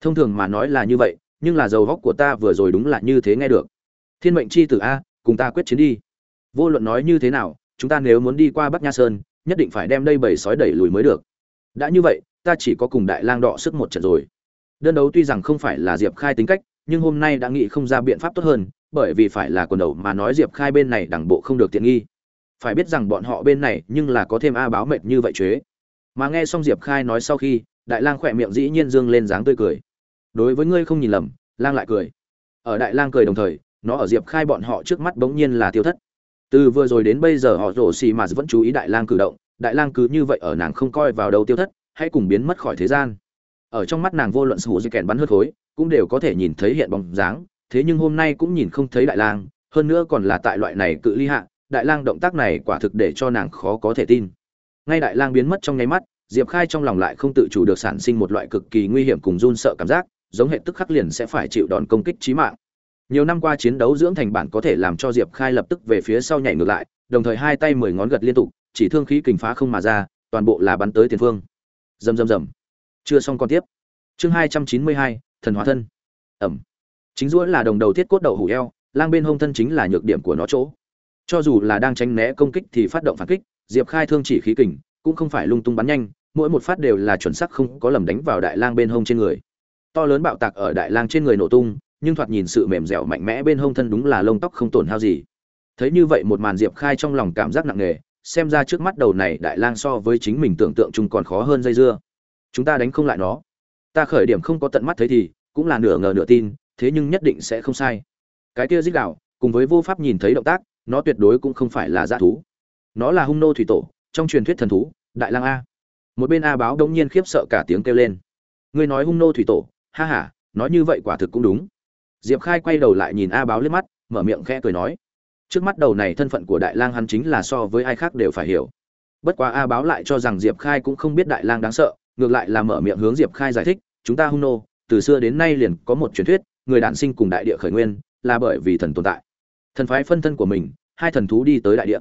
thông thường mà nói là như vậy, nhưng là dầu góc của ta vừa rồi đúng là như thế nghe được. Thiên mệnh c h i tử a, cùng ta quyết chiến đi. Vô luận nói như thế nào, chúng ta nếu muốn đi qua bắc nha sơn, nhất định phải đem đây bầy sói đẩy lùi mới được. Đã như vậy, ta chỉ có cùng đại lang đọ sức một trận rồi. Đơn đấu tuy rằng không phải là diệp khai tính cách, nhưng hôm nay đã nghĩ không ra biện pháp tốt hơn, bởi vì phải là quần đầu mà nói diệp khai bên này đảng bộ không được tiện nghi. Phải biết rằng bọn họ bên này nhưng là có thêm a báo mệt như vậy chế mà nghe xong diệp khai nói sau khi, đại lang khỏe miệng dĩ nhiên dương lên dáng tươi cười đối với ngươi không nhìn lầm, lang lại cười. Ở đại lang cười đồng thời, nó ở diệp khai bọn họ trước mắt bỗng nhiên là tiêu thất. Từ vừa rồi đến bây giờ họ rổ xì mà vẫn chú ý đại lang cử động, đại lang cứ như vậy ở nàng không coi vào đâu tiêu thất, hãy cùng biến mất khỏi thế gian. Ở trong mắt nàng vô luận sủ di kèn bắn hớt khối, cũng đều có thể nhìn thấy hiện bóng dáng, thế nhưng hôm nay cũng nhìn không thấy đại lang, hơn nữa còn là tại loại này cự ly hạ, đại lang động tác này quả thực để cho nàng khó có thể tin. Ngay đại lang biến mất trong nháy mắt, diệp khai trong lòng lại không tự chủ được sản sinh một loại cực kỳ nguy hiểm cùng run sợ cảm giác giống hệ tức khắc liền sẽ phải chịu đòn công kích chí mạng. Nhiều năm qua chiến đấu dưỡng thành bản có thể làm cho diệp khai lập tức về phía sau nhảy ngược lại, đồng thời hai tay mười ngón gật liên tục, chỉ thương khí kình phá không mà ra, toàn bộ là bắn tới tiền phương. Rầm rầm rầm. Chưa xong con tiếp. Chương hai trăm chín mươi hai, thần hóa thân. Ẩm. Chính giữa là đồng đầu thiết cốt đầu hủ eo, lang bên hông thân chính là nhược điểm của nó chỗ. Cho dù là đang tránh né công kích thì phát động phản kích, diệp khai thương chỉ khí kình, cũng không phải lung tung bắn nhanh, mỗi một phát đều là chuẩn xác không có lầm đánh vào đại lang bên hông trên người to lớn bạo tạc ở đại lang trên người nổ tung, nhưng thoạt nhìn sự mềm dẻo mạnh mẽ bên hông thân đúng là lông tóc không tổn hao gì. Thấy như vậy một màn diệp khai trong lòng cảm giác nặng nề, xem ra trước mắt đầu này đại lang so với chính mình tưởng tượng chung còn khó hơn dây dưa. Chúng ta đánh không lại nó. Ta khởi điểm không có tận mắt thấy thì, cũng là nửa ngờ nửa tin, thế nhưng nhất định sẽ không sai. Cái kia dích đạo, cùng với vô pháp nhìn thấy động tác, nó tuyệt đối cũng không phải là dã thú. Nó là hung nô thủy tổ, trong truyền thuyết thần thú, đại lang a. Một bên a báo đống nhiên khiếp sợ cả tiếng kêu lên. Ngươi nói hung nô thủy tổ ha ha, nói như vậy quả thực cũng đúng. Diệp khai quay đầu lại nhìn a báo liếc mắt, mở miệng khẽ cười nói, trước mắt đầu này thân phận của đại lang hắn chính là so với ai khác đều phải hiểu. Bất quá a báo lại cho rằng diệp khai cũng không biết đại lang đáng sợ, ngược lại là mở miệng hướng diệp khai giải thích, chúng ta hung nô, từ xưa đến nay liền có một truyền thuyết, người đản sinh cùng đại địa khởi nguyên, là bởi vì thần tồn tại. Thần phái phân thân của mình, hai thần thú đi tới đại địa.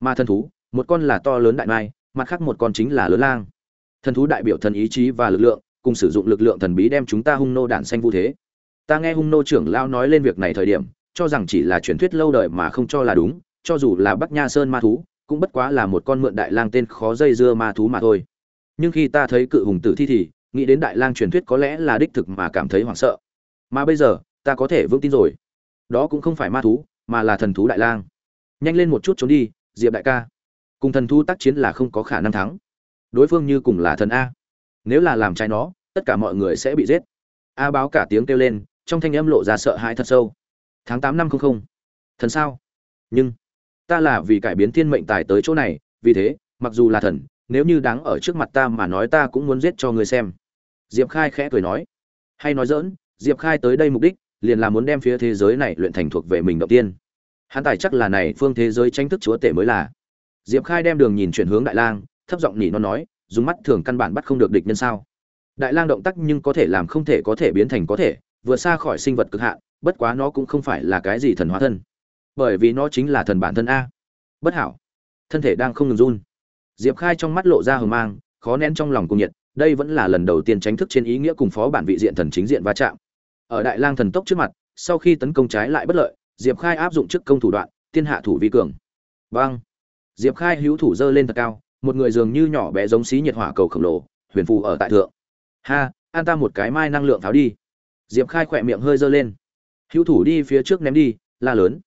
Mà thần thú, một con là to lớn đại mai, mặt khác một con chính là lớn lang. Thần thú đại biểu thần ý chí và lực lượng cùng sử dụng lực lượng thần bí đem chúng ta hung nô đản xanh vu thế. Ta nghe hung nô trưởng lao nói lên việc này thời điểm, cho rằng chỉ là truyền thuyết lâu đời mà không cho là đúng, cho dù là bắc nha sơn ma thú, cũng bất quá là một con mượn đại lang tên khó dây dưa ma thú mà thôi. Nhưng khi ta thấy cự hùng tử thi thì, nghĩ đến đại lang truyền thuyết có lẽ là đích thực mà cảm thấy hoảng sợ. Mà bây giờ, ta có thể vững tin rồi. Đó cũng không phải ma thú, mà là thần thú đại lang. Nhanh lên một chút trốn đi, diệp đại ca. Cùng thần thú tác chiến là không có khả năng thắng. Đối phương như cùng là thần a nếu là làm trái nó, tất cả mọi người sẽ bị giết. A báo cả tiếng kêu lên, trong thanh âm lộ ra sợ hãi thật sâu. Tháng tám năm không không. Thần sao? Nhưng, ta là vì cải biến thiên mệnh tài tới chỗ này, vì thế, mặc dù là thần, nếu như đáng ở trước mặt ta mà nói ta cũng muốn giết cho ngươi xem. Diệp khai khẽ cười nói. Hay nói dỡn diệp khai tới đây mục đích, liền là muốn đem phía thế giới này luyện thành thuộc về mình đầu tiên. Hắn tài chắc là này phương thế giới tranh thức chúa tể mới là. Diệp khai đem đường nhìn chuyển hướng đại lang, thấp giọng nhỉ nó nói dùng mắt thường căn bản bắt không được địch nhân sao? Đại lang động tác nhưng có thể làm không thể có thể biến thành có thể, vượt xa khỏi sinh vật cực hạn, bất quá nó cũng không phải là cái gì thần hóa thân. Bởi vì nó chính là thần bản thân a. Bất hảo. Thân thể đang không ngừng run. Diệp khai trong mắt lộ ra hờ mang, khó nén trong lòng cung nhiệt, đây vẫn là lần đầu tiên tránh thức trên ý nghĩa cùng phó bản vị diện thần chính diện va chạm. Ở đại lang thần tốc trước mặt, sau khi tấn công trái lại bất lợi, diệp khai áp dụng chức công thủ đoạn, tiên hạ thủ vi cường. Vang diệp khai hữu thủ dơ lên thật cao một người dường như nhỏ bé giống xí nhiệt hỏa cầu khổng lồ, huyền phù ở tại thượng. Ha an ta một cái mai năng lượng tháo đi. Diệp khai khỏe miệng hơi dơ lên. Hữu thủ đi phía trước ném đi, la lớn.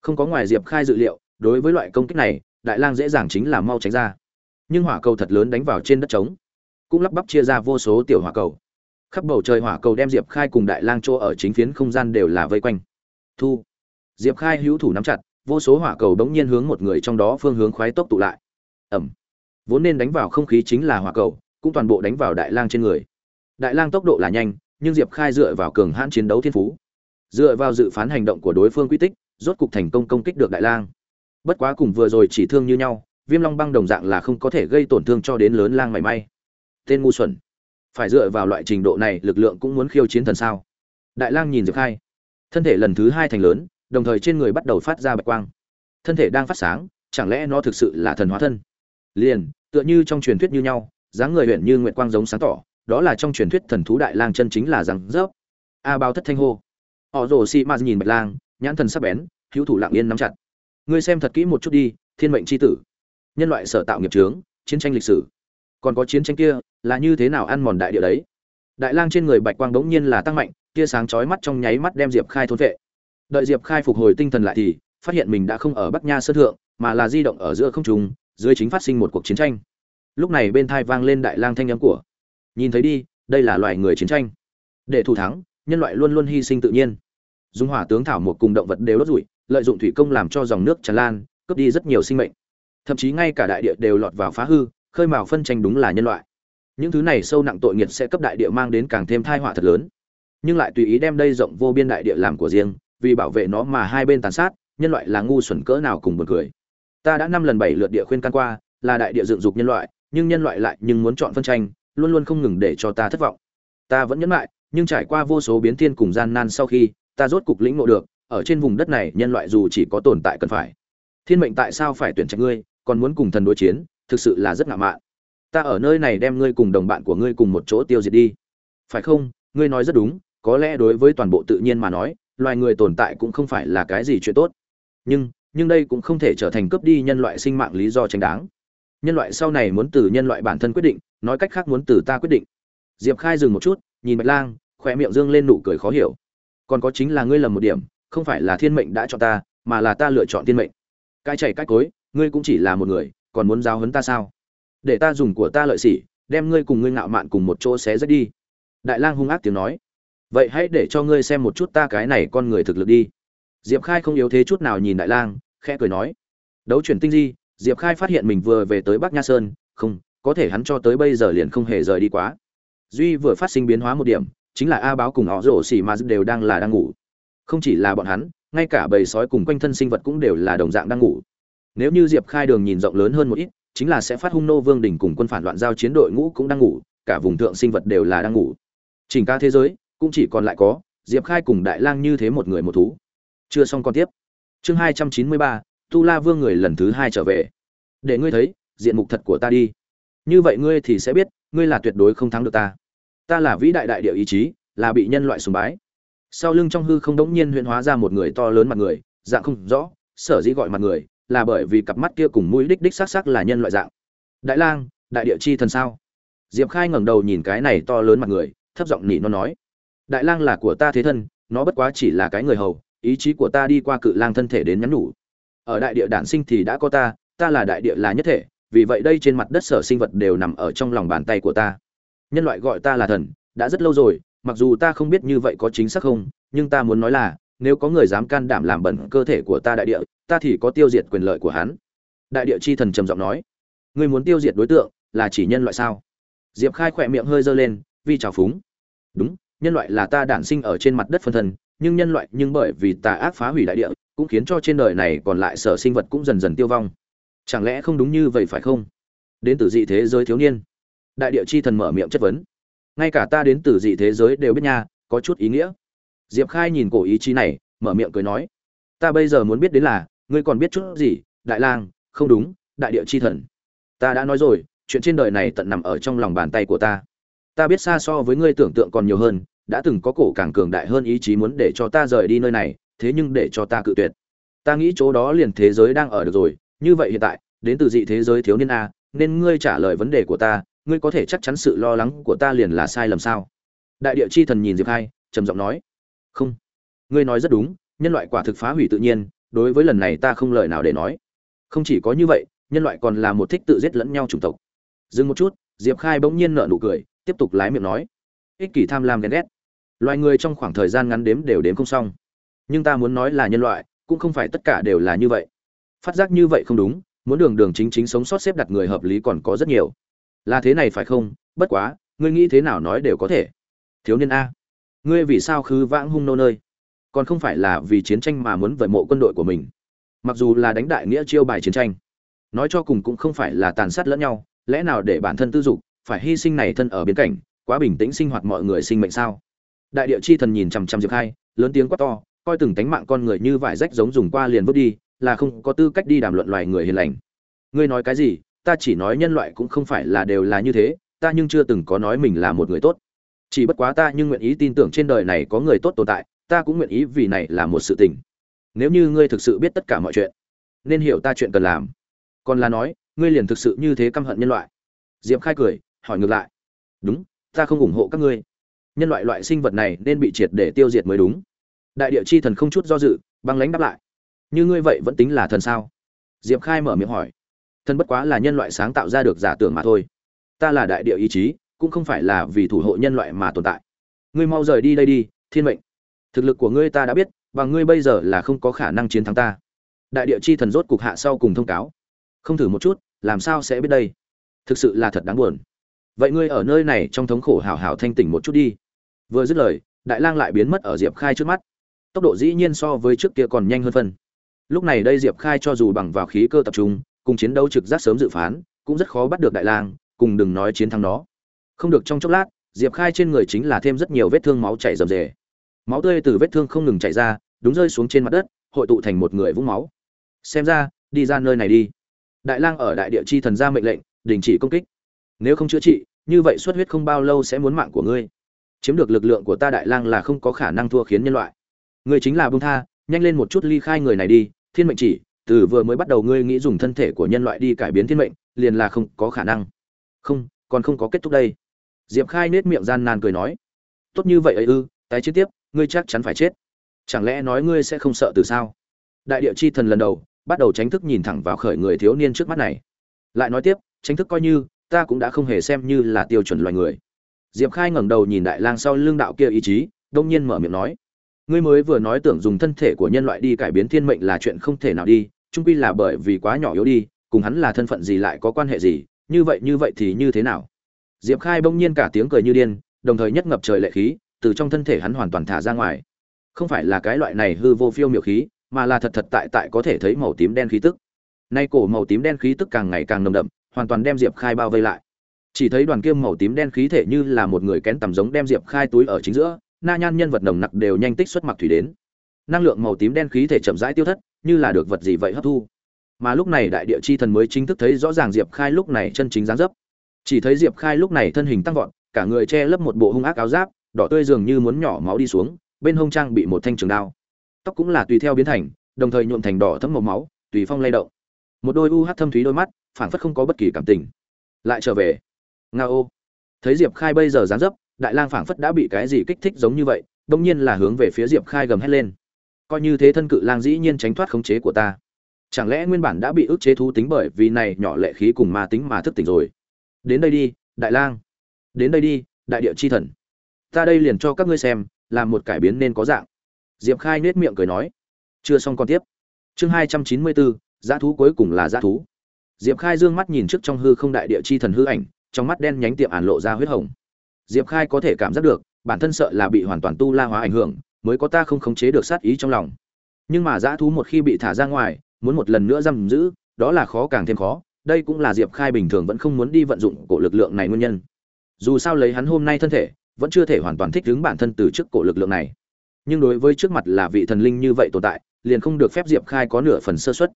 Không có ngoài diệp khai dự liệu, đối với loại công kích này, đại lang dễ dàng chính là mau tránh ra. Nhưng hỏa cầu thật lớn đánh vào trên đất trống, cũng lắp bắp chia ra vô số tiểu hỏa cầu. Khắp bầu trời hỏa cầu đem diệp khai cùng đại lang chỗ ở chính phiến không gian đều là vây quanh. Thu. Diệp khai hữu thủ nắm chặt, vô số hỏa cầu đống nhiên hướng một người trong đó phương hướng khoái tốc tụ lại. Ẩm vốn nên đánh vào không khí chính là hỏa cầu, cũng toàn bộ đánh vào đại lang trên người. Đại lang tốc độ là nhanh, nhưng diệp khai dựa vào cường hãn chiến đấu thiên phú, dựa vào dự phán hành động của đối phương quy tích, rốt cục thành công công kích được đại lang. Bất quá cùng vừa rồi chỉ thương như nhau, viêm long băng đồng dạng là không có thể gây tổn thương cho đến lớn lang mảy may. Tên ngu xuẩn. Phải dựa vào loại trình độ này, lực lượng cũng muốn khiêu chiến thần sao? Đại lang nhìn diệp khai. Thân thể lần thứ hai thành lớn, đồng thời trên người bắt đầu phát ra bạch quang. Thân thể đang phát sáng, chẳng lẽ nó thực sự là thần hóa thân? Liền, tựa như trong truyền thuyết như nhau, dáng người huyện như nguyệt quang giống sáng tỏ, đó là trong truyền thuyết thần thú đại lang chân chính là rằng rớp. A bao thất thanh hô. Họ rồ xi ma nhìn bạch lang, nhãn thần sắc bén, hữu thủ lặng yên nắm chặt. Ngươi xem thật kỹ một chút đi, thiên mệnh c h i tử. Nhân loại sở tạo nghiệp trướng chiến tranh lịch sử. Còn có chiến tranh kia, là như thế nào ăn mòn đại địa đấy? Đại lang trên người bạch quang bỗng nhiên là tăng mạnh, tia sáng chói mắt trong nháy mắt đem diệp khai thôn vệ đợi diệp khai phục hồi tinh thần lại thì, phát hiện mình đã không ở bắc nha sơn thượng, mà là di động ở giữa không trung dưới chính phát sinh một cuộc chiến tranh. Lúc này bên thai vang lên đại lang thanh âm của, nhìn thấy đi, đây là loài người chiến tranh. Để thủ thắng, nhân loại luôn luôn hy sinh tự nhiên. Dùng hỏa tướng thảo một cùng động vật đều đốt rủi, lợi dụng thủy công làm cho dòng nước tràn lan, cướp đi rất nhiều sinh mệnh. Thậm chí ngay cả đại địa đều lọt vào phá hư, khơi mào phân tranh đúng là nhân loại. Những thứ này sâu nặng tội nghiệt sẽ cấp đại địa mang đến càng thêm thai họa thật lớn. Nhưng lại tùy ý đem đây rộng vô biên đại địa làm của riêng, vì bảo vệ nó mà hai bên tàn sát, nhân loại là ngu xuẩn cỡ nào cùng buồn cười ta đã năm lần bảy lượt địa khuyên can qua, là đại địa dựng dục nhân loại, nhưng nhân loại lại nhưng muốn chọn phân tranh, luôn luôn không ngừng để cho ta thất vọng. Ta vẫn nhẫn lại nhưng trải qua vô số biến thiên cùng gian nan sau khi, ta rốt cục lĩnh ngộ được, ở trên vùng đất này, nhân loại dù chỉ có tồn tại cần phải. Thiên mệnh tại sao phải tuyển trạch ngươi, còn muốn cùng thần đối chiến, thực sự là rất ngạo mạn. Ta ở nơi này đem ngươi cùng đồng bạn của ngươi cùng một chỗ tiêu diệt đi. Phải không? Ngươi nói rất đúng, có lẽ đối với toàn bộ tự nhiên mà nói, loài người tồn tại cũng không phải là cái gì chuyện tốt. Nhưng nhưng đây cũng không thể trở thành cướp đi nhân loại sinh mạng lý do chính đáng. Nhân loại sau này muốn từ nhân loại bản thân quyết định, nói cách khác muốn từ ta quyết định. Diệp khai dừng một chút, nhìn bạch lang khoe miệng dương lên nụ cười khó hiểu. Còn có chính là ngươi lầm một điểm, không phải là thiên mệnh đã chọn ta, mà là ta lựa chọn thiên mệnh. Cái chảy cái cối, ngươi cũng chỉ là một người, còn muốn giáo huấn ta sao? Để ta dùng của ta lợi sỉ, đem ngươi cùng ngươi ngạo mạn cùng một chỗ xé rách đi. Đại lang hung ác tiếng nói. Vậy hãy để cho ngươi xem một chút ta cái này con người thực lực đi diệp khai không yếu thế chút nào nhìn đại lang, khẽ cười nói, đấu chuyển tinh di, diệp khai phát hiện mình vừa về tới bắc nha sơn, không, có thể hắn cho tới bây giờ liền không hề rời đi quá. Duy vừa phát sinh biến hóa một điểm, chính là a báo cùng họ rổ xỉ mà đều đang là đang ngủ. Không chỉ là bọn hắn, ngay cả bầy sói cùng quanh thân sinh vật cũng đều là đồng dạng đang ngủ. Nếu như diệp khai đường nhìn rộng lớn hơn một ít, chính là sẽ phát hung nô vương đỉnh cùng quân phản loạn giao chiến đội ngũ cũng đang ngủ, cả vùng thượng sinh vật đều là đang ngủ. Chỉnh ca thế giới, cũng chỉ còn lại có, diệp khai cùng đại lang như thế một người một thú chưa xong còn tiếp. Chương hai trăm chín mươi ba, tu la vương người lần thứ hai trở về. Để ngươi thấy, diện mục thật của ta đi. Như vậy ngươi thì sẽ biết, ngươi là tuyệt đối không thắng được ta. Ta là vĩ đại đại địa ý chí, là bị nhân loại sùng bái. Sau lưng trong hư không đống nhiên huyễn hóa ra một người to lớn mặt người, dạng không rõ, sở dĩ gọi mặt người, là bởi vì cặp mắt kia cùng mũi đích đích xác xác là nhân loại dạng. Đại lang, đại địa chi thần sao? Diệp khai ngẩng đầu nhìn cái này to lớn mặt người, thấp giọng nỉ nó nói. Đại lang là của ta thế thân, nó bất quá chỉ là cái người hầu ý chí của ta đi qua cự lang thân thể đến nhắn nhủ. Ở đại địa đản sinh thì đã có ta ta là đại địa là nhất thể, vì vậy đây trên mặt đất sở sinh vật đều nằm ở trong lòng bàn tay của ta. Nhân loại gọi ta là thần, đã rất lâu rồi, mặc dù ta không biết như vậy có chính xác không, nhưng ta muốn nói là, nếu có người dám can đảm làm bẩn cơ thể của ta đại địa, ta thì có tiêu diệt quyền lợi của hắn. Đại địa chi thần trầm giọng nói. Ngươi muốn tiêu diệt đối tượng là chỉ nhân loại sao? Diệp khai khỏe miệng hơi dơ lên, vi trào phúng. Đúng nhân loại là ta đản sinh ở trên mặt đất phân thân, nhưng nhân loại nhưng bởi vì tà ác phá hủy đại địa, cũng khiến cho trên đời này còn lại sở sinh vật cũng dần dần tiêu vong. Chẳng lẽ không đúng như vậy phải không? Đến từ dị thế giới thiếu niên. Đại địa chi thần mở miệng chất vấn. Ngay cả ta đến từ dị thế giới đều biết nha, có chút ý nghĩa. Diệp khai nhìn cổ ý chí này, mở miệng cười nói. Ta bây giờ muốn biết đến là, ngươi còn biết chút gì, đại lang, không đúng, đại địa chi thần. Ta đã nói rồi, chuyện trên đời này tận nằm ở trong lòng bàn tay của ta. Ta biết xa so với ngươi tưởng tượng còn nhiều hơn đã từng có cổ càng cường đại hơn ý chí muốn để cho ta rời đi nơi này, thế nhưng để cho ta cự tuyệt. Ta nghĩ chỗ đó liền thế giới đang ở được rồi, như vậy hiện tại, đến từ dị thế giới thiếu niên a, nên ngươi trả lời vấn đề của ta, ngươi có thể chắc chắn sự lo lắng của ta liền là sai lầm sao? Đại địa chi thần nhìn diệp khai, trầm giọng nói. Không. Ngươi nói rất đúng, nhân loại quả thực phá hủy tự nhiên, đối với lần này ta không lời nào để nói. Không chỉ có như vậy, nhân loại còn là một thích tự giết lẫn nhau chủng tộc. Dừng một chút, diệp khai bỗng nhiên nở nụ cười, tiếp tục lái miệng nói ích kỷ tham lam ghen ghét. Loài người trong khoảng thời gian ngắn đếm đều đếm không xong. Nhưng ta muốn nói là nhân loại, cũng không phải tất cả đều là như vậy. Phát giác như vậy không đúng, muốn đường đường chính chính sống sót xếp đặt người hợp lý còn có rất nhiều. Là thế này phải không? Bất quá, ngươi nghĩ thế nào nói đều có thể. Thiếu niên a, ngươi vì sao khứ vãng hung nô nơi? Còn không phải là vì chiến tranh mà muốn vợi mộ quân đội của mình. Mặc dù là đánh đại nghĩa chiêu bài chiến tranh, nói cho cùng cũng không phải là tàn sát lẫn nhau, lẽ nào để bản thân tư dục, phải hy sinh này thân ở biên cảnh quá bình tĩnh sinh hoạt mọi người sinh mệnh sao? Đại địa chi thần nhìn chằm chằm diệp khai, lớn tiếng quát to, coi từng tánh mạng con người như vải rách giống dùng qua liền vứt đi, là không có tư cách đi đàm luận loài người hiền lành. Ngươi nói cái gì, ta chỉ nói nhân loại cũng không phải là đều là như thế, ta nhưng chưa từng có nói mình là một người tốt. Chỉ bất quá ta nhưng nguyện ý tin tưởng trên đời này có người tốt tồn tại, ta cũng nguyện ý vì này là một sự tình. Nếu như ngươi thực sự biết tất cả mọi chuyện, nên hiểu ta chuyện cần làm. Còn là nói, ngươi liền thực sự như thế căm hận nhân loại. Diệp khai cười, hỏi ngược lại. Đúng ta không ủng hộ các ngươi. Nhân loại loại sinh vật này nên bị triệt để tiêu diệt mới đúng. Đại địa chi thần không chút do dự, băng lãnh đáp lại. Như ngươi vậy vẫn tính là thần sao? Diệp khai mở miệng hỏi. Thần bất quá là nhân loại sáng tạo ra được giả tưởng mà thôi. Ta là đại địa ý chí, cũng không phải là vì thủ hộ nhân loại mà tồn tại. Ngươi mau rời đi đây đi, thiên mệnh. Thực lực của ngươi ta đã biết, và ngươi bây giờ là không có khả năng chiến thắng ta. Đại địa chi thần rốt cục hạ sau cùng thông cáo. Không thử một chút, làm sao sẽ biết đây? Thực sự là thật đáng buồn vậy ngươi ở nơi này trong thống khổ hào hào thanh tỉnh một chút đi. Vừa dứt lời, đại lang lại biến mất ở diệp khai trước mắt. Tốc độ dĩ nhiên so với trước kia còn nhanh hơn phân. Lúc này đây diệp khai cho dù bằng vào khí cơ tập trung, cùng chiến đấu trực giác sớm dự phán, cũng rất khó bắt được đại lang, cùng đừng nói chiến thắng nó. Không được trong chốc lát, diệp khai trên người chính là thêm rất nhiều vết thương máu chảy rầm rề. Máu tươi từ vết thương không ngừng chảy ra, đúng rơi xuống trên mặt đất, hội tụ thành một người vũng máu. Xem ra, đi ra nơi này đi. Đại lang ở đại địa chi thần ra mệnh lệnh, đình chỉ công kích nếu không chữa trị, như vậy xuất huyết không bao lâu sẽ muốn mạng của ngươi. Chiếm được lực lượng của ta đại lang là không có khả năng thua khiến nhân loại. Ngươi chính là bông tha, nhanh lên một chút ly khai người này đi, thiên mệnh chỉ, từ vừa mới bắt đầu ngươi nghĩ dùng thân thể của nhân loại đi cải biến thiên mệnh, liền là không có khả năng. Không, còn không có kết thúc đây. Diệp khai nết miệng gian nan cười nói. Tốt như vậy ấy ư, tái chiến tiếp, ngươi chắc chắn phải chết. Chẳng lẽ nói ngươi sẽ không sợ từ sao? Đại địa chi thần lần đầu, bắt đầu tránh thức nhìn thẳng vào khởi người thiếu niên trước mắt này. Lại nói tiếp tránh thức coi như ta cũng đã không hề xem như là tiêu chuẩn loài người. Diệp khai ngẩng đầu nhìn đại lang sau lưng đạo kia ý chí, đông nhiên mở miệng nói, ngươi mới vừa nói tưởng dùng thân thể của nhân loại đi cải biến thiên mệnh là chuyện không thể nào đi trung quy là bởi vì quá nhỏ yếu đi, cùng hắn là thân phận gì lại có quan hệ gì, như vậy như vậy thì như thế nào? Diệp khai bỗng nhiên cả tiếng cười như điên, đồng thời nhất ngập trời lệ khí, từ trong thân thể hắn hoàn toàn thả ra ngoài. Không phải là cái loại này hư vô phiêu miểu khí, mà là thật thật tại tại có thể thấy màu tím đen khí tức. Nay cổ màu tím đen khí tức càng ngày càng nồng đậm hoàn toàn đem diệp khai bao vây lại. Chỉ thấy đoàn kiêm màu tím đen khí thể như là một người kén tầm giống đem diệp khai túi ở chính giữa, na nhan nhân vật nồng nặc đều nhanh tích xuất mặc thủy đến. Năng lượng màu tím đen khí thể chậm rãi tiêu thất, như là được vật gì vậy hấp thu. Mà lúc này đại địa chi thần mới chính thức thấy rõ ràng diệp khai lúc này chân chính dáng dấp. Chỉ thấy diệp khai lúc này thân hình tăng vọt, cả người che lấp một bộ hung ác áo giáp, đỏ tươi dường như muốn nhỏ máu đi xuống, bên hông trang bị một thanh trường đao. Tóc cũng là tùy theo biến thành, đồng thời nhuộm thành đỏ thấm màu máu, tùy phong lay động. Một đôi u hát thâm thúy đôi mắt phảng phất không có bất kỳ cảm tình. Lại trở về. Nga ô. Thấy diệp khai bây giờ dáng dấp, đại lang phảng phất đã bị cái gì kích thích giống như vậy, đông nhiên là hướng về phía diệp khai gầm hét lên. Coi như thế thân cự lang dĩ nhiên tránh thoát khống chế của ta. Chẳng lẽ nguyên bản đã bị ức chế thú tính bởi vì này nhỏ lệ khí cùng ma tính mà thức tỉnh rồi? Đến đây đi, đại lang. Đến đây đi, đại địa chi thần. Ta đây liền cho các ngươi xem, làm một cải biến nên có dạng. Diệp khai nết miệng cười nói. Chưa xong còn tiếp. Chương hai trăm chín mươi bốn, giá thú cuối cùng là giá thú diệp khai dương mắt nhìn trước trong hư không đại địa chi thần hư ảnh, trong mắt đen nhánh tiệm ản lộ ra huyết hồng. Diệp khai có thể cảm giác được, bản thân sợ là bị hoàn toàn tu la hóa ảnh hưởng, mới có ta không khống chế được sát ý trong lòng. Nhưng mà dã thú một khi bị thả ra ngoài, muốn một lần nữa giam giữ, đó là khó càng thêm khó, đây cũng là diệp khai bình thường vẫn không muốn đi vận dụng cổ lực lượng này nguyên nhân. Dù sao lấy hắn hôm nay thân thể, vẫn chưa thể hoàn toàn thích ứng bản thân từ trước cổ lực lượng này. Nhưng đối với trước mặt là vị thần linh như vậy tồn tại, liền không được phép diệp khai có nửa phần sơ xuất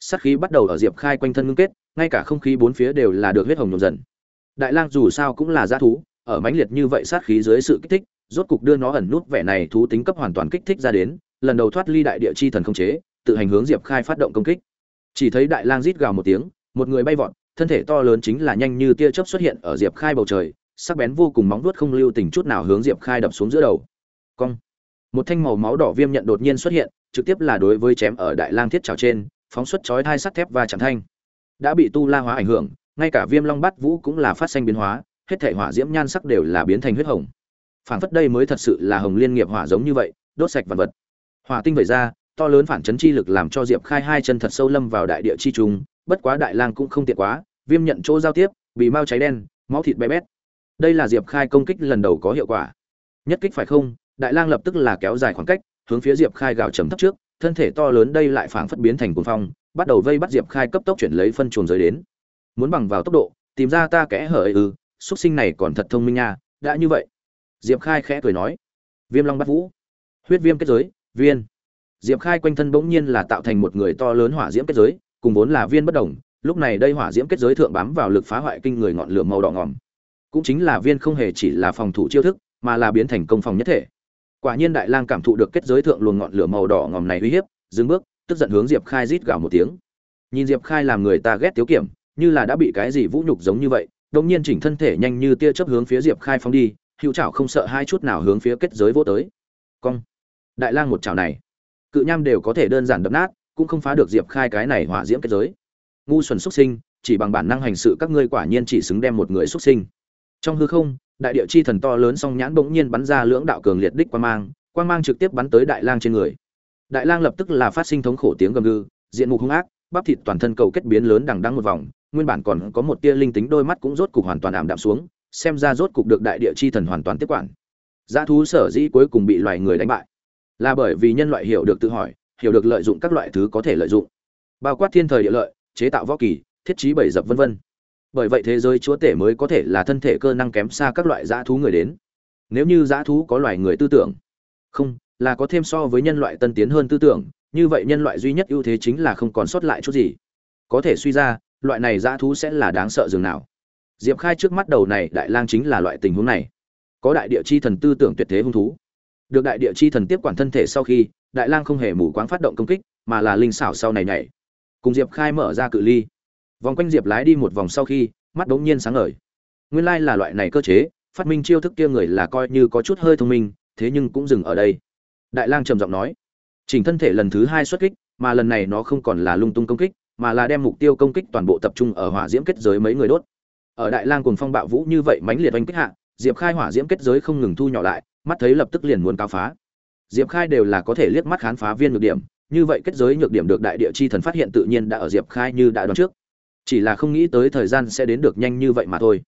sát khí bắt đầu ở diệp khai quanh thân ngưng kết, ngay cả không khí bốn phía đều là được huyết hồng nhộn dần. Đại lang dù sao cũng là g thú, ở mãnh liệt như vậy sát khí dưới sự kích thích, rốt cục đưa nó ẩn nút vẻ này thú tính cấp hoàn toàn kích thích ra đến, lần đầu thoát ly đại địa chi thần không chế, tự hành hướng diệp khai phát động công kích. Chỉ thấy đại lang rít gào một tiếng, một người bay vọt, thân thể to lớn chính là nhanh như tia chớp xuất hiện ở diệp khai bầu trời, sắc bén vô cùng móng vuốt không lưu tình chút nào hướng diệp khai đập xuống giữa đầu. Cong! Một thanh màu máu đỏ viêm nhận đột nhiên xuất hiện, trực tiếp là đối với chém ở đại lang thiết trào trên phóng xuất chói hai sắt thép và chạm thanh. Đã bị tu la hóa ảnh hưởng, ngay cả viêm long bát vũ cũng là phát sinh biến hóa, hết thể hỏa diễm nhan sắc đều là biến thành huyết hồng. Phản phất đây mới thật sự là hồng liên nghiệp hỏa giống như vậy, đốt sạch vật vật. Hỏa tinh vẩy ra, to lớn phản chấn chi lực làm cho diệp khai hai chân thật sâu lâm vào đại địa chi trung, bất quá đại lang cũng không tiện quá, viêm nhận chỗ giao tiếp, bị mau cháy đen, máu thịt bé bét. Đây là diệp khai công kích lần đầu có hiệu quả. Nhất kích phải không? Đại lang lập tức là kéo dài khoảng cách, hướng phía diệp khai gào chấm thấp trước thân thể to lớn đây lại phảng phất biến thành cuồng phong, bắt đầu vây bắt diệp khai cấp tốc chuyển lấy phân chuồn giới đến. Muốn bằng vào tốc độ, tìm ra ta kẽ hở ấy ư xuất sinh này còn thật thông minh nha, đã như vậy. Diệp khai khẽ cười nói. Viêm long bắt vũ. Huyết viêm kết giới, viên. Diệp khai quanh thân bỗng nhiên là tạo thành một người to lớn hỏa diễm kết giới, cùng vốn là viên bất động lúc này đây hỏa diễm kết giới thượng bám vào lực phá hoại kinh người ngọn lửa màu đỏ ngòm. Cũng chính là viên không hề chỉ là phòng thủ chiêu thức, mà là biến thành công phòng nhất thể quả nhiên đại lang cảm thụ được kết giới thượng luồng ngọn lửa màu đỏ ngòm này uy hiếp, dừng bước, tức giận hướng diệp khai rít gào một tiếng. Nhìn diệp khai làm người ta ghét tiếu kiểm, như là đã bị cái gì vũ nhục giống như vậy đống nhiên chỉnh thân thể nhanh như tia chớp hướng phía diệp khai phóng đi, hữu chảo không sợ hai chút nào hướng phía kết giới vô tới. Cong. Đại lang một chảo này, cự nham đều có thể đơn giản đập nát, cũng không phá được diệp khai cái này hỏa diễm kết giới. Ngu xuẩn xuất sinh, chỉ bằng bản năng hành sự các ngươi quả nhiên chỉ xứng đem một người xuất sinh. Trong hư không đại địa chi thần to lớn song nhãn bỗng nhiên bắn ra lưỡng đạo cường liệt đích quang mang quang mang trực tiếp bắn tới đại lang trên người. Đại lang lập tức là phát sinh thống khổ tiếng gầm gừ diện mục hung ác bắp thịt toàn thân cầu kết biến lớn đằng đăng một vòng nguyên bản còn có một tia linh tính đôi mắt cũng rốt cục hoàn toàn ảm đạm xuống xem ra rốt cục được đại địa chi thần hoàn toàn tiếp quản. Giá thú sở dĩ cuối cùng bị loài người đánh bại, là bởi vì nhân loại hiểu được tự hỏi, hiểu được lợi dụng các loại thứ có thể lợi dụng, bao quát thiên thời địa lợi, chế tạo võ kỳ, thiết trí bảy dập vân vân. Bởi vậy thế giới chúa tể mới có thể là thân thể cơ năng kém xa các loại dã thú người đến. Nếu như dã thú có loài người tư tưởng, không, là có thêm so với nhân loại tân tiến hơn tư tưởng, như vậy nhân loại duy nhất ưu thế chính là không còn sót lại chút gì. Có thể suy ra, loại này dã thú sẽ là đáng sợ dường nào. Diệp Khai trước mắt đầu này đại lang chính là loại tình huống này có đại địa chi thần tư tưởng tuyệt thế hung thú được đại địa chi thần tiếp quản thân thể sau khi đại lang không hề mù quáng phát động công kích mà là linh xảo sau này nhảy cùng diệp khai mở ra cự ly vòng quanh diệp lái đi một vòng sau khi, mắt đống nhiên sáng ngời. Nguyên lai là loại này cơ chế, phát minh chiêu thức kia người là coi như có chút hơi thông minh, thế nhưng cũng dừng ở đây. Đại lang trầm giọng nói, chỉnh thân thể lần thứ hai xuất kích, mà lần này nó không còn là lung tung công kích, mà là đem mục tiêu công kích toàn bộ tập trung ở hỏa diễm kết giới mấy người đốt. Ở đại lang cùng phong bạo vũ như vậy mãnh liệt oanh kích hạ, diệp khai hỏa diễm kết giới không ngừng thu nhỏ lại, mắt thấy lập tức liền muốn cao phá. Diệp khai đều là có thể liếc mắt khám phá viên nhược điểm, như vậy kết giới nhược điểm được đại địa chi thần phát hiện tự nhiên đã ở diệp khai như đã đoán trước chỉ là không nghĩ tới thời gian sẽ đến được nhanh như vậy mà thôi.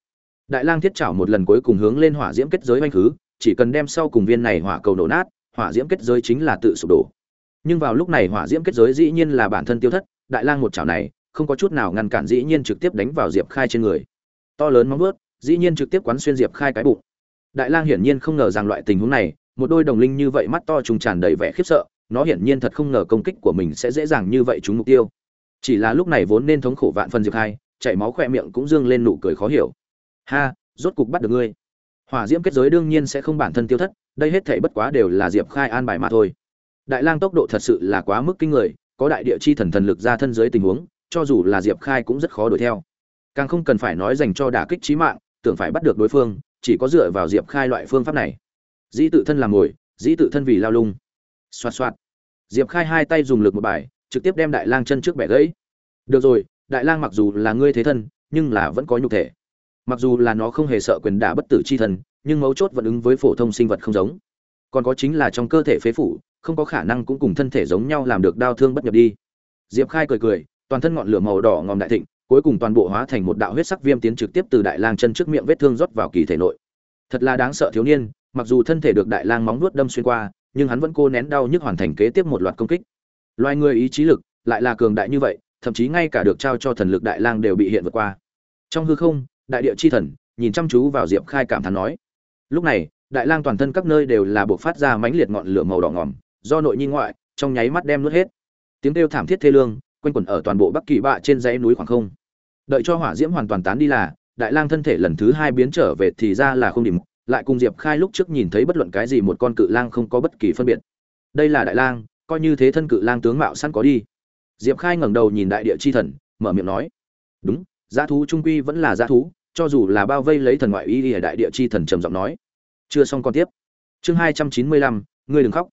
Đại lang thiết chảo một lần cuối cùng hướng lên hỏa diễm kết giới oanh khứ, chỉ cần đem sau cùng viên này hỏa cầu nổ nát, hỏa diễm kết giới chính là tự sụp đổ. Nhưng vào lúc này hỏa diễm kết giới dĩ nhiên là bản thân tiêu thất, đại lang một chảo này, không có chút nào ngăn cản dĩ nhiên trực tiếp đánh vào diệp khai trên người. To lớn móng vuốt, dĩ nhiên trực tiếp quán xuyên diệp khai cái bụng. Đại lang hiển nhiên không ngờ rằng loại tình huống này, một đôi đồng linh như vậy mắt to trùng tràn đầy vẻ khiếp sợ, nó hiển nhiên thật không ngờ công kích của mình sẽ dễ dàng như vậy trúng mục tiêu chỉ là lúc này vốn nên thống khổ vạn phần diệp khai, chảy máu khỏe miệng cũng dương lên nụ cười khó hiểu. Ha, rốt cục bắt được ngươi. Hỏa diễm kết giới đương nhiên sẽ không bản thân tiêu thất, đây hết thảy bất quá đều là diệp khai an bài mà thôi. Đại lang tốc độ thật sự là quá mức kinh người, có đại địa chi thần thần lực ra thân dưới tình huống, cho dù là diệp khai cũng rất khó đuổi theo. Càng không cần phải nói dành cho đả kích trí mạng, tưởng phải bắt được đối phương, chỉ có dựa vào diệp khai loại phương pháp này. Dĩ tự thân làm ngồi, dĩ tự thân vì lao lung. Xoạt xoạt. Diệp khai hai tay dùng lực một bài trực tiếp đem đại lang chân trước bẻ gãy. Được rồi, đại lang mặc dù là ngươi thế thân, nhưng là vẫn có nhục thể. Mặc dù là nó không hề sợ quyền đả bất tử chi thần nhưng mấu chốt vẫn ứng với phổ thông sinh vật không giống. Còn có chính là trong cơ thể phế phủ, không có khả năng cũng cùng thân thể giống nhau làm được đau thương bất nhập đi. Diệp khai cười cười, toàn thân ngọn lửa màu đỏ ngòm đại thịnh, cuối cùng toàn bộ hóa thành một đạo huyết sắc viêm tiến trực tiếp từ đại lang chân trước miệng vết thương rót vào kỳ thể nội. Thật là đáng sợ thiếu niên, mặc dù thân thể được đại lang móng nuốt đâm xuyên qua, nhưng hắn vẫn cố nén đau nhức hoàn thành kế tiếp một loạt công kích loài người ý chí lực lại là cường đại như vậy, thậm chí ngay cả được trao cho thần lực đại lang đều bị hiện vượt qua. Trong hư không, đại địa chi thần nhìn chăm chú vào diệp khai cảm thán nói, lúc này, đại lang toàn thân các nơi đều là buộc phát ra mãnh liệt ngọn lửa màu đỏ ngòm, do nội nhi ngoại, trong nháy mắt đem nuốt hết. Tiếng kêu thảm thiết thê lương quanh quẩn ở toàn bộ bắc kỳ bạ trên dãy núi khoảng không. Đợi cho hỏa diễm hoàn toàn tán đi là, đại lang thân thể lần thứ hai biến trở về thì ra là không điểm, lại cùng diệp khai lúc trước nhìn thấy bất luận cái gì một con cự lang không có bất kỳ phân biệt. Đây là đại lang coi như thế thân cự lang tướng mạo sẵn có đi. Diệp khai ngẩng đầu nhìn đại địa chi thần, mở miệng nói, đúng, giá thú trung quy vẫn là giá thú, cho dù là bao vây lấy thần ngoại y ở đại địa chi thần trầm giọng nói. Chưa xong còn tiếp. Chương hai trăm chín mươi lăm, ngươi đừng khóc.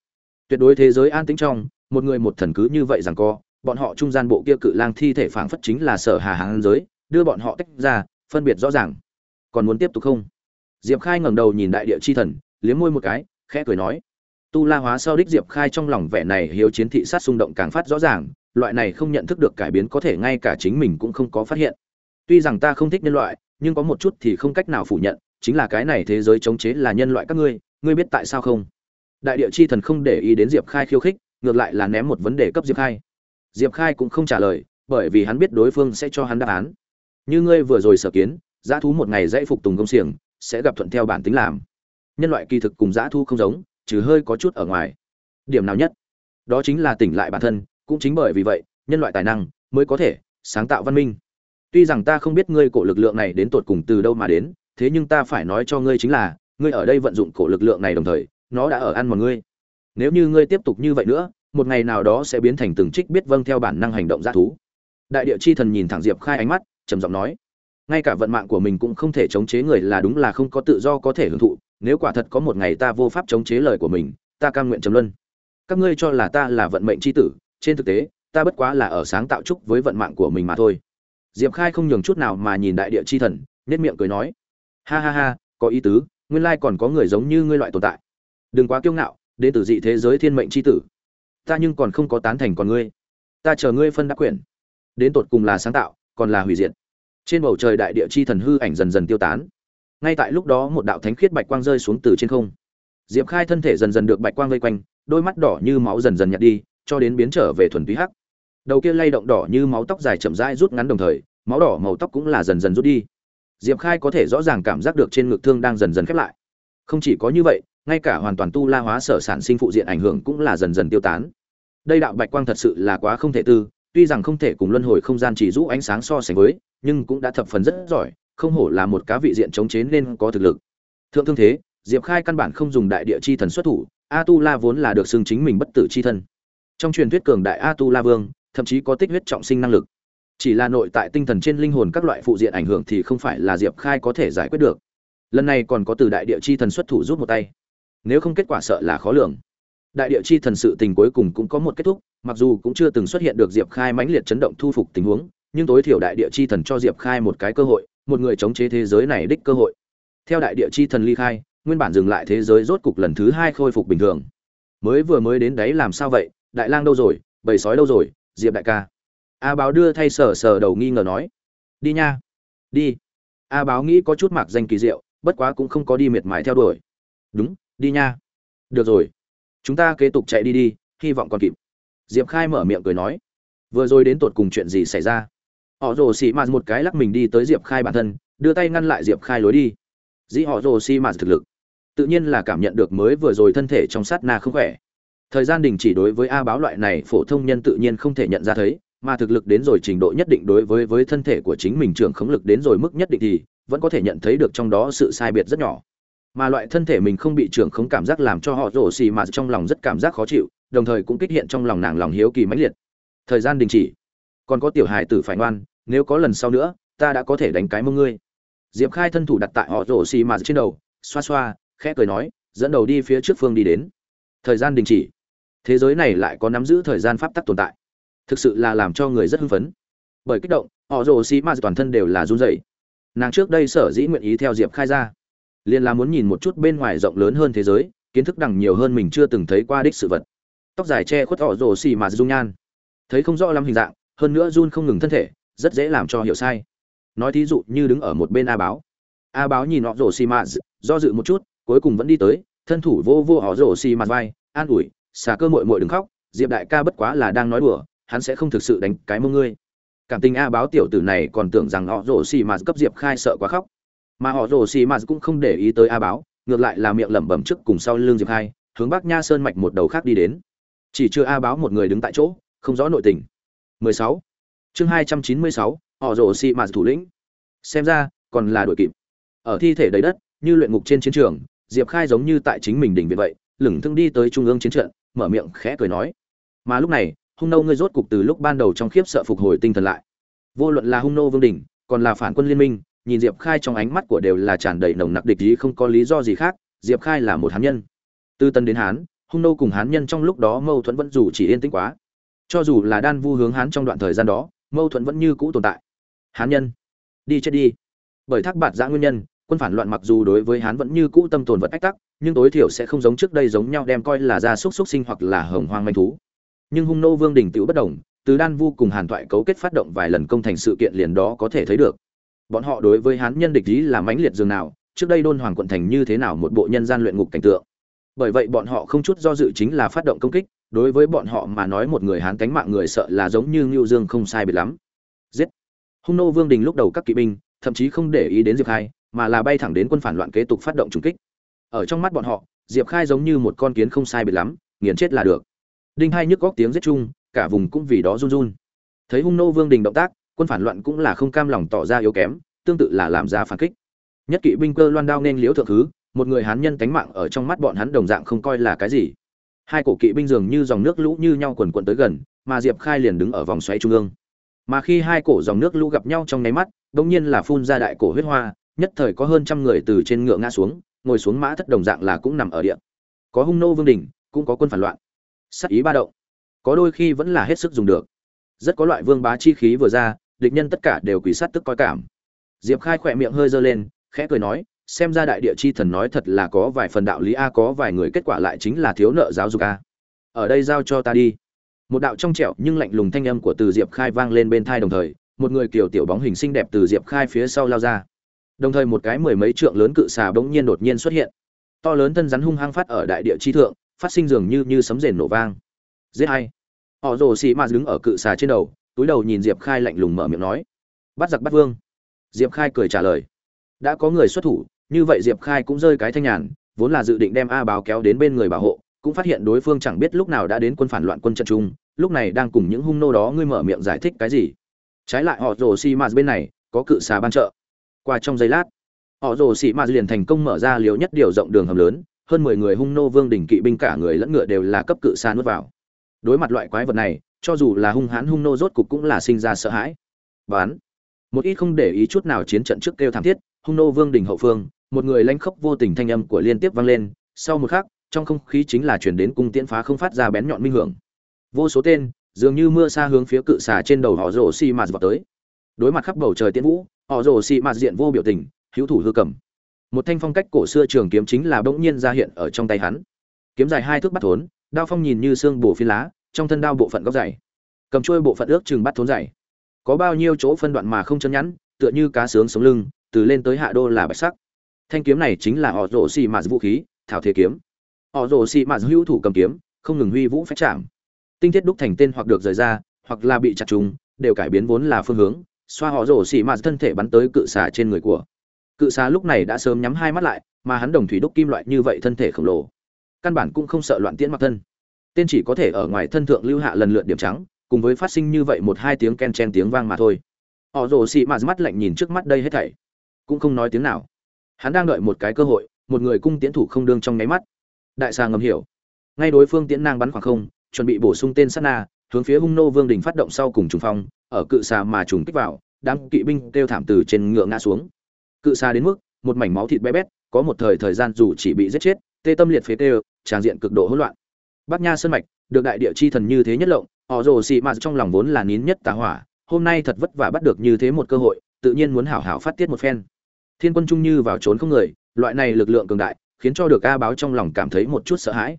Tuyệt đối thế giới an tĩnh trong, một người một thần cứ như vậy rằng co, bọn họ trung gian bộ kia cự lang thi thể phảng phất chính là sở hà hàng giới, đưa bọn họ tách ra, phân biệt rõ ràng. Còn muốn tiếp tục không? Diệp khai ngẩng đầu nhìn đại địa chi thần, liếm môi một cái, khẽ cười nói tu la hóa sau đích diệp khai trong lòng vẻ này hiếu chiến thị sát xung động càng phát rõ ràng, loại này không nhận thức được cải biến có thể ngay cả chính mình cũng không có phát hiện. Tuy rằng ta không thích nhân loại, nhưng có một chút thì không cách nào phủ nhận, chính là cái này thế giới chống chế là nhân loại các ngươi ngươi biết tại sao không? Đại địa chi thần không để ý đến diệp khai khiêu khích, ngược lại là ném một vấn đề cấp diệp khai. Diệp khai cũng không trả lời, bởi vì hắn biết đối phương sẽ cho hắn đáp án. Như ngươi vừa rồi sở kiến, dã thú một ngày dãy phục tùng công xiềng, sẽ gặp thuận theo bản tính làm. Nhân loại kỳ thực cùng dã thú không giống trừ hơi có chút ở ngoài. Điểm nào nhất? Đó chính là tỉnh lại bản thân, cũng chính bởi vì vậy, nhân loại tài năng mới có thể sáng tạo văn minh. Tuy rằng ta không biết ngươi cổ lực lượng này đến tột cùng từ đâu mà đến, thế nhưng ta phải nói cho ngươi chính là, ngươi ở đây vận dụng cổ lực lượng này đồng thời, nó đã ở ăn một ngươi. Nếu như ngươi tiếp tục như vậy nữa, một ngày nào đó sẽ biến thành từng trích biết vâng theo bản năng hành động g thú. Đại địa chi thần nhìn thẳng diệp khai ánh mắt, trầm giọng nói. Ngay cả vận mạng của mình cũng không thể chống chế người là đúng là không có tự do có thể hưởng thụ nếu quả thật có một ngày ta vô pháp chống chế lời của mình, ta cam nguyện trầm luân. Các ngươi cho là ta là vận mệnh c h i tử, trên thực tế, ta bất quá là ở sáng tạo trúc với vận mạng của mình mà thôi. Diệp khai không nhường chút nào mà nhìn đại địa chi thần nết miệng cười nói, ha ha ha, có ý tứ, nguyên lai còn có người giống như ngươi loại tồn tại. Đừng quá kiêu ngạo, đến từ dị thế giới thiên mệnh c h i tử. Ta nhưng còn không có tán thành còn ngươi. Ta chờ ngươi phân đắc quyển đến tột cùng là sáng tạo, còn là hủy diệt. Trên bầu trời đại địa chi thần hư ảnh dần dần tiêu tán ngay tại lúc đó một đạo thánh khiết bạch quang rơi xuống từ trên không. Diệp khai thân thể dần dần được bạch quang vây quanh, đôi mắt đỏ như máu dần dần nhạt đi, cho đến biến trở về thuần túy hắc. Đầu kia lay động đỏ như máu tóc dài chậm rãi rút ngắn đồng thời, máu đỏ màu tóc cũng là dần dần rút đi. Diệp khai có thể rõ ràng cảm giác được trên ngực thương đang dần dần khép lại. Không chỉ có như vậy, ngay cả hoàn toàn tu la hóa sở sản sinh phụ diện ảnh hưởng cũng là dần dần tiêu tán. Đây đạo bạch quang thật sự là quá không thể tư, tuy rằng không thể cùng luân hồi không gian chỉ rũ ánh sáng so sánh với, nhưng cũng đã thập phần rất giỏi không hổ là một cá vị diện chống chế nên có thực lực. Thượng thương thế, diệp khai căn bản không dùng đại địa chi thần xuất thủ a tu la vốn là được xưng chính mình bất tử chi thân. Trong truyền thuyết cường đại a tu la vương, thậm chí có tích huyết trọng sinh năng lực. Chỉ là nội tại tinh thần trên linh hồn các loại phụ diện ảnh hưởng thì không phải là diệp khai có thể giải quyết được. Lần này còn có từ đại địa chi thần xuất thủ giúp một tay. Nếu không kết quả sợ là khó lường. Đại địa chi thần sự tình cuối cùng cũng có một kết thúc, mặc dù cũng chưa từng xuất hiện được diệp khai mãnh liệt chấn động thu phục tình huống, nhưng tối thiểu đại địa chi thần cho diệp khai một cái cơ hội một người chống chế thế giới này đích cơ hội. Theo đại địa chi thần ly khai, nguyên bản dừng lại thế giới rốt cục lần thứ hai khôi phục bình thường. Mới vừa mới đến đấy làm sao vậy? Đại lang đâu rồi? Bầy sói đâu rồi? Diệp đại ca. A báo đưa thay sờ sờ đầu nghi ngờ nói. Đi nha. Đi. A báo nghĩ có chút mạc danh kỳ diệu, bất quá cũng không có đi miệt mài theo đuổi. Đúng, đi nha. Được rồi. Chúng ta kế tục chạy đi đi, hy vọng còn kịp. Diệp khai mở miệng cười nói. Vừa rồi đến tột cùng chuyện gì xảy ra? Họ rồ xì mạt một cái lắc mình đi tới diệp khai bản thân, đưa tay ngăn lại diệp khai lối đi. Dĩ họ rồ xì mạt thực lực, tự nhiên là cảm nhận được mới vừa rồi thân thể trong sát na không khỏe. Thời gian đình chỉ đối với a báo loại này phổ thông nhân tự nhiên không thể nhận ra thấy, mà thực lực đến rồi trình độ nhất định đối với với thân thể của chính mình trưởng khống lực đến rồi mức nhất định thì vẫn có thể nhận thấy được trong đó sự sai biệt rất nhỏ. Mà loại thân thể mình không bị trưởng khống cảm giác làm cho họ rổ xì mà trong lòng rất cảm giác khó chịu, đồng thời cũng kích hiện trong lòng nàng lòng hiếu kỳ mãnh liệt. Thời gian đình chỉ, còn có tiểu hài tử phải ngoan nếu có lần sau nữa, ta đã có thể đánh cái mông ngươi. Diệp khai thân thủ đặt tại họ rổ xì mà trên đầu, xoa xoa, khẽ cười nói, dẫn đầu đi phía trước phương đi đến. Thời gian đình chỉ. Thế giới này lại có nắm giữ thời gian pháp tắc tồn tại. Thực sự là làm cho người rất hưng phấn. Bởi kích động, họ rồ xì ma toàn thân đều là run rẩy. Nàng trước đây sở dĩ nguyện ý theo diệp khai ra, liền là muốn nhìn một chút bên ngoài rộng lớn hơn thế giới, kiến thức đằng nhiều hơn mình chưa từng thấy qua đích sự vật. Tóc dài che khuất họ rồ xì mà dung nhan. Thấy không rõ lắm hình dạng, hơn nữa run không ngừng thân thể rất dễ làm cho hiểu sai. Nói thí dụ như đứng ở một bên a báo. A báo nhìn họ rồ xì mà do dự một chút, cuối cùng vẫn đi tới, thân thủ vô vô họ rồ xì mà vai, an ủi, xà cơ mội mội đừng khóc, diệp đại ca bất quá là đang nói đùa, hắn sẽ không thực sự đánh cái mông ngươi. Cảm tình a báo tiểu tử này còn tưởng rằng họ rồ xì mà cấp diệp khai sợ quá khóc. Mà họ rồ xì mà cũng không để ý tới a báo, ngược lại là miệng lẩm bẩm trước cùng sau lưng diệp khai, hướng bắc nha sơn mạch một đầu khác đi đến. Chỉ chưa a báo một người đứng tại chỗ, không rõ nội tình. 16 chương 296, họ rồ xị mà thủ lĩnh. Xem ra còn là đội kịp. Ở thi thể đầy đất như luyện ngục trên chiến trường diệp khai giống như tại chính mình đỉnh viện vậy lửng thương đi tới trung ương chiến trận mở miệng khẽ cười nói. Mà lúc này hung nô ngươi rốt cục từ lúc ban đầu trong khiếp sợ phục hồi tinh thần lại. Vô luận là hung nô vương đình còn là phản quân liên minh nhìn diệp khai trong ánh mắt của đều là tràn đầy nồng nặc địch ý không có lý do gì khác diệp khai là một hán nhân. Từ tân đến hán hung nô cùng hán nhân trong lúc đó mâu thuẫn vẫn dù chỉ yên tĩnh quá. Cho dù là đan vu hướng hán trong đoạn thời gian đó mâu thuẫn vẫn như cũ tồn tại. Hán nhân, đi chết đi. Bởi thác bạt giã nguyên nhân, quân phản loạn mặc dù đối với hán vẫn như cũ tâm tồn vật ách tắc, nhưng tối thiểu sẽ không giống trước đây giống nhau đem coi là gia súc xuất sinh hoặc là hồng hoang manh thú. Nhưng hung nô vương đình tựu bất đồng, từ đan vu cùng hàn thoại cấu kết phát động vài lần công thành sự kiện liền đó có thể thấy được. Bọn họ đối với hán nhân địch ý là mãnh liệt dường nào, trước đây đôn hoàng quận thành như thế nào một bộ nhân gian luyện ngục cảnh tượng. Bởi vậy bọn họ không chút do dự chính là phát động công kích đối với bọn họ mà nói một người hán cánh mạng người sợ là giống như ngưu dương không sai biệt lắm. Giết! Hung nô vương đình lúc đầu các kỵ binh, thậm chí không để ý đến diệp khai, mà là bay thẳng đến quân phản loạn kế tục phát động trùng kích. Ở trong mắt bọn họ, diệp khai giống như một con kiến không sai biệt lắm, nghiền chết là được. Đinh hai nhức góc tiếng giết chung, cả vùng cũng vì đó run run. Thấy hung nô vương đình động tác, quân phản loạn cũng là không cam lòng tỏ ra yếu kém, tương tự là làm ra phản kích. Nhất kỵ binh cơ loan đao nên liễu thượng thứ, một người hán nhân tánh mạng ở trong mắt bọn hắn đồng dạng không coi là cái gì hai cổ kỵ binh dường như dòng nước lũ như nhau quần quận tới gần, mà diệp khai liền đứng ở vòng xoáy trung ương. Mà khi hai cổ dòng nước lũ gặp nhau trong nháy mắt đột nhiên là phun ra đại cổ huyết hoa, nhất thời có hơn trăm người từ trên ngựa ngã xuống, ngồi xuống mã thất đồng dạng là cũng nằm ở địa. Có hung nô vương đình cũng có quân phản loạn. Sắc ý ba động. Có đôi khi vẫn là hết sức dùng được. Rất có loại vương bá chi khí vừa ra, địch nhân tất cả đều quỷ sát tức coi cảm. Diệp khai khỏe miệng hơi giơ lên, khẽ cười nói xem ra đại địa chi thần nói thật là có vài phần đạo lý a, có vài người kết quả lại chính là thiếu nợ giáo dục a. Ở đây giao cho ta đi. Một đạo trong trẻo nhưng lạnh lùng thanh âm của từ diệp khai vang lên bên thai đồng thời, một người kiểu tiểu bóng hình xinh đẹp từ diệp khai phía sau lao ra. Đồng thời một cái mười mấy trượng lớn cự xà bỗng nhiên đột nhiên xuất hiện. To lớn thân rắn hung hăng phát ở đại địa chi thượng, phát sinh dường như như sấm rền nổ vang. Giết hay. Họ rồ xì mà đứng ở cự xà trên đầu, túi đầu nhìn diệp khai lạnh lùng mở miệng nói. Bắt giặc bắt vương. Diệp khai cười trả lời. Đã có người xuất thủ như vậy diệp khai cũng rơi cái thanh nhàn, vốn là dự định đem a báo kéo đến bên người bảo hộ, cũng phát hiện đối phương chẳng biết lúc nào đã đến quân phản loạn quân trận trung lúc này đang cùng những hung nô đó ngươi mở miệng giải thích cái gì. Trái lại họ rồ xi mà bên này, có cự xà ban trợ. Qua trong giây lát, họ rồ xi mà liền thành công mở ra liều nhất điều rộng đường hầm lớn, hơn mười người hung nô vương đỉnh kỵ binh cả người lẫn ngựa đều là cấp cự xà nuốt vào. Đối mặt loại quái vật này, cho dù là hung hãn hung nô rốt cục cũng là sinh ra sợ hãi. Bán một ít không để ý chút nào chiến trận trước kêu thảm thiết, hung nô vương đỉnh hậu phương một người lanh khốc vô tình thanh âm của liên tiếp vang lên, sau một khắc, trong không khí chính là chuyển đến cung tiễn phá không phát ra bén nhọn minh hưởng. Vô số tên, dường như mưa xa hướng phía cự xà trên đầu họ rổ xi mạt vào tới. Đối mặt khắp bầu trời tiễn vũ, họ rổ xi mạt diện vô biểu tình, hữu thủ hư cầm. Một thanh phong cách cổ xưa trường kiếm chính là bỗng nhiên ra hiện ở trong tay hắn. Kiếm dài hai thước bắt thốn, đao phong nhìn như xương bổ phi lá, trong thân đao bộ phận góc dày. Cầm trôi bộ phận ước chừng bắt thốn dày. Có bao nhiêu chỗ phân đoạn mà không chân nhẵn, tựa như cá sướng sống lưng, từ lên tới hạ đô là bạch sắc thanh kiếm này chính là họ rổ xì mạt vũ khí, thảo thế kiếm. Họ rổ xì mạt hữu thủ cầm kiếm, không ngừng huy vũ phách chạm. Tinh thiết đúc thành tên hoặc được rời ra, hoặc là bị chặt trùng, đều cải biến vốn là phương hướng, xoa họ rổ xì mạt thân thể bắn tới cự xà trên người của. Cự xà lúc này đã sớm nhắm hai mắt lại, mà hắn đồng thủy đúc kim loại như vậy thân thể khổng lồ. Căn bản cũng không sợ loạn tiễn mặc thân. Tên chỉ có thể ở ngoài thân thượng lưu hạ lần lượt điểm trắng, cùng với phát sinh như vậy một hai tiếng ken chen tiếng vang mà thôi. Họ rồ xị mạt mắt lạnh nhìn trước mắt đây hết thảy. Cũng không nói tiếng nào hắn đang đợi một cái cơ hội, một người cung tiễn thủ không đương trong nháy mắt. Đại xà ngầm hiểu. Ngay đối phương tiễn nang bắn khoảng không, chuẩn bị bổ sung tên sát na, hướng phía hung nô vương đình phát động sau cùng trùng phong, ở cự xà mà trùng kích vào, đám kỵ binh kêu thảm từ trên ngựa ngã xuống. Cự xà đến mức, một mảnh máu thịt bé bét, có một thời thời gian dù chỉ bị giết chết, tê tâm liệt phế tê tràng diện cực độ hỗn loạn. Bát nha sơn mạch, được đại địa chi thần như thế nhất lộng, họ rồ xị mạt trong lòng vốn là nín nhất tà hỏa, hôm nay thật vất vả bắt được như thế một cơ hội, tự nhiên muốn hảo hảo phát tiết một phen thiên quân trung như vào trốn không người, loại này lực lượng cường đại, khiến cho được a báo trong lòng cảm thấy một chút sợ hãi.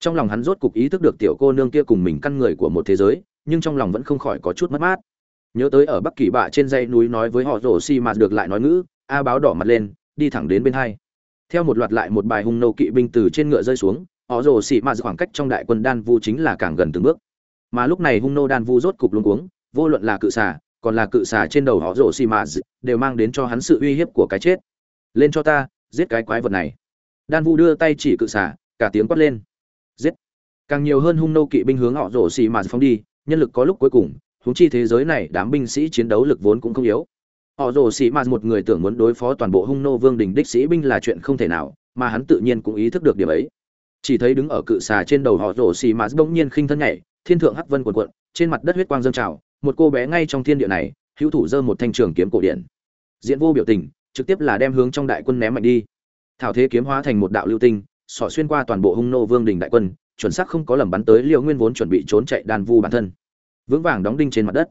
Trong lòng hắn rốt cục ý thức được tiểu cô nương kia cùng mình căn người của một thế giới, nhưng trong lòng vẫn không khỏi có chút mất mát. Nhớ tới ở bắc kỳ bạ trên dãy núi nói với họ rồ xi mạt được lại nói ngữ, a báo đỏ mặt lên, đi thẳng đến bên hai. Theo một loạt lại một bài hung nô kỵ binh từ trên ngựa rơi xuống, họ rồ xị mạt khoảng cách trong đại quân đan vu chính là càng gần từng bước. Mà lúc này hung nô đan vu rốt cục luống cuống, vô luận là cự xà còn là cự xà trên đầu họ rổ xì mạ đều mang đến cho hắn sự uy hiếp của cái chết. Lên cho ta, giết cái quái vật này. Đan vu đưa tay chỉ cự xà, cả tiếng quát lên. Giết. Càng nhiều hơn hung nô kỵ binh hướng họ rổ xì mạ phóng đi, nhân lực có lúc cuối cùng, huống chi thế giới này đám binh sĩ chiến đấu lực vốn cũng không yếu. Họ rồ xì mạt một người tưởng muốn đối phó toàn bộ hung nô vương đình đích sĩ binh là chuyện không thể nào, mà hắn tự nhiên cũng ý thức được điểm ấy. Chỉ thấy đứng ở cự xà trên đầu họ rổ xì mà bỗng nhiên khinh thân nhảy, thiên thượng hắc vân cuộn cuộn, trên mặt đất huyết quang dâng trào một cô bé ngay trong thiên địa này, hữu thủ dơ một thanh trường kiếm cổ điển. Diễn vô biểu tình, trực tiếp là đem hướng trong đại quân ném mạnh đi. Thảo thế kiếm hóa thành một đạo lưu tinh, xỏ xuyên qua toàn bộ hung nô vương đình đại quân, chuẩn xác không có lầm bắn tới liều nguyên vốn chuẩn bị trốn chạy đan vu bản thân. Vững vàng đóng đinh trên mặt đất.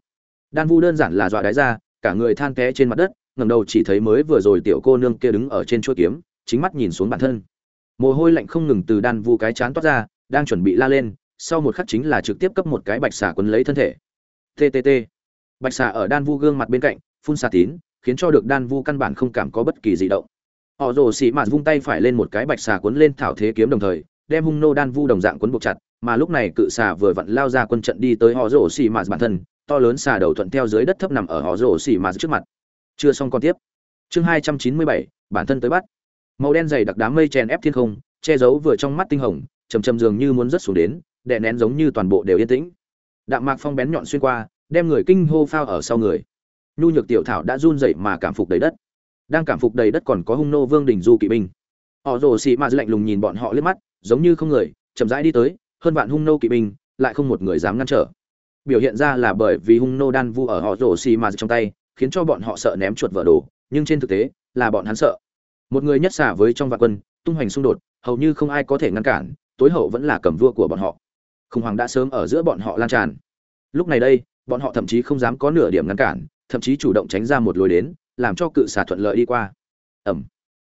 Đan vu đơn giản là dọa đáy ra, cả người than té trên mặt đất ngầm đầu chỉ thấy mới vừa rồi tiểu cô nương kia đứng ở trên chuôi kiếm, chính mắt nhìn xuống bản thân. Mồ hôi lạnh không ngừng từ đan vu cái chán toát ra, đang chuẩn bị la lên, sau một khắc chính là trực tiếp cấp một cái bạch xà quấn lấy thân thể ttt bạch xà ở đan vu gương mặt bên cạnh, phun xà tín, khiến cho được đan vu căn bản không cảm có bất kỳ gì động. Họ rồ xị mạt vung tay phải lên một cái bạch xà cuốn lên thảo thế kiếm đồng thời, đem hung nô đan vu đồng dạng cuốn buộc chặt, mà lúc này cự xà vừa vặn lao ra quân trận đi tới họ rồ xị mạt bản thân, to lớn xà đầu thuận theo dưới đất thấp nằm ở họ rồ xị mạt trước mặt. Chưa xong còn tiếp. Chương hai trăm chín mươi bảy, bản thân tới bắt. Màu đen dày đặc đám mây chèn ép thiên không, che giấu vừa trong mắt tinh hồng, chầm chầm dường như muốn rớt xuống đến, đè nén giống như toàn bộ đều yên tĩnh đạm mạc phong bén nhọn xuyên qua, đem người kinh hô phao ở sau người. Nhu nhược tiểu thảo đã run dậy mà cảm phục đầy đất. Đang cảm phục đầy đất còn có hung nô vương đình du kỵ binh. Họ rồ xì ma lạnh lùng nhìn bọn họ liếc mắt, giống như không người, chậm rãi đi tới, hơn vạn hung nô kỵ binh, lại không một người dám ngăn trở. Biểu hiện ra là bởi vì hung nô đan vu ở họ rồ xì ma trong tay, khiến cho bọn họ sợ ném chuột vỡ đồ, nhưng trên thực tế, là bọn hắn sợ. Một người nhất xả với trong vạn quân, tung hoành xung đột, hầu như không ai có thể ngăn cản, tối hậu vẫn là cầm vua của bọn họ khủng hoảng đã sớm ở giữa bọn họ lan tràn. Lúc này đây, bọn họ thậm chí không dám có nửa điểm ngăn cản, thậm chí chủ động tránh ra một lối đến, làm cho cự xà thuận lợi đi qua. Ẩm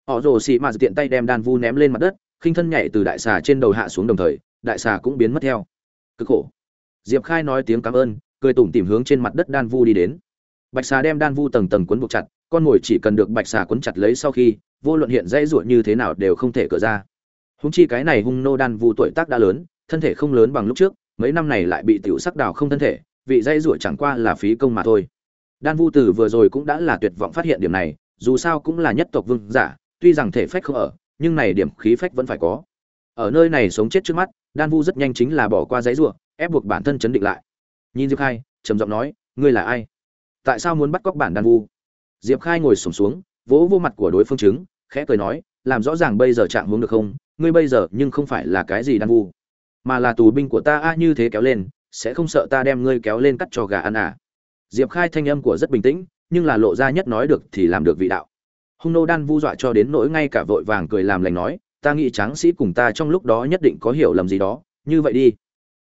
họ rồ xì mà tiện tay đem đan vu ném lên mặt đất, khinh thân nhảy từ đại xà trên đầu hạ xuống đồng thời, đại xà cũng biến mất theo. Cực khổ. Diệp khai nói tiếng cảm ơn, cười tủm tìm hướng trên mặt đất đan vu đi đến. Bạch xà đem đan vu tầng tầng quấn buộc chặt, con mồi chỉ cần được bạch xà quấn chặt lấy sau khi, vô luận hiện dãy ruột như thế nào đều không thể cỡ ra. Húng chi cái này hung nô đan vu tuổi tác đã lớn thân thể không lớn bằng lúc trước mấy năm này lại bị tiểu sắc đào không thân thể vị dây rủa chẳng qua là phí công mà thôi. Đan vu tử vừa rồi cũng đã là tuyệt vọng phát hiện điểm này dù sao cũng là nhất tộc vương giả tuy rằng thể phách không ở nhưng này điểm khí phách vẫn phải có. Ở nơi này sống chết trước mắt đan vu rất nhanh chính là bỏ qua dãy rủa ép buộc bản thân chấn định lại. Nhìn diệp khai trầm giọng nói ngươi là ai? Tại sao muốn bắt cóc bản đan vu? Diệp khai ngồi sổm xuống, xuống vỗ vô mặt của đối phương chứng khẽ cười nói làm rõ ràng bây giờ trạng huống được không? Ngươi bây giờ nhưng không phải là cái gì đan vu mà là tù binh của ta a, như thế kéo lên, sẽ không sợ ta đem ngươi kéo lên cắt cho gà ăn à. Diệp khai thanh âm của rất bình tĩnh, nhưng là lộ ra nhất nói được thì làm được vị đạo. Hung nô đan vu dọa cho đến nỗi ngay cả vội vàng cười làm lành nói, ta nghĩ tráng sĩ cùng ta trong lúc đó nhất định có hiểu lầm gì đó, như vậy đi.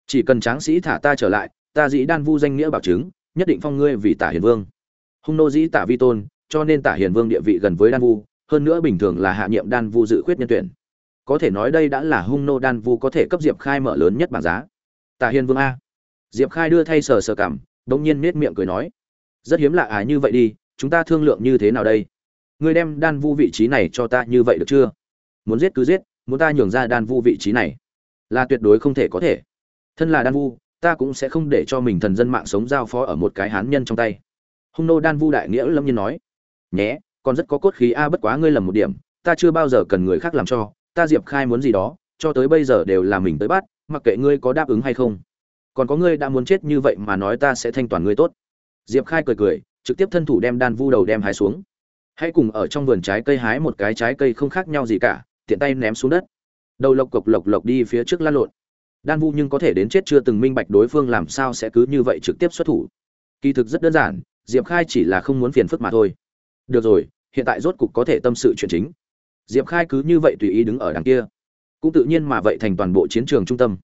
Chỉ cần tráng sĩ thả ta trở lại, ta dĩ đan vu danh nghĩa bảo chứng, nhất định phong ngươi vì tả hiền vương. Hung nô dĩ tả vi tôn, cho nên tả hiền vương địa vị gần với đan vu, hơn nữa bình thường là hạ nhiệm đan vu dự khuyết nhân tuyển có thể nói đây đã là hung nô đan vu có thể cấp diệp khai mở lớn nhất bảng giá. Tả hiền vương a. Diệp khai đưa thay sờ sờ cảm đống nhiên nết miệng cười nói, rất hiếm lạ à như vậy đi, chúng ta thương lượng như thế nào đây? Ngươi đem đan vu vị trí này cho ta như vậy được chưa? Muốn giết cứ giết, muốn ta nhường ra đan vu vị trí này, là tuyệt đối không thể có thể. Thân là đan vu, ta cũng sẽ không để cho mình thần dân mạng sống giao phó ở một cái hán nhân trong tay. Hung nô đan vu đại nghĩa lâm nhiên nói, nhé, còn rất có cốt khí a, bất quá ngươi lầm một điểm, ta chưa bao giờ cần người khác làm cho ta diệp khai muốn gì đó, cho tới bây giờ đều là mình tới bắt, mặc kệ ngươi có đáp ứng hay không. Còn có ngươi đã muốn chết như vậy mà nói ta sẽ thanh toàn ngươi tốt. Diệp khai cười cười, trực tiếp thân thủ đem đan vu đầu đem hái xuống. Hãy cùng ở trong vườn trái cây hái một cái trái cây không khác nhau gì cả, tiện tay ném xuống đất. Đầu lộc cộc lộc lộc đi phía trước lăn lộn. Đan vu nhưng có thể đến chết chưa từng minh bạch đối phương làm sao sẽ cứ như vậy trực tiếp xuất thủ. Kỳ thực rất đơn giản, diệp khai chỉ là không muốn phiền phức mà thôi. Được rồi, hiện tại rốt cục có thể tâm sự chuyện chính diệp khai cứ như vậy tùy ý đứng ở đằng kia. Cũng tự nhiên mà vậy thành toàn bộ chiến trường trung tâm.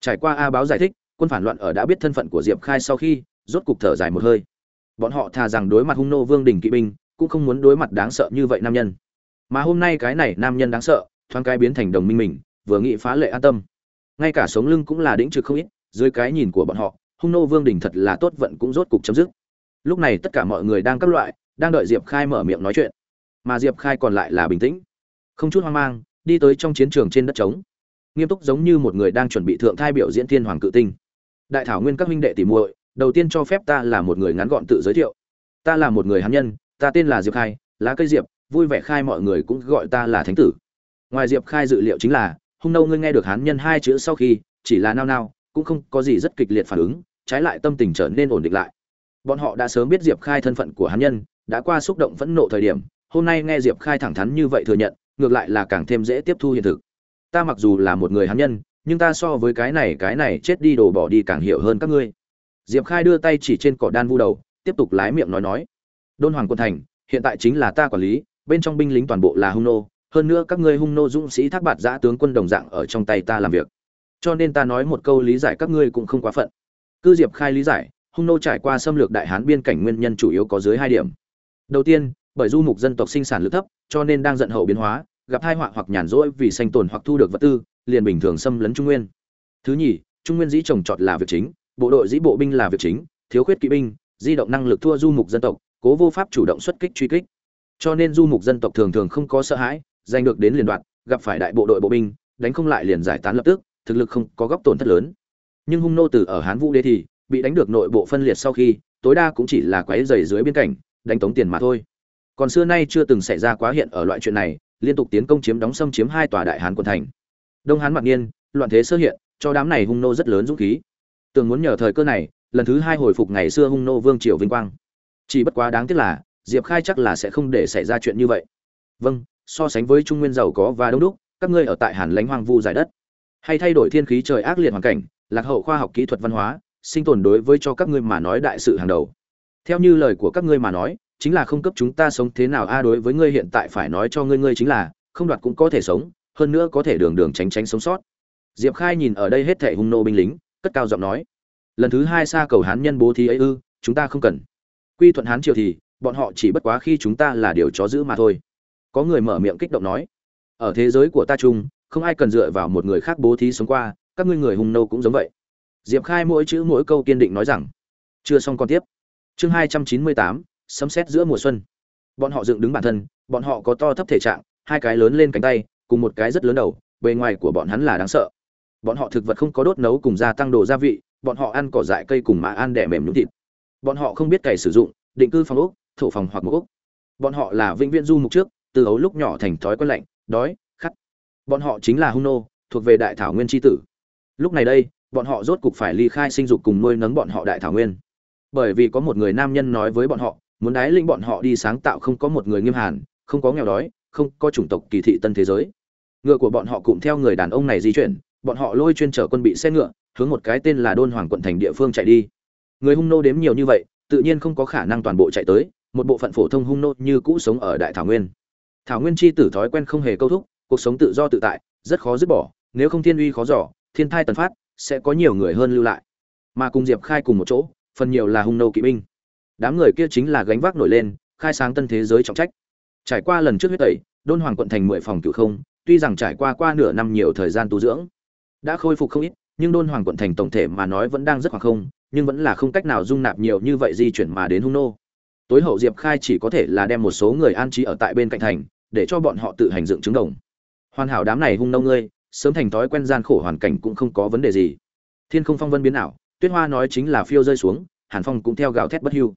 Trải qua a báo giải thích, quân phản loạn ở đã biết thân phận của diệp khai sau khi, rốt cục thở dài một hơi. Bọn họ thà rằng đối mặt hung nô vương đình kỵ binh, cũng không muốn đối mặt đáng sợ như vậy nam nhân. Mà hôm nay cái này nam nhân đáng sợ, thoáng cái biến thành đồng minh mình, vừa nghĩ phá lệ an tâm. Ngay cả sống lưng cũng là đĩnh trực không ít, dưới cái nhìn của bọn họ, hung nô vương đình thật là tốt vận cũng rốt cục chấm dứt. Lúc này tất cả mọi người đang các loại, đang đợi diệp khai mở miệng nói chuyện. Mà diệp khai còn lại là bình tĩnh không chút hoang mang, đi tới trong chiến trường trên đất trống. Nghiêm túc giống như một người đang chuẩn bị thượng thai biểu diễn thiên hoàng cự tinh. Đại thảo nguyên các huynh đệ tỉ muội, đầu tiên cho phép ta là một người ngắn gọn tự giới thiệu. Ta là một người hán nhân, ta tên là diệp khai, lá cây diệp, vui vẻ khai mọi người cũng gọi ta là thánh tử. Ngoài diệp khai dự liệu chính là, hung nâu ngươi nghe được hán nhân hai chữ sau khi, chỉ là nao nao, cũng không có gì rất kịch liệt phản ứng, trái lại tâm tình trở nên ổn định lại. Bọn họ đã sớm biết diệp khai thân phận của hán nhân, đã qua xúc động phẫn nộ thời điểm, hôm nay nghe diệp khai thẳng thắn như vậy thừa nhận ngược lại là càng thêm dễ tiếp thu hiện thực. Ta mặc dù là một người hán nhân, nhưng ta so với cái này cái này chết đi đổ bỏ đi càng hiểu hơn các ngươi. Diệp khai đưa tay chỉ trên cỏ đan vu đầu, tiếp tục lái miệng nói nói. Đôn hoàng quân thành, hiện tại chính là ta quản lý, bên trong binh lính toàn bộ là hung nô, hơn nữa các ngươi hung nô dũng sĩ thác bạt giã tướng quân đồng dạng ở trong tay ta làm việc. Cho nên ta nói một câu lý giải các ngươi cũng không quá phận. Cư diệp khai lý giải, hung nô trải qua xâm lược đại hán biên cảnh nguyên nhân chủ yếu có dưới hai điểm. Đầu tiên, bởi du mục dân tộc sinh sản lực thấp, cho nên đang giận hậu biến hóa gặp hai họa hoặc nhàn rỗi vì sanh tồn hoặc thu được vật tư, liền bình thường xâm lấn trung nguyên. Thứ nhì, trung nguyên dĩ trồng trọt là việc chính, bộ đội dĩ bộ binh là việc chính, thiếu khuyết kỵ binh, di động năng lực thua du mục dân tộc, cố vô pháp chủ động xuất kích truy kích. Cho nên du mục dân tộc thường thường không có sợ hãi, giành được đến liền đoạn gặp phải đại bộ đội bộ binh, đánh không lại liền giải tán lập tức, thực lực không có góc tổn thất lớn. Nhưng hung nô tử ở hán vũ đế thì bị đánh được nội bộ phân liệt sau khi, tối đa cũng chỉ là quấy dày dưới biên cảnh, đánh tống tiền mà thôi. Còn xưa nay chưa từng xảy ra quá hiện ở loại chuyện này liên tục tiến công chiếm đóng xâm chiếm hai tòa đại hán quận thành. Đông hán mặc nhiên loạn thế sơ hiện, cho đám này hung nô rất lớn dũng khí. Tường muốn nhờ thời cơ này, lần thứ hai hồi phục ngày xưa hung nô vương triều vinh quang. Chỉ bất quá đáng tiếc là, diệp khai chắc là sẽ không để xảy ra chuyện như vậy. Vâng so sánh với trung nguyên giàu có và đông đúc, các ngươi ở tại hàn lãnh hoang vu giải đất. Hay thay đổi thiên khí trời ác liệt hoàn cảnh, lạc hậu khoa học kỹ thuật văn hóa, sinh tồn đối với cho các ngươi mà nói đại sự hàng đầu. Theo như lời của các ngươi mà nói chính là không cấp chúng ta sống thế nào. A, đối với ngươi hiện tại phải nói cho ngươi ngươi chính là, không đoạt cũng có thể sống, hơn nữa có thể đường đường tránh tránh sống sót. Diệp khai nhìn ở đây hết thảy hung nô binh lính, cất cao giọng nói, lần thứ hai xa cầu hán nhân bố thí ấy ư, chúng ta không cần. Quy thuận hán triều thì, bọn họ chỉ bất quá khi chúng ta là điều chó giữ mà thôi. Có người mở miệng kích động nói, ở thế giới của ta chung, không ai cần dựa vào một người khác bố thí sống qua, các ngươi người hung nô cũng giống vậy. Diệp khai mỗi chữ mỗi câu kiên định nói rằng, chưa xong còn tiếp. Chương hai trăm chín mươi tám sấm xét giữa mùa xuân. Bọn họ dựng đứng bản thân, bọn họ có to thấp thể trạng, hai cái lớn lên cánh tay, cùng một cái rất lớn đầu, bề ngoài của bọn hắn là đáng sợ. Bọn họ thực vật không có đốt nấu cùng gia tăng đồ gia vị, bọn họ ăn cỏ dại cây cùng mạ ăn đẻ mềm nhúng thịt. Bọn họ không biết cày sử dụng, định cư phòng ốc, thổ phòng hoặc một ốc. Bọn họ là vĩnh viễn du mục trước, từ ấu lúc nhỏ thành thói quen lạnh, đói, khát. Bọn họ chính là hung nô, thuộc về đại thảo nguyên tri tử. Lúc này đây, bọn họ rốt cục phải ly khai sinh dục cùng nuôi nấng bọn họ đại thảo nguyên. Bởi vì có một người nam nhân nói với bọn họ muốn đái linh bọn họ đi sáng tạo không có một người nghiêm hàn, không có nghèo đói, không có chủng tộc kỳ thị tân thế giới. Ngựa của bọn họ cùng theo người đàn ông này di chuyển, bọn họ lôi chuyên chở quân bị xe ngựa, hướng một cái tên là đôn hoàng quận thành địa phương chạy đi. Người hung nô đếm nhiều như vậy, tự nhiên không có khả năng toàn bộ chạy tới, một bộ phận phổ thông hung nô như cũ sống ở đại thảo nguyên. Thảo nguyên chi tử thói quen không hề câu thúc, cuộc sống tự do tự tại, rất khó dứt bỏ, nếu không thiên uy khó giỏ thiên thai tần phát, sẽ có nhiều người hơn lưu lại. Mà cùng diệp khai cùng một chỗ, phần nhiều là hung nô kỵ binh đám người kia chính là gánh vác nổi lên, khai sáng tân thế giới trọng trách. Trải qua lần trước huyết tẩy, đôn hoàng quận thành mười phòng cựu không, tuy rằng trải qua qua nửa năm nhiều thời gian tu dưỡng, đã khôi phục không ít, nhưng đôn hoàng quận thành tổng thể mà nói vẫn đang rất khoảng không, nhưng vẫn là không cách nào dung nạp nhiều như vậy di chuyển mà đến hung nô. Tối hậu diệp khai chỉ có thể là đem một số người an trí ở tại bên cạnh thành, để cho bọn họ tự hành dựng chứng đồng. Hoàn hảo đám này hung nô ngươi, sớm thành thói quen gian khổ hoàn cảnh cũng không có vấn đề gì. Thiên không phong vân biến ảo, tuyết hoa nói chính là phiêu rơi xuống, hàn phong cũng theo gào thét bất hưu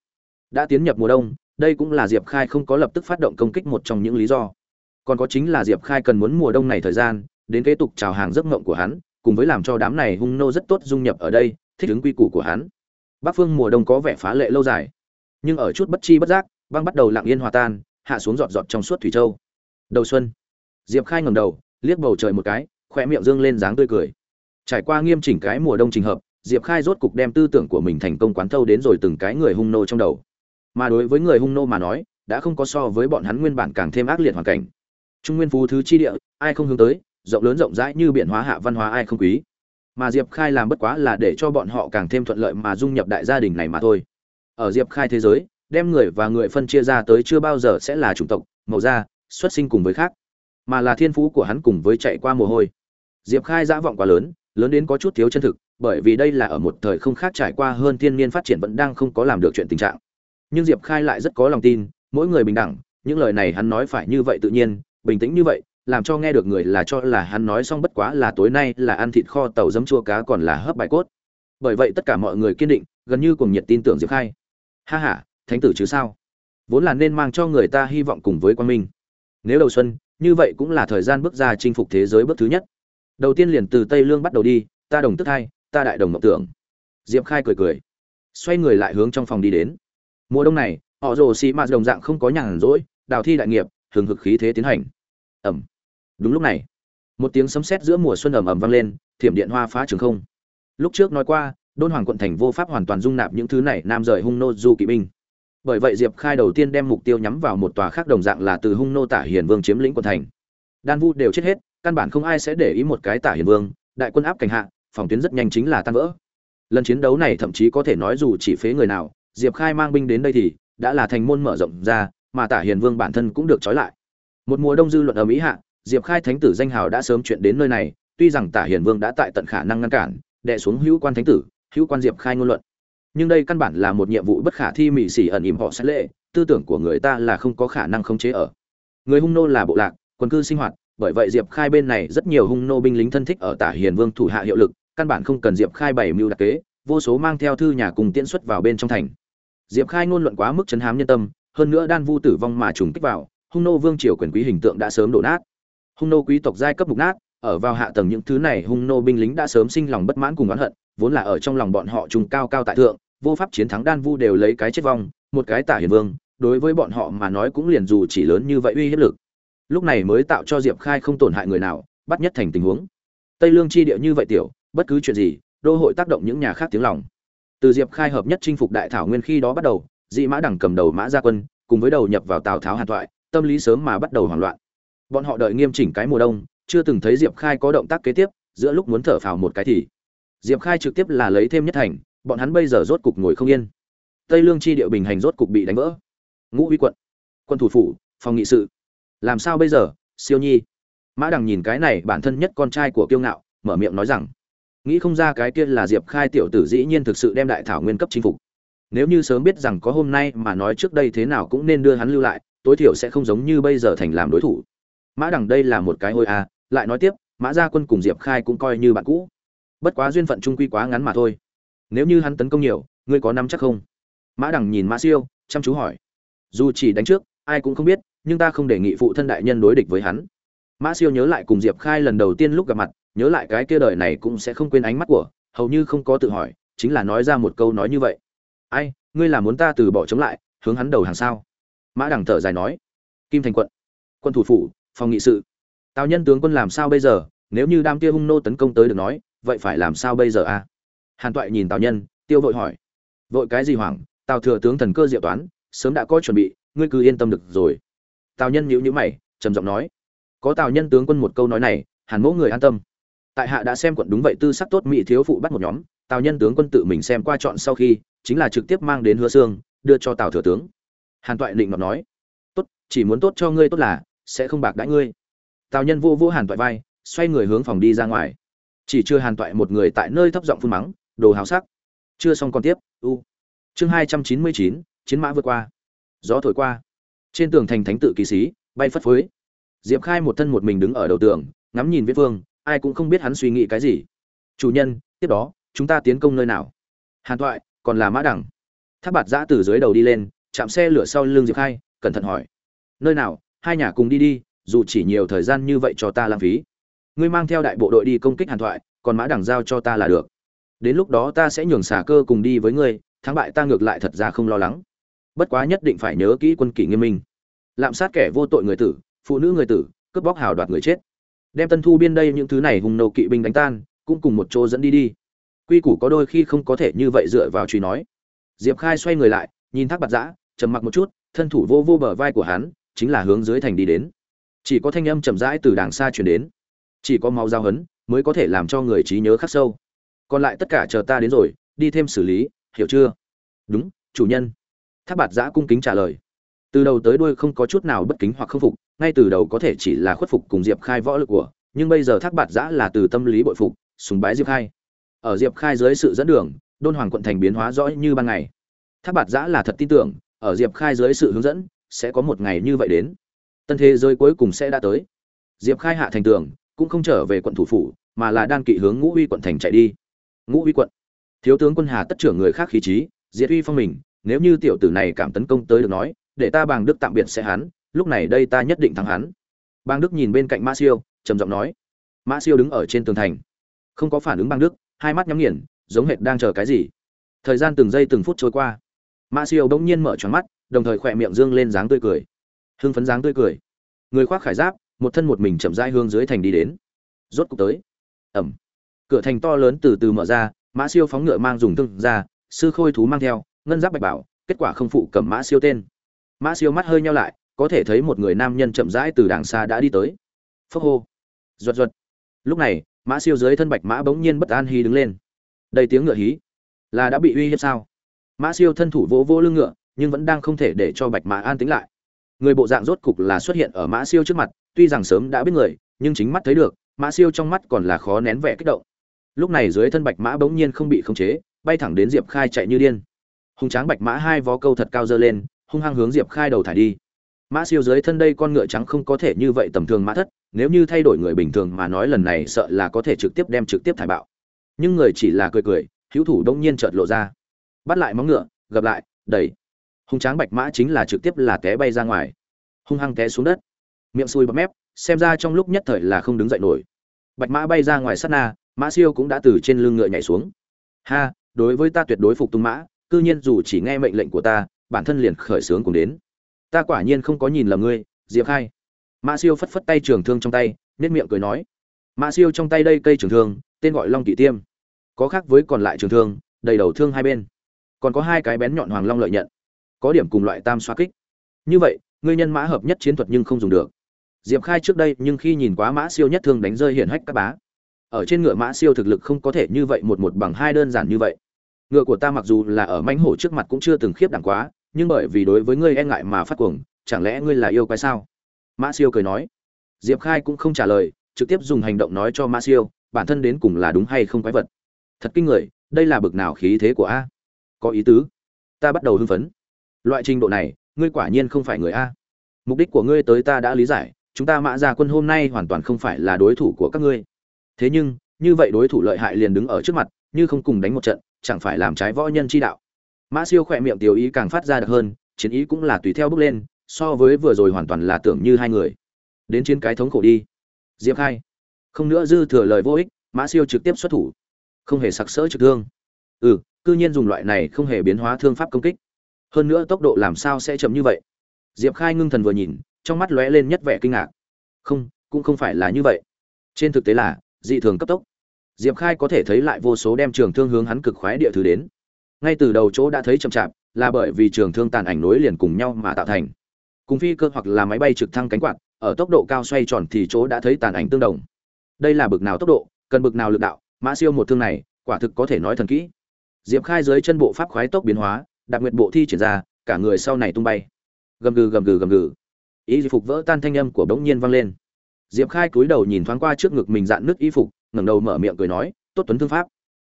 đã tiến nhập mùa đông, đây cũng là diệp khai không có lập tức phát động công kích một trong những lý do. Còn có chính là diệp khai cần muốn mùa đông này thời gian, đến kế tục chào hàng giấc ngộng của hắn, cùng với làm cho đám này hung nô rất tốt dung nhập ở đây, thích ứng quy củ của hắn. Bắc phương mùa đông có vẻ phá lệ lâu dài, nhưng ở chút bất chi bất giác, băng bắt đầu lặng yên hòa tan, hạ xuống giọt giọt trong suốt thủy châu. Đầu xuân. Diệp khai ngầm đầu, liếc bầu trời một cái khoe miệng dương lên dáng tươi cười. Trải qua nghiêm chỉnh cái mùa đông trình hợp, diệp khai rốt cục đem tư tưởng của mình thành công quán thâu đến rồi từng cái người hung nô trong đầu mà đối với người hung nô mà nói, đã không có so với bọn hắn nguyên bản càng thêm ác liệt hoàn cảnh. Trung nguyên phú thứ chi địa, ai không hướng tới, rộng lớn rộng rãi như biển hóa hạ văn hóa ai không quý. Mà diệp khai làm bất quá là để cho bọn họ càng thêm thuận lợi mà dung nhập đại gia đình này mà thôi. Ở diệp khai thế giới, đem người và người phân chia ra tới chưa bao giờ sẽ là chủng tộc, màu da, xuất sinh cùng với khác, mà là thiên phú của hắn cùng với chạy qua mồ hôi. Diệp khai dã vọng quá lớn lớn đến có chút thiếu chân thực, bởi vì đây là ở một thời không khác trải qua hơn thiên niên phát triển vẫn đang không có làm được chuyện tình trạng nhưng diệp khai lại rất có lòng tin, mỗi người bình đẳng, những lời này hắn nói phải như vậy tự nhiên, bình tĩnh như vậy, làm cho nghe được người là cho là hắn nói xong bất quá là tối nay là ăn thịt kho tàu giấm chua cá còn là hấp bài cốt. Bởi vậy tất cả mọi người kiên định, gần như cùng nhiệt tin tưởng diệp khai. Ha ha, thánh tử chứ sao? Vốn là nên mang cho người ta hy vọng cùng với quan minh. Nếu đầu xuân, như vậy cũng là thời gian bước ra chinh phục thế giới bước thứ nhất. Đầu tiên liền từ tây lương bắt đầu đi, ta đồng tức hai, ta đại đồng mộng tưởng. Diệp khai cười cười, xoay người lại hướng trong phòng đi đến mùa đông này, họ rồ xì mạt đồng dạng không có nhàn rỗi, đào thi đại nghiệp, hừng hực khí thế tiến hành. Ẩm. Đúng lúc này, một tiếng sấm sét giữa mùa xuân ẩm ẩm vang lên, thiểm điện hoa phá trường không. Lúc trước nói qua, đôn hoàng quận thành vô pháp hoàn toàn dung nạp những thứ này nam rời hung nô du kỵ binh. Bởi vậy diệp khai đầu tiên đem mục tiêu nhắm vào một tòa khác đồng dạng là từ hung nô tả hiền vương chiếm lĩnh quận thành. Đan vu đều chết hết, căn bản không ai sẽ để ý một cái tả hiền vương, đại quân áp cảnh hạ, phòng tuyến rất nhanh chính là tan vỡ. Lần chiến đấu này thậm chí có thể nói dù chỉ phế người nào diệp khai mang binh đến đây thì, đã là thành môn mở rộng ra, mà tả hiền vương bản thân cũng được trói lại. Một mùa đông dư luận ở mỹ hạ, diệp khai thánh tử danh hào đã sớm chuyện đến nơi này, tuy rằng tả hiền vương đã tại tận khả năng ngăn cản đệ xuống hữu quan thánh tử, hữu quan diệp khai ngôn luận. Nhưng đây căn bản là một nhiệm vụ bất khả thi mị xỉ ẩn ỉm họ sẽ lệ, tư tưởng của người ta là không có khả năng khống chế ở. Người hung nô là bộ lạc, quân cư sinh hoạt, bởi vậy diệp khai bên này rất nhiều hung nô binh lính thân thích ở tả hiền vương thủ hạ hiệu lực, căn bản không cần diệp khai bày mưu đặc kế, vô số mang theo thư nhà cùng tiễn xuất vào bên trong thành diệp khai ngôn luận quá mức chấn hám nhân tâm, hơn nữa đan vu tử vong mà trùng kích vào, hung nô vương triều quyền quý hình tượng đã sớm đổ nát. Hung nô quý tộc giai cấp mục nát, ở vào hạ tầng những thứ này hung nô binh lính đã sớm sinh lòng bất mãn cùng oán hận, vốn là ở trong lòng bọn họ trùng cao cao tại thượng, vô pháp chiến thắng đan vu đều lấy cái chết vong, một cái tả hiền vương, đối với bọn họ mà nói cũng liền dù chỉ lớn như vậy uy hiếp lực. Lúc này mới tạo cho diệp khai không tổn hại người nào, bắt nhất thành tình huống. Tây lương chi địa như vậy tiểu, bất cứ chuyện gì, đô hội tác động những nhà khác tiếng lòng từ diệp khai hợp nhất chinh phục đại thảo nguyên khi đó bắt đầu, dị mã đẳng cầm đầu mã gia quân, cùng với đầu nhập vào tào tháo hàn thoại, tâm lý sớm mà bắt đầu hoảng loạn. Bọn họ đợi nghiêm chỉnh cái mùa đông, chưa từng thấy diệp khai có động tác kế tiếp, giữa lúc muốn thở phào một cái thì diệp khai trực tiếp là lấy thêm nhất thành, bọn hắn bây giờ rốt cục ngồi không yên. Tây lương chi địa bình hành rốt cục bị đánh vỡ. Ngũ uy quận, quân thủ phủ, phòng nghị sự. Làm sao bây giờ, siêu nhi? Mã đằng nhìn cái này, bản thân nhất con trai của kiêu ngạo, mở miệng nói rằng nghĩ không ra cái kia là diệp khai tiểu tử dĩ nhiên thực sự đem đại thảo nguyên cấp chinh phục. Nếu như sớm biết rằng có hôm nay mà nói trước đây thế nào cũng nên đưa hắn lưu lại, tối thiểu sẽ không giống như bây giờ thành làm đối thủ. Mã đằng đây là một cái hôi a lại nói tiếp, mã gia quân cùng diệp khai cũng coi như bạn cũ. Bất quá duyên phận trung quy quá ngắn mà thôi. Nếu như hắn tấn công nhiều, ngươi có nắm chắc không? Mã đằng nhìn mã siêu, chăm chú hỏi. Dù chỉ đánh trước, ai cũng không biết, nhưng ta không đề nghị phụ thân đại nhân đối địch với hắn. Mã siêu nhớ lại cùng diệp khai lần đầu tiên lúc gặp mặt nhớ lại cái kia đời này cũng sẽ không quên ánh mắt của, hầu như không có tự hỏi, chính là nói ra một câu nói như vậy. Ai, ngươi là muốn ta từ bỏ chống lại, hướng hắn đầu hàng sao? Mã đằng thở dài nói. Kim thành quận, quân thủ phủ, phòng nghị sự. Tào nhân tướng quân làm sao bây giờ? Nếu như đam kia hung nô tấn công tới được nói, vậy phải làm sao bây giờ a à? hàn toại nhìn tào nhân, tiêu vội hỏi. Vội cái gì hoảng? Tào thừa tướng thần cơ diệu toán, sớm đã có chuẩn bị, ngươi cứ yên tâm được rồi. Tào nhân nhíu nhíu mày, trầm giọng nói. Có tào nhân tướng quân một câu nói này, hàn mỗ người an tâm tại hạ đã xem quận đúng vậy tư sắc tốt mỹ thiếu phụ bắt một nhóm, tào nhân tướng quân tự mình xem qua chọn sau khi, chính là trực tiếp mang đến hứa xương, đưa cho tào thừa tướng. Hàn toại định ngọt nói, tốt, chỉ muốn tốt cho ngươi tốt là, sẽ không bạc đãi ngươi. Tào nhân vô vô hàn toại vai, xoay người hướng phòng đi ra ngoài. Chỉ chưa hàn toại một người tại nơi thấp giọng phun mắng, đồ hào sắc. Chưa xong còn tiếp, u. Chương hai trăm chín mươi chín, chiến mã vượt qua. Gió thổi qua. Trên tường thành thánh tự kỳ sĩ, bay phất phới. Diệp khai một thân một mình đứng ở đầu tường, ngắm nhìn viết phương ai cũng không biết hắn suy nghĩ cái gì. Chủ nhân, tiếp đó, chúng ta tiến công nơi nào? Hàn thoại, còn là mã đẳng. Tháp bạt giã từ dưới đầu đi lên, chạm xe lửa sau lưng diệp khai, cẩn thận hỏi. Nơi nào? Hai nhà cùng đi đi, dù chỉ nhiều thời gian như vậy cho ta lãng phí. Ngươi mang theo đại bộ đội đi công kích hàn thoại, còn mã đẳng giao cho ta là được. Đến lúc đó ta sẽ nhường xả cơ cùng đi với ngươi, thắng bại ta ngược lại thật ra không lo lắng. Bất quá nhất định phải nhớ kỹ quân kỷ nghiêm minh. Lạm sát kẻ vô tội người tử, phụ nữ người tử, cướp bóc hào đoạt người chết đem tân thu biên đây những thứ này hùng nâu kỵ binh đánh tan, cũng cùng một chỗ dẫn đi đi. Quy củ có đôi khi không có thể như vậy dựa vào truy nói. Diệp khai xoay người lại, nhìn thác bạt giã, trầm mặc một chút, thân thủ vô vô bờ vai của hắn, chính là hướng dưới thành đi đến. Chỉ có thanh âm chậm rãi từ đàng xa chuyển đến. Chỉ có máu giao hấn, mới có thể làm cho người trí nhớ khắc sâu. Còn lại tất cả chờ ta đến rồi, đi thêm xử lý, hiểu chưa? Đúng, chủ nhân. Thác bạt giã cung kính trả lời. Từ đầu tới đuôi không có chút nào bất kính hoặc không phục ngay từ đầu có thể chỉ là khuất phục cùng diệp khai võ lực của, nhưng bây giờ thác bạt giã là từ tâm lý bội phục, sùng bái diệp khai. Ở diệp khai dưới sự dẫn đường, đôn hoàng quận thành biến hóa rõ như ban ngày. Thác bạt giã là thật tin tưởng, ở diệp khai dưới sự hướng dẫn, sẽ có một ngày như vậy đến. Tân thế giới cuối cùng sẽ đã tới. Diệp khai hạ thành tường, cũng không trở về quận thủ phủ, mà là đan kỵ hướng ngũ uy quận thành chạy đi. Ngũ uy quận. Thiếu tướng quân hà tất trưởng người khác khí trí diệt uy phong mình, nếu như tiểu tử này cảm tấn công tới được nói, để ta bàng đức tạm biệt sẽ hắn lúc này đây ta nhất định thắng hắn. Bang đức nhìn bên cạnh mã siêu, trầm giọng nói. Mã siêu đứng ở trên tường thành. Không có phản ứng bang đức, hai mắt nhắm nghiền, giống hệt đang chờ cái gì. Thời gian từng giây từng phút trôi qua. Mã siêu bỗng nhiên mở tròn mắt, đồng thời khỏe miệng dương lên dáng tươi cười. Hưng phấn dáng tươi cười. Người khoác khải giáp, một thân một mình chậm rãi hương dưới thành đi đến. Rốt cục tới. Ẩm. Cửa thành to lớn từ từ mở ra mã siêu phóng ngựa mang dùng thương ra, sư khôi thú mang theo, ngân giáp bạch bảo, kết quả không phụ cầm mã siêu tên. Mã siêu mắt hơi nhau lại có thể thấy một người nam nhân chậm rãi từ đàng xa đã đi tới. Phốc hô. Ruột ruột. Lúc này, mã siêu dưới thân bạch mã bỗng nhiên bất an hí đứng lên. Đầy tiếng ngựa hí. Là đã bị uy hiếp sao? Mã siêu thân thủ vỗ vỗ lưng ngựa, nhưng vẫn đang không thể để cho bạch mã an tính lại. Người bộ dạng rốt cục là xuất hiện ở mã siêu trước mặt, tuy rằng sớm đã biết người, nhưng chính mắt thấy được, mã siêu trong mắt còn là khó nén vẻ kích động. Lúc này dưới thân bạch mã bỗng nhiên không bị khống chế, bay thẳng đến diệp khai chạy như điên. Hùng tráng bạch mã hai vó câu thật cao dơ lên, hung hăng hướng diệp khai đầu thải đi mã siêu dưới thân đây con ngựa trắng không có thể như vậy tầm thường mã thất, nếu như thay đổi người bình thường mà nói lần này sợ là có thể trực tiếp đem trực tiếp thải bạo. Nhưng người chỉ là cười cười, hữu thủ đông nhiên chợt lộ ra. Bắt lại móng ngựa gập lại, đẩy. Hung tráng bạch mã chính là trực tiếp là té bay ra ngoài. Hung hăng té xuống đất. Miệng xui bắp mép, xem ra trong lúc nhất thời là không đứng dậy nổi. Bạch mã bay ra ngoài sát na, mã siêu cũng đã từ trên lưng ngựa nhảy xuống. Ha, đối với ta tuyệt đối phục tung mã, cư nhiên dù chỉ nghe mệnh lệnh của ta, bản thân liền khởi sướng cùng đến ta quả nhiên không có nhìn lầm ngươi, diệp khai. Mã siêu phất phất tay trường thương trong tay nết miệng cười nói. Mã siêu trong tay đây cây trường thương, tên gọi long kỵ tiêm. Có khác với còn lại trường thương, đầy đầu thương hai bên. Còn có hai cái bén nhọn hoàng long lợi nhận. Có điểm cùng loại tam xoa kích. Như vậy, ngươi nhân mã hợp nhất chiến thuật nhưng không dùng được. Diệp khai trước đây nhưng khi nhìn quá mã siêu nhất thương đánh rơi hiển hách các bá. Ở trên ngựa mã siêu thực lực không có thể như vậy một một bằng hai đơn giản như vậy. Ngựa của ta mặc dù là ở mãnh hổ trước mặt cũng chưa từng khiếp đẳng quá nhưng bởi vì đối với ngươi e ngại mà phát cuồng, chẳng lẽ ngươi là yêu quái sao? Mã siêu cười nói. Diệp khai cũng không trả lời, trực tiếp dùng hành động nói cho mã siêu, bản thân đến cùng là đúng hay không quái vật? Thật kinh người, đây là bực nào khí thế của a? Có ý tứ. Ta bắt đầu hưng phấn. Loại trình độ này, ngươi quả nhiên không phải người a. Mục đích của ngươi tới ta đã lý giải, chúng ta mã ra quân hôm nay hoàn toàn không phải là đối thủ của các ngươi. Thế nhưng, như vậy đối thủ lợi hại liền đứng ở trước mặt, như không cùng đánh một trận, chẳng phải làm trái võ nhân chi đạo mã siêu khỏe miệng tiểu ý càng phát ra được hơn, chiến ý cũng là tùy theo bước lên, so với vừa rồi hoàn toàn là tưởng như hai người. Đến chiến cái thống khổ đi. Diệp khai. Không nữa dư thừa lời vô ích, mã siêu trực tiếp xuất thủ. Không hề sặc sỡ trực thương. Ừ cư nhiên dùng loại này không hề biến hóa thương pháp công kích. Hơn nữa tốc độ làm sao sẽ chậm như vậy? Diệp khai ngưng thần vừa nhìn, trong mắt lóe lên nhất vẻ kinh ngạc. Không, cũng không phải là như vậy. Trên thực tế là, dị thường cấp tốc. Diệp khai có thể thấy lại vô số đem trường thương hướng hắn cực khoái địa thứ đến ngay từ đầu chỗ đã thấy chậm chạp, là bởi vì trường thương tàn ảnh nối liền cùng nhau mà tạo thành. Cùng phi cơ hoặc là máy bay trực thăng cánh quạt, ở tốc độ cao xoay tròn thì chỗ đã thấy tàn ảnh tương đồng. Đây là bực nào tốc độ, cần bực nào lực đạo, mã siêu một thương này, quả thực có thể nói thần kỹ. Diệp khai dưới chân bộ pháp khoái tốc biến hóa đặc nguyện bộ thi triển ra, cả người sau này tung bay. Gầm gừ gầm gừ gầm gừ. Ý phục vỡ tan thanh âm của bỗng nhiên vang lên. Diệp khai cúi đầu nhìn thoáng qua trước ngực mình dạn nước y phục, ngẩng đầu mở miệng cười nói, tốt tuấn thương pháp.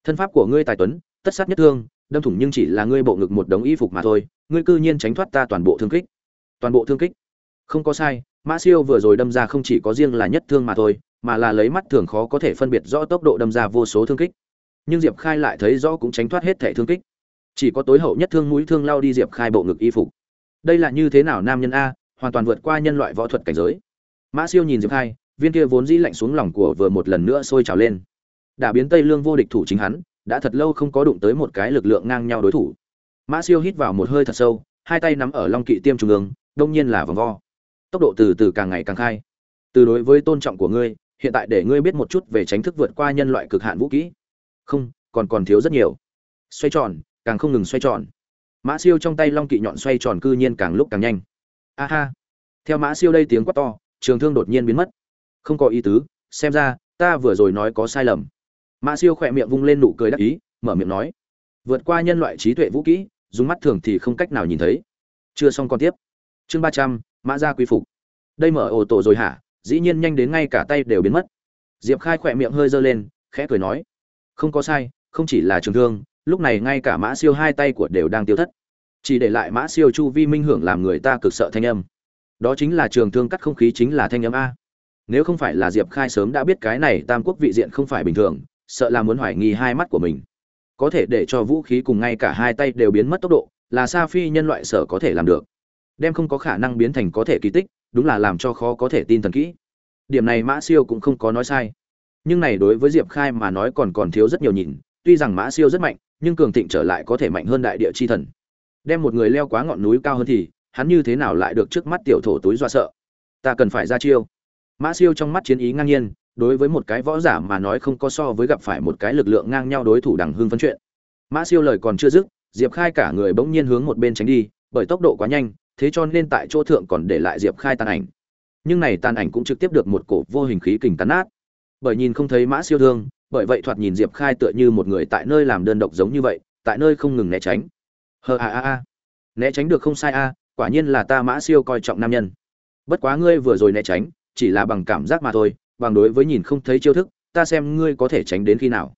Thân pháp của ngươi tài tuấn, tất sát nhất thương đâm thủng nhưng chỉ là ngươi bộ ngực một đống y phục mà thôi, ngươi cư nhiên tránh thoát ta toàn bộ thương kích. Toàn bộ thương kích? Không có sai, mã siêu vừa rồi đâm ra không chỉ có riêng là nhất thương mà thôi, mà là lấy mắt thường khó có thể phân biệt rõ tốc độ đâm ra vô số thương kích. Nhưng diệp khai lại thấy rõ cũng tránh thoát hết thể thương kích. Chỉ có tối hậu nhất thương mũi thương lao đi diệp khai bộ ngực y phục. Đây là như thế nào nam nhân a, hoàn toàn vượt qua nhân loại võ thuật cảnh giới. Mã siêu nhìn diệp khai, viên kia vốn dĩ lạnh xuống lòng của vừa một lần nữa sôi trào lên. Đã biến tây lương vô địch thủ chính hắn đã thật lâu không có đụng tới một cái lực lượng ngang nhau đối thủ. Mã siêu hít vào một hơi thật sâu, hai tay nắm ở long kỵ tiêm trung ương, đông nhiên là vòng vo. Tốc độ từ từ càng ngày càng khai. Từ đối với tôn trọng của ngươi, hiện tại để ngươi biết một chút về tránh thức vượt qua nhân loại cực hạn vũ kỹ. Không, còn còn thiếu rất nhiều. Xoay tròn, càng không ngừng xoay tròn. Mã siêu trong tay long kỵ nhọn xoay tròn cư nhiên càng lúc càng nhanh. A ha. Theo mã siêu đây tiếng quát to, trường thương đột nhiên biến mất. Không có ý tứ, xem ra, ta vừa rồi nói có sai lầm mã siêu khỏe miệng vung lên nụ cười đắc ý, mở miệng nói. Vượt qua nhân loại trí tuệ vũ kỹ, dùng mắt thường thì không cách nào nhìn thấy. Chưa xong còn tiếp. Chương ba trăm, mã gia quy phục. Đây mở ổ tổ rồi hả? Dĩ nhiên nhanh đến ngay cả tay đều biến mất. Diệp khai khỏe miệng hơi giơ lên, khẽ cười nói. Không có sai, không chỉ là trường thương, lúc này ngay cả mã siêu hai tay của đều đang tiêu thất. Chỉ để lại mã siêu chu vi minh hưởng làm người ta cực sợ thanh âm. Đó chính là trường thương cắt không khí chính là thanh âm a. Nếu không phải là diệp khai sớm đã biết cái này tam quốc vị diện không phải bình thường sợ là muốn hoài nghi hai mắt của mình. Có thể để cho vũ khí cùng ngay cả hai tay đều biến mất tốc độ, là sa phi nhân loại sở có thể làm được. Đem không có khả năng biến thành có thể kỳ tích, đúng là làm cho khó có thể tin thần kỹ. Điểm này mã siêu cũng không có nói sai. Nhưng này đối với diệp khai mà nói còn còn thiếu rất nhiều nhìn, tuy rằng mã siêu rất mạnh, nhưng cường thịnh trở lại có thể mạnh hơn đại địa chi thần. Đem một người leo quá ngọn núi cao hơn thì, hắn như thế nào lại được trước mắt tiểu thổ túi do sợ? Ta cần phải ra chiêu. Mã siêu trong mắt chiến ý ngang nhiên đối với một cái võ giả mà nói không có so với gặp phải một cái lực lượng ngang nhau đối thủ đằng hưng phân chuyện. Mã siêu lời còn chưa dứt, diệp khai cả người bỗng nhiên hướng một bên tránh đi, bởi tốc độ quá nhanh, thế cho nên tại chỗ thượng còn để lại diệp khai tàn ảnh. Nhưng này tàn ảnh cũng trực tiếp được một cổ vô hình khí kình tàn nát. Bởi nhìn không thấy mã siêu thương, bởi vậy thoạt nhìn diệp khai tựa như một người tại nơi làm đơn độc giống như vậy, tại nơi không ngừng né tránh. Hờ a a a. Né tránh được không sai a, quả nhiên là ta mã siêu coi trọng nam nhân. Bất quá ngươi vừa rồi né tránh, chỉ là bằng cảm giác mà thôi bằng đối với nhìn không thấy chiêu thức, ta xem ngươi có thể tránh đến khi nào.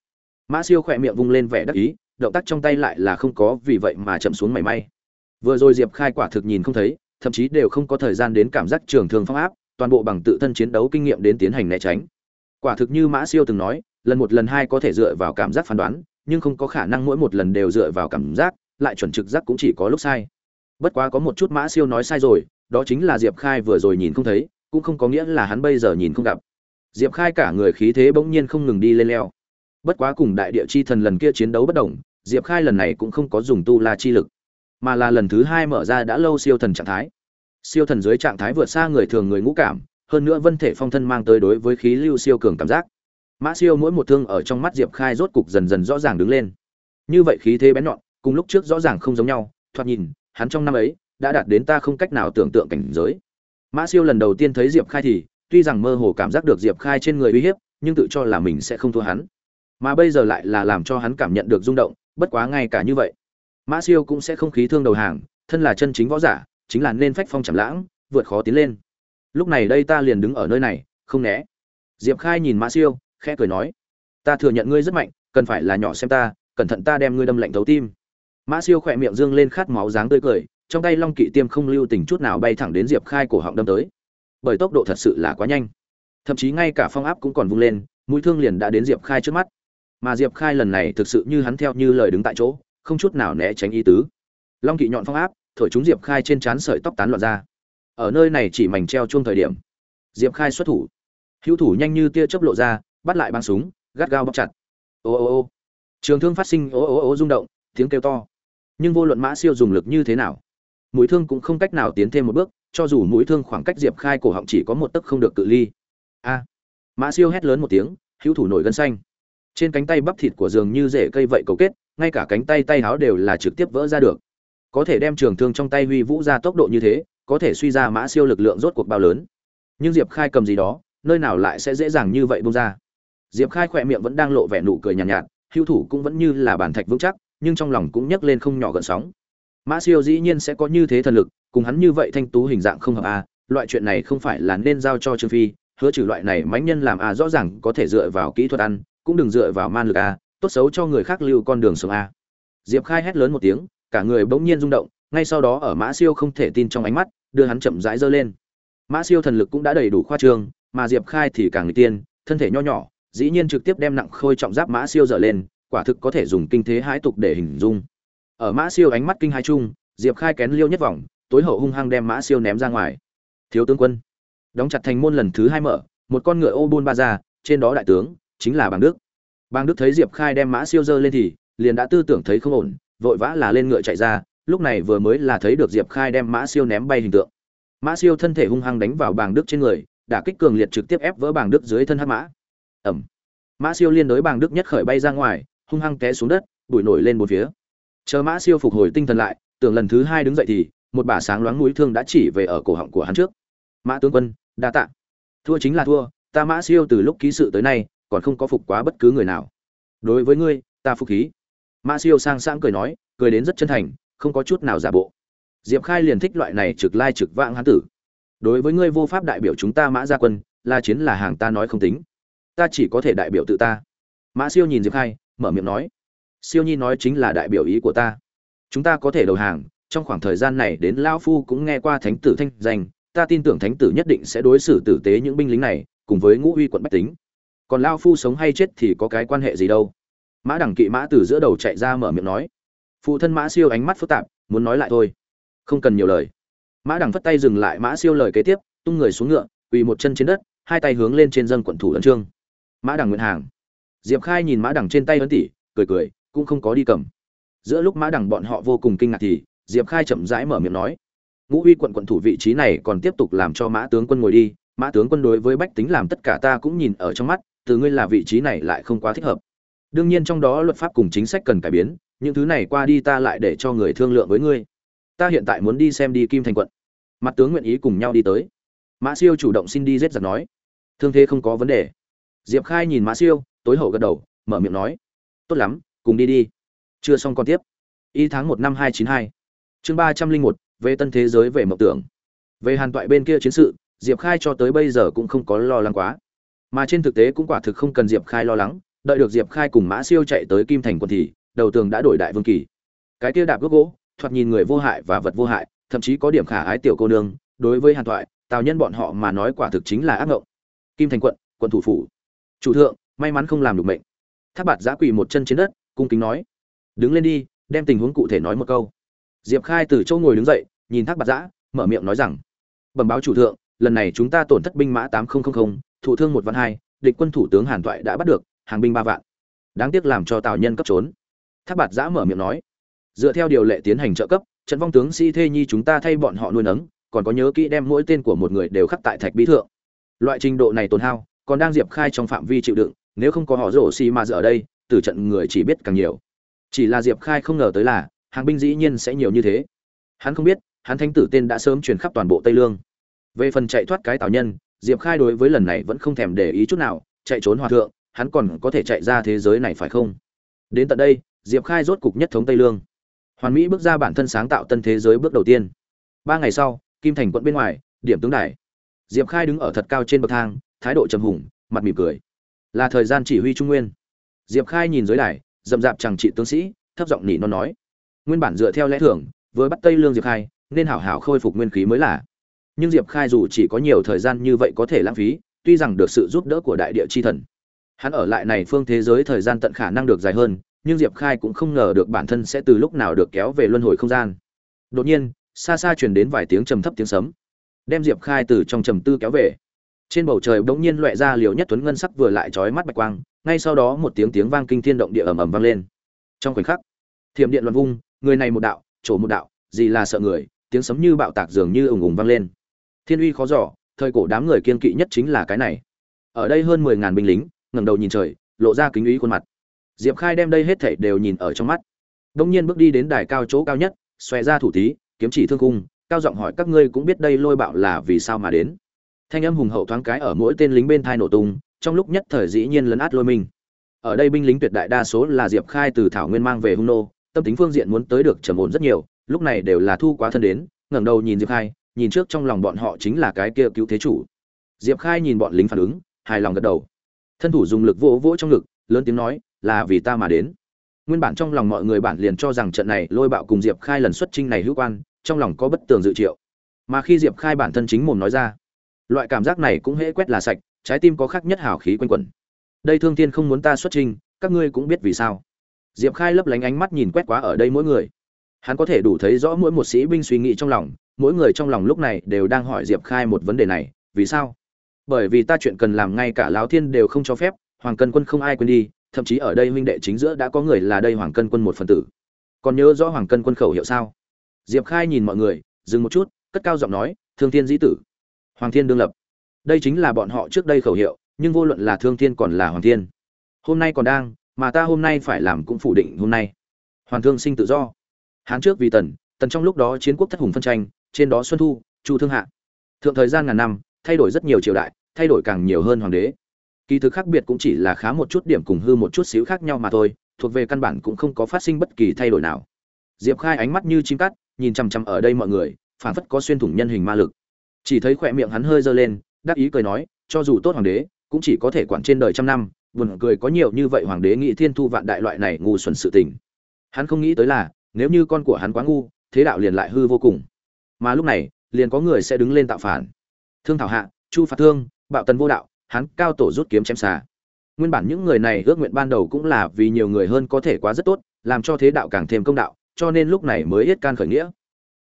Mã siêu khỏe miệng vung lên vẻ đắc ý, động tác trong tay lại là không có, vì vậy mà chậm xuống mảy may. Vừa rồi diệp khai quả thực nhìn không thấy, thậm chí đều không có thời gian đến cảm giác trường thường phong áp, toàn bộ bằng tự thân chiến đấu kinh nghiệm đến tiến hành né tránh. Quả thực như mã siêu từng nói, lần một lần hai có thể dựa vào cảm giác phán đoán, nhưng không có khả năng mỗi một lần đều dựa vào cảm giác, lại chuẩn trực giác cũng chỉ có lúc sai. Bất quá có một chút mã siêu nói sai rồi, đó chính là diệp khai vừa rồi nhìn không thấy, cũng không có nghĩa là hắn bây giờ nhìn không gặp diệp khai cả người khí thế bỗng nhiên không ngừng đi lên leo. Bất quá cùng đại địa chi thần lần kia chiến đấu bất đồng, diệp khai lần này cũng không có dùng tu la chi lực, mà là lần thứ hai mở ra đã lâu siêu thần trạng thái. Siêu thần dưới trạng thái vượt xa người thường người ngũ cảm, hơn nữa vân thể phong thân mang tới đối với khí lưu siêu cường cảm giác. Mã siêu mỗi một thương ở trong mắt diệp khai rốt cục dần dần rõ ràng đứng lên. Như vậy khí thế bén nhọn, cùng lúc trước rõ ràng không giống nhau, thoạt nhìn, hắn trong năm ấy đã đạt đến ta không cách nào tưởng tượng cảnh giới. Mã siêu lần đầu tiên thấy diệp khai thì tuy rằng mơ hồ cảm giác được diệp khai trên người uy hiếp, nhưng tự cho là mình sẽ không thua hắn. Mà bây giờ lại là làm cho hắn cảm nhận được rung động, bất quá ngay cả như vậy, mã siêu cũng sẽ không khí thương đầu hàng, thân là chân chính võ giả, chính là nên phách phong chảm lãng, vượt khó tiến lên. Lúc này đây ta liền đứng ở nơi này, không né. Diệp khai nhìn mã siêu, khẽ cười nói, ta thừa nhận ngươi rất mạnh, cần phải là nhỏ xem ta, cẩn thận ta đem ngươi đâm lạnh thấu tim. Mã siêu khỏe miệng dương lên khát máu dáng tươi cười, trong tay long kỵ tiêm không lưu tình chút nào bay thẳng đến diệp khai cổ họng đâm tới bởi tốc độ thật sự là quá nhanh. Thậm chí ngay cả phong áp cũng còn vung lên, mũi thương liền đã đến diệp khai trước mắt. Mà diệp khai lần này thực sự như hắn theo như lời đứng tại chỗ, không chút nào né tránh ý tứ. Long kỵ nhọn phong áp, thổi chúng diệp khai trên trán sợi tóc tán loạn ra. Ở nơi này chỉ mảnh treo chuông thời điểm, diệp khai xuất thủ. Hữu thủ nhanh như tia chớp lộ ra, bắt lại băng súng, gắt gao bóc chặt. Ô ô ô. Trường thương phát sinh ô ô ô rung động, tiếng kêu to. Nhưng vô luận mã siêu dùng lực như thế nào, mũi thương cũng không cách nào tiến thêm một bước cho dù mũi thương khoảng cách diệp khai cổ họng chỉ có một tấc không được cự ly. A. Mã siêu hét lớn một tiếng hữu thủ nổi gân xanh. Trên cánh tay bắp thịt của giường như rễ cây vậy cầu kết ngay cả cánh tay tay háo đều là trực tiếp vỡ ra được. Có thể đem trường thương trong tay huy vũ ra tốc độ như thế có thể suy ra mã siêu lực lượng rốt cuộc bao lớn. Nhưng diệp khai cầm gì đó nơi nào lại sẽ dễ dàng như vậy bông ra. Diệp khai khỏe miệng vẫn đang lộ vẻ nụ cười nhàn nhạt, nhạt hữu thủ cũng vẫn như là bản thạch vững chắc nhưng trong lòng cũng nhấc lên không nhỏ gợn sóng. Mã siêu dĩ nhiên sẽ có như thế thần lực cùng hắn như vậy thanh tú hình dạng không hợp a, loại chuyện này không phải là nên giao cho trương phi, hứa trừ loại này mãnh nhân làm a rõ ràng có thể dựa vào kỹ thuật ăn, cũng đừng dựa vào man lực a, tốt xấu cho người khác lưu con đường sống a. Diệp khai hét lớn một tiếng, cả người bỗng nhiên rung động, ngay sau đó ở mã siêu không thể tin trong ánh mắt, đưa hắn chậm rãi giơ lên. Mã siêu thần lực cũng đã đầy đủ khoa trương, mà diệp khai thì càng người tiên, thân thể nho nhỏ, dĩ nhiên trực tiếp đem nặng khôi trọng giáp mã siêu dở lên, quả thực có thể dùng kinh thế hãi tục để hình dung. Ở mã siêu ánh mắt kinh hai chung, diệp khai kén liêu nhất vòng tối hậu hung hăng đem mã siêu ném ra ngoài. Thiếu tướng quân, đóng chặt thành môn lần thứ hai mở, một con ngựa ô buôn ba ra trên đó đại tướng, chính là bàng đức. Bàng đức thấy diệp khai đem mã siêu dơ lên thì, liền đã tư tưởng thấy không ổn, vội vã là lên ngựa chạy ra, lúc này vừa mới là thấy được diệp khai đem mã siêu ném bay hình tượng. Mã siêu thân thể hung hăng đánh vào bàng đức trên người, đả kích cường liệt trực tiếp ép vỡ bàng đức dưới thân hát mã. Ẩm. Mã siêu liên đối bàng đức nhất khởi bay ra ngoài, hung hăng té xuống đất, bụi nổi lên một phía. Chờ mã siêu phục hồi tinh thần lại, tưởng lần thứ hai đứng dậy thì một bả sáng loáng mũi thương đã chỉ về ở cổ họng của hắn trước. Mã tướng quân, đa tạ. Thua chính là thua, ta mã siêu từ lúc ký sự tới nay, còn không có phục quá bất cứ người nào. Đối với ngươi, ta phục khí. Mã siêu sang sang cười nói, cười đến rất chân thành, không có chút nào giả bộ. Diệp khai liền thích loại này trực lai trực vãng hán tử. Đối với ngươi vô pháp đại biểu chúng ta mã gia quân, la chiến là hàng ta nói không tính. Ta chỉ có thể đại biểu tự ta. Mã siêu nhìn diệp khai, mở miệng nói. Siêu nhi nói chính là đại biểu ý của ta. Chúng ta có thể đầu hàng trong khoảng thời gian này đến lao phu cũng nghe qua thánh tử thanh danh, ta tin tưởng thánh tử nhất định sẽ đối xử tử tế những binh lính này, cùng với ngũ uy quận bách tính. Còn lao phu sống hay chết thì có cái quan hệ gì đâu? Mã đẳng kỵ mã từ giữa đầu chạy ra mở miệng nói. Phụ thân mã siêu ánh mắt phức tạp, muốn nói lại thôi. Không cần nhiều lời. Mã đẳng phất tay dừng lại mã siêu lời kế tiếp, tung người xuống ngựa, quỳ một chân trên đất, hai tay hướng lên trên dân quận thủ ấn trương mã đẳng nguyện hàng. Diệp khai nhìn mã đẳng trên tay ấn tỷ cười cười, cũng không có đi cầm. Giữa lúc mã đẳng bọn họ vô cùng kinh ngạc thì diệp khai chậm rãi mở miệng nói, ngũ uy quận quận thủ vị trí này còn tiếp tục làm cho mã tướng quân ngồi đi, mã tướng quân đối với bách tính làm tất cả ta cũng nhìn ở trong mắt, từ ngươi là vị trí này lại không quá thích hợp. Đương nhiên trong đó luật pháp cùng chính sách cần cải biến, những thứ này qua đi ta lại để cho người thương lượng với ngươi. Ta hiện tại muốn đi xem đi kim thành quận. Mặt tướng nguyện ý cùng nhau đi tới. Mã siêu chủ động xin đi rết giặt nói, thương thế không có vấn đề. Diệp khai nhìn mã siêu, tối hậu gật đầu, mở miệng nói, tốt lắm, cùng đi đi. Chưa xong còn tiếp. Y tháng một năm hai chín hai chương ba trăm linh một, về tân thế giới về mộng tưởng. Về hàn toại bên kia chiến sự, diệp khai cho tới bây giờ cũng không có lo lắng quá. Mà trên thực tế cũng quả thực không cần diệp khai lo lắng, đợi được diệp khai cùng mã siêu chạy tới kim thành quân thì, đầu tường đã đổi đại vương kỳ. Cái kia đạp gốc gỗ, thoạt nhìn người vô hại và vật vô hại, thậm chí có điểm khả ái tiểu cô nương, đối với hàn thoại tào nhân bọn họ mà nói quả thực chính là ác ngộng. Kim thành quận quận thủ phủ. Chủ thượng, may mắn không làm được mệnh. Tháp bạt giã quỳ một chân trên đất, cung kính nói, đứng lên đi, đem tình huống cụ thể nói một câu diệp khai từ chỗ ngồi đứng dậy, nhìn thác bạt giã, mở miệng nói rằng, bẩm báo chủ thượng, lần này chúng ta tổn thất binh mã tám nghìn thủ thương một vạn hai, địch quân thủ tướng hàn toại đã bắt được, hàng binh ba vạn. Đáng tiếc làm cho tào nhân cấp trốn. Thác bạt giã mở miệng nói. Dựa theo điều lệ tiến hành trợ cấp, trận vong tướng sĩ thê nhi chúng ta thay bọn họ nuôi nấng, còn có nhớ kỹ đem mỗi tên của một người đều khắc tại thạch bí thượng. Loại trình độ này tồn hao, còn đang diệp khai trong phạm vi chịu đựng, nếu không có họ rổ xì mà ở đây, từ trận người chỉ biết càng nhiều. Chỉ là diệp khai không ngờ tới là hàng binh dĩ nhiên sẽ nhiều như thế. Hắn không biết, hắn thanh tử tên đã sớm truyền khắp toàn bộ tây lương. Về phần chạy thoát cái tào nhân, diệp khai đối với lần này vẫn không thèm để ý chút nào, chạy trốn hòa thượng, hắn còn có thể chạy ra thế giới này phải không? Đến tận đây, diệp khai rốt cục nhất thống tây lương. Hoàn mỹ bước ra bản thân sáng tạo tân thế giới bước đầu tiên. Ba ngày sau, kim thành quận bên ngoài, điểm tướng đài. Diệp khai đứng ở thật cao trên bậc thang, thái độ trầm hùng, mặt mỉm cười. Là thời gian chỉ huy trung nguyên. Diệp khai nhìn dưới đài, dậm dạp chẳng trị tướng sĩ, thấp giọng nỉ non nói nguyên bản dựa theo lẽ thường, với bắt tây lương diệp khai nên hảo hảo khôi phục nguyên khí mới là. Nhưng diệp khai dù chỉ có nhiều thời gian như vậy có thể lãng phí tuy rằng được sự giúp đỡ của đại địa chi thần. Hắn ở lại này phương thế giới thời gian tận khả năng được dài hơn nhưng diệp khai cũng không ngờ được bản thân sẽ từ lúc nào được kéo về luân hồi không gian. Đột nhiên xa xa truyền đến vài tiếng trầm thấp tiếng sấm. Đem diệp khai từ trong trầm tư kéo về. Trên bầu trời bỗng nhiên loẹ ra liều nhất tuấn ngân sắc vừa lại trói mắt bạch quang ngay sau đó một tiếng tiếng vang kinh thiên động địa ầm ầm vang lên. Trong khoảnh khắc thiểm điện loạn vung người này một đạo, chỗ một đạo, gì là sợ người, tiếng sấm như bạo tạc dường như ùng ùng vang lên. Thiên uy khó giỏ thời cổ đám người kiên kỵ nhất chính là cái này. Ở đây hơn mười ngàn binh lính, ngẩng đầu nhìn trời, lộ ra kính ý khuôn mặt. Diệp khai đem đây hết thảy đều nhìn ở trong mắt. Đông nhiên bước đi đến đài cao chỗ cao nhất, xòe ra thủ tí kiếm chỉ thương cung cao giọng hỏi các ngươi cũng biết đây lôi bạo là vì sao mà đến. Thanh âm hùng hậu thoáng cái ở mỗi tên lính bên thai nổ tung, trong lúc nhất thời dĩ nhiên lấn át lôi minh ở đây binh lính tuyệt đại đa số là diệp khai từ thảo nguyên mang về hung nô tâm tính phương diện muốn tới được trầm ổn rất nhiều, lúc này đều là thu quá thân đến, ngẩng đầu nhìn diệp khai, nhìn trước trong lòng bọn họ chính là cái kia cứu thế chủ. Diệp khai nhìn bọn lính phản ứng, hài lòng gật đầu. Thân thủ dùng lực vỗ vỗ trong ngực, lớn tiếng nói, là vì ta mà đến. Nguyên bản trong lòng mọi người bản liền cho rằng trận này lôi bạo cùng diệp khai lần xuất trinh này hữu quan, trong lòng có bất tường dự triệu. Mà khi diệp khai bản thân chính mồm nói ra, loại cảm giác này cũng hễ quét là sạch, trái tim có khác nhất hào khí quanh quẩn. Đây thương thiên không muốn ta xuất trinh các ngươi cũng biết vì sao diệp khai lấp lánh ánh mắt nhìn quét quá ở đây mỗi người. Hắn có thể đủ thấy rõ mỗi một sĩ binh suy nghĩ trong lòng, mỗi người trong lòng lúc này đều đang hỏi diệp khai một vấn đề này, vì sao? Bởi vì ta chuyện cần làm ngay cả lão thiên đều không cho phép, hoàng cân quân không ai quên đi, thậm chí ở đây huynh đệ chính giữa đã có người là đây hoàng cân quân một phần tử. Còn nhớ rõ hoàng cân quân khẩu hiệu sao? Diệp khai nhìn mọi người, dừng một chút, cất cao giọng nói, thương thiên dĩ tử. Hoàng thiên đương lập. Đây chính là bọn họ trước đây khẩu hiệu, nhưng vô luận là thương thiên còn là hoàng thiên. Hôm nay còn đang mà ta hôm nay phải làm cũng phủ định hôm nay. Hoàng thương sinh tự do. Hán trước vì tần tần trong lúc đó chiến quốc thất hùng phân tranh, trên đó xuân thu, chu thương hạ. Thượng thời gian ngàn năm, thay đổi rất nhiều triều đại, thay đổi càng nhiều hơn hoàng đế. Kỳ thực khác biệt cũng chỉ là khá một chút điểm cùng hư một chút xíu khác nhau mà thôi, thuộc về căn bản cũng không có phát sinh bất kỳ thay đổi nào. Diệp khai ánh mắt như chim cắt, nhìn chằm chằm ở đây mọi người phản phất có xuyên thủng nhân hình ma lực. Chỉ thấy khỏe miệng hắn hơi giơ lên, đắc ý cười nói, cho dù tốt hoàng đế, cũng chỉ có thể quản trên đời trăm năm buồn cười có nhiều như vậy hoàng đế nghĩ thiên thu vạn đại loại này ngu xuẩn sự tình. Hắn không nghĩ tới là, nếu như con của hắn quá ngu, thế đạo liền lại hư vô cùng. Mà lúc này, liền có người sẽ đứng lên tạo phản. Thương thảo hạ, chu phạt thương, bạo tần vô đạo, hắn cao tổ rút kiếm chém xà. Nguyên bản những người này ước nguyện ban đầu cũng là vì nhiều người hơn có thể quá rất tốt, làm cho thế đạo càng thêm công đạo, cho nên lúc này mới yết can khởi nghĩa.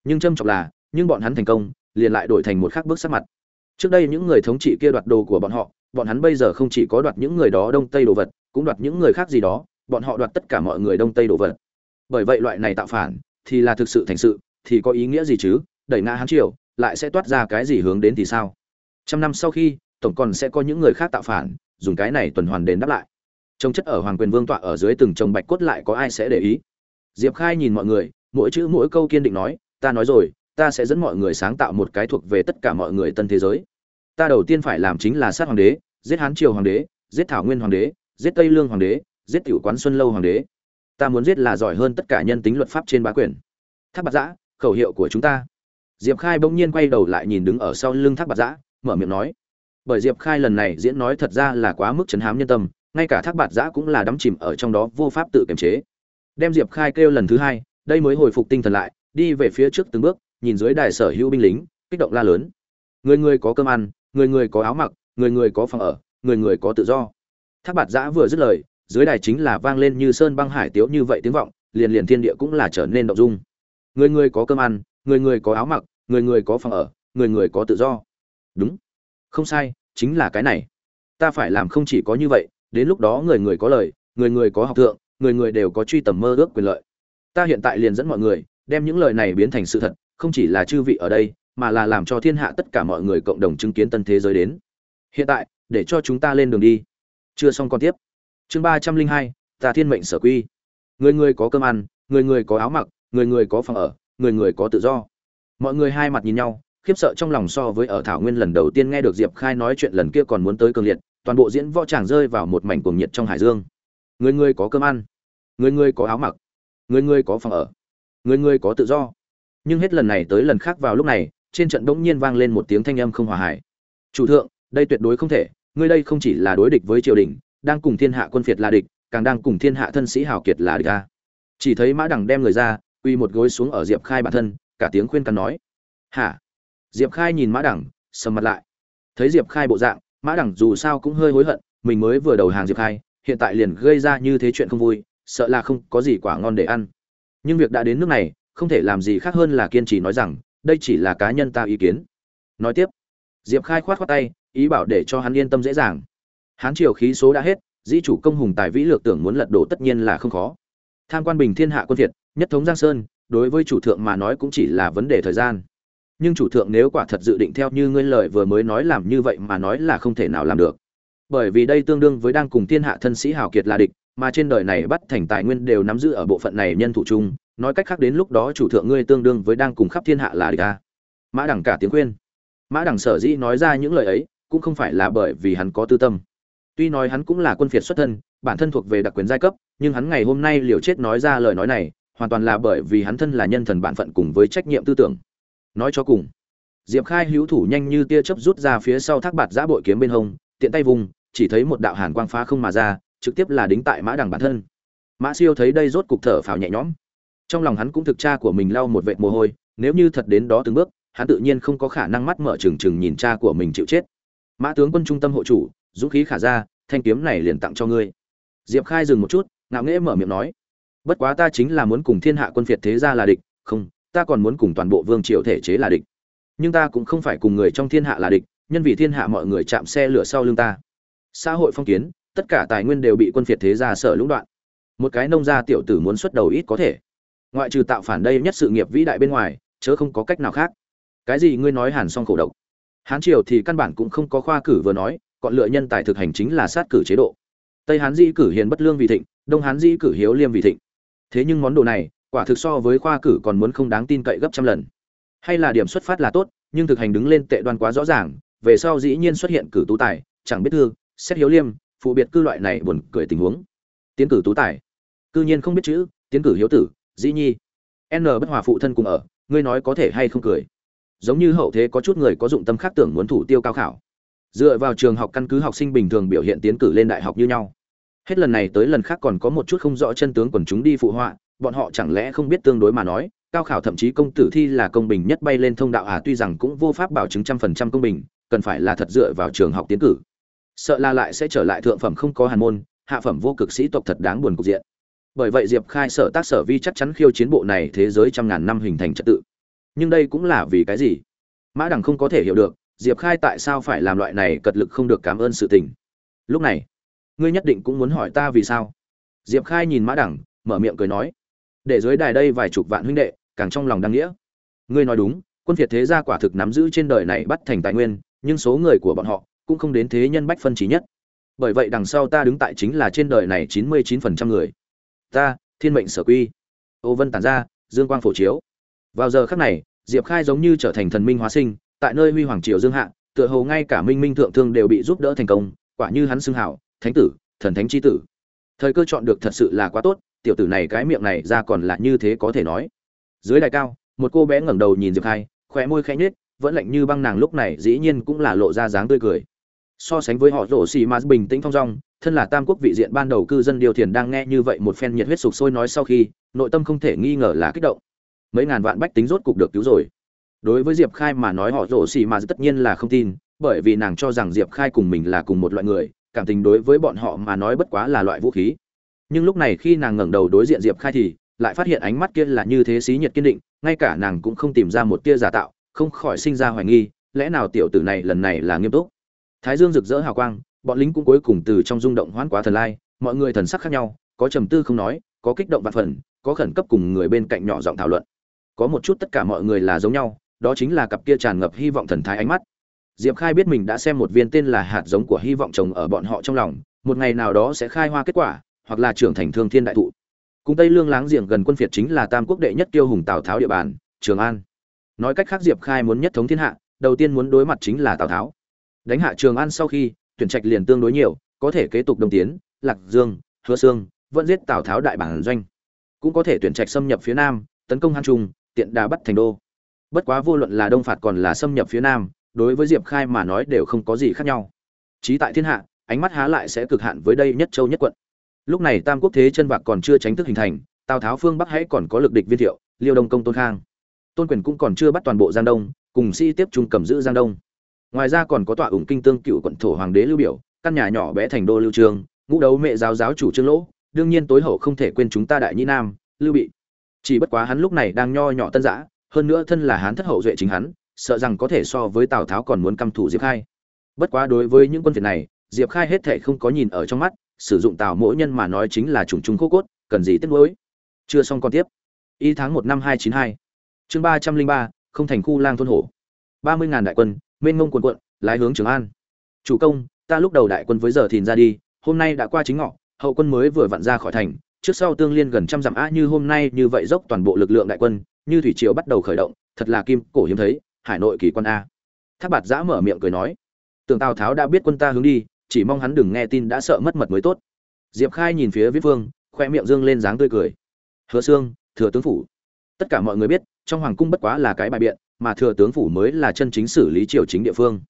Nhưng trâm trọng là, nhưng bọn hắn thành công, liền lại đổi thành một khác bước sắc mặt. Trước đây những người thống trị kia đoạt đồ của bọn họ bọn hắn bây giờ không chỉ có đoạt những người đó đông tây đồ vật, cũng đoạt những người khác gì đó, bọn họ đoạt tất cả mọi người đông tây đồ vật. Bởi vậy loại này tạo phản thì là thực sự thành sự, thì có ý nghĩa gì chứ? Đẩy ngã hán triều, lại sẽ toát ra cái gì hướng đến thì sao? Trăm năm sau khi, tổng còn sẽ có những người khác tạo phản, dùng cái này tuần hoàn đến đáp lại. Trông chất ở hoàng quyền vương tọa ở dưới từng chồng bạch cốt lại có ai sẽ để ý? Diệp khai nhìn mọi người, mỗi chữ mỗi câu kiên định nói, ta nói rồi, ta sẽ dẫn mọi người sáng tạo một cái thuộc về tất cả mọi người tân thế giới. Ta đầu tiên phải làm chính là sát hoàng đế giết hán triều hoàng đế, giết thảo nguyên hoàng đế, giết tây lương hoàng đế, giết tiểu quán xuân lâu hoàng đế. Ta muốn giết là giỏi hơn tất cả nhân tính luật pháp trên bá quyền. Tháp bạc giã, khẩu hiệu của chúng ta. Diệp khai bỗng nhiên quay đầu lại nhìn đứng ở sau lưng thác bạc giã, mở miệng nói. Bởi diệp khai lần này diễn nói thật ra là quá mức chấn hám nhân tâm, ngay cả thác Bạt giã cũng là đắm chìm ở trong đó vô pháp tự kiềm chế. Đem diệp khai kêu lần thứ hai, đây mới hồi phục tinh thần lại, đi về phía trước từng bước, nhìn dưới đài sở hữu binh lính, kích động la lớn. Người người có cơm ăn, người người có áo mặc người người có phòng ở, người người có tự do. Thác bạt giã vừa dứt lời, dưới đài chính là vang lên như sơn băng hải tiếu như vậy tiếng vọng, liền liền thiên địa cũng là trở nên động dung. Người người có cơm ăn, người người có áo mặc, người người có phòng ở, người người có tự do. Đúng. Không sai, chính là cái này. Ta phải làm không chỉ có như vậy, đến lúc đó người người có lời, người người có học thượng, người người đều có truy tầm mơ ước quyền lợi. Ta hiện tại liền dẫn mọi người, đem những lời này biến thành sự thật, không chỉ là chư vị ở đây, mà là làm cho thiên hạ tất cả mọi người cộng đồng chứng kiến tân thế giới đến hiện tại, để cho chúng ta lên đường đi. Chưa xong còn tiếp. Chương ba trăm linh hai ta thiên mệnh sở quy. Người người có cơm ăn, người người có áo mặc, người người có phòng ở, người người có tự do. Mọi người hai mặt nhìn nhau, khiếp sợ trong lòng so với ở thảo nguyên lần đầu tiên nghe được diệp khai nói chuyện lần kia còn muốn tới cường liệt, toàn bộ diễn võ tràng rơi vào một mảnh cuồng nhiệt trong hải dương. Người người có cơm ăn, người người có áo mặc, người người có phòng ở, người người có tự do. Nhưng hết lần này tới lần khác vào lúc này, trên trận bỗng nhiên vang lên một tiếng thanh âm không hòa hải chủ thượng đây tuyệt đối không thể, ngươi đây không chỉ là đối địch với triều đình, đang cùng thiên hạ quân phiệt là địch, càng đang cùng thiên hạ thân sĩ hào kiệt là địch a. Chỉ thấy mã đằng đem người ra uy một gối xuống ở diệp khai bản thân, cả tiếng khuyên cằn nói. Hả? Diệp khai nhìn mã đằng sầm mặt lại. Thấy diệp khai bộ dạng, mã đằng dù sao cũng hơi hối hận, mình mới vừa đầu hàng diệp khai, hiện tại liền gây ra như thế chuyện không vui, sợ là không có gì quả ngon để ăn. Nhưng việc đã đến nước này, không thể làm gì khác hơn là kiên trì nói rằng, đây chỉ là cá nhân ta ý kiến. Nói tiếp. Diệp khai khoát khoát tay ý bảo để cho hắn yên tâm dễ dàng. Hán triều khí số đã hết, dĩ chủ công hùng tài vĩ lược tưởng muốn lật đổ tất nhiên là không khó. Tham quan bình thiên hạ quân việt nhất thống giang sơn, đối với chủ thượng mà nói cũng chỉ là vấn đề thời gian. Nhưng chủ thượng nếu quả thật dự định theo như ngươi lời vừa mới nói làm như vậy mà nói là không thể nào làm được. Bởi vì đây tương đương với đang cùng thiên hạ thân sĩ hào kiệt là địch, mà trên đời này bắt thành tài nguyên đều nắm giữ ở bộ phận này nhân thủ chung, nói cách khác đến lúc đó chủ thượng ngươi tương đương với đang cùng khắp thiên hạ là địch a mã đẳng cả tiếng khuyên. Mã đẳng sở dĩ nói ra những lời ấy cũng không phải là bởi vì hắn có tư tâm. Tuy nói hắn cũng là quân phiệt xuất thân, bản thân thuộc về đặc quyền giai cấp, nhưng hắn ngày hôm nay liều chết nói ra lời nói này, hoàn toàn là bởi vì hắn thân là nhân thần bản phận cùng với trách nhiệm tư tưởng. Nói cho cùng, diệp khai hữu thủ nhanh như tia chớp rút ra phía sau thác bạt giã bội kiếm bên hông, tiện tay vùng, chỉ thấy một đạo hàn quang phá không mà ra, trực tiếp là đính tại mã đằng bản thân. Mã siêu thấy đây rốt cục thở phào nhẹ nhõm. Trong lòng hắn cũng thực cha của mình lau một vệt mồ hôi, nếu như thật đến đó từng bước, hắn tự nhiên không có khả năng mắt mở trừng trừng nhìn cha của mình chịu chết mã tướng quân trung tâm hộ chủ, dũng khí khả ra, thanh kiếm này liền tặng cho ngươi. Diệp khai dừng một chút, ngạo nghễ mở miệng nói, bất quá ta chính là muốn cùng thiên hạ quân phiệt thế gia là địch, không, ta còn muốn cùng toàn bộ vương triều thể chế là địch. Nhưng ta cũng không phải cùng người trong thiên hạ là địch, nhân vì thiên hạ mọi người chạm xe lửa sau lưng ta. Xã hội phong kiến, tất cả tài nguyên đều bị quân phiệt thế gia sở lũng đoạn. Một cái nông gia tiểu tử muốn xuất đầu ít có thể. Ngoại trừ tạo phản đây nhất sự nghiệp vĩ đại bên ngoài, chớ không có cách nào khác. Cái gì ngươi nói hàn song khổ độc? Hán triều thì căn bản cũng không có khoa cử vừa nói, còn lựa nhân tài thực hành chính là sát cử chế độ. Tây hán dĩ cử hiền bất lương vì thịnh, đông hán dĩ cử hiếu liêm vì thịnh. Thế nhưng món đồ này, quả thực so với khoa cử còn muốn không đáng tin cậy gấp trăm lần. Hay là điểm xuất phát là tốt, nhưng thực hành đứng lên tệ đoan quá rõ ràng, về sau dĩ nhiên xuất hiện cử tú tài, chẳng biết thương xét hiếu liêm, phụ biệt cư loại này buồn cười tình huống. Tiến cử tú tài. Cư nhiên không biết chữ, tiến cử hiếu tử, dĩ nhi. N bất hòa phụ thân cùng ở, ngươi nói có thể hay không cười giống như hậu thế có chút người có dụng tâm khác tưởng muốn thủ tiêu cao khảo. Dựa vào trường học căn cứ học sinh bình thường biểu hiện tiến cử lên đại học như nhau. Hết lần này tới lần khác còn có một chút không rõ chân tướng quần chúng đi phụ họa, bọn họ chẳng lẽ không biết tương đối mà nói, cao khảo thậm chí công tử thi là công bình nhất bay lên thông đạo à tuy rằng cũng vô pháp bảo chứng trăm phần trăm công bình, cần phải là thật dựa vào trường học tiến cử. Sợ là lại sẽ trở lại thượng phẩm không có hàn môn, hạ phẩm vô cực sĩ tộc thật đáng buồn cục diện. Bởi vậy diệp khai sở tác sở vi chắc chắn khiêu chiến bộ này thế giới trăm ngàn năm hình thành trật tự nhưng đây cũng là vì cái gì? Mã đằng không có thể hiểu được, diệp khai tại sao phải làm loại này cật lực không được cảm ơn sự tình. Lúc này, ngươi nhất định cũng muốn hỏi ta vì sao? Diệp khai nhìn mã đằng, mở miệng cười nói, để dưới đài đây vài chục vạn huynh đệ, càng trong lòng đăng nghĩa. Ngươi nói đúng, quân việt thế gia quả thực nắm giữ trên đời này bắt thành tài nguyên, nhưng số người của bọn họ cũng không đến thế nhân bách phân trí nhất. Bởi vậy đằng sau ta đứng tại chính là trên đời này chín mươi chín phần trăm người. Ta, thiên mệnh sở quy. Ô vân tản ra dương quang phổ chiếu vào giờ khắc này, diệp khai giống như trở thành thần minh hóa sinh, tại nơi huy hoàng triều dương hạ, tựa hồ ngay cả minh minh thượng thương đều bị giúp đỡ thành công, quả như hắn xưng hảo, thánh tử, thần thánh chi tử. Thời cơ chọn được thật sự là quá tốt, tiểu tử này cái miệng này ra còn là như thế có thể nói. Dưới đài cao, một cô bé ngẩng đầu nhìn diệp khai, khóe môi khẽ nhếch, vẫn lạnh như băng nàng lúc này dĩ nhiên cũng là lộ ra dáng tươi cười. So sánh với họ rổ xì mà bình tĩnh thong dong, thân là tam quốc vị diện ban đầu cư dân điều thiền đang nghe như vậy một phen nhiệt huyết sục sôi nói sau khi, nội tâm không thể nghi ngờ là kích động mấy ngàn vạn bách tính rốt cục được cứu rồi. Đối với diệp khai mà nói, họ rổ xì mà tất nhiên là không tin, bởi vì nàng cho rằng diệp khai cùng mình là cùng một loại người, cảm tình đối với bọn họ mà nói bất quá là loại vũ khí. Nhưng lúc này khi nàng ngẩng đầu đối diện diệp khai thì lại phát hiện ánh mắt kia là như thế xí nhiệt kiên định, ngay cả nàng cũng không tìm ra một tia giả tạo, không khỏi sinh ra hoài nghi, lẽ nào tiểu tử này lần này là nghiêm túc? Thái dương rực rỡ hào quang, bọn lính cũng cuối cùng từ trong rung động hoãn quá thần lai, mọi người thần sắc khác nhau, có trầm tư không nói, có kích động vạn phần, có khẩn cấp cùng người bên cạnh nhỏ giọng thảo luận có một chút tất cả mọi người là giống nhau, đó chính là cặp kia tràn ngập hy vọng thần thái ánh mắt. Diệp khai biết mình đã xem một viên tên là hạt giống của hy vọng trồng ở bọn họ trong lòng, một ngày nào đó sẽ khai hoa kết quả, hoặc là trưởng thành thương thiên đại thụ. Cùng tây lương láng giềng gần quân phiệt chính là tam quốc đệ nhất tiêu hùng tào tháo địa bàn, trường an. Nói cách khác diệp khai muốn nhất thống thiên hạ, đầu tiên muốn đối mặt chính là tào tháo. Đánh hạ trường an sau khi, tuyển trạch liền tương đối nhiều, có thể kế tục đồng tiến, lạc dương, hứa sương, vẫn giết tào tháo đại bản doanh. Cũng có thể tuyển trạch xâm nhập phía nam, tấn công Hán trung tiện đà bắt thành đô. Bất quá vô luận là đông phạt còn là xâm nhập phía nam, đối với diệp khai mà nói đều không có gì khác nhau. Trí tại thiên hạ, ánh mắt há lại sẽ cực hạn với đây nhất châu nhất quận. Lúc này tam quốc thế chân vạc còn chưa tránh thức hình thành, tào tháo phương bắc hãy còn có lực địch viên thiệu, liêu đông công tôn khang. Tôn quyền cũng còn chưa bắt toàn bộ giang đông, cùng sĩ tiếp trung cầm giữ giang đông. Ngoài ra còn có tọa ủng kinh tương cựu quận thổ hoàng đế lưu biểu, căn nhà nhỏ bé thành đô lưu trường, ngũ đấu mẹ giáo giáo chủ trương lỗ, đương nhiên tối hậu không thể quên chúng ta đại nhĩ nam, lưu bị chỉ bất quá hắn lúc này đang nho nhỏ tân giã hơn nữa thân là hán thất hậu duệ chính hắn, sợ rằng có thể so với tào tháo còn muốn căm thủ diệp khai. Bất quá đối với những quân việt này, diệp khai hết thệ không có nhìn ở trong mắt, sử dụng tào mỗi nhân mà nói chính là trùng trùng khô cốt, cần gì tiếc nuối. Chưa xong còn tiếp. Y tháng một năm hai chín hai. Chương ba trăm linh ba, không thành khu lang thôn hổ. ba mươi ngàn đại quân, mênh mông quần quận lái hướng trường an. Chủ công, ta lúc đầu đại quân với giờ thìn ra đi, hôm nay đã qua chính ngọ, hậu quân mới vừa vặn ra khỏi thành trước sau tương liên gần trăm dặm á như hôm nay như vậy dốc toàn bộ lực lượng đại quân, như thủy triều bắt đầu khởi động, thật là kim cổ hiếm thấy, hải nội kỳ quan a. Tháp bạt giã mở miệng cười nói tưởng tào tháo đã biết quân ta hướng đi, chỉ mong hắn đừng nghe tin đã sợ mất mật mới tốt. Diệp khai nhìn phía viết vương, khoe miệng dương lên dáng tươi cười. Hứa xương thừa tướng phủ. Tất cả mọi người biết, trong hoàng cung bất quá là cái bài biện, mà thừa tướng phủ mới là chân chính xử lý triều chính địa phương.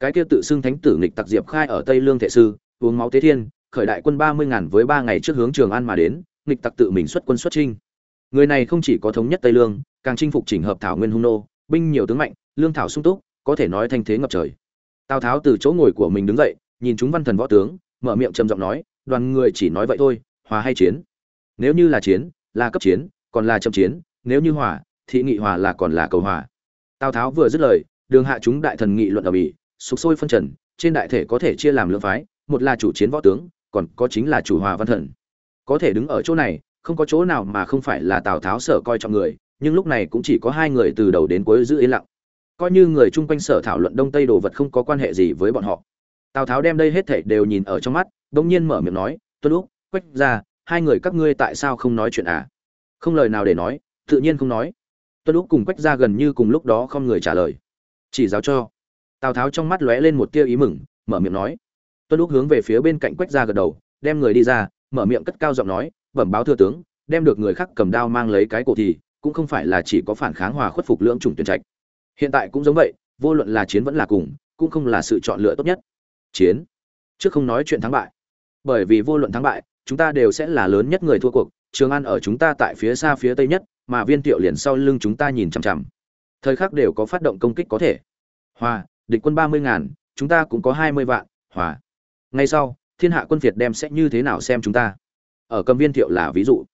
Cái kia tự xưng thánh tử nghịch tặc diệp khai ở tây lương thệ sư, uống máu tế thiên khởi đại quân ba mươi ngàn với ba ngày trước hướng trường an mà đến, nghịch tặc tự mình xuất quân xuất chinh. người này không chỉ có thống nhất tây lương, càng chinh phục chỉnh hợp thảo nguyên hung nô, binh nhiều tướng mạnh, lương thảo sung túc, có thể nói thanh thế ngập trời. Tào tháo từ chỗ ngồi của mình đứng dậy, nhìn chúng văn thần võ tướng, mở miệng trầm giọng nói, đoàn người chỉ nói vậy thôi, hòa hay chiến? Nếu như là chiến, là cấp chiến, còn là chậm chiến, nếu như hòa, thị nghị hòa là còn là cầu hòa. Tào tháo vừa dứt lời, đường hạ chúng đại thần nghị luận ở bỉ, sục sôi phân trần, trên đại thể có thể chia làm lưỡng phái, một là chủ chiến võ tướng còn có chính là chủ hòa văn thần. Có thể đứng ở chỗ này, không có chỗ nào mà không phải là tào tháo sở coi trọng người, nhưng lúc này cũng chỉ có hai người từ đầu đến cuối giữ yên lặng. Coi như người chung quanh sở thảo luận đông tây đồ vật không có quan hệ gì với bọn họ. Tào tháo đem đây hết thảy đều nhìn ở trong mắt bỗng nhiên mở miệng nói, tuân lúc quách ra hai người các ngươi tại sao không nói chuyện à? Không lời nào để nói, tự nhiên không nói. Tuân lúc cùng quách ra gần như cùng lúc đó không người trả lời. Chỉ giáo cho. Tào tháo trong mắt lóe lên một tia ý mừng, mở miệng nói tuân lúc hướng về phía bên cạnh quách ra gật đầu, đem người đi ra, mở miệng cất cao giọng nói, bẩm báo thừa tướng, đem được người khác cầm đao mang lấy cái cổ thì, cũng không phải là chỉ có phản kháng hòa khuất phục lưỡng chủng tuyển trạch. Hiện tại cũng giống vậy, vô luận là chiến vẫn là cùng, cũng không là sự chọn lựa tốt nhất. Chiến? Trước không nói chuyện thắng bại. Bởi vì vô luận thắng bại, chúng ta đều sẽ là lớn nhất người thua cuộc, trường an ở chúng ta tại phía xa phía tây nhất, mà viên tiệu liền sau lưng chúng ta nhìn chằm chằm. Thời khắc đều có phát động công kích có thể. Hòa, địch quân ba mươi ngàn, chúng ta cũng có hai mươi vạn, hòa ngay sau, thiên hạ quân việt đem sẽ như thế nào xem chúng ta? Ở cầm viên thiệu là ví dụ.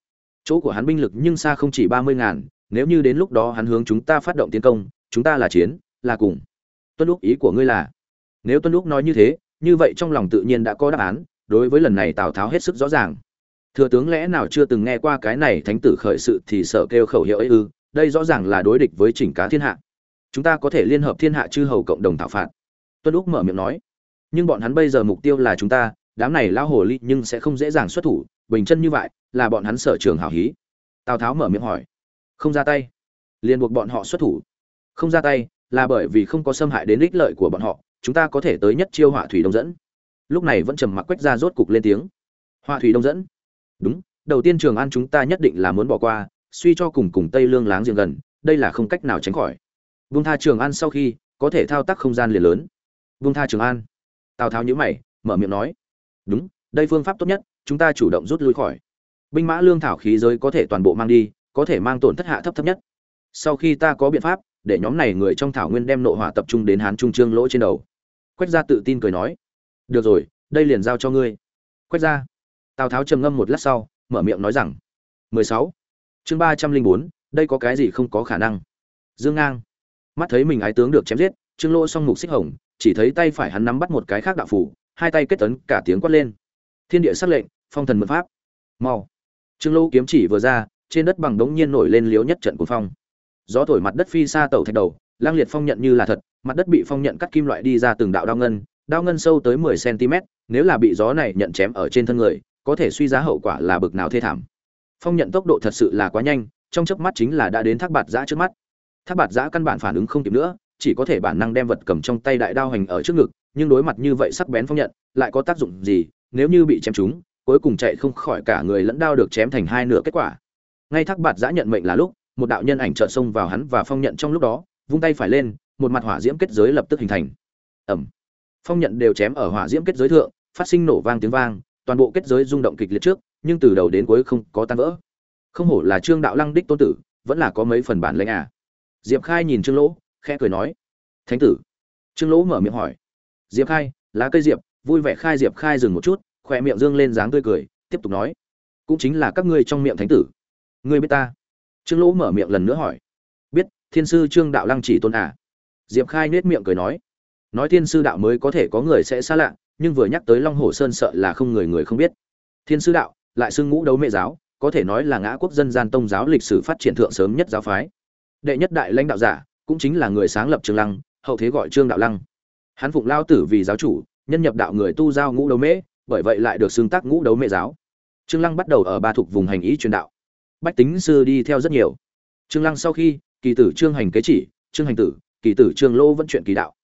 Chỗ của hắn binh lực nhưng xa không chỉ ba mươi ngàn, nếu như đến lúc đó hắn hướng chúng ta phát động tiến công, chúng ta là chiến, là cùng. Tuân lúc ý của ngươi là, nếu tuân lúc nói như thế, như vậy trong lòng tự nhiên đã có đáp án, đối với lần này tào tháo hết sức rõ ràng. Thừa tướng lẽ nào chưa từng nghe qua cái này thánh tử khởi sự thì sợ kêu khẩu hiệu ấy ư, đây rõ ràng là đối địch với chỉnh cá thiên hạ. Chúng ta có thể liên hợp thiên hạ chư hầu cộng đồng thảo phạt. Tuân lúc mở miệng nói nhưng bọn hắn bây giờ mục tiêu là chúng ta, đám này lão hồ ly nhưng sẽ không dễ dàng xuất thủ, bình chân như vậy, là bọn hắn sở trường hảo hí. Tào tháo mở miệng hỏi. Không ra tay. Liền buộc bọn họ xuất thủ. Không ra tay, là bởi vì không có xâm hại đến ích lợi của bọn họ, chúng ta có thể tới nhất chiêu họa thủy đông dẫn. Lúc này vẫn trầm mặc quách ra rốt cục lên tiếng. Họa thủy đông dẫn. Đúng, đầu tiên trường an chúng ta nhất định là muốn bỏ qua, suy cho cùng cùng tây lương láng giềng gần, đây là không cách nào tránh khỏi. Vung tha trường an sau khi, có thể thao tác không gian liền lớn. Vung tha trường an tào tháo nhữ mày mở miệng nói đúng đây phương pháp tốt nhất chúng ta chủ động rút lui khỏi. Binh mã lương thảo khí giới có thể toàn bộ mang đi có thể mang tổn thất hạ thấp thấp nhất. Sau khi ta có biện pháp để nhóm này người trong thảo nguyên đem nội hỏa tập trung đến hán trung trương lỗ trên đầu. Quách gia tự tin cười nói được rồi đây liền giao cho ngươi. Quách gia tào tháo trầm ngâm một lát sau mở miệng nói rằng 16. chương 304, đây có cái gì không có khả năng? Dương ngang mắt thấy mình ái tướng được chém giết trương lỗ song mục xích hồng chỉ thấy tay phải hắn nắm bắt một cái khác đạo phủ, hai tay kết tấn cả tiếng quát lên. Thiên địa sắc lệnh, phong thần mật pháp. Mau. Trương lỗ kiếm chỉ vừa ra, trên đất bằng đống nhiên nổi lên liếu nhất trận của phong. Gió thổi mặt đất phi xa tẩu thạch đầu, lang liệt phong nhận như là thật, mặt đất bị phong nhận cắt kim loại đi ra từng đạo đao ngân đao ngân sâu tới mười cm nếu là bị gió này nhận chém ở trên thân người, có thể suy giá hậu quả là bực nào thê thảm. Phong nhận tốc độ thật sự là quá nhanh, trong chớp mắt chính là đã đến thác bạt giã trước mắt. Thác bạt giã căn bản phản ứng không kịp nữa chỉ có thể bản năng đem vật cầm trong tay đại đao hành ở trước ngực, nhưng đối mặt như vậy sắc bén phong nhận, lại có tác dụng gì? Nếu như bị chém trúng, cuối cùng chạy không khỏi cả người lẫn đao được chém thành hai nửa kết quả. Ngay thác bạt giã nhận mệnh là lúc, một đạo nhân ảnh trợn xông vào hắn và phong nhận trong lúc đó, vung tay phải lên, một mặt hỏa diễm kết giới lập tức hình thành. Ẩm phong nhận đều chém ở hỏa diễm kết giới thượng, phát sinh nổ vang tiếng vang, toàn bộ kết giới rung động kịch liệt trước, nhưng từ đầu đến cuối không có tan vỡ. Không hổ là trương đạo lăng đích tôn tử, vẫn là có mấy phần bản lĩnh à. Diệp khai nhìn trương lỗ khẽ cười nói, thánh tử. Trương lỗ mở miệng hỏi, diệp khai, lá cây diệp, vui vẻ khai diệp khai dừng một chút, khỏe miệng dương lên dáng tươi cười, tiếp tục nói, cũng chính là các ngươi trong miệng thánh tử. Ngươi biết ta? Trương lỗ mở miệng lần nữa hỏi, biết, thiên sư trương đạo lăng chỉ tôn à? Diệp khai nết miệng cười nói nói thiên sư đạo mới có thể có người sẽ xa lạ, nhưng vừa nhắc tới long hồ sơn sợ là không người người không biết. Thiên sư đạo, lại xưng ngũ đấu mẹ giáo, có thể nói là ngã quốc dân gian tông giáo lịch sử phát triển thượng sớm nhất giáo phái. Đệ nhất đại lãnh đạo giả cũng chính là người sáng lập trương lăng, hậu thế gọi trương đạo lăng. Hắn phụng lao tử vì giáo chủ, nhân nhập đạo người tu giao ngũ đấu mễ, bởi vậy lại được xưng tác ngũ đấu mễ giáo. Trương lăng bắt đầu ở ba thuộc vùng hành ý truyền đạo. Bách tính sư đi theo rất nhiều. Trương lăng sau khi, kỳ tử trương hành kế chỉ, trương hành tử, kỳ tử trương lô vẫn chuyện kỳ đạo.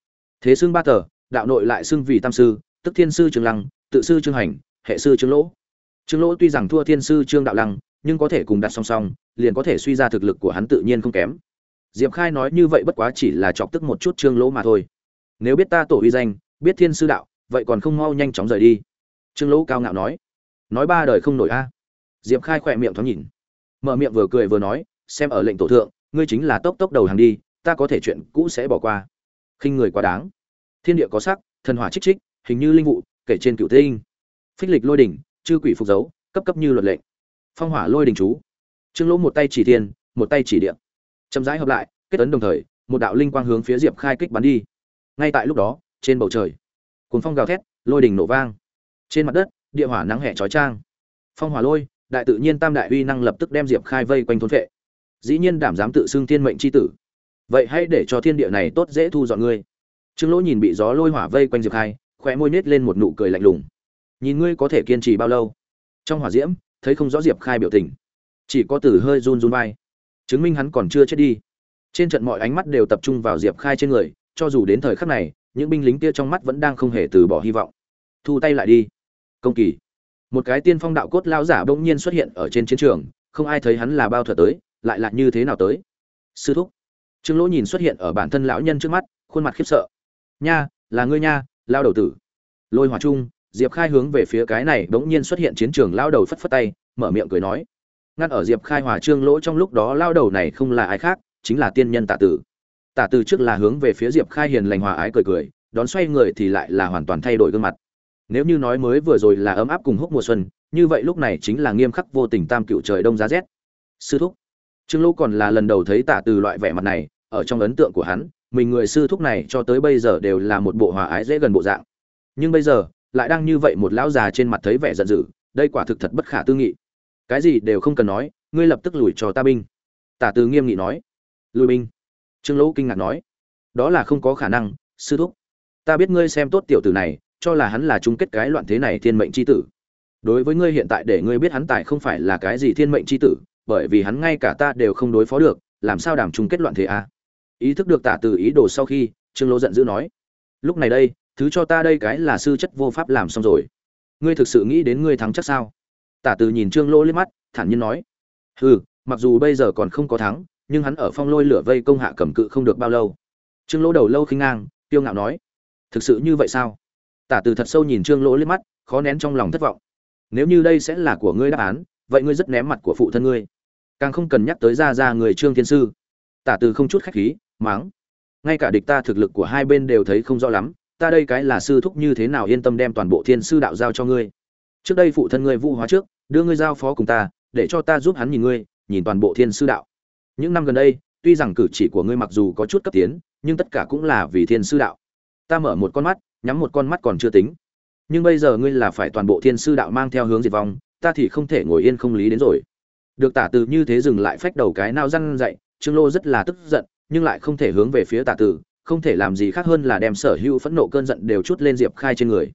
Thế xưng ba tờ, đạo nội lại xưng vì tam sư, tức thiên sư trương lăng, tự sư trương hành, hệ sư trương lỗ trương lỗ tuy rằng thua thiên sư trương đạo lăng, nhưng có thể cùng đặt song song, liền có thể suy ra thực lực của hắn tự nhiên không kém diệp khai nói như vậy bất quá chỉ là chọc tức một chút trương lỗ mà thôi. Nếu biết ta tổ uy danh, biết thiên sư đạo, vậy còn không mau nhanh chóng rời đi. Trương lỗ cao ngạo nói. Nói ba đời không nổi a. Diệp khai khỏe miệng thoáng nhìn. Mở miệng vừa cười vừa nói, xem ở lệnh tổ thượng, ngươi chính là tốc tốc đầu hàng đi, ta có thể chuyện cũ sẽ bỏ qua. Khinh người quá đáng. Thiên địa có sắc, thần hỏa trích trích hình như linh vụ, kể trên cựu tinh. Phích lịch lôi đỉnh, chư quỷ phục dấu, cấp cấp như luật lệnh. Phong hỏa lôi đình chú. Trương lỗ một tay chỉ thiên, một tay chỉ điện chậm rãi hợp lại, kết ấn đồng thời, một đạo linh quang hướng phía diệp khai kích bắn đi. Ngay tại lúc đó, trên bầu trời, cuồng phong gào thét, lôi đình nổ vang. Trên mặt đất, địa hỏa nắng hẹ chói trang phong hỏa lôi, đại tự nhiên tam đại uy năng lập tức đem diệp khai vây quanh thôn vệ. Dĩ nhiên đảm dám tự xưng thiên mệnh c h i tử. Vậy hãy để cho thiên địa này tốt dễ thu dọn ngươi. Trương lỗ nhìn bị gió lôi hỏa vây quanh diệp khai khỏe môi nết lên một nụ cười lạnh lùng. Nhìn ngươi có thể kiên trì bao lâu? Trong hỏa diễm, thấy không rõ diệp khai biểu tình. Chỉ có từ hơi run run vai chứng minh hắn còn chưa chết đi. Trên trận mọi ánh mắt đều tập trung vào diệp khai trên người, cho dù đến thời khắc này, những binh lính kia trong mắt vẫn đang không hề từ bỏ hy vọng. Thu tay lại đi. Công kỳ. Một cái tiên phong đạo cốt lao giả bỗng nhiên xuất hiện ở trên chiến trường, không ai thấy hắn là bao thuật tới, lại là như thế nào tới? Sư thúc. Trương lỗ nhìn xuất hiện ở bản thân lão nhân trước mắt, khuôn mặt khiếp sợ. Nha, là ngươi nha lao đầu tử. Lôi hòa trung, diệp khai hướng về phía cái này bỗng nhiên xuất hiện chiến trường lao đầu phất phất tay, mở miệng cười nói ngăn ở diệp khai hòa trương lỗ trong lúc đó lao đầu này không là ai khác, chính là tiên nhân tạ tử. Tạ tử trước là hướng về phía diệp khai hiền lành hòa ái cười cười, đón xoay người thì lại là hoàn toàn thay đổi gương mặt. Nếu như nói mới vừa rồi là ấm áp cùng húc mùa xuân, như vậy lúc này chính là nghiêm khắc vô tình tam cựu trời đông giá rét. Sư thúc. Trương lỗ còn là lần đầu thấy tạ từ loại vẻ mặt này, ở trong ấn tượng của hắn, mình người sư thúc này cho tới bây giờ đều là một bộ hòa ái dễ gần bộ dạng. Nhưng bây giờ, lại đang như vậy một lão già trên mặt thấy vẻ giận dữ, đây quả thực thật bất khả tư nghị cái gì đều không cần nói, ngươi lập tức lùi cho ta binh. Tả từ nghiêm nghị nói. Lùi binh? Trương lỗ kinh ngạc nói. Đó là không có khả năng, sư thúc. Ta biết ngươi xem tốt tiểu tử này, cho là hắn là chung kết cái loạn thế này thiên mệnh c h i tử. Đối với ngươi hiện tại để ngươi biết hắn tại không phải là cái gì thiên mệnh c h i tử, bởi vì hắn ngay cả ta đều không đối phó được, làm sao đảm chung kết loạn thế à? ý thức được tả từ ý đồ sau khi, trương lỗ giận dữ nói. Lúc này đây, thứ cho ta đây cái là sư chất vô pháp làm xong rồi. Ngươi thực sự nghĩ đến ngươi thắng chắc sao? Tả từ nhìn trương lỗ liếc mắt, thản nhiên nói, hừ, mặc dù bây giờ còn không có thắng, nhưng hắn ở phong lôi lửa vây công hạ cầm cự không được bao lâu. Trương lỗ đầu lâu khinh ngang tiêu ngạo nói, thực sự như vậy sao? Tả từ thật sâu nhìn trương lỗ liếc mắt, khó nén trong lòng thất vọng. Nếu như đây sẽ là của ngươi đáp án, vậy ngươi rất ném mặt của phụ thân ngươi. Càng không cần nhắc tới ra ra người trương thiên sư. Tả từ không chút khách khí máng ngay cả địch ta thực lực của hai bên đều thấy không rõ lắm, ta đây cái là sư thúc như thế nào yên tâm đem toàn bộ thiên sư đạo giao cho ngươi? Trước đây phụ thân ngươi vũ hóa trước, đưa ngươi giao phó cùng ta, để cho ta giúp hắn nhìn ngươi, nhìn toàn bộ thiên sư đạo. Những năm gần đây, tuy rằng cử chỉ của ngươi mặc dù có chút cấp tiến, nhưng tất cả cũng là vì thiên sư đạo. Ta mở một con mắt, nhắm một con mắt còn chưa tính. Nhưng bây giờ ngươi là phải toàn bộ thiên sư đạo mang theo hướng diệt vong, ta thì không thể ngồi yên không lý đến rồi. Được tả từ như thế dừng lại phách đầu cái nao răn dậy, trương lô rất là tức giận, nhưng lại không thể hướng về phía tạ từ, không thể làm gì khác hơn là đem sở hữu phẫn nộ cơn giận đều chút lên diệp khai trên người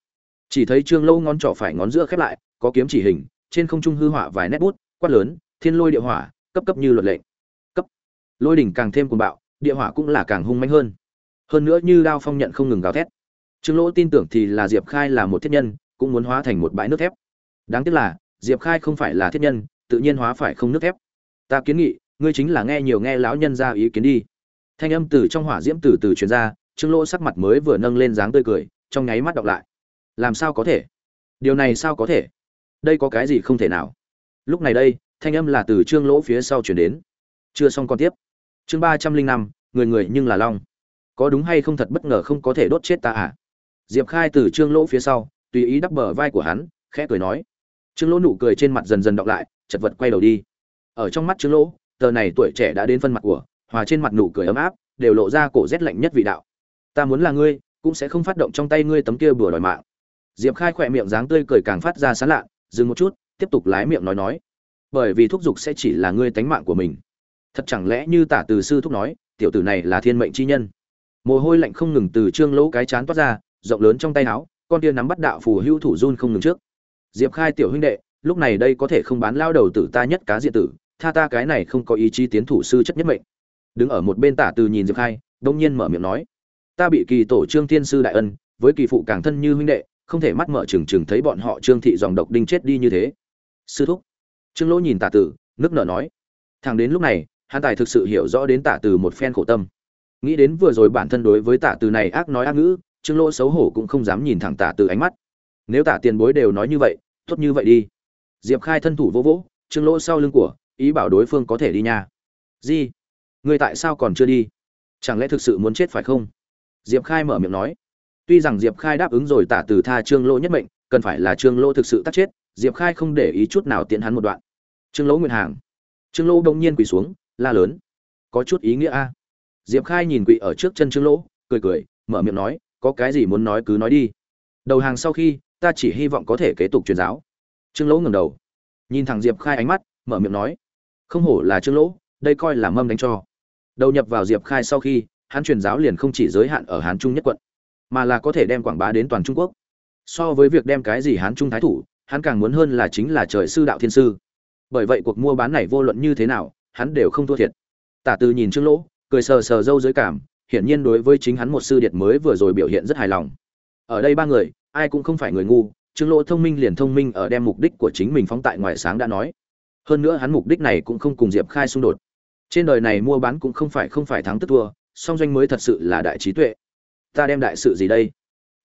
chỉ thấy trương lâu ngón trỏ phải ngón giữa khép lại, có kiếm chỉ hình, trên không trung hư họa vài nét bút, quát lớn, thiên lôi địa hỏa, cấp cấp như luật lệnh cấp. Lôi đỉnh càng thêm cuồng bạo, địa hỏa cũng là càng hung mãnh hơn. Hơn nữa như đao phong nhận không ngừng gào thét. Trương lỗ tin tưởng thì là diệp khai là một thiết nhân, cũng muốn hóa thành một bãi nước thép. Đáng tiếc là, diệp khai không phải là thiết nhân, tự nhiên hóa phải không nước thép. Ta kiến nghị, ngươi chính là nghe nhiều nghe lão nhân ra ý kiến đi. Thanh âm từ trong hỏa diễm từ từ truyền ra, trương lỗ sắc mặt mới vừa nâng lên dáng tươi cười, trong nháy mắt đọc lại làm sao có thể? Điều này sao có thể? Đây có cái gì không thể nào? Lúc này đây, thanh âm là từ trương lỗ phía sau chuyển đến. Chưa xong còn tiếp. Chương ba trăm linh năm, người người nhưng là long. Có đúng hay không thật bất ngờ không có thể đốt chết ta à? Diệp khai từ trương lỗ phía sau, tùy ý đắp bờ vai của hắn, khẽ cười nói. Trương lỗ nụ cười trên mặt dần dần đọng lại, chật vật quay đầu đi. Ở trong mắt trương lỗ, tờ này tuổi trẻ đã đến phân mặt của, hòa trên mặt nụ cười ấm áp, đều lộ ra cổ rét lạnh nhất vị đạo. Ta muốn là ngươi, cũng sẽ không phát động trong tay ngươi tấm kia bừa đòi mạng diệp khai khỏe miệng dáng tươi cười càng phát ra sán lạ dừng một chút, tiếp tục lái miệng nói nói. Bởi vì thúc giục sẽ chỉ là ngươi tánh mạng của mình. Thật chẳng lẽ như tả từ sư thúc nói, tiểu tử này là thiên mệnh chi nhân? Mồ hôi lạnh không ngừng từ trương lỗ cái chán toát ra, rộng lớn trong tay áo, con tia nắm bắt đạo phù hưu thủ run không ngừng trước. Diệp khai tiểu huynh đệ, lúc này đây có thể không bán lao đầu tử ta nhất cá diện tử, tha ta cái này không có ý chí tiến thủ sư chất nhất mệnh. Đứng ở một bên tả từ nhìn diệp khai, đông nhiên mở miệng nói. Ta bị kỳ tổ trương thiên sư đại ân, với kỳ phụ càng thân như huynh đệ không thể mắt mở trừng trừng thấy bọn họ trương thị dòng độc đinh chết đi như thế. Sư thúc. Trương lỗ nhìn tả tử nước nở nói. Thằng đến lúc này, hắn tài thực sự hiểu rõ đến tả từ một phen khổ tâm. Nghĩ đến vừa rồi bản thân đối với tả từ này ác nói ác ngữ, trương lỗ xấu hổ cũng không dám nhìn thẳng tả từ ánh mắt. Nếu tả tiền bối đều nói như vậy, tốt như vậy đi. Diệp khai thân thủ vô vỗ, trương lỗ sau lưng của, ý bảo đối phương có thể đi nha. Gì người tại sao còn chưa đi? Chẳng lẽ thực sự muốn chết phải không? Diệp khai mở miệng nói tuy rằng diệp khai đáp ứng rồi tả từ tha trương lỗ nhất mệnh, cần phải là trương lỗ thực sự tắt chết, diệp khai không để ý chút nào tiện hắn một đoạn. Trương lỗ nguyện hàng. Trương lỗ đột nhiên quỳ xuống, la lớn. Có chút ý nghĩa a. Diệp khai nhìn quỳ ở trước chân trương lỗ, cười cười, mở miệng nói, có cái gì muốn nói cứ nói đi. Đầu hàng sau khi, ta chỉ hy vọng có thể kế tục truyền giáo. Trương lỗ ngẩng đầu. Nhìn thẳng diệp khai ánh mắt, mở miệng nói. Không hổ là trương lỗ, đây coi là mâm đánh cho. Đầu nhập vào diệp khai sau khi, hắn truyền giáo liền không chỉ giới hạn ở hán trung nhất quận mà là có thể đem quảng bá đến toàn trung quốc. So với việc đem cái gì hán trung thái thủ, hắn càng muốn hơn là chính là trời sư đạo thiên sư. Bởi vậy cuộc mua bán này vô luận như thế nào, hắn đều không thua thiệt. Tả từ nhìn trương lỗ, cười sờ sờ dâu dưới cảm, hiển nhiên đối với chính hắn một sư điệt mới vừa rồi biểu hiện rất hài lòng. Ở đây ba người, ai cũng không phải người ngu, trương lỗ thông minh liền thông minh ở đem mục đích của chính mình phóng tại ngoài sáng đã nói. Hơn nữa hắn mục đích này cũng không cùng diệp khai xung đột. Trên đời này mua bán cũng không phải không phải thắng tức thua, song doanh mới thật sự là đại trí tuệ ta đem đại sự gì đây?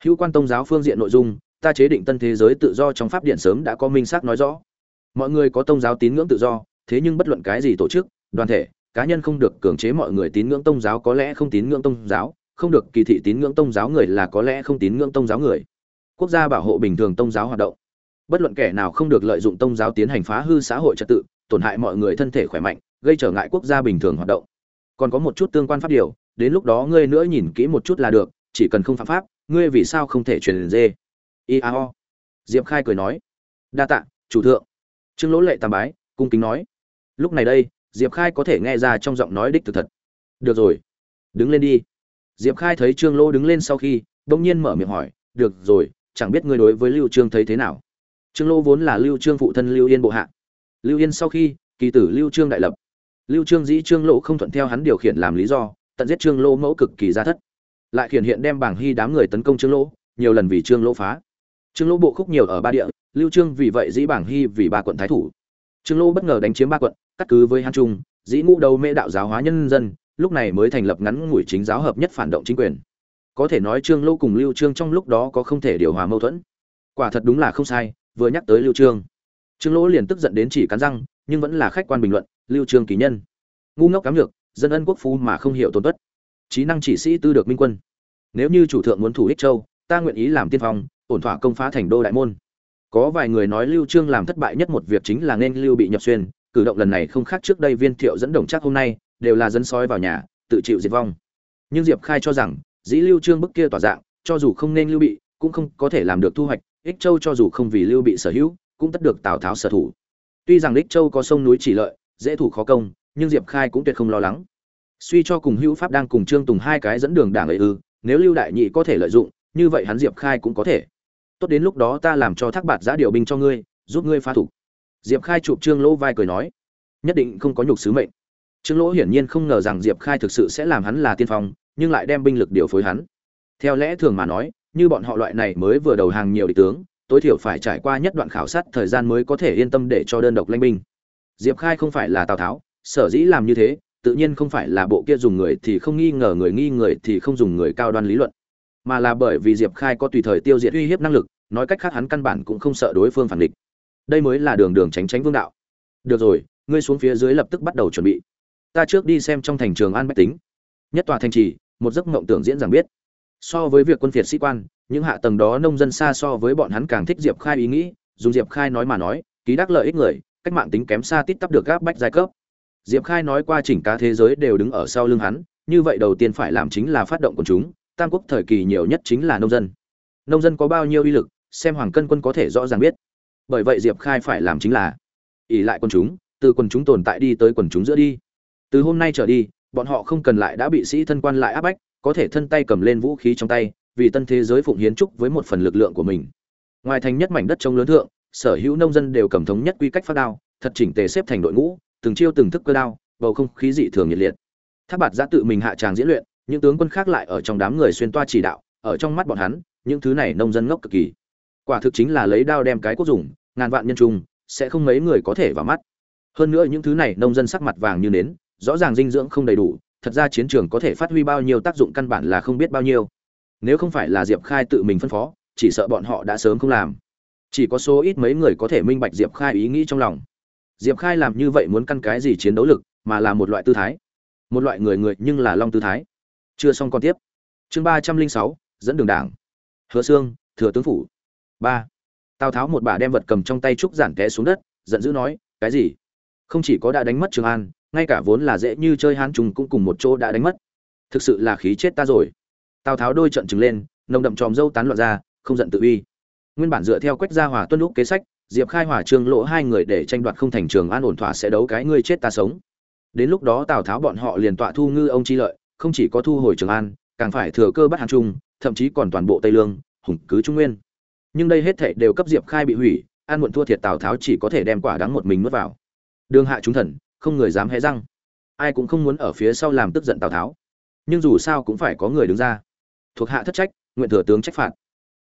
Hữu quan tông giáo phương diện nội dung, ta chế định tân thế giới tự do trong pháp điện sớm đã có minh xác nói rõ. Mọi người có tông giáo tín ngưỡng tự do, thế nhưng bất luận cái gì tổ chức, đoàn thể, cá nhân không được cường chế mọi người tín ngưỡng tôn giáo có lẽ không tín ngưỡng tôn giáo, không được kỳ thị tín ngưỡng tôn giáo người là có lẽ không tín ngưỡng tôn giáo người. Quốc gia bảo hộ bình thường tôn giáo hoạt động. Bất luận kẻ nào không được lợi dụng tôn giáo tiến hành phá hư xã hội trật tự, tổn hại mọi người thân thể khỏe mạnh, gây trở ngại quốc gia bình thường hoạt động. Còn có một chút tương quan pháp điều, đến lúc đó ngươi nữa nhìn kỹ một chút là được chỉ cần không phạm pháp, ngươi vì sao không thể truyền dê? Iao diệp khai cười nói. Đa tạ, chủ thượng. Trương lỗ lệ tam bái, cung kính nói. Lúc này đây, diệp khai có thể nghe ra trong giọng nói đích thực thật. Được rồi. Đứng lên đi. Diệp khai thấy trương lỗ đứng lên sau khi đông nhiên mở miệng hỏi. Được rồi, chẳng biết ngươi đối với lưu trương thấy thế nào? Trương lỗ vốn là lưu trương phụ thân lưu yên bộ hạ. Lưu yên sau khi, kỳ tử lưu trương đại lập. Lưu trương dĩ trương lỗ không thuận theo hắn điều khiển làm lý do, tận giết trương lỗ mẫu cực kỳ ra thất lại hiện hiện đem bảng hy đám người tấn công trương lỗ, nhiều lần vì trương lỗ phá. Trương lỗ bộ khúc nhiều ở ba địa, lưu trương vì vậy dĩ bảng hy vì ba quận thái thủ. Trương lỗ bất ngờ đánh chiếm ba quận, cắt cứ với hán trung, dĩ ngũ đầu mê đạo giáo hóa nhân dân, lúc này mới thành lập ngắn ngủi chính giáo hợp nhất phản động chính quyền. Có thể nói trương lỗ cùng lưu trương trong lúc đó có không thể điều hòa mâu thuẫn. Quả thật đúng là không sai, vừa nhắc tới lưu trương. Trương lỗ liền tức giận đến chỉ cắn răng, nhưng vẫn là khách quan bình luận, lưu trương kỳ nhân. Ngu ngốc cám nhược dân ân quốc phú mà không hiểu tổn tuất trí năng chỉ sĩ tư được minh quân. Nếu như chủ thượng muốn thủ ích châu, ta nguyện ý làm tiên phong, ổn thỏa công phá thành đô đại môn. Có vài người nói lưu trương làm thất bại nhất một việc chính là nên lưu bị nhập xuyên, cử động lần này không khác trước đây viên thiệu dẫn đồng chắc hôm nay, đều là dân sói vào nhà, tự chịu diệt vong. Nhưng diệp khai cho rằng, dĩ lưu trương bức kia tỏa dạng, cho dù không nên lưu bị, cũng không có thể làm được thu hoạch, ích châu cho dù không vì lưu bị sở hữu, cũng tất được tào tháo sở thủ. Tuy rằng ích châu có sông núi chỉ lợi, dễ thủ khó công, nhưng diệp khai cũng tuyệt không lo lắng suy cho cùng hữu pháp đang cùng trương tùng hai cái dẫn đường đảng ấy ư, nếu lưu đại nhị có thể lợi dụng, như vậy hắn diệp khai cũng có thể. Tốt đến lúc đó ta làm cho thác bạt giã điều binh cho ngươi, giúp ngươi phá thủ. Diệp khai chụp trương lỗ vai cười nói, nhất định không có nhục sứ mệnh. Trương lỗ hiển nhiên không ngờ rằng diệp khai thực sự sẽ làm hắn là tiên phong, nhưng lại đem binh lực điều phối hắn. Theo lẽ thường mà nói, như bọn họ loại này mới vừa đầu hàng nhiều địch tướng, tối thiểu phải trải qua nhất đoạn khảo sát thời gian mới có thể yên tâm để cho đơn độc lãnh binh. Diệp khai không phải là tào tháo, sở dĩ làm như thế tự nhiên không phải là bộ kia dùng người thì không nghi ngờ người nghi người thì không dùng người cao đoan lý luận. Mà là bởi vì diệp khai có tùy thời tiêu diệt uy hiếp năng lực, nói cách khác hắn căn bản cũng không sợ đối phương phản địch. Đây mới là đường đường tránh tránh vương đạo. Được rồi, ngươi xuống phía dưới lập tức bắt đầu chuẩn bị. Ta trước đi xem trong thành trường an bách tính. Nhất tòa thành trì, một giấc mộng tưởng diễn giảng biết. So với việc quân phiệt sĩ quan, những hạ tầng đó nông dân xa so với bọn hắn càng thích diệp khai ý nghĩ, dùng diệp khai nói mà nói, ký đắc lợi ích người, cách mạng tính kém xa tít tắp được gáp bách giai cấp diệp khai nói qua chỉnh cả thế giới đều đứng ở sau lưng hắn, như vậy đầu tiên phải làm chính là phát động quần chúng, tam quốc thời kỳ nhiều nhất chính là nông dân. Nông dân có bao nhiêu uy lực, xem hoàng cân quân có thể rõ ràng biết. Bởi vậy diệp khai phải làm chính là ỷ lại quần chúng, từ quần chúng tồn tại đi tới quần chúng giữa đi. Từ hôm nay trở đi, bọn họ không cần lại đã bị sĩ thân quan lại áp bách, có thể thân tay cầm lên vũ khí trong tay, vì tân thế giới phụng hiến chúc với một phần lực lượng của mình. Ngoài thành nhất mảnh đất trống lớn thượng, sở hữu nông dân đều cầm thống nhất quy cách phát đao, thật chỉnh tề xếp thành đội ngũ từng chiêu từng thức cơ đao, bầu không khí dị thường nhiệt liệt. Tháp bạt giã tự mình hạ tràng diễn luyện, những tướng quân khác lại ở trong đám người xuyên toa chỉ đạo, ở trong mắt bọn hắn, những thứ này nông dân ngốc cực kỳ. Quả thực chính là lấy đao đem cái quốc dùng, ngàn vạn nhân trung, sẽ không mấy người có thể vào mắt. Hơn nữa những thứ này nông dân sắc mặt vàng như nến, rõ ràng dinh dưỡng không đầy đủ, thật ra chiến trường có thể phát huy bao nhiêu tác dụng căn bản là không biết bao nhiêu. Nếu không phải là diệp khai tự mình phân phó, chỉ sợ bọn họ đã sớm không làm. Chỉ có số ít mấy người có thể minh bạch diệp khai ý nghĩ trong lòng diệp khai làm như vậy muốn căn cái gì chiến đấu lực, mà là một loại tư thái. Một loại người người nhưng là long tư thái. Chưa xong còn tiếp. Chương ba trăm linh sáu, dẫn đường đảng. Hứa xương thừa tướng phủ. Ba. Tào tháo một bà đem vật cầm trong tay trúc giản té xuống đất, giận dữ nói, cái gì? Không chỉ có đã đánh mất trường an, ngay cả vốn là dễ như chơi hán trùng cũng cùng một chỗ đã đánh mất. Thực sự là khí chết ta rồi. Tào tháo đôi trận trừng lên, nồng đậm tròm dâu tán loạn ra, không giận tự uy. Nguyên bản dựa theo quách gia hòa tuân lúc kế sách diệp khai hòa trương lỗ hai người để tranh đoạt không thành trường an ổn thỏa sẽ đấu cái ngươi chết ta sống. Đến lúc đó tào tháo bọn họ liền tọa thu ngư ông chi lợi, không chỉ có thu hồi trường an, càng phải thừa cơ bắt hàng trung, thậm chí còn toàn bộ tây lương, hùng cứ trung nguyên. Nhưng đây hết thệ đều cấp diệp khai bị hủy, an muộn thua thiệt tào tháo chỉ có thể đem quả đắng một mình nuốt vào. Đường hạ chúng thần, không người dám hé răng. Ai cũng không muốn ở phía sau làm tức giận tào tháo. Nhưng dù sao cũng phải có người đứng ra. Thuộc hạ thất trách, nguyện thừa tướng trách phạt.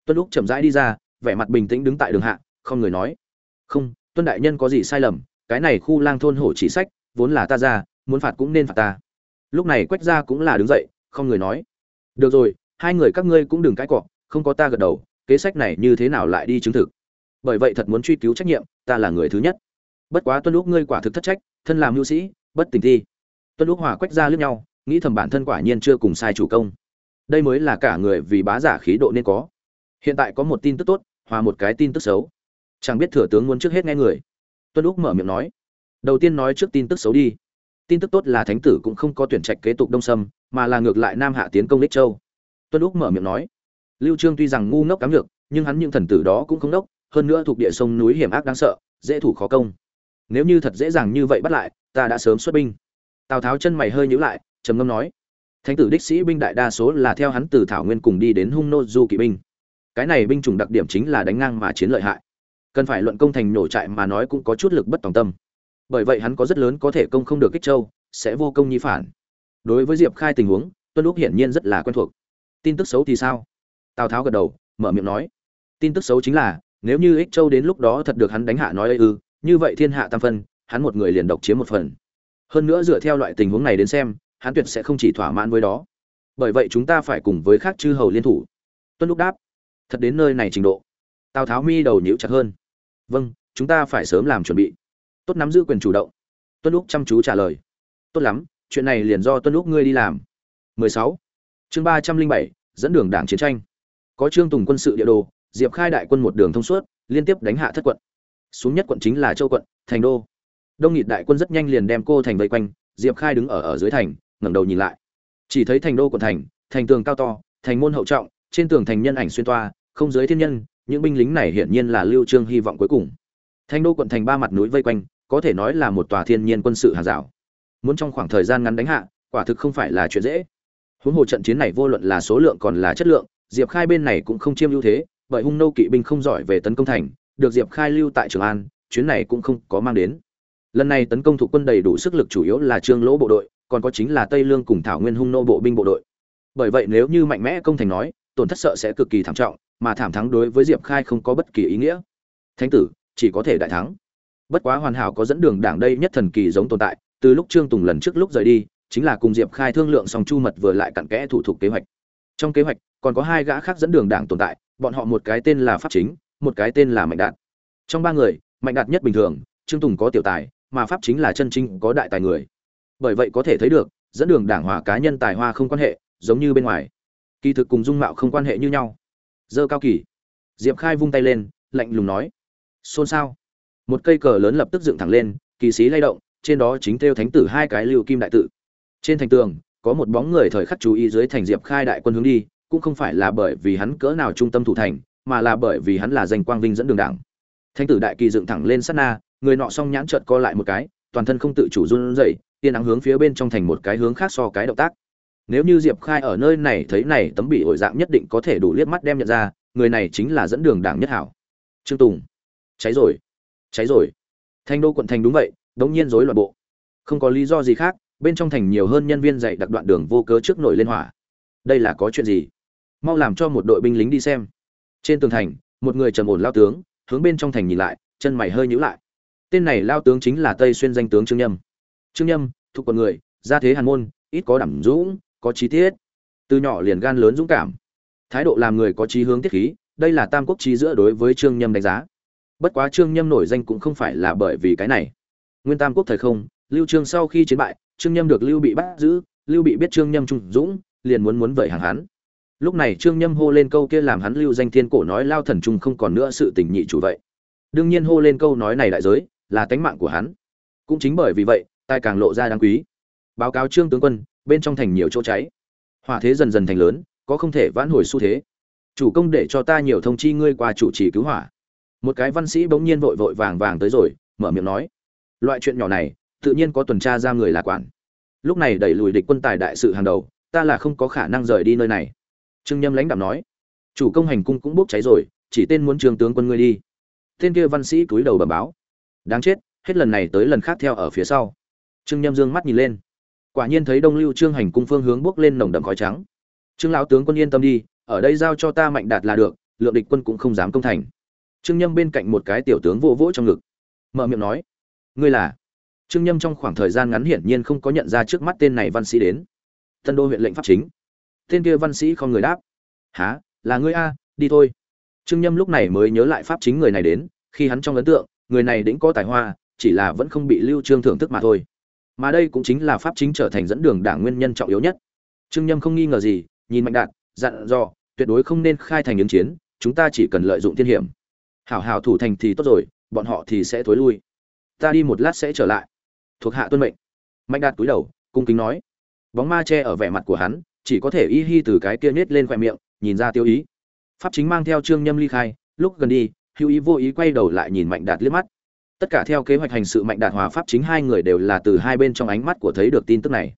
Tuân lúc chậm rãi đi ra, vẻ mặt bình tĩnh đứng tại đường hạ không người nói. Không, tuân đại nhân có gì sai lầm, cái này khu lang thôn hổ chỉ sách, vốn là ta ra, muốn phạt cũng nên phạt ta. Lúc này quách gia cũng là đứng dậy, không người nói. Được rồi, hai người các ngươi cũng đừng cãi cọ, không có ta gật đầu, kế sách này như thế nào lại đi chứng thực? Bởi vậy thật muốn truy cứu trách nhiệm, ta là người thứ nhất. Bất quá tuân lúc ngươi quả thực thất trách, thân làm mưu sĩ, bất tình thi. Tuân lúc hòa quách ra lướt nhau, nghĩ thầm bản thân quả nhiên chưa cùng sai chủ công. Đây mới là cả người vì bá giả khí độ nên có. Hiện tại có một tin tức tốt, hòa một cái tin tức xấu chẳng biết thừa tướng muốn trước hết nghe người. Tuân lúc mở miệng nói. Đầu tiên nói trước tin tức xấu đi. Tin tức tốt là thánh tử cũng không có tuyển trạch kế tục đông sâm, mà là ngược lại nam hạ tiến công lích châu. Tuân lúc mở miệng nói. Lưu trương tuy rằng ngu ngốc cám được nhưng hắn những thần tử đó cũng không đốc hơn nữa thuộc địa sông núi hiểm ác đáng sợ, dễ thủ khó công. Nếu như thật dễ dàng như vậy bắt lại, ta đã sớm xuất binh. Tào tháo chân mày hơi nhíu lại, trầm ngâm nói. Thánh tử đích sĩ binh đại đa số là theo hắn từ thảo nguyên cùng đi đến hung nô du kỵ binh. Cái này binh chủng đặc điểm chính là đánh ngang mà chiến lợi hại cần phải luận công thành nổ trại mà nói cũng có chút lực bất tòng tâm. Bởi vậy hắn có rất lớn có thể công không được kích châu, sẽ vô công nhi phản. Đối với diệp khai tình huống, tuân lúc hiển nhiên rất là quen thuộc. Tin tức xấu thì sao? Tào tháo gật đầu, mở miệng nói. Tin tức xấu chính là, nếu như ích châu đến lúc đó thật được hắn đánh hạ nói ư, như vậy thiên hạ tam phân, hắn một người liền độc chiếm một phần. Hơn nữa dựa theo loại tình huống này đến xem, hắn tuyệt sẽ không chỉ thỏa mãn với đó. Bởi vậy chúng ta phải cùng với khác chư hầu liên thủ. Tuân lúc đáp. Thật đến nơi này trình độ. Tào tháo mi đầu nhíu chặt hơn vâng chúng ta phải sớm làm chuẩn bị. Tốt nắm giữ quyền chủ động. Tuân lúc chăm chú trả lời. Tốt lắm chuyện này liền do tuân lúc ngươi đi làm. 16. chương 307, dẫn đường đảng chiến tranh. Có trương tùng quân sự địa đồ diệp khai đại quân một đường thông suốt liên tiếp đánh hạ thất quận. Xuống nhất quận chính là châu quận thành đô. Đông nghịt đại quân rất nhanh liền đem cô thành vây quanh diệp khai đứng ở ở dưới thành ngẩng đầu nhìn lại. Chỉ thấy thành đô quận thành thành tường cao to thành môn hậu trọng trên tường thành nhân ảnh xuyên toa không giới thiên nhân những binh lính này hiển nhiên là lưu trương hy vọng cuối cùng. Thanh đô quận thành ba mặt núi vây quanh, có thể nói là một tòa thiên nhiên quân sự hàng rào. Muốn trong khoảng thời gian ngắn đánh hạ, quả thực không phải là chuyện dễ. Huống hồ trận chiến này vô luận là số lượng còn là chất lượng, diệp khai bên này cũng không chiêm ưu thế, bởi hung nô kỵ binh không giỏi về tấn công thành, được diệp khai lưu tại trường an, chuyến này cũng không có mang đến. Lần này tấn công thủ quân đầy đủ sức lực chủ yếu là trương lỗ bộ đội, còn có chính là tây lương cùng thảo nguyên hung nô bộ binh bộ đội. Bởi vậy nếu như mạnh mẽ công thành nói, tổn thất sợ sẽ cực kỳ thảm trọng mà thảm thắng đối với diệp khai không có bất kỳ ý nghĩa. Thánh tử, chỉ có thể đại thắng. Bất quá hoàn hảo có dẫn đường đảng đây nhất thần kỳ giống tồn tại, từ lúc trương tùng lần trước lúc rời đi, chính là cùng diệp khai thương lượng xong chu mật vừa lại cặn kẽ thủ thuộc kế hoạch. Trong kế hoạch, còn có hai gã khác dẫn đường đảng tồn tại, bọn họ một cái tên là pháp chính, một cái tên là mạnh đạt. Trong ba người, mạnh đạt nhất bình thường, trương tùng có tiểu tài, mà pháp chính là chân chính có đại tài người. Bởi vậy có thể thấy được, dẫn đường đảng hòa cá nhân tài hoa không quan hệ, giống như bên ngoài. Kỳ thực cùng dung mạo không quan hệ như nhau dơ cao kỳ. Diệp khai vung tay lên, lạnh lùng nói, xôn xao. Một cây cờ lớn lập tức dựng thẳng lên, kỳ sĩ lay động, trên đó chính theo thánh tử hai cái lưu kim đại tự. Trên thành tường, có một bóng người thời khắc chú ý dưới thành diệp khai đại quân hướng đi, cũng không phải là bởi vì hắn cỡ nào trung tâm thủ thành, mà là bởi vì hắn là danh quang vinh dẫn đường đảng. Thánh tử đại kỳ dựng thẳng lên sát na, người nọ song nhãn trợt co lại một cái, toàn thân không tự chủ run rẩy tiên áng hướng phía bên trong thành một cái hướng khác so cái động tác nếu như diệp khai ở nơi này thấy này tấm bị ổi dạng nhất định có thể đủ liếc mắt đem nhận ra, người này chính là dẫn đường đảng nhất hảo. Trương tùng. Cháy rồi. Cháy rồi. Thanh đô quận thành đúng vậy, đống nhiên rối loạn bộ. Không có lý do gì khác, bên trong thành nhiều hơn nhân viên dạy đặc đoạn đường vô cớ trước nổi lên hỏa. Đây là có chuyện gì? Mau làm cho một đội binh lính đi xem. Trên tường thành, một người trầm ổn lao tướng, hướng bên trong thành nhìn lại, chân mày hơi nhíu lại. Tên này lao tướng chính là tây xuyên danh tướng trương nhâm. Trương nhâm, thuộc quần người, gia thế hàn môn, ít có đảm dũng có trí tiết. Từ nhỏ liền gan lớn dũng cảm. Thái độ làm người có trí hướng tiết khí, đây là tam quốc trí giữa đối với trương nhâm đánh giá. Bất quá trương nhâm nổi danh cũng không phải là bởi vì cái này. Nguyên tam quốc thời không, lưu trương sau khi chiến bại, trương nhâm được lưu bị bắt giữ, lưu bị biết trương nhâm trung dũng, liền muốn muốn vẩy hàng hắn. Lúc này trương nhâm hô lên câu kia làm hắn lưu danh thiên cổ nói lao thần trung không còn nữa sự tình nhị chủ vậy. Đương nhiên hô lên câu nói này đại giới, là tánh mạng của hắn. Cũng chính bởi vì vậy tài càng lộ ra đáng quý. Báo cáo trương tướng quân bên trong thành nhiều chỗ cháy. Hỏa thế dần dần thành lớn, có không thể vãn hồi xu thế. Chủ công để cho ta nhiều thông chi ngươi qua chủ trì cứu hỏa. Một cái văn sĩ bỗng nhiên vội vội vàng vàng tới rồi, mở miệng nói. Loại chuyện nhỏ này, tự nhiên có tuần tra ra người là quản. Lúc này đẩy lùi địch quân tài đại sự hàng đầu, ta là không có khả năng rời đi nơi này. Trương nhâm lãnh đạo nói. Chủ công hành cung cũng bốc cháy rồi, chỉ tên muốn trường tướng quân ngươi đi. Tên kia văn sĩ cúi đầu bẩm báo. Đáng chết, hết lần này tới lần khác theo ở phía sau. Trương nhâm dương mắt nhìn lên quả nhiên thấy đông lưu trương hành cung phương hướng bước lên nồng đậm khói trắng. Trương lão tướng quân yên tâm đi, ở đây giao cho ta mạnh đạt là được, lượng địch quân cũng không dám công thành. Trương nhâm bên cạnh một cái tiểu tướng vô vỗ trong ngực, mở miệng nói, ngươi là? Trương nhâm trong khoảng thời gian ngắn hiển nhiên không có nhận ra trước mắt tên này văn sĩ đến. Tân đô huyện lệnh pháp chính. Tên kia văn sĩ không người đáp há là ngươi a? Đi thôi. Trương nhâm lúc này mới nhớ lại pháp chính người này đến, khi hắn trong ấn tượng, người này đĩnh có tài hoa, chỉ là vẫn không bị lưu trương thưởng thức mà thôi mà đây cũng chính là pháp chính trở thành dẫn đường đảng nguyên nhân trọng yếu nhất. Trương nhâm không nghi ngờ gì, nhìn mạnh đạt, dặn dò, tuyệt đối không nên khai thành ứng chiến, chúng ta chỉ cần lợi dụng thiên hiểm. Hảo hảo thủ thành thì tốt rồi, bọn họ thì sẽ thối lui. Ta đi một lát sẽ trở lại. Thuộc hạ tuân mệnh. Mạnh đạt cúi đầu, cung kính nói. Bóng ma che ở vẻ mặt của hắn, chỉ có thể y hi từ cái kia nết lên khoe miệng, nhìn ra tiêu ý. Pháp chính mang theo trương nhâm ly khai, lúc gần đi, hữu ý vô ý quay đầu lại nhìn mạnh đạt liếc mắt tất cả theo kế hoạch hành sự mạnh đạt hòa pháp chính hai người đều là từ hai bên trong ánh mắt của thấy được tin tức này.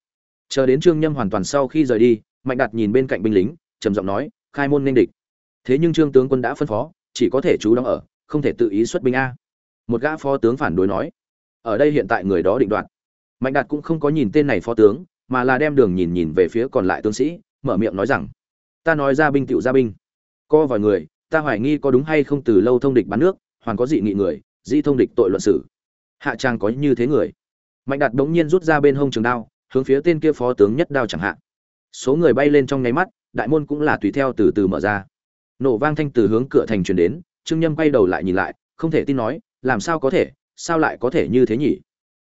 Chờ đến trương nhâm hoàn toàn sau khi rời đi, mạnh đạt nhìn bên cạnh binh lính, trầm giọng nói, khai môn nên địch. Thế nhưng trương tướng quân đã phân phó, chỉ có thể chú đóng ở, không thể tự ý xuất binh a. Một gã phó tướng phản đối nói, ở đây hiện tại người đó định đoạt. Mạnh đạt cũng không có nhìn tên này phó tướng, mà là đem đường nhìn nhìn về phía còn lại tướng sĩ, mở miệng nói rằng, ta nói ra binh tựu ra binh. Co vào người, ta hoài nghi có đúng hay không từ lâu thông địch bán nước, hoàn có dị nghị người di thông địch tội luận xử hạ trang có như thế người? Mạnh đạt đống nhiên rút ra bên hông trường đao, hướng phía tên kia phó tướng nhất đao chẳng hạn số người bay lên trong nháy mắt, đại môn cũng là tùy theo từ từ mở ra. Nổ vang thanh từ hướng cửa thành truyền đến, trương nhâm quay đầu lại nhìn lại, không thể tin nói, làm sao có thể, sao lại có thể như thế nhỉ?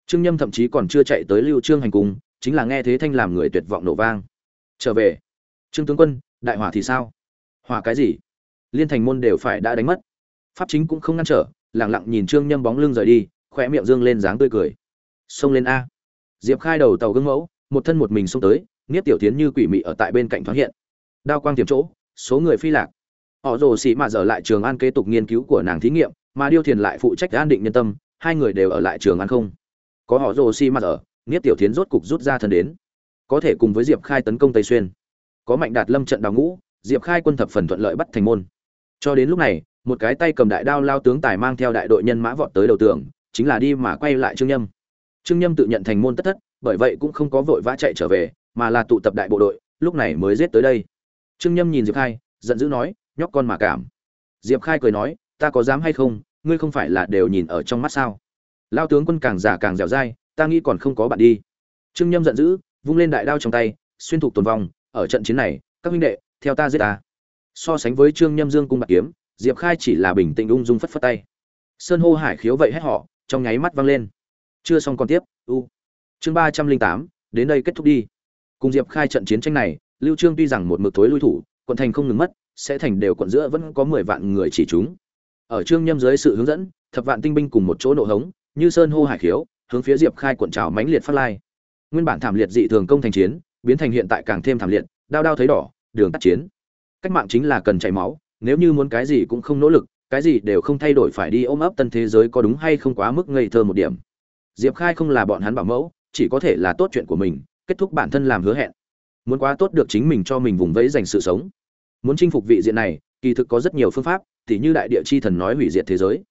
Trương nhâm thậm chí còn chưa chạy tới lưu trương hành cung, chính là nghe thế thanh làm người tuyệt vọng nổ vang. Trở về. Trương tướng quân, đại hỏa thì sao? Hỏa cái gì? Liên thành môn đều phải đã đánh mất. Pháp chính cũng không ngăn trở lẳng lặng nhìn trương nhâm bóng lưng rời đi khỏe miệng dương lên dáng tươi cười. Xông lên a. Diệp khai đầu tàu gương mẫu, một thân một mình xông tới niết tiểu tiến như quỷ mị ở tại bên cạnh thoáng hiện. Đao quang tiềm chỗ, số người phi lạc. Họ rồ xì mà dở lại trường an kế tục nghiên cứu của nàng thí nghiệm, mà điêu thiền lại phụ trách an định nhân tâm, hai người đều ở lại trường an không. Có họ rồ xì mà dở niết tiểu tiến rốt cục rút ra thân đến. Có thể cùng với diệp khai tấn công tây xuyên. Có mạnh đạt lâm trận đào ngũ, diệp khai quân thập phần thuận lợi bắt thành môn. Cho đến lúc này một cái tay cầm đại đao lao tướng tài mang theo đại đội nhân mã vọt tới đầu tường, chính là đi mà quay lại trương nhâm. Trương nhâm tự nhận thành môn tất thất, bởi vậy cũng không có vội vã chạy trở về, mà là tụ tập đại bộ đội, lúc này mới giết tới đây. Trương nhâm nhìn diệp khai, giận dữ nói, nhóc con mà cảm. Diệp khai cười nói, ta có dám hay không? Ngươi không phải là đều nhìn ở trong mắt sao? Lao tướng quân càng già càng dẻo dai, ta nghĩ còn không có bạn đi. Trương nhâm giận dữ, vung lên đại đao trong tay, xuyên thục tồn vong, ở trận chiến này, các huynh đệ, theo ta giết ta. So sánh với trương nhâm dương cung bạc kiếm diệp khai chỉ là bình tĩnh ung dung phất phất tay. Sơn hô hải khiếu vậy hét họ, trong nháy mắt vang lên. Chưa xong còn tiếp, u. Chương ba trăm linh tám, đến đây kết thúc đi. Cùng diệp khai trận chiến tranh này, lưu trương tuy rằng một mực thối lui thủ, quận thành không ngừng mất, sẽ thành đều quận giữa vẫn có mười vạn người chỉ chúng. Ở trương nhâm dưới sự hướng dẫn, thập vạn tinh binh cùng một chỗ nộ hống, như sơn hô hải khiếu, hướng phía diệp khai quận trào mãnh liệt phát lai. Nguyên bản thảm liệt dị thường công thành chiến, biến thành hiện tại càng thêm thảm liệt, đao đao thấy đỏ, đường tắt chiến. Cách mạng chính là cần chảy máu nếu như muốn cái gì cũng không nỗ lực, cái gì đều không thay đổi phải đi ôm ấp tân thế giới có đúng hay không quá mức ngây thơ một điểm. Diệp khai không là bọn hắn bảo mẫu, chỉ có thể là tốt chuyện của mình, kết thúc bản thân làm hứa hẹn. Muốn quá tốt được chính mình cho mình vùng vẫy dành sự sống. Muốn chinh phục vị diện này, kỳ thực có rất nhiều phương pháp, tỉ như đại địa chi thần nói hủy diệt thế giới.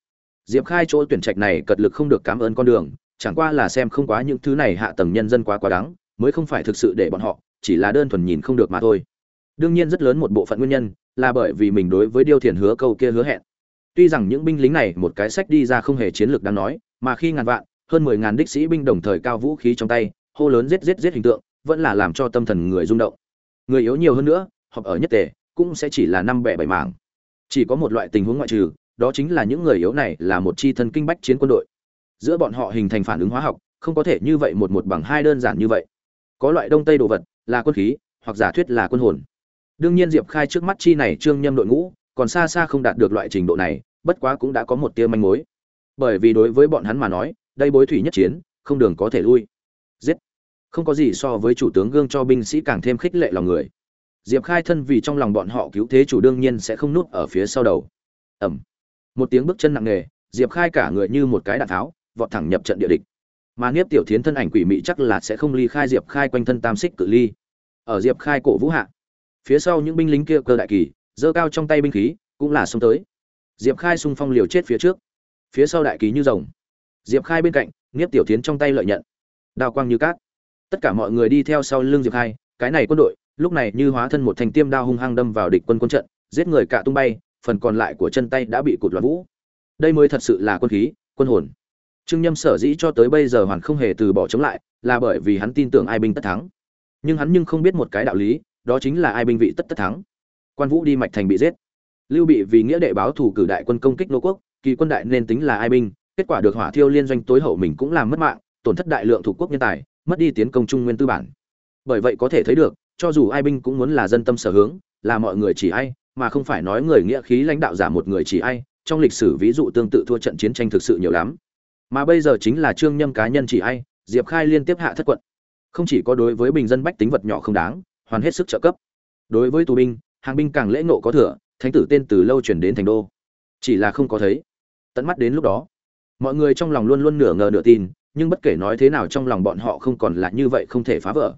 Diệp khai chỗ tuyển trạch này cật lực không được cảm ơn con đường, chẳng qua là xem không quá những thứ này hạ tầng nhân dân quá quá đáng, mới không phải thực sự để bọn họ, chỉ là đơn thuần nhìn không được mà thôi đương nhiên rất lớn một bộ phận nguyên nhân là bởi vì mình đối với điêu thiền hứa câu kia hứa hẹn. Tuy rằng những binh lính này một cái sách đi ra không hề chiến lược đáng nói, mà khi ngàn vạn, hơn mười ngàn đích sĩ binh đồng thời cao vũ khí trong tay, hô lớn giết giết giết hình tượng, vẫn là làm cho tâm thần người rung động. Người yếu nhiều hơn nữa hoặc ở nhất tề, cũng sẽ chỉ là năm bẻ bảy mảng. Chỉ có một loại tình huống ngoại trừ, đó chính là những người yếu này là một chi thân kinh bách chiến quân đội. Giữa bọn họ hình thành phản ứng hóa học, không có thể như vậy một một bằng hai đơn giản như vậy. Có loại đông tây đồ vật là quân khí, hoặc giả thuyết là quân hồn đương nhiên diệp khai trước mắt chi này trương nhâm đội ngũ, còn xa xa không đạt được loại trình độ này, bất quá cũng đã có một tia manh mối. Bởi vì đối với bọn hắn mà nói, đây bối thủy nhất chiến, không đường có thể lui. Giết. Không có gì so với chủ tướng gương cho binh sĩ càng thêm khích lệ lòng người. Diệp khai thân vì trong lòng bọn họ cứu thế chủ đương nhiên sẽ không nuốt ở phía sau đầu. Ẩm. Một tiếng bước chân nặng nề, diệp khai cả người như một cái đạn tháo, vọt thẳng nhập trận địa địch. Mà niếp tiểu thiến thân ảnh quỷ mị chắc là sẽ không ly khai diệp khai quanh thân tam xích cự ly. Ở diệp khai cổ vũ hạ phía sau những binh lính kia cơ đại kỳ, giơ cao trong tay binh khí, cũng là xông tới. Diệp khai xung phong liều chết phía trước. Phía sau đại kỳ như rồng. Diệp khai bên cạnh, nghiếp tiểu thiến trong tay lợi nhận. Đao quang như cát. Tất cả mọi người đi theo sau lưng diệp khai, cái này quân đội, lúc này như hóa thân một thành tiêm đao hung hăng đâm vào địch quân quân trận, giết người cả tung bay, phần còn lại của chân tay đã bị cụt loạn vũ. Đây mới thật sự là quân khí, quân hồn. Trương nhâm sở dĩ cho tới bây giờ hoàn không hề từ bỏ chống lại, là bởi vì hắn tin tưởng ai binh tất thắng. Nhưng hắn nhưng không biết một cái đạo lý đó chính là ai binh vị tất tất thắng. Quan vũ đi mạch thành bị giết. Lưu bị vì nghĩa đệ báo thủ cử đại quân công kích nô quốc, kỳ quân đại nên tính là ai binh, kết quả được hỏa thiêu liên doanh tối hậu mình cũng làm mất mạng, tổn thất đại lượng thủ quốc nhân tài, mất đi tiến công trung nguyên tư bản. Bởi vậy có thể thấy được, cho dù ai binh cũng muốn là dân tâm sở hướng, là mọi người chỉ ai, mà không phải nói người nghĩa khí lãnh đạo giả một người chỉ ai, trong lịch sử ví dụ tương tự thua trận chiến tranh thực sự nhiều lắm. Mà bây giờ chính là trương nhâm cá nhân chỉ ai, diệp khai liên tiếp hạ thất quận. Không chỉ có đối với bình dân bách tính vật nhỏ không đáng hoàn hết sức trợ cấp. Đối với tù binh, hàng binh càng lễ nộ có thừa, thánh tử tên từ lâu chuyển đến thành đô. Chỉ là không có thấy. Tận mắt đến lúc đó, mọi người trong lòng luôn luôn nửa ngờ nửa tin, nhưng bất kể nói thế nào trong lòng bọn họ không còn là như vậy không thể phá vỡ.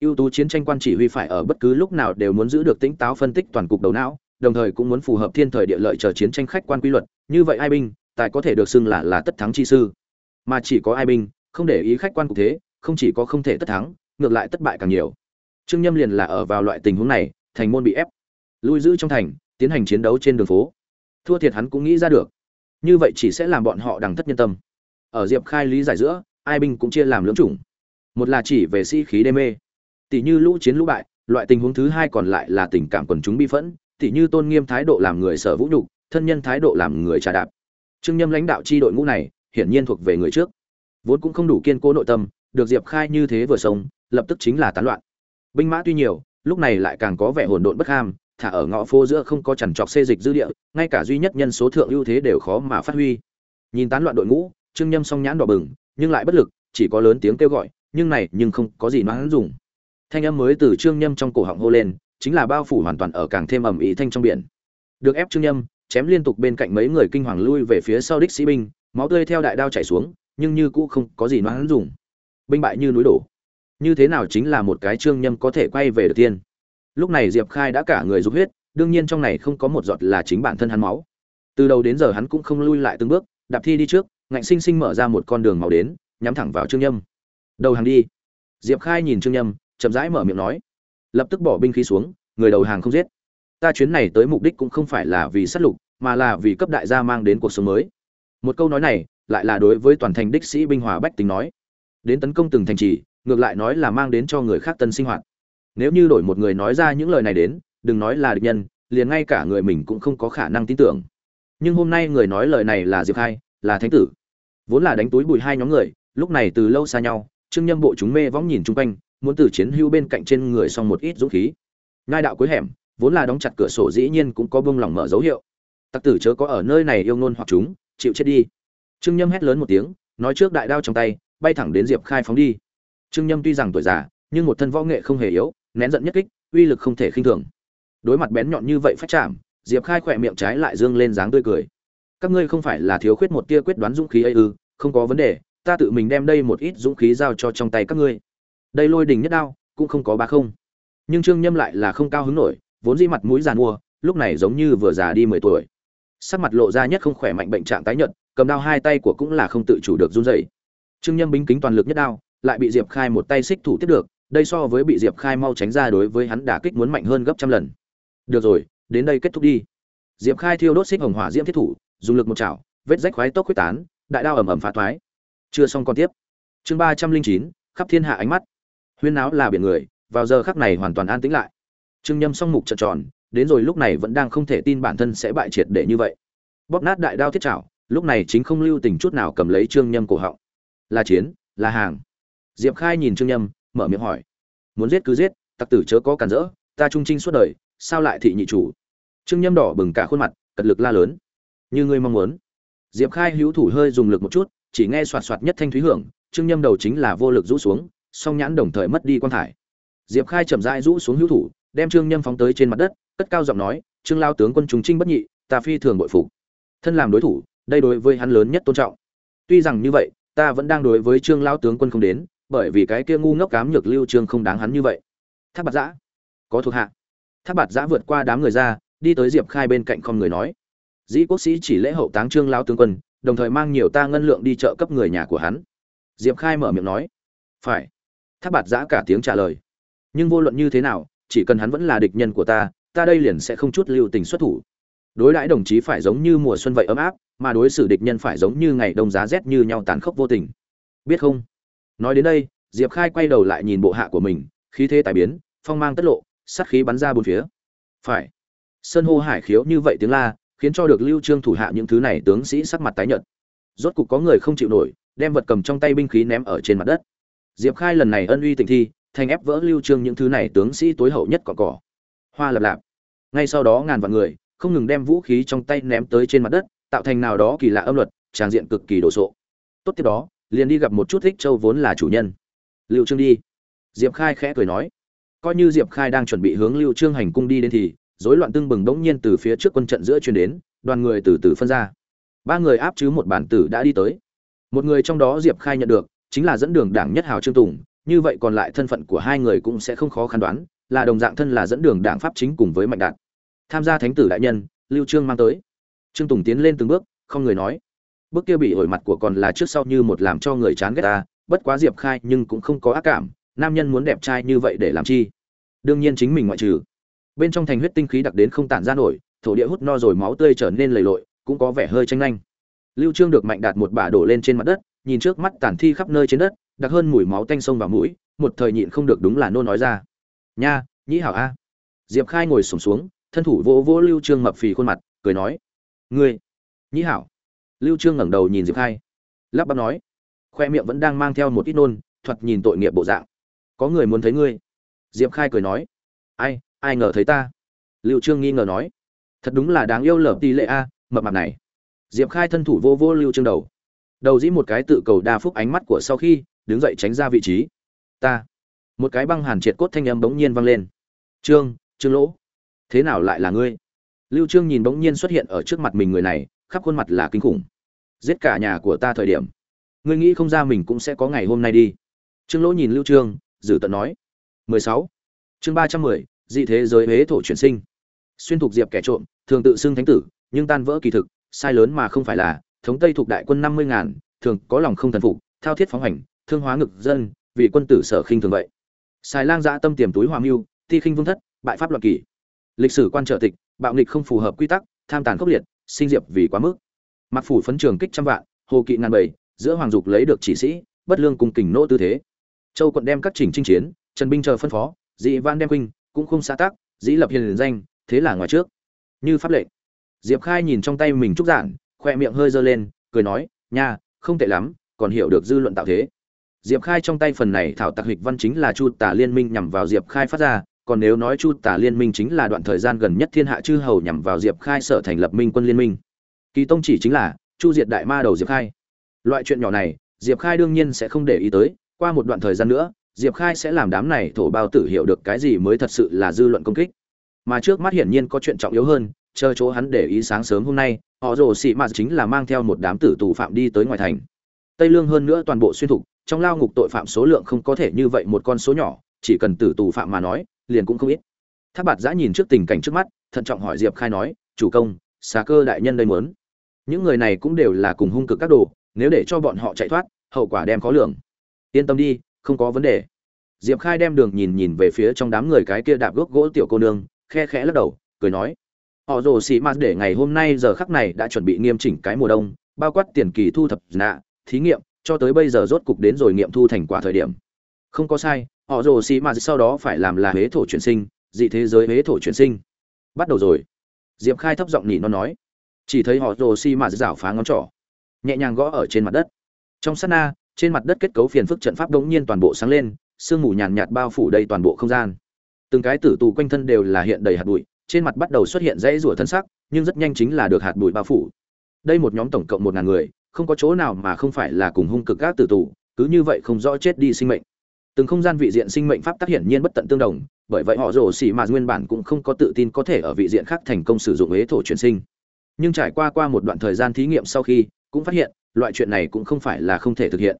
Ưu tú chiến tranh quan chỉ huy phải ở bất cứ lúc nào đều muốn giữ được tỉnh táo phân tích toàn cục đầu não, đồng thời cũng muốn phù hợp thiên thời địa lợi chờ chiến tranh khách quan quy luật, như vậy ai binh, tài có thể được xưng là là tất thắng chi sư. Mà chỉ có ai binh, không để ý khách quan cục thế, không chỉ có không thể tất thắng, ngược lại tất bại càng nhiều trương nhâm liền là ở vào loại tình huống này, thành môn bị ép. Lui giữ trong thành, tiến hành chiến đấu trên đường phố. Thua thiệt hắn cũng nghĩ ra được. Như vậy chỉ sẽ làm bọn họ đằng thất nhân tâm. Ở diệp khai lý giải giữa, ai binh cũng chia làm lưỡng chủng. Một là chỉ về sĩ khí đê mê. Tỷ như lũ chiến lũ bại, loại tình huống thứ hai còn lại là tình cảm quần chúng bi phẫn, tỷ như tôn nghiêm thái độ làm người sở vũ nhục, thân nhân thái độ làm người trà đạp. Trương nhâm lãnh đạo chi đội ngũ này, hiển nhiên thuộc về người trước. Vốn cũng không đủ kiên cố nội tâm, được diệp khai như thế vừa sống, lập tức chính là tán loạn binh mã tuy nhiều, lúc này lại càng có vẻ hỗn độn bất ham, thả ở ngõ phố giữa không có chằn trọc xê dịch dư địa, ngay cả duy nhất nhân số thượng ưu thế đều khó mà phát huy. Nhìn tán loạn đội ngũ, trương nhâm song nhãn đỏ bừng, nhưng lại bất lực, chỉ có lớn tiếng kêu gọi, nhưng này nhưng không có gì nói dùng. Thanh âm mới từ trương nhâm trong cổ họng hô lên, chính là bao phủ hoàn toàn ở càng thêm ẩm ý thanh trong biển. Được ép trương nhâm, chém liên tục bên cạnh mấy người kinh hoàng lui về phía sau đích sĩ binh, máu tươi theo đại đao chảy xuống, nhưng như cũ không có gì nói dùng. Binh bại như núi đổ như thế nào chính là một cái trương nhâm có thể quay về được tiên. Lúc này diệp khai đã cả người rút huyết, đương nhiên trong này không có một giọt là chính bản thân hắn máu. Từ đầu đến giờ hắn cũng không lui lại từng bước, đạp thi đi trước, ngạnh sinh sinh mở ra một con đường màu đến, nhắm thẳng vào trương nhâm. Đầu hàng đi. Diệp khai nhìn trương nhâm, chậm rãi mở miệng nói. Lập tức bỏ binh khí xuống, người đầu hàng không giết. Ta chuyến này tới mục đích cũng không phải là vì sát lục, mà là vì cấp đại gia mang đến cuộc sống mới. Một câu nói này, lại là đối với toàn thành đích sĩ binh hòa bách tính nói. Đến tấn công từng thành trì ngược lại nói là mang đến cho người khác tân sinh hoạt. Nếu như đổi một người nói ra những lời này đến, đừng nói là địch nhân, liền ngay cả người mình cũng không có khả năng tin tưởng. Nhưng hôm nay người nói lời này là diệp khai, là thánh tử. Vốn là đánh túi bụi hai nhóm người, lúc này từ lâu xa nhau, trương nhâm bộ chúng mê võng nhìn chung quanh, muốn từ chiến hưu bên cạnh trên người xong một ít dũng khí. Ngai đạo cuối hẻm, vốn là đóng chặt cửa sổ dĩ nhiên cũng có bông lỏng mở dấu hiệu. Tặc tử chớ có ở nơi này yêu ngôn hoặc chúng, chịu chết đi. Trương nhâm hét lớn một tiếng, nói trước đại đao trong tay, bay thẳng đến diệp khai phóng đi trương nhâm tuy rằng tuổi già, nhưng một thân võ nghệ không hề yếu, nén giận nhất kích, uy lực không thể khinh thường. Đối mặt bén nhọn như vậy phát chạm, diệp khai khỏe miệng trái lại dương lên dáng tươi cười. Các ngươi không phải là thiếu khuyết một tia quyết đoán dũng khí ấy ư, không có vấn đề, ta tự mình đem đây một ít dũng khí giao cho trong tay các ngươi. Đây lôi đình nhất đao, cũng không có ba không. Nhưng trương nhâm lại là không cao hứng nổi, vốn di mặt mũi giàn mua, lúc này giống như vừa già đi mười tuổi. Sắc mặt lộ ra nhất không khỏe mạnh bệnh trạng tái nhợt, cầm đao hai tay của cũng là không tự chủ được run rẩy. Trương nhâm bính kính toàn lực nhất đao lại bị diệp khai một tay xích thủ tiếp được, đây so với bị diệp khai mau tránh ra đối với hắn đả kích muốn mạnh hơn gấp trăm lần. Được rồi, đến đây kết thúc đi. Diệp khai thiêu đốt xích hồng hỏa diễm thiết thủ, dùng lực một chảo, vết rách khoái tốc quyết tán, đại đao ầm ầm phá thoái. Chưa xong còn tiếp. Chương ba trăm linh chín, khắp thiên hạ ánh mắt. Huyên náo là biển người, vào giờ khắc này hoàn toàn an tĩnh lại. Trương nhâm song mục trợn tròn, đến rồi lúc này vẫn đang không thể tin bản thân sẽ bại triệt để như vậy. Bóp nát đại đao thiết chảo, lúc này chính không lưu tình chút nào cầm lấy trương nhâm cổ họng. Là chiến, là hàng diệp khai nhìn trương nhâm, mở miệng hỏi. Muốn giết cứ giết, tặc tử chớ có cản rỡ, ta trung trinh suốt đời, sao lại thị nhị chủ? Trương nhâm đỏ bừng cả khuôn mặt, cật lực la lớn. Như ngươi mong muốn. Diệp khai hữu thủ hơi dùng lực một chút, chỉ nghe soạt soạt nhất thanh thúy hưởng, trương nhâm đầu chính là vô lực rũ xuống, song nhãn đồng thời mất đi quan thải. Diệp khai chậm rãi rũ xuống hữu thủ, đem trương nhâm phóng tới trên mặt đất, cất cao giọng nói, trương lao tướng quân trung trinh bất nhị, ta phi thường bội phục. Thân làm đối thủ, đây đối với hắn lớn nhất tôn trọng. Tuy rằng như vậy, ta vẫn đang đối với trương lao tướng quân không đến bởi vì cái kia ngu ngốc cám nhược lưu trương không đáng hắn như vậy. Tháp bạt giã, có thuộc hạ. Tháp bạt giã vượt qua đám người ra, đi tới diệp khai bên cạnh không người nói. Dĩ quốc sĩ chỉ lễ hậu táng trương lao tướng quân, đồng thời mang nhiều ta ngân lượng đi chợ cấp người nhà của hắn. Diệp khai mở miệng nói. Phải. Tháp bạt giã cả tiếng trả lời. Nhưng vô luận như thế nào, chỉ cần hắn vẫn là địch nhân của ta ta đây liền sẽ không chút lưu tình xuất thủ. Đối đãi đồng chí phải giống như mùa xuân vậy ấm áp, mà đối xử địch nhân phải giống như ngày đông giá rét như nhau tàn khốc vô tình. Biết không? Nói đến đây, diệp khai quay đầu lại nhìn bộ hạ của mình, khí thế tài biến, phong mang tất lộ, sát khí bắn ra bốn phía. Phải. Sơn hô hải khiếu như vậy tiếng la, khiến cho được lưu trương thủ hạ những thứ này tướng sĩ sắc mặt tái nhợt. Rốt cục có người không chịu nổi, đem vật cầm trong tay binh khí ném ở trên mặt đất. Diệp khai lần này ân uy tình thi, thành ép vỡ lưu trương những thứ này tướng sĩ tối hậu nhất cỏ cỏ hoa lập lạp. Ngay sau đó ngàn vạn người, không ngừng đem vũ khí trong tay ném tới trên mặt đất, tạo thành nào đó kỳ lạ âm luật, tràng diện cực kỳ đồ sộ. Tốt tiếp đó liền đi gặp một chút thích châu vốn là chủ nhân. Lưu trương đi. Diệp khai khẽ cười nói. Coi như diệp khai đang chuẩn bị hướng lưu trương hành cung đi đến thì, rối loạn tương bừng đống nhiên từ phía trước quân trận giữa truyền đến, đoàn người từ từ phân ra. Ba người áp chứ một bản tử đã đi tới. Một người trong đó diệp khai nhận được, chính là dẫn đường đảng nhất hào trương tùng, như vậy còn lại thân phận của hai người cũng sẽ không khó khăn đoán, là đồng dạng thân là dẫn đường đảng pháp chính cùng với mạnh đạt. Tham gia thánh tử đại nhân, lưu trương mang tới. Trương tùng tiến lên từng bước, không người nói bước kia bị ổi mặt của còn là trước sau như một làm cho người chán ghét ta bất quá diệp khai nhưng cũng không có ác cảm nam nhân muốn đẹp trai như vậy để làm chi? Đương nhiên chính mình ngoại trừ. Bên trong thành huyết tinh khí đặc đến không tản ra nổi thổ địa hút no rồi máu tươi trở nên lầy lội cũng có vẻ hơi tranh nhanh lưu trương được mạnh đạt một bả đổ lên trên mặt đất nhìn trước mắt tàn thi khắp nơi trên đất đặc hơn mùi máu tanh sông vào mũi một thời nhịn không được đúng là nôn nói ra. Nha nhĩ hảo a. Diệp khai ngồi sổm xuống, xuống thân thủ vỗ vỗ lưu trương mập phì khuôn mặt cười nói ngươi nhĩ hảo lưu trương ngẩng đầu nhìn diệp khai. Lắp bắp nói, khoe miệng vẫn đang mang theo một ít nôn thuật nhìn tội nghiệp bộ dạng. Có người muốn thấy ngươi. Diệp khai cười nói, ai ai ngờ thấy ta? Lưu trương nghi ngờ nói, thật đúng là đáng yêu lở tỷ lệ a, mập mạp này. Diệp khai thân thủ vô vô lưu trương đầu. Đầu dĩ một cái tự cầu đa phúc ánh mắt của sau khi, đứng dậy tránh ra vị trí. Ta. Một cái băng hàn triệt cốt thanh âm bỗng nhiên vang lên. Trương trương lỗ. Thế nào lại là ngươi? Lưu trương nhìn bỗng nhiên xuất hiện ở trước mặt mình người này khắp khuôn mặt là kinh khủng. Giết cả nhà của ta thời điểm. Ngươi nghĩ không ra mình cũng sẽ có ngày hôm nay đi. Trương lỗ nhìn lưu trương dự tận nói. 16. chương 310, dị thế giới huế thổ chuyển sinh. Xuyên thuộc diệp kẻ trộm thường tự xưng thánh tử nhưng tan vỡ kỳ thực sai lớn mà không phải là thống tây thuộc đại quân năm mươi ngàn thường có lòng không thần phục thao thiết phóng hành thương hóa ngực dân vì quân tử sở khinh thường vậy. Sai lang dã tâm tiềm túi hòa mưu thi khinh vương thất bại pháp loạn kỷ lịch sử quan trợ tịch bạo nghịch không phù hợp quy tắc tham tàn khốc liệt sinh diệp vì quá mức. Mặc phủ phấn trường kích trăm vạn, hồ kỵ ngàn bảy, giữa hoàng dục lấy được chỉ sĩ, bất lương cùng kình nỗ tư thế. Châu quận đem các chỉnh chinh chiến, trần binh chờ phân phó, dị văn đem huynh cũng không xã tác dĩ lập hiền danh, thế là ngoài trước. Như pháp lệnh, diệp khai nhìn trong tay mình trúc giản, khoe miệng hơi giơ lên, cười nói, nha, không tệ lắm, còn hiểu được dư luận tạo thế. Diệp khai trong tay phần này thảo tạc hịch văn chính là chu tả liên minh nhằm vào diệp khai phát ra còn nếu nói chu tả liên minh chính là đoạn thời gian gần nhất thiên hạ chư hầu nhằm vào diệp khai sở thành lập minh quân liên minh. Kỳ tông chỉ chính là chu diệt đại ma đầu diệp khai. Loại chuyện nhỏ này, diệp khai đương nhiên sẽ không để ý tới, qua một đoạn thời gian nữa, diệp khai sẽ làm đám này thổ bao tử hiểu được cái gì mới thật sự là dư luận công kích. Mà trước mắt hiển nhiên có chuyện trọng yếu hơn, chờ chỗ hắn để ý sáng sớm hôm nay, họ rồ xị mạt chính là mang theo một đám tử tù phạm đi tới ngoài thành. Tây lương hơn nữa toàn bộ xuyên thục, trong lao ngục tội phạm số lượng không có thể như vậy một con số nhỏ, chỉ cần tử tù phạm mà nói liền cũng không ít. Tháp bạt giã nhìn trước tình cảnh trước mắt, thận trọng hỏi diệp khai nói, chủ công, xà cơ đại nhân đây muốn. Những người này cũng đều là cùng hung cực các đồ, nếu để cho bọn họ chạy thoát, hậu quả đem khó lường. Yên tâm đi, không có vấn đề. Diệp khai đem đường nhìn nhìn về phía trong đám người cái kia đạp gốc gỗ tiểu cô nương, khe khẽ lắc đầu, cười nói, họ rồ xì mạt để ngày hôm nay giờ khắc này đã chuẩn bị nghiêm chỉnh cái mùa đông, bao quát tiền kỳ thu thập nạ, thí nghiệm, cho tới bây giờ rốt cục đến rồi nghiệm thu thành quả thời điểm. Không có sai họ rồ xì mà sau đó phải làm là huế thổ chuyển sinh, dị thế giới huế thổ chuyển sinh. Bắt đầu rồi. Diệp khai thấp giọng nhị nó nói. Chỉ thấy họ rồ xì mà rảo phá ngón trỏ. Nhẹ nhàng gõ ở trên mặt đất. Trong sát na, trên mặt đất kết cấu phiền phức trận pháp đống nhiên toàn bộ sáng lên, sương mù nhàn nhạt bao phủ đầy toàn bộ không gian. Từng cái tử tù quanh thân đều là hiện đầy hạt bụi, trên mặt bắt đầu xuất hiện dãy rủa thân sắc, nhưng rất nhanh chính là được hạt bụi bao phủ. Đây một nhóm tổng cộng một ngàn người, không có chỗ nào mà không phải là cùng hung cực các tử tù, cứ như vậy không rõ chết đi sinh mệnh từng không gian vị diện sinh mệnh pháp tác hiển nhiên bất tận tương đồng, bởi vậy họ rồ xỉ mà nguyên bản cũng không có tự tin có thể ở vị diện khác thành công sử dụng ế thổ chuyển sinh. Nhưng trải qua qua một đoạn thời gian thí nghiệm sau khi, cũng phát hiện, loại chuyện này cũng không phải là không thể thực hiện.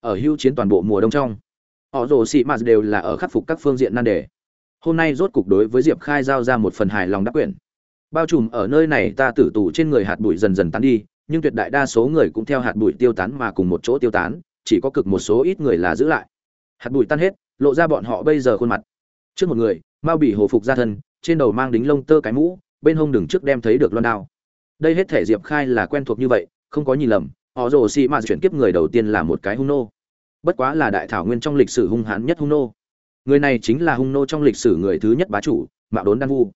Ở hưu chiến toàn bộ mùa đông trong, họ rồ xỉ mà đều là ở khắc phục các phương diện nan đề. Hôm nay rốt cục đối với diệp khai giao ra một phần hài lòng đắc quyển. Bao trùm ở nơi này ta tử tù trên người hạt bụi dần dần tán đi, nhưng tuyệt đại đa số người cũng theo hạt bụi tiêu tán mà cùng một chỗ tiêu tán, chỉ có cực một số ít người là giữ lại hạt bụi tan hết, lộ ra bọn họ bây giờ khuôn mặt. Trước một người, mao bị hồ phục ra thân, trên đầu mang đính lông tơ cái mũ, bên hông đừng trước đem thấy được loan đao. Đây hết thể diệp khai là quen thuộc như vậy, không có nhìn lầm, họ rồ xì mà chuyển kiếp người đầu tiên là một cái hung nô. Bất quá là đại thảo nguyên trong lịch sử hung hãn nhất hung nô. Người này chính là hung nô trong lịch sử người thứ nhất bá chủ, mạo đốn đan vu.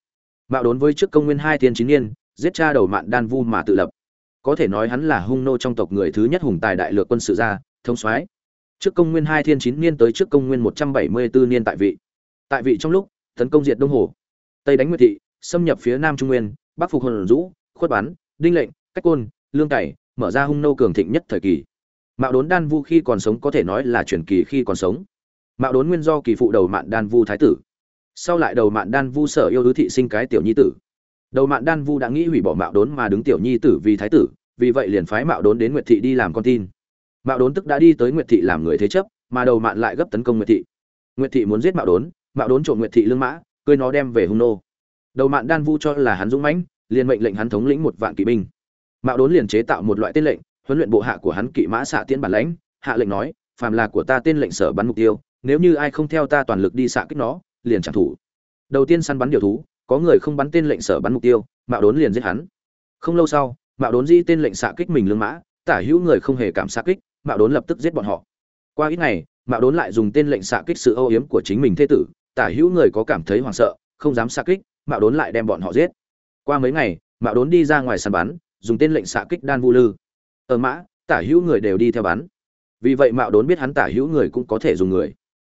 Mạo đốn với trước công nguyên hai tiên chín niên, giết cha đầu mạn đan vu mà tự lập. Có thể nói hắn là hung nô trong tộc người thứ nhất hùng tài đại lược quân sự gia thông soái trước công nguyên hai thiên chín niên tới trước công nguyên một trăm bảy mươi bốn niên tại vị. Tại vị trong lúc tấn công diệt đông hồ. Tây đánh nguyệt thị xâm nhập phía nam trung nguyên bắc phục hồn rũ khuất bán, đinh lệnh cách côn lương cày mở ra hung nô cường thịnh nhất thời kỳ. Mạo đốn đan vu khi còn sống có thể nói là truyền kỳ khi còn sống. Mạo đốn nguyên do kỳ phụ đầu mạn đan vu thái tử. Sau lại đầu mạn đan vu sở yêu tứ thị sinh cái tiểu nhi tử. Đầu mạn đan vu đã nghĩ hủy bỏ mạo đốn mà đứng tiểu nhi tử vì thái tử vì vậy liền phái mạo đốn đến nguyệt thị đi làm con tin mạo đốn tức đã đi tới nguyệt thị làm người thế chấp, mà đầu mạn lại gấp tấn công nguyệt thị. Nguyệt thị muốn giết mạo đốn mạo đốn trộm nguyệt thị lương mã, cưới nó đem về hung nô. Đầu mạn đan vu cho là hắn dũng mãnh, liền mệnh lệnh hắn thống lĩnh một vạn kỵ binh. Mạo đốn liền chế tạo một loại tên lệnh, huấn luyện bộ hạ của hắn kỵ mã xạ tiễn bản lãnh, hạ lệnh nói, phàm là của ta tên lệnh sở bắn mục tiêu, nếu như ai không theo ta toàn lực đi xạ kích nó, liền trả thủ đầu tiên săn bắn điều thú, có người không bắn tên lệnh sở bắn mục tiêu, mạo đốn liền giết hắn. Không lâu sau, mạo đốn di tên lệnh xạ kích mình lương mã, tả hữu người không hề cảm xạ kích mạo đốn lập tức giết bọn họ. Qua ít ngày, mạo đốn lại dùng tên lệnh xạ kích sự âu yếm của chính mình thế tử, tả hữu người có cảm thấy hoảng sợ, không dám xạ kích, mạo đốn lại đem bọn họ giết. Qua mấy ngày, mạo đốn đi ra ngoài săn bắn, dùng tên lệnh xạ kích đan vu lư. Ở mã, tả hữu người đều đi theo bắn. Vì vậy mạo đốn biết hắn tả hữu người cũng có thể dùng người.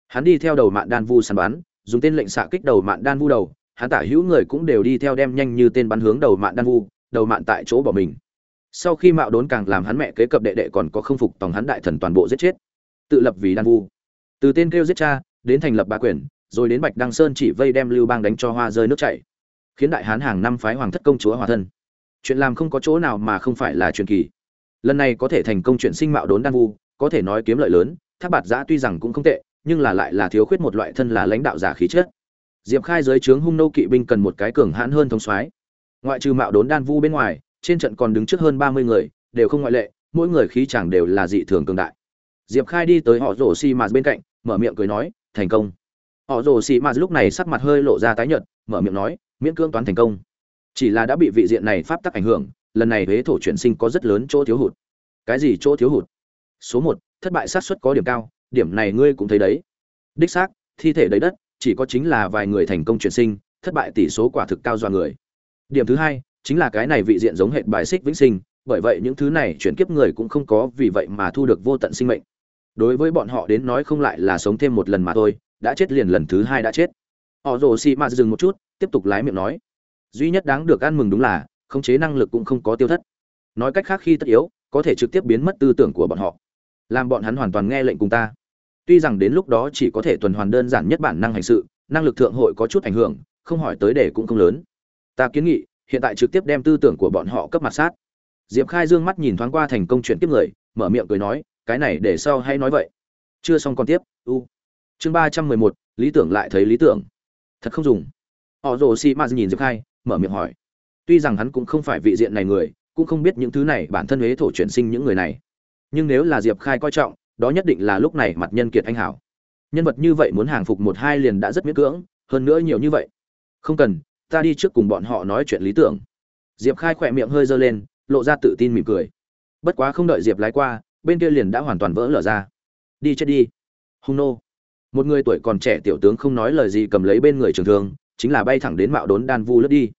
Hắn đi theo đầu mạn đan vu săn bắn, dùng tên lệnh xạ kích đầu mạn đan vu đầu, hắn tả hữu người cũng đều đi theo đem nhanh như tên bắn hướng đầu mạn đan vu, đầu mạn tại chỗ bỏ mình sau khi mạo đốn càng làm hắn mẹ kế cập đệ đệ còn có không phục tòng hắn đại thần toàn bộ giết chết. Tự lập vì đan vu. Từ tên kêu giết cha, đến thành lập ba quyền, rồi đến bạch đăng sơn chỉ vây đem lưu bang đánh cho hoa rơi nước chảy. Khiến đại hán hàng năm phái hoàng thất công chúa hòa thân. Chuyện làm không có chỗ nào mà không phải là truyền kỳ. Lần này có thể thành công chuyện sinh mạo đốn đan vu, có thể nói kiếm lợi lớn, tháp bạt giã tuy rằng cũng không tệ, nhưng là lại là thiếu khuyết một loại thân là lãnh đạo giả khí chất. Diệp khai dưới trướng hung nô kỵ binh cần một cái cường hãn hơn thống soái. Ngoại trừ mạo đốn đan vu bên ngoài trên trận còn đứng trước hơn ba mươi người, đều không ngoại lệ, mỗi người khí chẳng đều là dị thường cường đại. Diệp khai đi tới họ rổ xi mạt bên cạnh, mở miệng cười nói, thành công. Họ rồ Xi mạt lúc này sắc mặt hơi lộ ra tái nhợt, mở miệng nói, miễn cưỡng toán thành công. Chỉ là đã bị vị diện này pháp tắc ảnh hưởng, lần này huế thổ chuyển sinh có rất lớn chỗ thiếu hụt. Cái gì chỗ thiếu hụt? Số một, thất bại xác suất có điểm cao, điểm này ngươi cũng thấy đấy. Đích xác, thi thể đầy đất, chỉ có chính là vài người thành công chuyển sinh, thất bại tỷ số quả thực cao do người. Điểm thứ hai chính là cái này vị diện giống hệt bài xích vĩnh sinh, bởi vậy những thứ này chuyển kiếp người cũng không có vì vậy mà thu được vô tận sinh mệnh. Đối với bọn họ đến nói không lại là sống thêm một lần mà thôi, đã chết liền lần thứ hai đã chết. Họ rồ xì mạt dừng một chút, tiếp tục lái miệng nói. Duy nhất đáng được ăn mừng đúng là, khống chế năng lực cũng không có tiêu thất. Nói cách khác khi tất yếu, có thể trực tiếp biến mất tư tưởng của bọn họ. Làm bọn hắn hoàn toàn nghe lệnh cùng ta. Tuy rằng đến lúc đó chỉ có thể tuần hoàn đơn giản nhất bản năng hành sự, năng lực thượng hội có chút ảnh hưởng, không hỏi tới để cũng không lớn. Ta kiến nghị hiện tại trực tiếp đem tư tưởng của bọn họ cấp mặt sát. Diệp khai dương mắt nhìn thoáng qua thành công chuyện tiếp người, mở miệng cười nói, cái này để sau hay nói vậy. Chưa xong còn tiếp, u. Chương ba trăm mười một, lý tưởng lại thấy lý tưởng. Thật không dùng. Họ rồ xì m nhìn diệp khai, mở miệng hỏi. Tuy rằng hắn cũng không phải vị diện này người, cũng không biết những thứ này bản thân huế thổ chuyển sinh những người này. Nhưng nếu là diệp khai coi trọng, đó nhất định là lúc này mặt nhân kiệt anh hảo. Nhân vật như vậy muốn hàng phục một hai liền đã rất miễn cưỡng, hơn nữa nhiều như vậy. Không cần ta đi trước cùng bọn họ nói chuyện lý tưởng. Diệp khai khỏe miệng hơi giơ lên, lộ ra tự tin mỉm cười. Bất quá không đợi diệp lái qua, bên kia liền đã hoàn toàn vỡ lở ra. Đi chết đi. Hung nô. Một người tuổi còn trẻ tiểu tướng không nói lời gì cầm lấy bên người trường thương, chính là bay thẳng đến mạo đốn đan vu lướt đi.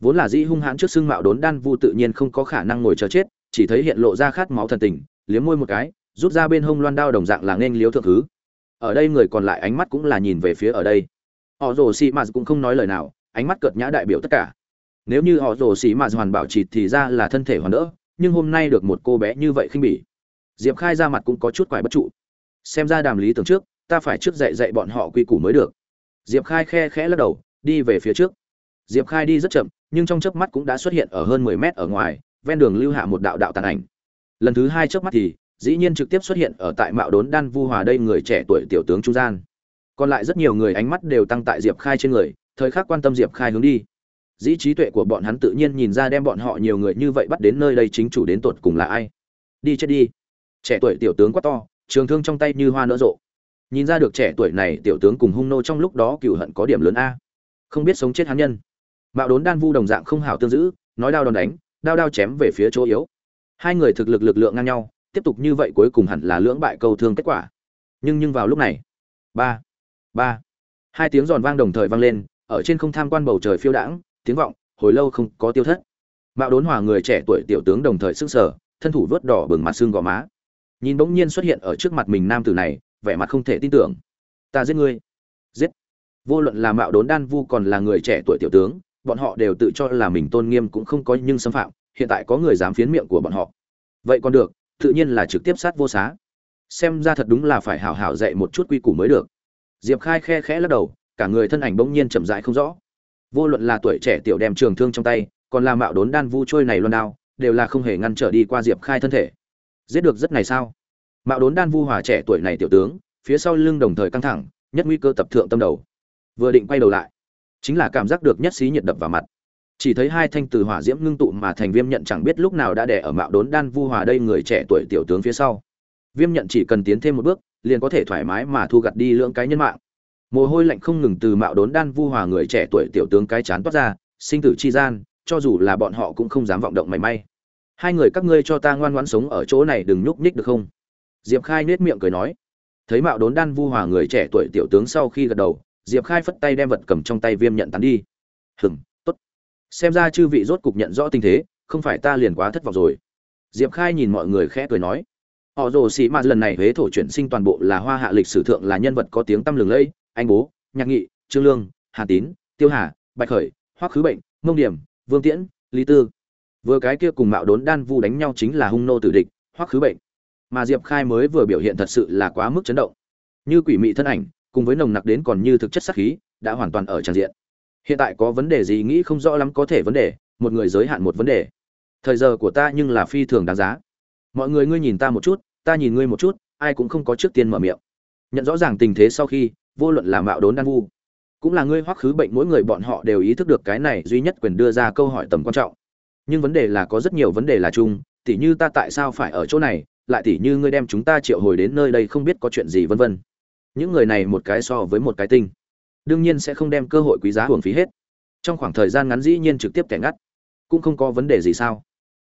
Vốn là dĩ hung hãn trước xưng mạo đốn đan vu tự nhiên không có khả năng ngồi chờ chết, chỉ thấy hiện lộ ra khát máu thần tình, liếm môi một cái, rút ra bên hông loan đao đồng dạng là nên liếu thượng thứ. Ở đây người còn lại ánh mắt cũng là nhìn về phía ở đây. Họ rồ xì mạt cũng không nói lời nào ánh mắt cợt nhã đại biểu tất cả. Nếu như họ rồ xì mà hoàn bảo trịt thì ra là thân thể hoàn đỡ, nhưng hôm nay được một cô bé như vậy khinh bỉ. Diệp khai ra mặt cũng có chút quải bất trụ. Xem ra đàm lý tưởng trước, ta phải trước dạy dạy bọn họ quy củ mới được. Diệp khai khe khẽ lắc đầu, đi về phía trước. Diệp khai đi rất chậm, nhưng trong chớp mắt cũng đã xuất hiện ở hơn mười mét ở ngoài, ven đường lưu hạ một đạo đạo tàn ảnh. Lần thứ hai chớp mắt thì, dĩ nhiên trực tiếp xuất hiện ở tại mạo đốn đan vu hòa đây người trẻ tuổi tiểu tướng trung gian. Còn lại rất nhiều người ánh mắt đều tăng tại diệp khai trên người thời khắc quan tâm diệp khai hướng đi. Dĩ trí tuệ của bọn hắn tự nhiên nhìn ra đem bọn họ nhiều người như vậy bắt đến nơi đây chính chủ đến tột cùng là ai. Đi chết đi. Trẻ tuổi tiểu tướng quá to, trường thương trong tay như hoa nở rộ. Nhìn ra được trẻ tuổi này tiểu tướng cùng hung nô trong lúc đó cựu hận có điểm lớn a. Không biết sống chết hắn nhân. Mạo đốn đan vu đồng dạng không hảo tương giữ, nói đao đòn đánh, đao đao chém về phía chỗ yếu. Hai người thực lực lực lượng ngang nhau, tiếp tục như vậy cuối cùng hẳn là lưỡng bại câu thương kết quả. Nhưng nhưng vào lúc này, ba ba, hai tiếng giòn vang đồng thời vang lên ở trên không tham quan bầu trời phiêu đãng, tiếng vọng, hồi lâu không có tiêu thất. Mạo đốn hòa người trẻ tuổi tiểu tướng đồng thời sức sở thân thủ vớt đỏ bừng mặt xương gò má. Nhìn bỗng nhiên xuất hiện ở trước mặt mình nam tử này, vẻ mặt không thể tin tưởng. Ta giết ngươi. Giết. Vô luận là mạo đốn đan vu còn là người trẻ tuổi tiểu tướng, bọn họ đều tự cho là mình tôn nghiêm cũng không có nhưng xâm phạm, hiện tại có người dám phiến miệng của bọn họ. Vậy còn được, tự nhiên là trực tiếp sát vô xá. Xem ra thật đúng là phải hảo hảo dạy một chút quy củ mới được. Diệp khai khe khẽ lắc đầu cả người thân ảnh bỗng nhiên chậm rãi không rõ. Vô luận là tuổi trẻ tiểu đem trường thương trong tay, còn là mạo đốn đan vu trôi này luôn đao, đều là không hề ngăn trở đi qua diệp khai thân thể. Giết được rất này sao? Mạo đốn đan vu hòa trẻ tuổi này tiểu tướng, phía sau lưng đồng thời căng thẳng, nhất nguy cơ tập thượng tâm đầu. Vừa định quay đầu lại, chính là cảm giác được nhất xí nhiệt đập vào mặt. Chỉ thấy hai thanh từ hỏa diễm ngưng tụ mà thành viêm nhận chẳng biết lúc nào đã đè ở mạo đốn đan vu hòa đây người trẻ tuổi tiểu tướng phía sau. Viêm nhận chỉ cần tiến thêm một bước, liền có thể thoải mái mà thu gặt đi lưỡng cái nhân mạng mồ hôi lạnh không ngừng từ mạo đốn đan vu hòa người trẻ tuổi tiểu tướng cái chán toát ra, sinh tử chi gian, cho dù là bọn họ cũng không dám vọng động mảy may. Hai người các ngươi cho ta ngoan ngoãn sống ở chỗ này đừng nhúc nhích được không? Diệp khai nết miệng cười nói. Thấy mạo đốn đan vu hòa người trẻ tuổi tiểu tướng sau khi gật đầu, diệp khai phất tay đem vật cầm trong tay viêm nhận tán đi. Hừng tốt. Xem ra chư vị rốt cục nhận rõ tình thế, không phải ta liền quá thất vọng rồi. Diệp khai nhìn mọi người khẽ cười nói. Họ rồ sĩ m lần này huế thổ chuyển sinh toàn bộ là hoa hạ lịch sử thượng là nhân vật có tiếng tăm lừng lẫy anh bố, nhạc nghị, trương lương, hà tín, tiêu hà, bạch khởi, hoắc khứ bệnh, mông điểm, vương tiễn, lý tư. Vừa cái kia cùng mạo đốn đan vu đánh nhau chính là hung nô tử địch, hoắc khứ bệnh. Mà diệp khai mới vừa biểu hiện thật sự là quá mức chấn động. Như quỷ mị thân ảnh, cùng với nồng nặc đến còn như thực chất sắc khí, đã hoàn toàn ở tràn diện. Hiện tại có vấn đề gì nghĩ không rõ lắm có thể vấn đề, một người giới hạn một vấn đề. Thời giờ của ta nhưng là phi thường đáng giá. Mọi người ngươi nhìn ta một chút, ta nhìn ngươi một chút, ai cũng không có trước tiên mở miệng. Nhận rõ ràng tình thế sau khi vô luận là mạo đốn đan vu, cũng là ngươi hoắc khứ bệnh, mỗi người bọn họ đều ý thức được cái này duy nhất quyền đưa ra câu hỏi tầm quan trọng. Nhưng vấn đề là có rất nhiều vấn đề là chung, tỉ như ta tại sao phải ở chỗ này, lại tỉ như ngươi đem chúng ta triệu hồi đến nơi đây không biết có chuyện gì vân vân. Những người này một cái so với một cái tinh, đương nhiên sẽ không đem cơ hội quý giá hưởng phí hết. Trong khoảng thời gian ngắn dĩ nhiên trực tiếp kẻ ngắt, cũng không có vấn đề gì sao?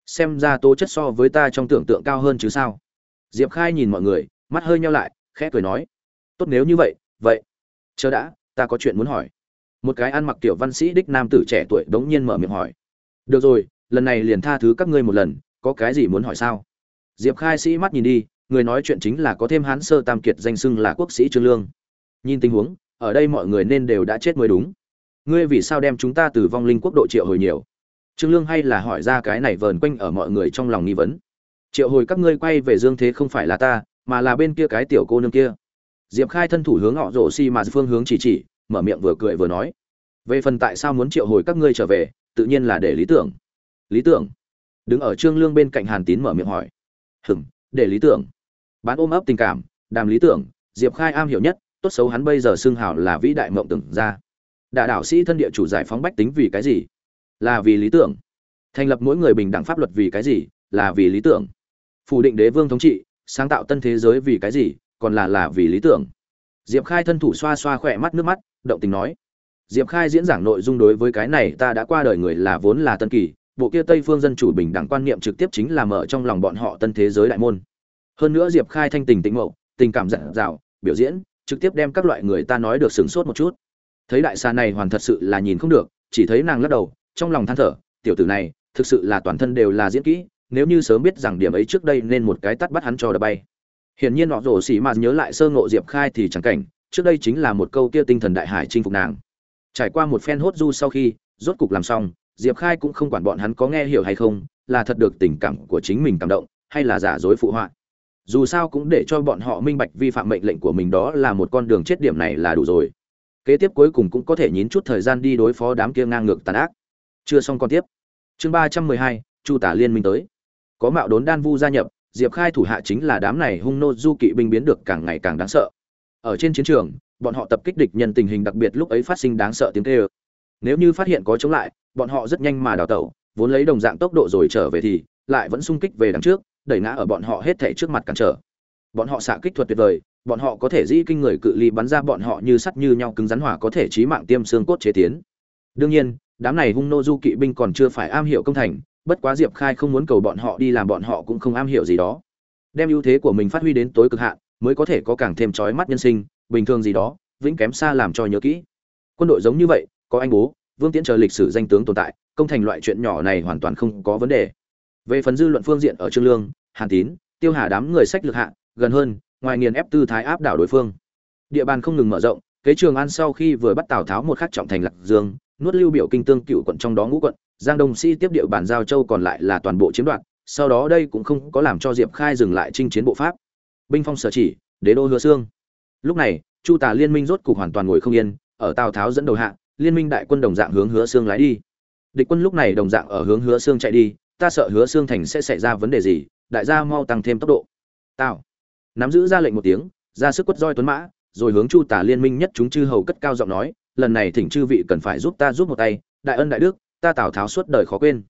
Xem ra tố chất so với ta trong tưởng tượng cao hơn chứ sao? Diệp khai nhìn mọi người, mắt hơi nhau lại, khẽ cười nói, tốt, nếu như vậy vậy, chờ đã, ta có chuyện muốn hỏi. Một cái ăn mặc tiểu văn sĩ đích nam tử trẻ tuổi đống nhiên mở miệng hỏi. Được rồi, lần này liền tha thứ các ngươi một lần, có cái gì muốn hỏi sao? Diệp khai sĩ mắt nhìn đi, người nói chuyện chính là có thêm hán sơ tam kiệt danh xưng là quốc sĩ trương lương. Nhìn tình huống, ở đây mọi người nên đều đã chết mới đúng. Ngươi vì sao đem chúng ta từ vong linh quốc độ triệu hồi nhiều? Trương lương hay là hỏi ra cái này vờn quanh ở mọi người trong lòng nghi vấn. Triệu hồi các ngươi quay về dương thế không phải là ta, mà là bên kia cái tiểu cô nương kia diệp khai thân thủ hướng họ rổ xi mà phương hướng chỉ chỉ, mở miệng vừa cười vừa nói. Về phần tại sao muốn triệu hồi các ngươi trở về, tự nhiên là để lý tưởng. Lý tưởng? Đứng ở trương lương bên cạnh hàn tín mở miệng hỏi. Hừm, để lý tưởng. Bán ôm ấp tình cảm, đàm lý tưởng, diệp khai am hiểu nhất, tốt xấu hắn bây giờ xưng hào là vĩ đại mộng tưởng ra đả đảo sĩ thân địa chủ giải phóng bách tính vì cái gì? Là vì lý tưởng. Thành lập mỗi người bình đẳng pháp luật vì cái gì? Là vì lý tưởng. Phủ định đế vương thống trị, sáng tạo tân thế giới vì cái gì? Còn là là vì lý tưởng. Diệp khai thân thủ xoa xoa khỏe mắt nước mắt, động tình nói. Diệp khai diễn giảng nội dung đối với cái này ta đã qua đời người là vốn là tân kỳ, bộ kia tây phương dân chủ bình đẳng quan niệm trực tiếp chính là mở trong lòng bọn họ tân thế giới đại môn. Hơn nữa diệp khai thanh tình tĩnh mậu tình cảm dặn dạo biểu diễn, trực tiếp đem các loại người ta nói được sửng sốt một chút. Thấy đại sa này hoàn thật sự là nhìn không được, chỉ thấy nàng lắc đầu, trong lòng than thở, tiểu tử này, thực sự là toàn thân đều là diễn kỹ, nếu như sớm biết rằng điểm ấy trước đây nên một cái tắt bắt hắn cho đập bay hiển nhiên họ rổ xỉ mà nhớ lại sơ ngộ diệp khai thì chẳng cảnh, trước đây chính là một câu kia tinh thần đại hải chinh phục nàng. Trải qua một phen hốt du sau khi, rốt cục làm xong, diệp khai cũng không quản bọn hắn có nghe hiểu hay không, là thật được tình cảm của chính mình cảm động, hay là giả dối phụ họa. Dù sao cũng để cho bọn họ minh bạch vi phạm mệnh lệnh của mình đó là một con đường chết điểm này là đủ rồi. Kế tiếp cuối cùng cũng có thể nhín chút thời gian đi đối phó đám kia ngang ngược tàn ác. Chưa xong con tiếp. Chương ba trăm mười hai, chu tả liên minh tới. Có mạo đốn đan vu gia nhập diệp khai thủ hạ chính là đám này hung nô du kỵ binh biến được càng ngày càng đáng sợ. Ở trên chiến trường, bọn họ tập kích địch nhân tình hình đặc biệt lúc ấy phát sinh đáng sợ tiếng kêu. Nếu như phát hiện có chống lại, bọn họ rất nhanh mà đào tẩu, vốn lấy đồng dạng tốc độ rồi trở về thì lại vẫn sung kích về đằng trước, đẩy ngã ở bọn họ hết thể trước mặt cản trở. Bọn họ xạ kích thuật tuyệt vời, bọn họ có thể dĩ kinh người cự ly bắn ra bọn họ như sắt như nhau cứng rắn hỏa có thể chí mạng tiêm xương cốt chế tiến. Đương nhiên, đám này hung nô du kỵ binh còn chưa phải am hiểu công thành bất quá diệp khai không muốn cầu bọn họ đi làm bọn họ cũng không am hiểu gì đó. Đem ưu thế của mình phát huy đến tối cực hạn, mới có thể có càng thêm chói mắt nhân sinh, bình thường gì đó, vĩnh kém xa làm cho nhớ kỹ. Quân đội giống như vậy, có anh bố, vương tiễn chờ lịch sử danh tướng tồn tại, công thành loại chuyện nhỏ này hoàn toàn không có vấn đề. Về phần dư luận phương diện ở trương lương, hàn tín, tiêu hà đám người sách lực hạ, gần hơn, ngoài nghiền ép tư thái áp đảo đối phương. Địa bàn không ngừng mở rộng, kế trường an sau khi vừa bắt tào tháo một khắc trọng thành lạc dương, nuốt lưu biểu kinh tương cựu quận trong đó ngũ quận giang đông sĩ tiếp địa bàn giao châu còn lại là toàn bộ chiếm đoạt, sau đó đây cũng không có làm cho diệp khai dừng lại chinh chiến bộ pháp. Binh phong sở chỉ, đế đô hứa xương lúc này, chu tà liên minh rốt cục hoàn toàn ngồi không yên, ở tào tháo dẫn đầu hạ, liên minh đại quân đồng dạng hướng hứa xương lái đi. Địch quân lúc này đồng dạng ở hướng hứa xương chạy đi, ta sợ hứa xương thành sẽ xảy ra vấn đề gì, đại gia mau tăng thêm tốc độ. Tào. Nắm giữ ra lệnh một tiếng, ra sức quất roi tuấn mã, rồi hướng chu Tà liên minh nhất chúng chư hầu cất cao giọng nói, lần này thỉnh chư vị cần phải giúp ta giúp một tay, đại ân đại đức ta tào tháo suốt đời khó quên.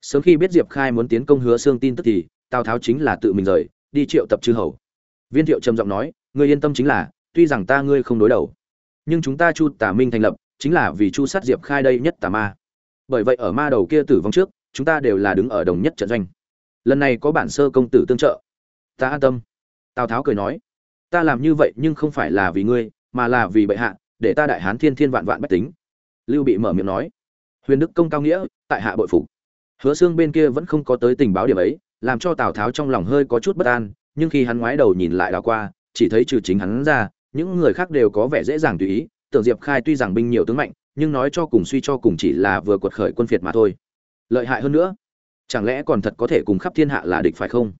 Sớm khi biết diệp khai muốn tiến công hứa xương tin tức thì, tào tháo chính là tự mình rời, đi triệu tập chư hầu. Viên thiệu trầm giọng nói, ngươi yên tâm chính là, tuy rằng ta ngươi không đối đầu, nhưng chúng ta chu tả minh thành lập, chính là vì chu sát diệp khai đây nhất tà ma. Bởi vậy ở ma đầu kia tử vong trước, chúng ta đều là đứng ở đồng nhất trận doanh. Lần này có bản sơ công tử tương trợ. Ta an tâm. Tào tháo cười nói, ta làm như vậy nhưng không phải là vì ngươi, mà là vì bệ hạ, để ta đại hán thiên thiên vạn vạn bách tính. Lưu bị mở miệng nói huyền đức công cao nghĩa, tại hạ bội phục. Hứa xương bên kia vẫn không có tới tình báo điểm ấy, làm cho tào tháo trong lòng hơi có chút bất an, nhưng khi hắn ngoái đầu nhìn lại đào qua, chỉ thấy trừ chính hắn ra, những người khác đều có vẻ dễ dàng tùy ý, tưởng diệp khai tuy rằng binh nhiều tướng mạnh, nhưng nói cho cùng suy cho cùng chỉ là vừa quật khởi quân phiệt mà thôi. Lợi hại hơn nữa, chẳng lẽ còn thật có thể cùng khắp thiên hạ là địch phải không?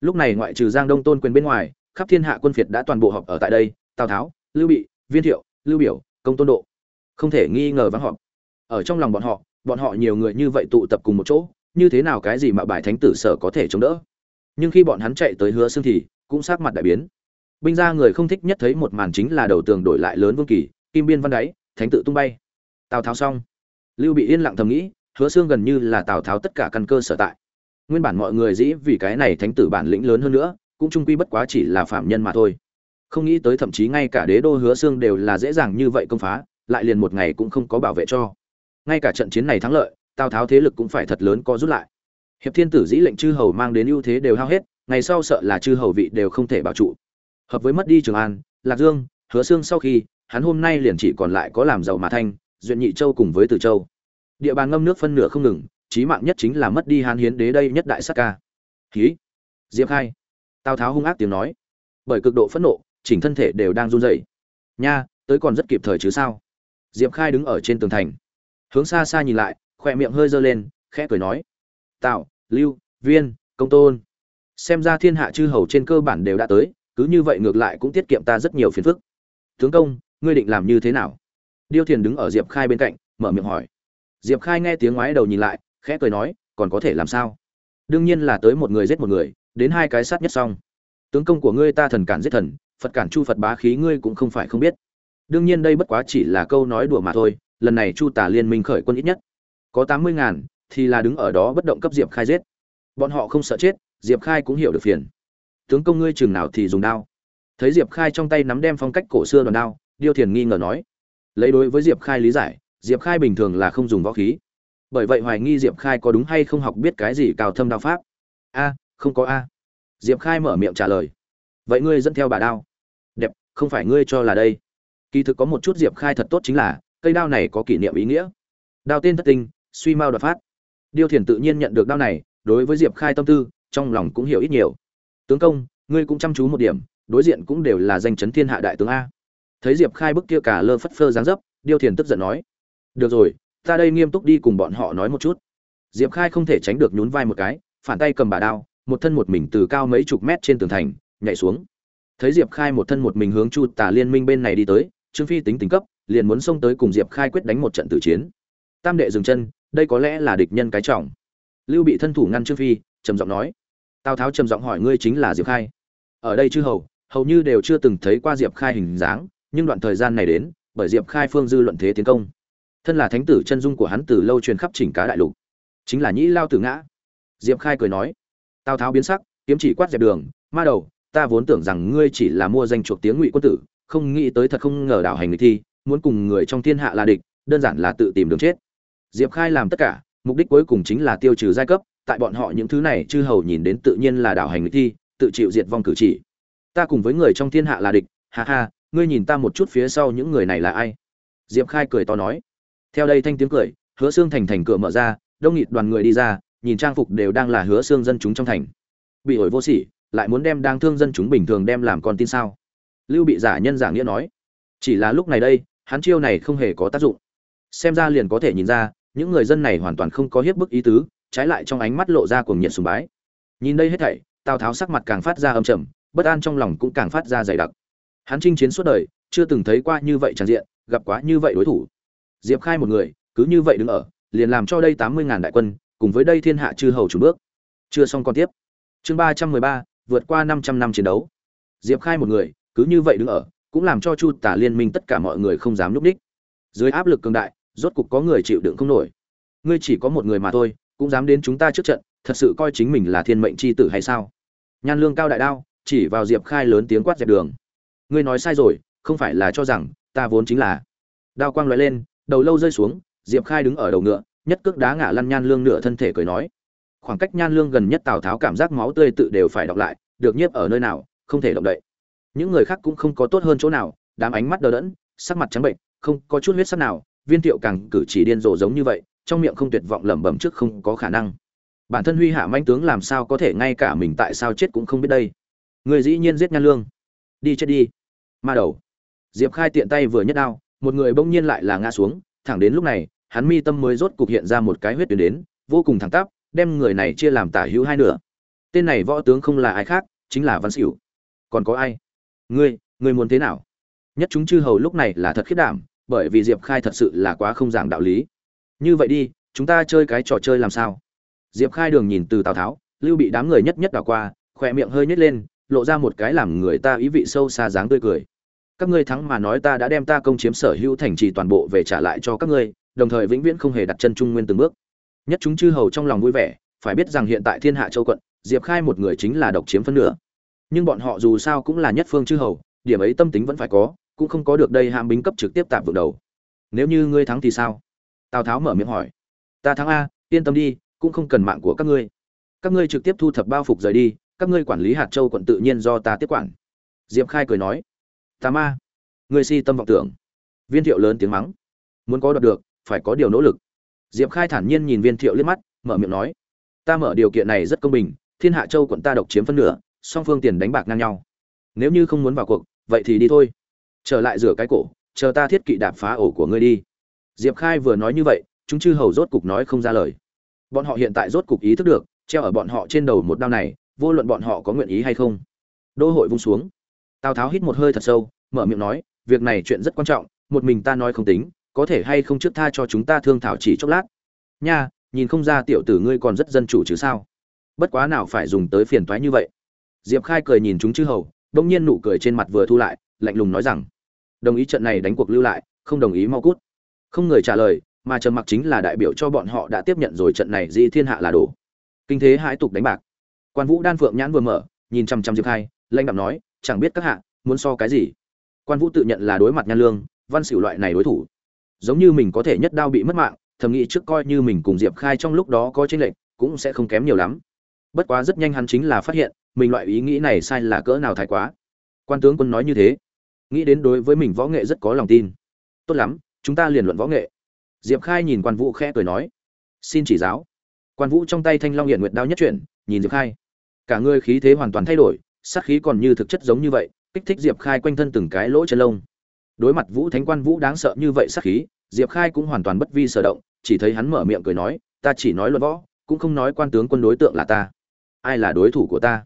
Lúc này ngoại trừ giang đông tôn quyền bên ngoài, khắp thiên hạ quân phiệt đã toàn bộ họp ở tại đây, tào tháo, lưu bị, viên thiệu, lưu biểu, công tôn độ. Không thể nghi ngờ vắng họp ở trong lòng bọn họ bọn họ nhiều người như vậy tụ tập cùng một chỗ, như thế nào cái gì mà bài thánh tử sở có thể chống đỡ? Nhưng khi bọn hắn chạy tới hứa xương thì cũng sát mặt đại biến. Binh gia người không thích nhất thấy một màn chính là đầu tường đổi lại lớn vương kỳ, kim biên văn đáy, thánh tự tung bay. Tào tháo xong. Lưu bị yên lặng thầm nghĩ, hứa xương gần như là tào tháo tất cả căn cơ sở tại. Nguyên bản mọi người dĩ vì cái này thánh tử bản lĩnh lớn hơn nữa, cũng trung quy bất quá chỉ là phạm nhân mà thôi. Không nghĩ tới thậm chí ngay cả đế đô hứa xương đều là dễ dàng như vậy công phá, lại liền một ngày cũng không có bảo vệ cho ngay cả trận chiến này thắng lợi, tào tháo thế lực cũng phải thật lớn có rút lại. Hiệp thiên tử dĩ lệnh chư hầu mang đến ưu thế đều hao hết, ngày sau sợ là chư hầu vị đều không thể bảo trụ. Hợp với mất đi trường an, lạc dương, hứa xương sau khi, hắn hôm nay liền chỉ còn lại có làm giàu mà thanh, duyện nhị châu cùng với từ châu. Địa bàn ngâm nước phân nửa không ngừng, chí mạng nhất chính là mất đi hán hiến đế đây nhất đại sắc ca. Khí diệp khai. Tào tháo hung ác tiếng nói. Bởi cực độ phẫn nộ, chỉnh thân thể đều đang run rẩy. Nha, tới còn rất kịp thời chứ sao? Diệp khai đứng ở trên tường thành hướng xa xa nhìn lại, khỏe miệng hơi dơ lên, khẽ cười nói. Tạo lưu, viên, công tôn. Xem ra thiên hạ chư hầu trên cơ bản đều đã tới, cứ như vậy ngược lại cũng tiết kiệm ta rất nhiều phiền phức. Tướng công, ngươi định làm như thế nào? Điêu thiền đứng ở diệp khai bên cạnh, mở miệng hỏi. Diệp khai nghe tiếng ngoái đầu nhìn lại, khẽ cười nói, còn có thể làm sao? Đương nhiên là tới một người giết một người, đến hai cái sát nhất xong. Tướng công của ngươi ta thần cản giết thần, phật cản chu phật bá khí ngươi cũng không phải không biết. Đương nhiên đây bất quá chỉ là câu nói đùa mà thôi lần này chu tả liên minh khởi quân ít nhất có tám mươi ngàn, thì là đứng ở đó bất động cấp diệp khai giết. Bọn họ không sợ chết, diệp khai cũng hiểu được phiền. Tướng công ngươi chừng nào thì dùng đao. Thấy diệp khai trong tay nắm đem phong cách cổ xưa đòn đao, điêu thiền nghi ngờ nói. Lấy đối với diệp khai lý giải, diệp khai bình thường là không dùng võ khí. Bởi vậy hoài nghi diệp khai có đúng hay không học biết cái gì cao thâm đao pháp. A, không có a. Diệp khai mở miệng trả lời. Vậy ngươi dẫn theo bà đao. Đẹp, không phải ngươi cho là đây. Kỳ thực có một chút diệp khai thật tốt chính là cây đao này có kỷ niệm ý nghĩa. Đao tên thất tinh, suy mao đoạt phát. Điêu thiền tự nhiên nhận được đao này, đối với diệp khai tâm tư, trong lòng cũng hiểu ít nhiều. Tướng công, ngươi cũng chăm chú một điểm, đối diện cũng đều là danh chấn thiên hạ đại tướng a. Thấy diệp khai bức kia cả lơ phất phơ dáng dấp, điêu thiền tức giận nói, được rồi, ta đây nghiêm túc đi cùng bọn họ nói một chút. Diệp khai không thể tránh được nhún vai một cái, phản tay cầm bà đao, một thân một mình từ cao mấy chục mét trên tường thành, nhảy xuống. Thấy diệp khai một thân một mình hướng chu tả liên minh bên này đi tới, trương phi tính tính cấp liền muốn xông tới cùng diệp khai quyết đánh một trận tử chiến. Tam đệ dừng chân, đây có lẽ là địch nhân cái trọng. Lưu bị thân thủ ngăn trương phi, trầm giọng nói. Tào tháo trầm giọng hỏi ngươi chính là diệp khai. Ở đây chư hầu hầu như đều chưa từng thấy qua diệp khai hình dáng, nhưng đoạn thời gian này đến, bởi diệp khai phương dư luận thế tiến công. Thân là thánh tử chân dung của hắn từ lâu truyền khắp chỉnh cá đại lục. Chính là nhĩ lao tử ngã. Diệp khai cười nói. Tào tháo biến sắc, kiếm chỉ quát dẹp đường. Ma đầu, ta vốn tưởng rằng ngươi chỉ là mua danh chuộc tiếng ngụy quân tử, không nghĩ tới thật không ngờ đảo hành người thi muốn cùng người trong thiên hạ là địch, đơn giản là tự tìm đường chết. Diệp khai làm tất cả, mục đích cuối cùng chính là tiêu trừ giai cấp, tại bọn họ những thứ này chư hầu nhìn đến tự nhiên là đảo hành nghịch thi, tự chịu diệt vong cử chỉ. Ta cùng với người trong thiên hạ là địch, ha ha, ngươi nhìn ta một chút phía sau những người này là ai? Diệp khai cười to nói. Theo đây thanh tiếng cười, hứa xương thành thành cửa mở ra, đông nghịt đoàn người đi ra, nhìn trang phục đều đang là hứa xương dân chúng trong thành. Bị ổi vô sỉ, lại muốn đem đang thương dân chúng bình thường đem làm con tin sao? Lưu bị giả nhân giả nghĩa nói. Chỉ là lúc này đây hắn chiêu này không hề có tác dụng. Xem ra liền có thể nhìn ra, những người dân này hoàn toàn không có hiếp bức ý tứ, trái lại trong ánh mắt lộ ra cuồng nhiệt sùng bái. Nhìn đây hết thảy, tào tháo sắc mặt càng phát ra âm trầm, bất an trong lòng cũng càng phát ra dày đặc. Hắn chinh chiến suốt đời, chưa từng thấy qua như vậy tràn diện, gặp quá như vậy đối thủ. Diệp khai một người, cứ như vậy đứng ở, liền làm cho đây tám mươi ngàn đại quân, cùng với đây thiên hạ chư hầu chủ bước. Chưa xong còn tiếp. Chương ba trăm mười ba, vượt qua năm trăm năm chiến đấu. Diệp khai một người, cứ như vậy đứng ở cũng làm cho chu tả liên minh tất cả mọi người không dám núp đích dưới áp lực cường đại, rốt cục có người chịu đựng không nổi. Ngươi chỉ có một người mà thôi, cũng dám đến chúng ta trước trận, thật sự coi chính mình là thiên mệnh c h i tử hay sao? Nhan lương cao đại đao, chỉ vào diệp khai lớn tiếng quát dẹp đường. Ngươi nói sai rồi, không phải là cho rằng, ta vốn chính là. Đao quang loại lên, đầu lâu rơi xuống, diệp khai đứng ở đầu ngựa, nhất cước đá ngã lăn nhan lương nửa thân thể cười nói. Khoảng cách nhan lương gần nhất tào tháo cảm giác máu tươi tự đều phải đọc lại, được nhiếp ở nơi nào, không thể động đậy những người khác cũng không có tốt hơn chỗ nào, đám ánh mắt đờ đẫn, sắc mặt trắng bệnh, không có chút huyết sắc nào, viên thiệu càng cử chỉ điên rồ giống như vậy, trong miệng không tuyệt vọng lẩm bẩm trước không có khả năng. Bản thân huy hạ manh tướng làm sao có thể ngay cả mình tại sao chết cũng không biết đây. Người dĩ nhiên giết nhan lương. Đi chết đi. Ma đầu. Diệp khai tiện tay vừa nhất đao, một người bỗng nhiên lại là ngã xuống, thẳng đến lúc này, hắn mi tâm mới rốt cục hiện ra một cái huyết tuyến đến, vô cùng thẳng tắp, đem người này chia làm tả hữu hai nửa. Tên này võ tướng không là ai khác, chính là văn xỉu còn có ai? Ngươi ngươi muốn thế nào? Nhất chúng chư hầu lúc này là thật khiết đảm, bởi vì diệp khai thật sự là quá không giảng đạo lý. Như vậy đi, chúng ta chơi cái trò chơi làm sao? Diệp khai đường nhìn từ tào tháo, lưu bị đám người nhất nhất đảo qua, khỏe miệng hơi nhét lên, lộ ra một cái làm người ta ý vị sâu xa dáng tươi cười. Các ngươi thắng mà nói ta đã đem ta công chiếm sở hữu thành trì toàn bộ về trả lại cho các ngươi, đồng thời vĩnh viễn không hề đặt chân trung nguyên từng bước. Nhất chúng chư hầu trong lòng vui vẻ, phải biết rằng hiện tại thiên hạ châu quận, diệp khai một người chính là độc chiếm phân nửa nhưng bọn họ dù sao cũng là nhất phương chư hầu, điểm ấy tâm tính vẫn phải có, cũng không có được đây hàm bính cấp trực tiếp tạm vượng đầu. Nếu như ngươi thắng thì sao? Tào tháo mở miệng hỏi. Ta thắng a, yên tâm đi, cũng không cần mạng của các ngươi. Các ngươi trực tiếp thu thập bao phục rời đi, các ngươi quản lý hạt châu quận tự nhiên do ta tiếp quản. Diệp khai cười nói. Tà ma, ngươi si tâm vọng tưởng. Viên thiệu lớn tiếng mắng. Muốn có đoạt được, phải có điều nỗ lực. Diệp khai thản nhiên nhìn viên thiệu liếc mắt, mở miệng nói. Ta mở điều kiện này rất công bình, thiên hạ châu quận ta độc chiếm phân nửa song phương tiền đánh bạc ngang nhau. Nếu như không muốn vào cuộc, vậy thì đi thôi. Trở lại rửa cái cổ, chờ ta thiết kỵ đạp phá ổ của ngươi đi. Diệp khai vừa nói như vậy, chúng chư hầu rốt cục nói không ra lời. Bọn họ hiện tại rốt cục ý thức được, treo ở bọn họ trên đầu một đao này, vô luận bọn họ có nguyện ý hay không. Đô hội vung xuống. Tào tháo hít một hơi thật sâu, mở miệng nói, việc này chuyện rất quan trọng, một mình ta nói không tính, có thể hay không trước tha cho chúng ta thương thảo chỉ chốc lát. Nha, nhìn không ra tiểu tử ngươi còn rất dân chủ chứ sao? Bất quá nào phải dùng tới phiền toái như vậy diệp khai cười nhìn chúng chư hầu đông nhiên nụ cười trên mặt vừa thu lại, lạnh lùng nói rằng, đồng ý trận này đánh cuộc lưu lại, không đồng ý mau cút. Không người trả lời, mà trầm mặc chính là đại biểu cho bọn họ đã tiếp nhận rồi trận này di thiên hạ là đủ. Kinh thế hãi tục đánh bạc. Quan vũ đan phượng nhãn vừa mở, nhìn chăm chăm diệp khai lạnh đạm nói, chẳng biết các hạ muốn so cái gì? Quan vũ tự nhận là đối mặt nhan lương, văn xỉu loại này đối thủ. Giống như mình có thể nhất đao bị mất mạng, thầm nghĩ trước coi như mình cùng diệp khai trong lúc đó có tranh lệch, cũng sẽ không kém nhiều lắm. Bất quá rất nhanh hắn chính là phát hiện mình loại ý nghĩ này sai là cỡ nào thái quá? Quan tướng quân nói như thế. Nghĩ đến đối với mình võ nghệ rất có lòng tin. Tốt lắm, chúng ta liền luận võ nghệ. Diệp khai nhìn quan vũ khẽ cười nói. Xin chỉ giáo. Quan vũ trong tay thanh long hiện nguyệt đao nhất chuyển, nhìn diệp khai. Cả người khí thế hoàn toàn thay đổi, sát khí còn như thực chất giống như vậy, kích thích diệp khai quanh thân từng cái lỗ chân lông. Đối mặt vũ thánh quan vũ đáng sợ như vậy sát khí, diệp khai cũng hoàn toàn bất vi sở động, chỉ thấy hắn mở miệng cười nói, ta chỉ nói luận võ, cũng không nói quan tướng quân đối tượng là ta. Ai là đối thủ của ta?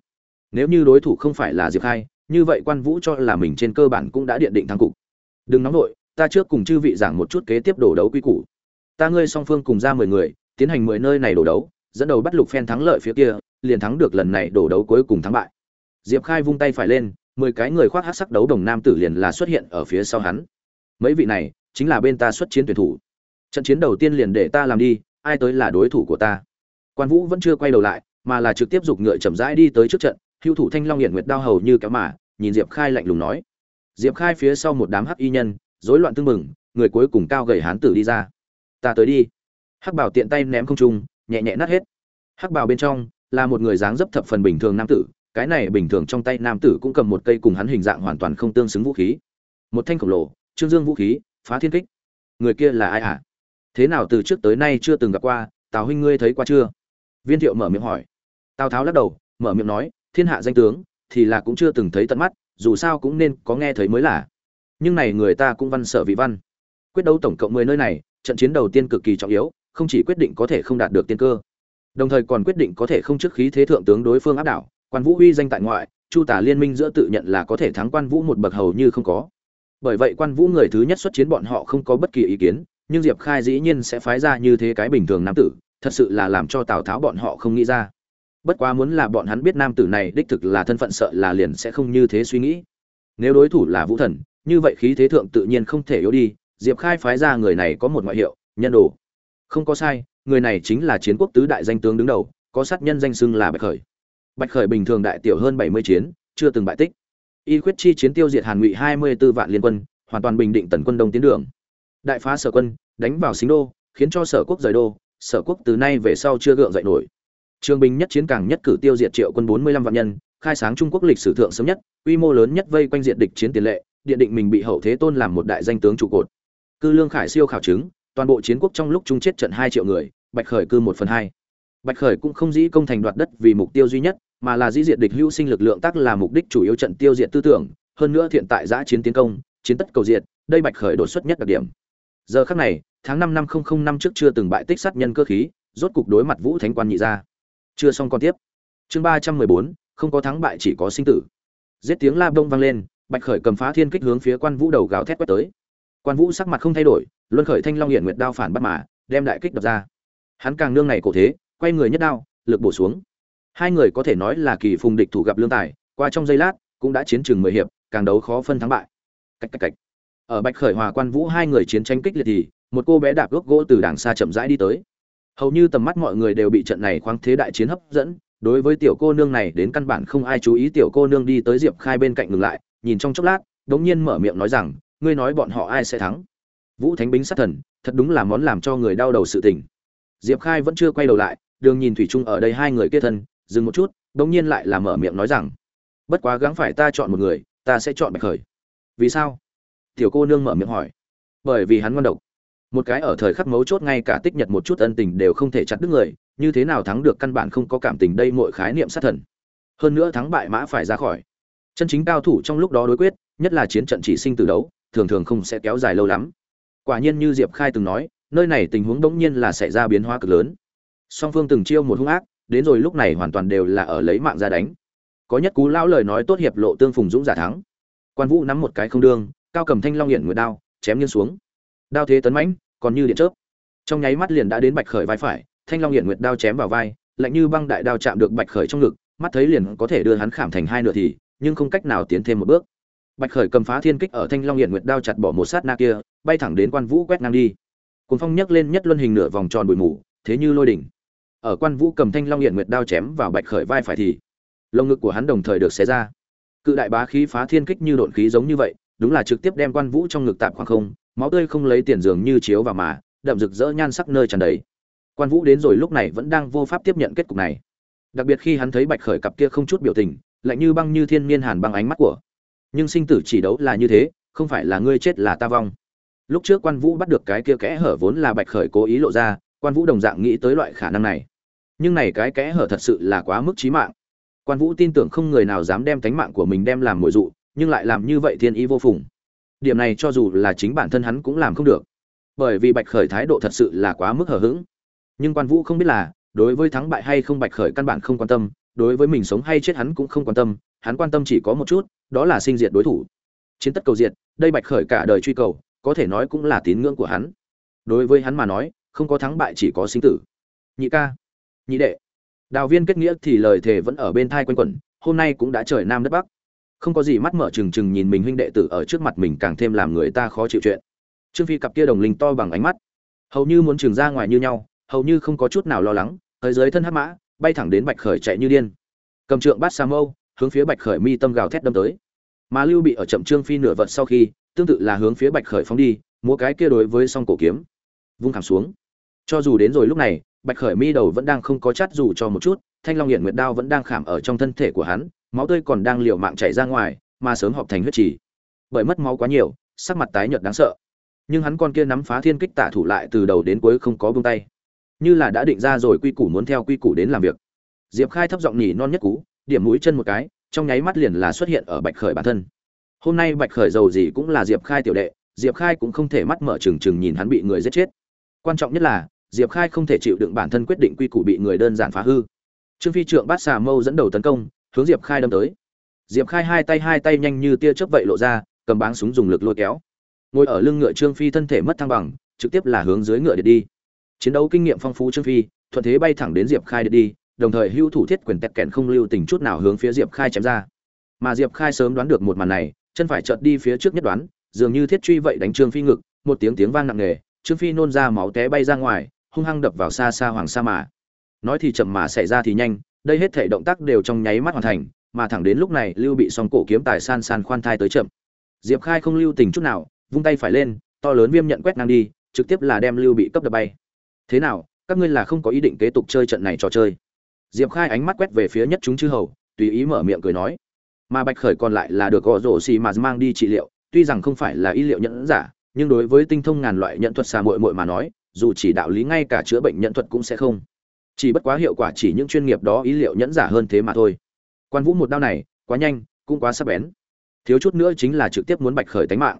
Nếu như đối thủ không phải là diệp khai, như vậy quan vũ cho là mình trên cơ bản cũng đã điện định thắng cục. Đừng nóng vội, ta trước cùng chư vị giảng một chút kế tiếp đổ đấu quy củ. Ta ngươi song phương cùng ra mười người, tiến hành mười nơi này đổ đấu, dẫn đầu bắt lục phen thắng lợi phía kia, liền thắng được lần này đổ đấu cuối cùng thắng bại. Diệp khai vung tay phải lên, mười cái người khoác hát sắc đấu đồng nam tử liền là xuất hiện ở phía sau hắn. Mấy vị này, chính là bên ta xuất chiến tuyển thủ. Trận chiến đầu tiên liền để ta làm đi, ai tới là đối thủ của ta. Quan vũ vẫn chưa quay đầu lại, mà là trực tiếp giục ngựa chậm rãi đi tới trước trận hưu thủ thanh long hiện nguyệt đao hầu như kéo mà, nhìn diệp khai lạnh lùng nói. Diệp khai phía sau một đám hắc y nhân, rối loạn tương mừng người cuối cùng cao gầy hán tử đi ra. Ta tới đi. Hắc bảo tiện tay ném không trung, nhẹ nhẹ nát hết. Hắc bảo bên trong là một người dáng dấp thập phần bình thường nam tử, cái này bình thường trong tay nam tử cũng cầm một cây cùng hắn hình dạng hoàn toàn không tương xứng vũ khí. Một thanh khổng lồ, trương dương vũ khí, phá thiên kích. Người kia là ai hả? À? thế nào từ trước tới nay chưa từng gặp qua? Tào huynh ngươi thấy qua chưa? Viên thiệu mở miệng hỏi. Tào tháo lắc đầu, mở miệng nói thiên hạ danh tướng, thì là cũng chưa từng thấy tận mắt, dù sao cũng nên có nghe thấy mới là. Nhưng này người ta cũng văn sở vị văn. Quyết đấu tổng cộng mười nơi này, trận chiến đầu tiên cực kỳ trọng yếu, không chỉ quyết định có thể không đạt được tiên cơ, đồng thời còn quyết định có thể không trước khí thế thượng tướng đối phương áp đảo, quan vũ uy danh tại ngoại, chu tả liên minh giữa tự nhận là có thể thắng quan vũ một bậc hầu như không có. Bởi vậy quan vũ người thứ nhất xuất chiến bọn họ không có bất kỳ ý kiến, nhưng diệp khai dĩ nhiên sẽ phái ra như thế cái bình thường nam tử, thật sự là làm cho tào tháo bọn họ không nghĩ ra bất quá muốn là bọn hắn biết nam tử này đích thực là thân phận sợ là liền sẽ không như thế suy nghĩ. Nếu đối thủ là vũ thần, như vậy khí thế thượng tự nhiên không thể yếu đi, diệp khai phái ra người này có một ngoại hiệu, nhân đồ. Không có sai, người này chính là chiến quốc tứ đại danh tướng đứng đầu, có sát nhân danh xưng là bạch khởi. Bạch khởi bình thường đại tiểu hơn bảy mươi chiến, chưa từng bại tích. Y quyết chi chiến tiêu diệt hàn ngụy hai mươi b ố vạn liên quân, hoàn toàn bình định tần quân đông tiến đường. Đại phá sở quân, đánh vào xính đô, khiến cho sở quốc rời đô, sở quốc từ nay về sau chưa gượng dậy nổi trường bình nhất chiến càng nhất cử tiêu diệt triệu quân bốn mươi lăm vạn nhân, khai sáng trung quốc lịch sử thượng sớm nhất, quy mô lớn nhất vây quanh diện địch chiến tiền lệ điện định mình bị hậu thế tôn làm một đại danh tướng trụ cột. Cư lương khải siêu khảo chứng, toàn bộ chiến quốc trong lúc chung chết trận hai triệu người, bạch khởi cư một phần hai. Bạch khởi cũng không dĩ công thành đoạt đất vì mục tiêu duy nhất, mà là dĩ diệt địch hữu sinh lực lượng tác là mục đích chủ yếu trận tiêu diệt tư tưởng, hơn nữa thiện tại giã chiến tiến công, chiến tất cầu diệt, đây bạch khởi đột xuất nhất đặc điểm. Giờ khắc này, tháng năm năm không không năm trước chưa từng bại tích sát nhân cơ khí, rốt cục đối mặt vũ thánh quan nhị ra chưa xong còn tiếp. Chương ba trăm mười bốn, không có thắng bại chỉ có sinh tử. Giết tiếng la đông vang lên, bạch khởi cầm phá thiên kích hướng phía quan vũ đầu gào thét quét tới. Quan vũ sắc mặt không thay đổi, luân khởi thanh long hiện nguyệt đao phản bắt mà, đem đại kích đập ra. Hắn càng nương này cổ thế, quay người nhất đao, lực bổ xuống. Hai người có thể nói là kỳ phùng địch thủ gặp lương tài, qua trong giây lát, cũng đã chiến trường mười hiệp, càng đấu khó phân thắng bại. Cách cách cách. Ở bạch khởi hòa quan vũ hai người chiến tranh kích liệt thì, một cô bé đạp gốc gỗ từ đằng xa chậm rãi đi tới hầu như tầm mắt mọi người đều bị trận này khoáng thế đại chiến hấp dẫn, đối với tiểu cô nương này đến căn bản không ai chú ý, tiểu cô nương đi tới diệp khai bên cạnh ngừng lại, nhìn trong chốc lát, đống nhiên mở miệng nói rằng, ngươi nói bọn họ ai sẽ thắng? Vũ thánh bính sát thần, thật đúng là món làm cho người đau đầu sự tình. Diệp khai vẫn chưa quay đầu lại, đường nhìn thủy trung ở đây hai người kia thân, dừng một chút, đống nhiên lại là mở miệng nói rằng, bất quá gắng phải ta chọn một người, ta sẽ chọn bạch khởi. Vì sao? Tiểu cô nương mở miệng hỏi. Bởi vì hắn ngon độc một cái ở thời khắc mấu chốt ngay cả tích nhật một chút ân tình đều không thể chặt đứt người, như thế nào thắng được căn bản không có cảm tình đây mọi khái niệm sát thần. Hơn nữa thắng bại mã phải ra khỏi. Chân chính cao thủ trong lúc đó đối quyết, nhất là chiến trận chỉ sinh từ đấu, thường thường không sẽ kéo dài lâu lắm. Quả nhiên như diệp khai từng nói, nơi này tình huống bỗng nhiên là xảy ra biến hóa cực lớn. Song phương từng chiêu một hung ác, đến rồi lúc này hoàn toàn đều là ở lấy mạng ra đánh. Có nhất cú lão lời nói tốt hiệp lộ tương phùng dũng giả thắng. Quan vũ nắm một cái không đương, cao cầm thanh long hiển nguyệt đao, chém nghiêng xuống đao thế tấn mãnh, còn như điện chớp. Trong nháy mắt liền đã đến bạch khởi vai phải, thanh long hiện nguyệt đao chém vào vai, lạnh như băng đại đao chạm được bạch khởi trong ngực, mắt thấy liền có thể đưa hắn khảm thành hai nửa thì, nhưng không cách nào tiến thêm một bước. Bạch khởi cầm phá thiên kích ở thanh long hiện nguyệt đao chặt bỏ một sát na kia, bay thẳng đến quan vũ quét ngang đi. Cuốn phong nhấc lên nhất luân hình nửa vòng tròn bụi mù, thế như lôi đỉnh. Ở quan vũ cầm thanh long hiện nguyệt đao chém vào bạch khởi vai phải thì, lồng ngực của hắn đồng thời được xé ra. Cự đại bá khí phá thiên kích như độn khí giống như vậy, đúng là trực tiếp đem quan vũ trong ngực tạm khoảng không máu tươi không lấy tiền dường như chiếu vào mà, đậm rực rỡ nhan sắc nơi tràn đầy. Quan vũ đến rồi lúc này vẫn đang vô pháp tiếp nhận kết cục này. Đặc biệt khi hắn thấy bạch khởi cặp kia không chút biểu tình, lạnh như băng như thiên niên hàn băng ánh mắt của. Nhưng sinh tử chỉ đấu là như thế, không phải là ngươi chết là ta vong. Lúc trước quan vũ bắt được cái kia kẽ hở vốn là bạch khởi cố ý lộ ra, quan vũ đồng dạng nghĩ tới loại khả năng này. Nhưng này cái kẽ hở thật sự là quá mức chí mạng. Quan vũ tin tưởng không người nào dám đem tánh mạng của mình đem làm mồi dụ, nhưng lại làm như vậy thiên ý vô phùng điểm này cho dù là chính bản thân hắn cũng làm không được. Bởi vì bạch khởi thái độ thật sự là quá mức hờ hững. Nhưng quan vũ không biết là, đối với thắng bại hay không bạch khởi căn bản không quan tâm, đối với mình sống hay chết hắn cũng không quan tâm, hắn quan tâm chỉ có một chút, đó là sinh diệt đối thủ. Chiến tất cầu diệt, đây bạch khởi cả đời truy cầu, có thể nói cũng là tín ngưỡng của hắn. Đối với hắn mà nói, không có thắng bại chỉ có sinh tử. Nhị ca, nhị đệ. Đào viên kết nghĩa thì lời thề vẫn ở bên thai quanh quẩn, hôm nay cũng đã trời nam đất bắc không có gì mắt mở trừng trừng nhìn mình huynh đệ tử ở trước mặt mình càng thêm làm người ta khó chịu chuyện. Trương phi cặp kia đồng linh to bằng ánh mắt. Hầu như muốn trường ra ngoài như nhau, hầu như không có chút nào lo lắng, tới dưới thân hắc mã, bay thẳng đến bạch khởi chạy như điên. Cầm trượng bát sa mâu, hướng phía bạch khởi mi tâm gào thét đâm tới. Mà lưu bị ở chậm trương phi nửa vật sau khi, tương tự là hướng phía bạch khởi phóng đi, múa cái kia đối với song cổ kiếm, vung thẳng xuống. Cho dù đến rồi lúc này, bạch khởi mi đầu vẫn đang không có chát dù cho một chút, thanh long hiện nguyệt đao vẫn đang khảm ở trong thân thể của hắn máu tươi còn đang liều mạng chảy ra ngoài, mà sớm họp thành huyết trì. Bởi mất máu quá nhiều, sắc mặt tái nhợt đáng sợ. Nhưng hắn con kia nắm phá thiên kích tả thủ lại từ đầu đến cuối không có buông tay. Như là đã định ra rồi quy củ muốn theo quy củ đến làm việc. Diệp khai thấp giọng nhỉ non nhất cú, điểm mũi chân một cái, trong nháy mắt liền là xuất hiện ở bạch khởi bản thân. Hôm nay bạch khởi giàu gì cũng là diệp khai tiểu đệ, diệp khai cũng không thể mắt mở trừng trừng nhìn hắn bị người giết chết. Quan trọng nhất là, diệp khai không thể chịu đựng bản thân quyết định quy củ bị người đơn giản phá hư. Trương phi trượng bát xà mâu dẫn đầu tấn công hướng diệp khai đâm tới. Diệp khai hai tay hai tay nhanh như tia chớp vậy lộ ra, cầm báng súng dùng lực lôi kéo. Ngồi ở lưng ngựa trương phi thân thể mất thăng bằng, trực tiếp là hướng dưới ngựa để đi. Chiến đấu kinh nghiệm phong phú trương phi, thuận thế bay thẳng đến diệp khai để đi, đồng thời hưu thủ thiết quyền tẹt kẹn không lưu tình chút nào hướng phía diệp khai chém ra. Mà diệp khai sớm đoán được một màn này, chân phải chợt đi phía trước nhất đoán, dường như thiết truy vậy đánh trương phi ngực, một tiếng tiếng vang nặng nề, trương phi nôn ra máu té bay ra ngoài, hung hăng đập vào xa xa hoàng sa mà nói thì chậm mà xảy ra thì nhanh đây hết thể động tác đều trong nháy mắt hoàn thành, mà thẳng đến lúc này lưu bị song cổ kiếm tài san san khoan thai tới chậm. Diệp khai không lưu tình chút nào, vung tay phải lên, to lớn viêm nhận quét ngang đi, trực tiếp là đem lưu bị cấp đập bay. Thế nào, các ngươi là không có ý định kế tục chơi trận này trò chơi? Diệp khai ánh mắt quét về phía nhất chúng chư hầu, tùy ý mở miệng cười nói. Mà bạch khởi còn lại là được gõ rổ xì mà mang đi trị liệu, tuy rằng không phải là y liệu nhẫn giả, nhưng đối với tinh thông ngàn loại nhận thuật xà muội muội mà nói, dù chỉ đạo lý ngay cả chữa bệnh nhận thuật cũng sẽ không chỉ bất quá hiệu quả chỉ những chuyên nghiệp đó ý liệu nhẫn giả hơn thế mà thôi. Quan vũ một đao này, quá nhanh, cũng quá sắc bén. Thiếu chút nữa chính là trực tiếp muốn bạch khởi tánh mạng.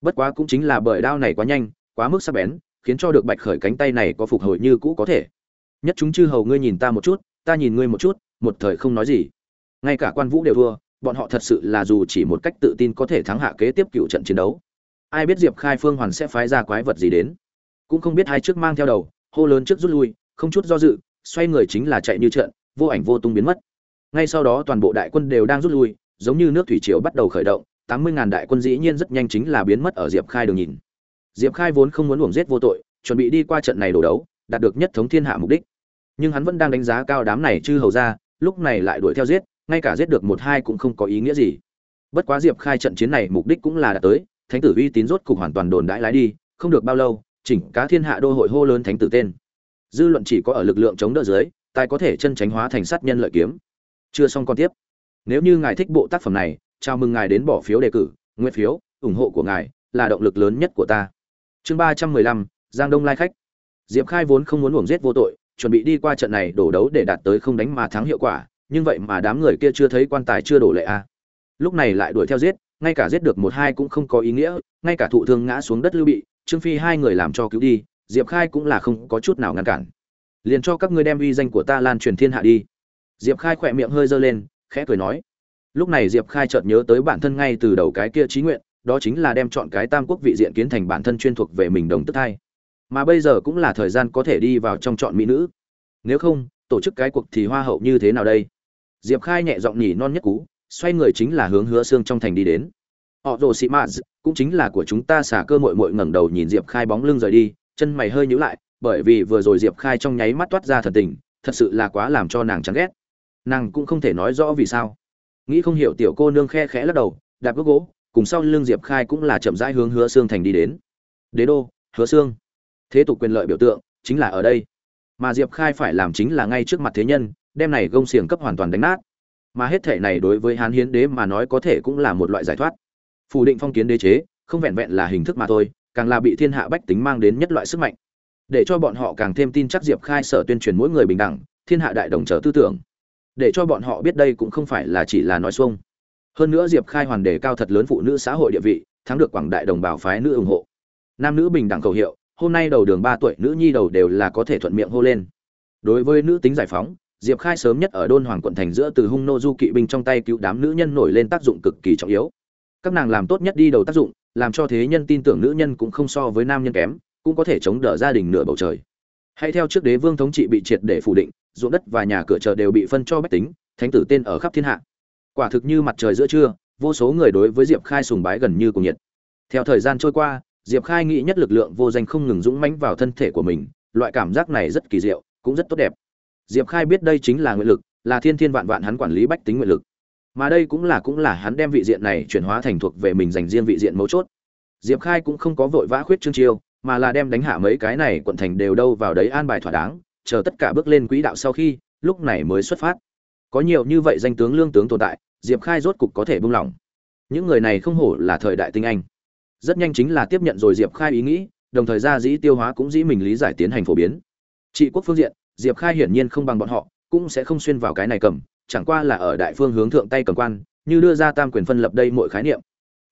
Bất quá cũng chính là bởi đao này quá nhanh, quá mức sắc bén, khiến cho được bạch khởi cánh tay này có phục hồi như cũ có thể. Nhất chúng chư hầu ngươi nhìn ta một chút, ta nhìn ngươi một chút, một thời không nói gì. Ngay cả quan vũ đều thua, bọn họ thật sự là dù chỉ một cách tự tin có thể thắng hạ kế tiếp cựu trận chiến đấu. Ai biết diệp khai phương hoàn sẽ phái ra quái vật gì đến. Cũng không biết hai trước mang theo đầu, hô lớn trước rút lui, không chút do dự xoay người chính là chạy như trận vô ảnh vô tung biến mất. Ngay sau đó toàn bộ đại quân đều đang rút lui, giống như nước thủy triều bắt đầu khởi động, tám mươi ngàn đại quân dĩ nhiên rất nhanh chính là biến mất ở diệp khai đường nhìn. Diệp khai vốn không muốn uổng giết vô tội, chuẩn bị đi qua trận này đổ đấu, đạt được nhất thống thiên hạ mục đích. Nhưng hắn vẫn đang đánh giá cao đám này chư hầu ra lúc này lại đuổi theo giết, ngay cả giết được một hai cũng không có ý nghĩa gì. Bất quá diệp khai trận chiến này mục đích cũng là đạt tới, thánh tử uy tín rốt cục hoàn toàn đồn đãi lái đi, không được bao lâu, chỉnh cá thiên hạ đô hội hô lớn thánh tử tên dư luận chỉ có ở lực lượng chống đỡ dưới, tài có thể chân tránh hóa thành sát nhân lợi kiếm. Chưa xong còn tiếp. Nếu như ngài thích bộ tác phẩm này, chào mừng ngài đến bỏ phiếu đề cử nguyên phiếu, ủng hộ của ngài là động lực lớn nhất của ta. Chương ba trăm mười lăm, giang đông lai khách. Diệp khai vốn không muốn uổng giết vô tội, chuẩn bị đi qua trận này đổ đấu để đạt tới không đánh mà thắng hiệu quả, nhưng vậy mà đám người kia chưa thấy quan tài chưa đổ lệ a. Lúc này lại đuổi theo giết, ngay cả giết được một hai cũng không có ý nghĩa, ngay cả thụ thương ngã xuống đất lưu bị, trương phi hai người làm cho cứu đi diệp khai cũng là không có chút nào ngăn cản. Liền cho các ngươi đem uy danh của ta lan truyền thiên hạ đi. Diệp khai khỏe miệng hơi giơ lên, khẽ cười nói. Lúc này diệp khai chợt nhớ tới bản thân ngay từ đầu cái kia trí nguyện, đó chính là đem chọn cái tam quốc vị diện kiến thành bản thân chuyên thuộc về mình đồng tức thai. Mà bây giờ cũng là thời gian có thể đi vào trong chọn mỹ nữ. Nếu không, tổ chức cái cuộc thì hoa hậu như thế nào đây? Diệp khai nhẹ giọng nhỉ non nhất cú, xoay người chính là hướng hứa xương trong thành đi đến. Họ rồ sĩ maz, cũng chính là của chúng ta xả cơ mội mội ngẩng đầu nhìn diệp khai bóng lưng rời đi chân mày hơi nhíu lại, bởi vì vừa rồi diệp khai trong nháy mắt toát ra thần tình, thật sự là quá làm cho nàng chán ghét. Nàng cũng không thể nói rõ vì sao. Nghĩ không hiểu tiểu cô nương khe khẽ lắc đầu, đạp bước gỗ, cùng sau lưng diệp khai cũng là chậm rãi hướng hứa xương thành đi đến. Đế đô, hứa xương thế tục quyền lợi biểu tượng, chính là ở đây. Mà diệp khai phải làm chính là ngay trước mặt thế nhân, đem này gông xiềng cấp hoàn toàn đánh nát. Mà hết thể này đối với hán hiến đế mà nói có thể cũng là một loại giải thoát. Phủ định phong kiến đế chế, không vẹn vẹn là hình thức mà thôi càng là bị thiên hạ bách tính mang đến nhất loại sức mạnh. Để cho bọn họ càng thêm tin chắc diệp khai sở tuyên truyền mỗi người bình đẳng, thiên hạ đại đồng trở tư tưởng. Để cho bọn họ biết đây cũng không phải là chỉ là nói xuông. Hơn nữa diệp khai hoàn đề cao thật lớn phụ nữ xã hội địa vị, thắng được quảng đại đồng bào phái nữ ủng hộ. Nam nữ bình đẳng cầu hiệu, hôm nay đầu đường ba tuổi nữ nhi đầu đều là có thể thuận miệng hô lên. Đối với nữ tính giải phóng, diệp khai sớm nhất ở đôn hoàng quận thành giữa từ hung nô du kỵ binh trong tay cứu đám nữ nhân nổi lên tác dụng cực kỳ trọng yếu. Các nàng làm tốt nhất đi đầu tác dụng làm cho thế nhân tin tưởng nữ nhân cũng không so với nam nhân kém, cũng có thể chống đỡ gia đình nửa bầu trời. Hãy theo trước đế vương thống trị bị triệt để phủ định, ruộng đất và nhà cửa chợ đều bị phân cho bách tính, thánh tử tên ở khắp thiên hạ. Quả thực như mặt trời giữa trưa, vô số người đối với diệp khai sùng bái gần như cùng nhiệt. Theo thời gian trôi qua, diệp khai nghĩ nhất lực lượng vô danh không ngừng dũng mãnh vào thân thể của mình, loại cảm giác này rất kỳ diệu, cũng rất tốt đẹp. Diệp khai biết đây chính là nguyện lực, là thiên thiên vạn vạn hắn quản lý bách tính nguyện lực mà đây cũng là cũng là hắn đem vị diện này chuyển hóa thành thuộc về mình dành riêng vị diện mấu chốt. Diệp khai cũng không có vội vã khuyết trương chiêu, mà là đem đánh hạ mấy cái này quận thành đều đâu vào đấy an bài thỏa đáng, chờ tất cả bước lên quỹ đạo sau khi, lúc này mới xuất phát. Có nhiều như vậy danh tướng lương tướng tồn tại, diệp khai rốt cục có thể buông lỏng. Những người này không hổ là thời đại tinh anh. Rất nhanh chính là tiếp nhận rồi diệp khai ý nghĩ, đồng thời ra dĩ tiêu hóa cũng dĩ mình lý giải tiến hành phổ biến. Trị quốc phương diện, diệp khai hiển nhiên không bằng bọn họ, cũng sẽ không xuyên vào cái này cầm chẳng qua là ở đại phương hướng thượng tay cầm quan, như đưa ra tam quyền phân lập đây mọi khái niệm.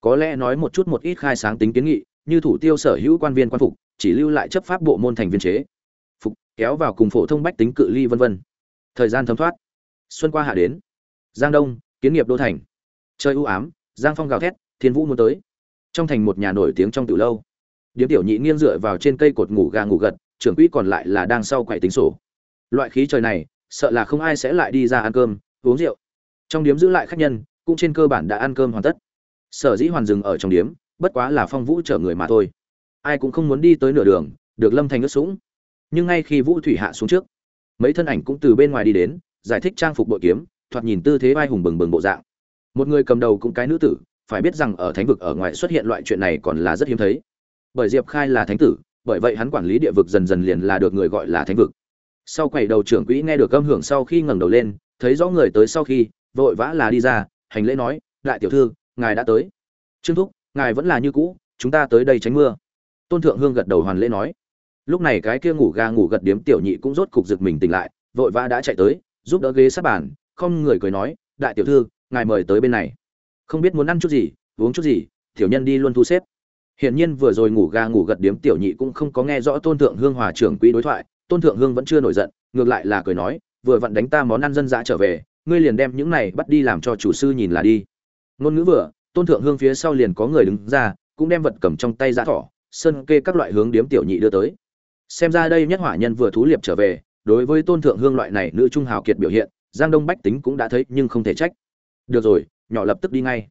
Có lẽ nói một chút một ít khai sáng tính kiến nghị, như thủ tiêu sở hữu quan viên quan phục, chỉ lưu lại chấp pháp bộ môn thành viên chế. Phục, kéo vào cùng phổ thông bách tính cự ly vân vân. Thời gian thấm thoát. Xuân qua hạ đến. Giang đông, kiến nghiệp đô thành. Chơi ưu ám, giang phong gào thét, thiên vũ muốn tới. Trong thành một nhà nổi tiếng trong từ lâu. Điếm tiểu nhị nghiêng dựa vào trên cây cột ngủ gà ngủ gật, trưởng quỹ còn lại là đang sau quậy tính sổ. Loại khí trời này, sợ là không ai sẽ lại đi ra ăn cơm uống rượu. Trong điếm giữ lại khách nhân, cũng trên cơ bản đã ăn cơm hoàn tất. Sở dĩ hoàn dừng ở trong điếm, bất quá là phong vũ chở người mà thôi. Ai cũng không muốn đi tới nửa đường, được lâm thành ướt sũng. Nhưng ngay khi vũ thủy hạ xuống trước, mấy thân ảnh cũng từ bên ngoài đi đến, giải thích trang phục bội kiếm, thoạt nhìn tư thế vai hùng bừng bừng bộ dạng. Một người cầm đầu cũng cái nữ tử, phải biết rằng ở thánh vực ở ngoài xuất hiện loại chuyện này còn là rất hiếm thấy. Bởi diệp khai là thánh tử, bởi vậy hắn quản lý địa vực dần dần liền là được người gọi là thánh vực. Sau quầy đầu trưởng quỹ nghe được âm hưởng sau khi ngẩng đầu lên thấy rõ người tới sau khi, vội vã là đi ra, hành lễ nói, đại tiểu thư, ngài đã tới. Trương thúc, ngài vẫn là như cũ, chúng ta tới đây tránh mưa. Tôn thượng hương gật đầu hoàn lễ nói. Lúc này cái kia ngủ ga ngủ gật điếm tiểu nhị cũng rốt cục giật mình tỉnh lại, vội vã đã chạy tới, giúp đỡ ghế sát bàn, không người cười nói, đại tiểu thư, ngài mời tới bên này. Không biết muốn ăn chút gì, uống chút gì, tiểu nhân đi luôn thu xếp. Hiển nhiên vừa rồi ngủ ga ngủ gật điếm tiểu nhị cũng không có nghe rõ tôn thượng hương hòa trưởng quỹ đối thoại, tôn thượng hương vẫn chưa nổi giận, ngược lại là cười nói vừa vặn đánh ta món ăn dân dã trở về, ngươi liền đem những này bắt đi làm cho chủ sư nhìn là đi. Ngôn ngữ vừa, tôn thượng hương phía sau liền có người đứng ra, cũng đem vật cầm trong tay giã thỏ, sơn kê các loại hướng điếm tiểu nhị đưa tới. Xem ra đây nhất hỏa nhân vừa thú liệp trở về, đối với tôn thượng hương loại này nữ trung hào kiệt biểu hiện, giang đông bách tính cũng đã thấy nhưng không thể trách. Được rồi, nhỏ lập tức đi ngay.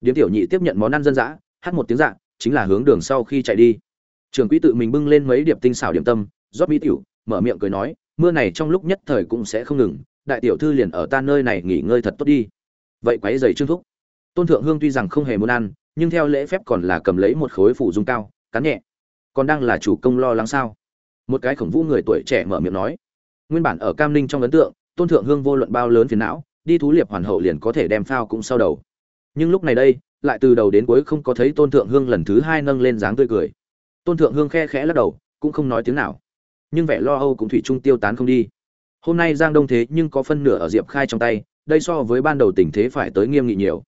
Điếm tiểu nhị tiếp nhận món ăn dân dã, hát một tiếng dạ chính là hướng đường sau khi chạy đi. Trường quỹ tự mình bưng lên mấy điệp tinh xảo điểm tâm, rót mỹ tiểu, mở miệng cười nói mưa này trong lúc nhất thời cũng sẽ không ngừng, đại tiểu thư liền ở ta nơi này nghỉ ngơi thật tốt đi. Vậy quái dày trương thúc. Tôn thượng hương tuy rằng không hề muốn ăn, nhưng theo lễ phép còn là cầm lấy một khối phủ dung cao, cắn nhẹ. Còn đang là chủ công lo lắng sao? Một cái khổng vũ người tuổi trẻ mở miệng nói. Nguyên bản ở cam ninh trong ấn tượng, tôn thượng hương vô luận bao lớn phiền não, đi thú liệp hoàn hậu liền có thể đem phao cũng sau đầu. Nhưng lúc này đây, lại từ đầu đến cuối không có thấy tôn thượng hương lần thứ hai nâng lên dáng tươi cười. Tôn thượng hương khe khẽ lắc đầu, cũng không nói tiếng nào nhưng vẻ lo âu cũng thủy chung tiêu tán không đi. Hôm nay giang đông thế nhưng có phân nửa ở diệp khai trong tay, đây so với ban đầu tình thế phải tới nghiêm nghị nhiều.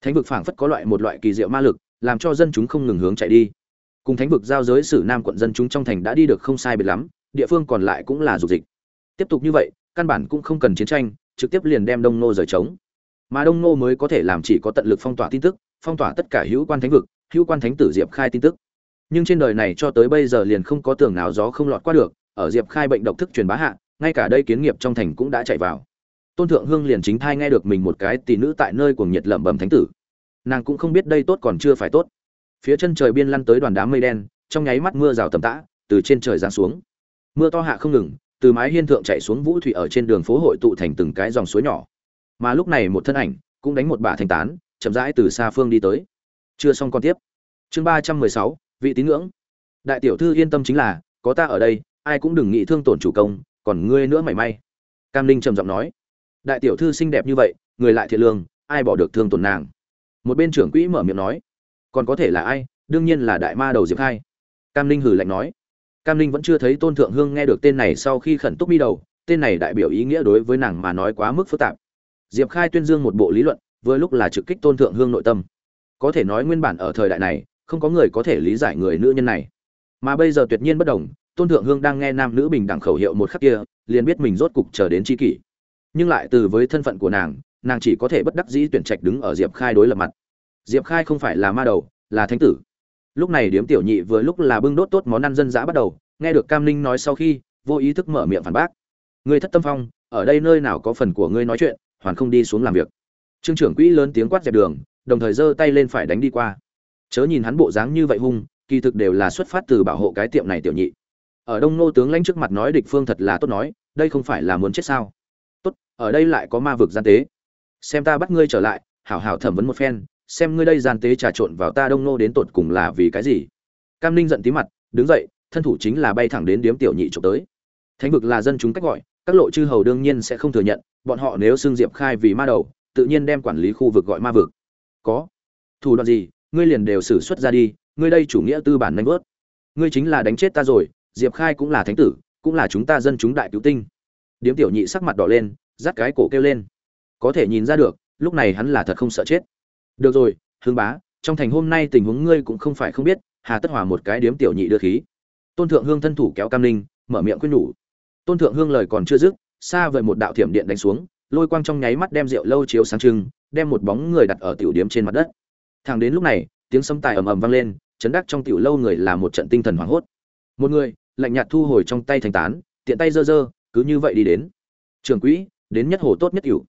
Thánh vực phảng phất có loại một loại kỳ diệu ma lực, làm cho dân chúng không ngừng hướng chạy đi. Cùng thánh vực giao giới sử nam quận dân chúng trong thành đã đi được không sai biệt lắm, địa phương còn lại cũng là dục dịch. Tiếp tục như vậy, căn bản cũng không cần chiến tranh, trực tiếp liền đem đông nô rời trống. Mà đông nô mới có thể làm chỉ có tận lực phong tỏa tin tức, phong tỏa tất cả hữu quan thánh vực, hữu quan thánh tử diệp khai tin tức. Nhưng trên đời này cho tới bây giờ liền không có tường nào gió không lọt qua được ở diệp khai bệnh độc thức truyền bá hạ, ngay cả đây kiến nghiệp trong thành cũng đã chạy vào. Tôn thượng hương liền chính thai nghe được mình một cái tỷ nữ tại nơi cuồng nhiệt lẩm bẩm thánh tử. Nàng cũng không biết đây tốt còn chưa phải tốt. Phía chân trời biên lăn tới đoàn đám mây đen, trong nháy mắt mưa rào tầm tã, từ trên trời giáng xuống. Mưa to hạ không ngừng, từ mái hiên thượng chạy xuống vũ thủy ở trên đường phố hội tụ thành từng cái dòng suối nhỏ. Mà lúc này một thân ảnh cũng đánh một bả thanh tán, chậm rãi từ xa phương đi tới. Chưa xong con tiếp. Chương ba trăm mười sáu, vị tín ngưỡng. Đại tiểu thư yên tâm chính là, có ta ở đây ai cũng đừng nghĩ thương tổn chủ công, còn ngươi nữa mảy may. Cam Ninh trầm giọng nói. Đại tiểu thư xinh đẹp như vậy, người lại thiện lương, ai bỏ được thương tổn nàng? Một bên trưởng quỹ mở miệng nói. Còn có thể là ai? Đương nhiên là đại ma đầu diệp khai. Cam Ninh hử lạnh nói. Cam Ninh vẫn chưa thấy tôn thượng hương nghe được tên này sau khi khẩn túc mi đầu, tên này đại biểu ý nghĩa đối với nàng mà nói quá mức phức tạp. Diệp khai tuyên dương một bộ lý luận, vừa lúc là trực kích tôn thượng hương nội tâm. Có thể nói nguyên bản ở thời đại này, không có người có thể lý giải người nữ nhân này. Mà bây giờ tuyệt nhiên bất đồng tôn thượng hương đang nghe nam nữ bình đẳng khẩu hiệu một khắc kia, liền biết mình rốt cục chờ đến tri kỷ. Nhưng lại từ với thân phận của nàng nàng chỉ có thể bất đắc dĩ tuyển trạch đứng ở diệp khai đối lập mặt. Diệp khai không phải là ma đầu, là thánh tử. Lúc này điếm tiểu nhị vừa lúc là bưng đốt tốt món ăn dân dã bắt đầu, nghe được cam ninh nói sau khi, vô ý thức mở miệng phản bác. Người thất tâm phong, ở đây nơi nào có phần của ngươi nói chuyện, hoàn không đi xuống làm việc. Trương trưởng quỹ lớn tiếng quát dẹp đường, đồng thời giơ tay lên phải đánh đi qua. Chớ nhìn hắn bộ dáng như vậy hung, kỳ thực đều là xuất phát từ bảo hộ cái tiệm này tiểu nhị ở đông nô tướng lãnh trước mặt nói địch phương thật là tốt nói, đây không phải là muốn chết sao? Tốt, ở đây lại có ma vực gian tế. Xem ta bắt ngươi trở lại, hảo hảo thẩm vấn một phen, xem ngươi đây gian tế trà trộn vào ta đông nô đến tột cùng là vì cái gì. Cam ninh giận tí mặt, đứng dậy, thân thủ chính là bay thẳng đến điếm tiểu nhị trộm tới. Thánh vực là dân chúng cách gọi, các lộ chư hầu đương nhiên sẽ không thừa nhận, bọn họ nếu xưng diệp khai vì ma đầu, tự nhiên đem quản lý khu vực gọi ma vực. Có. Thủ đoạn gì, ngươi liền đều xử xuất ra đi, ngươi đây chủ nghĩa tư bản nanh vớt. Ngươi chính là đánh chết ta rồi diệp khai cũng là thánh tử, cũng là chúng ta dân chúng đại cứu tinh. Điếm tiểu nhị sắc mặt đỏ lên, dắt cái cổ kêu lên. Có thể nhìn ra được, lúc này hắn là thật không sợ chết. Được rồi hương bá, trong thành hôm nay tình huống ngươi cũng không phải không biết, hà tất hòa một cái điếm tiểu nhị đưa khí. Tôn thượng hương thân thủ kéo cam ninh, mở miệng khuyên nhủ. Tôn thượng hương lời còn chưa dứt, xa vời một đạo thiểm điện đánh xuống, lôi quang trong nháy mắt đem rượu lâu chiếu sáng trưng, đem một bóng người đặt ở tiểu điếm trên mặt đất. Thẳng đến lúc này, tiếng sấm tài ầm ầm vang lên, chấn đắc trong tiểu lâu người là một trận tinh thần hoảng hốt. Một người lạnh nhạt thu hồi trong tay thành tán tiện tay dơ dơ, cứ như vậy đi đến. Trường quỹ đến nhất hồ tốt nhất cửu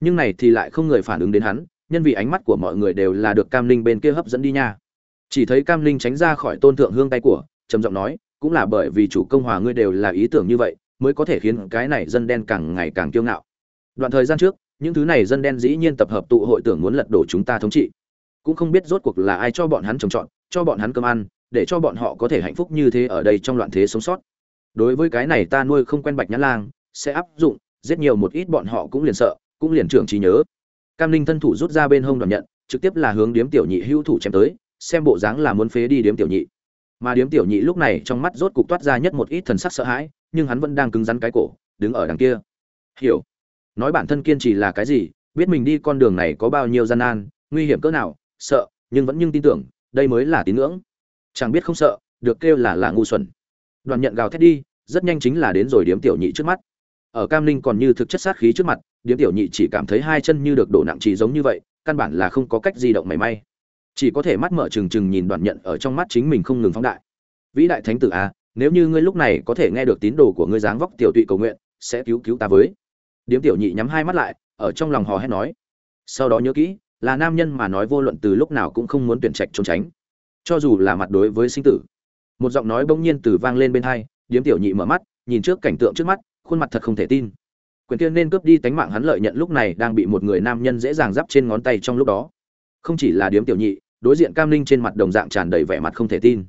nhưng này thì lại không người phản ứng đến hắn nhân vì ánh mắt của mọi người đều là được cam linh bên kia hấp dẫn đi nha. Chỉ thấy cam linh tránh ra khỏi tôn thượng hương tay của trầm giọng nói cũng là bởi vì chủ công hòa ngươi đều là ý tưởng như vậy mới có thể khiến cái này dân đen càng ngày càng kiêu ngạo. Đoạn thời gian trước những thứ này dân đen dĩ nhiên tập hợp tụ hội tưởng muốn lật đổ chúng ta thống trị. Cũng không biết rốt cuộc là ai cho bọn hắn trồng trọt cho bọn hắn cơm ăn để cho bọn họ có thể hạnh phúc như thế ở đây trong loạn thế sống sót. Đối với cái này ta nuôi không quen bạch nhã lang, sẽ áp dụng rất nhiều một ít bọn họ cũng liền sợ, cũng liền trưởng trí nhớ. Cam linh thân thủ rút ra bên hông đoàn nhận, trực tiếp là hướng điếm tiểu nhị hữu thủ chém tới, xem bộ dáng là muốn phế đi điếm tiểu nhị. Mà điếm tiểu nhị lúc này trong mắt rốt cục toát ra nhất một ít thần sắc sợ hãi, nhưng hắn vẫn đang cứng rắn cái cổ, đứng ở đằng kia. Hiểu. Nói bản thân kiên trì là cái gì, biết mình đi con đường này có bao nhiêu gian nan, nguy hiểm cỡ nào, sợ, nhưng vẫn nhưng tin tưởng, đây mới là tín ngưỡng chẳng biết không sợ được kêu là là ngu xuẩn. Đoàn nhận gào thét đi rất nhanh chính là đến rồi điếm tiểu nhị trước mắt. Ở cam linh còn như thực chất sát khí trước mặt điếm tiểu nhị chỉ cảm thấy hai chân như được đổ nặng trì giống như vậy căn bản là không có cách di động mảy may. Chỉ có thể mắt mở trừng trừng nhìn đoàn nhận ở trong mắt chính mình không ngừng phóng đại. Vĩ đại thánh tử a à, nếu như ngươi lúc này có thể nghe được tín đồ của ngươi dáng vóc tiểu tụy cầu nguyện sẽ cứu cứu ta với. Điếm tiểu nhị nhắm hai mắt lại ở trong lòng hò hét nói. Sau đó nhớ kỹ là nam nhân mà nói vô luận từ lúc nào cũng không muốn tuyển trạch trốn tránh cho dù là mặt đối với sinh tử. Một giọng nói bỗng nhiên từ vang lên bên hai, điếm tiểu nhị mở mắt, nhìn trước cảnh tượng trước mắt, khuôn mặt thật không thể tin. Quyền tiên nên cướp đi tánh mạng hắn lợi nhận lúc này đang bị một người nam nhân dễ dàng giáp trên ngón tay trong lúc đó. Không chỉ là điếm tiểu nhị, đối diện cam Linh trên mặt đồng dạng tràn đầy vẻ mặt không thể tin.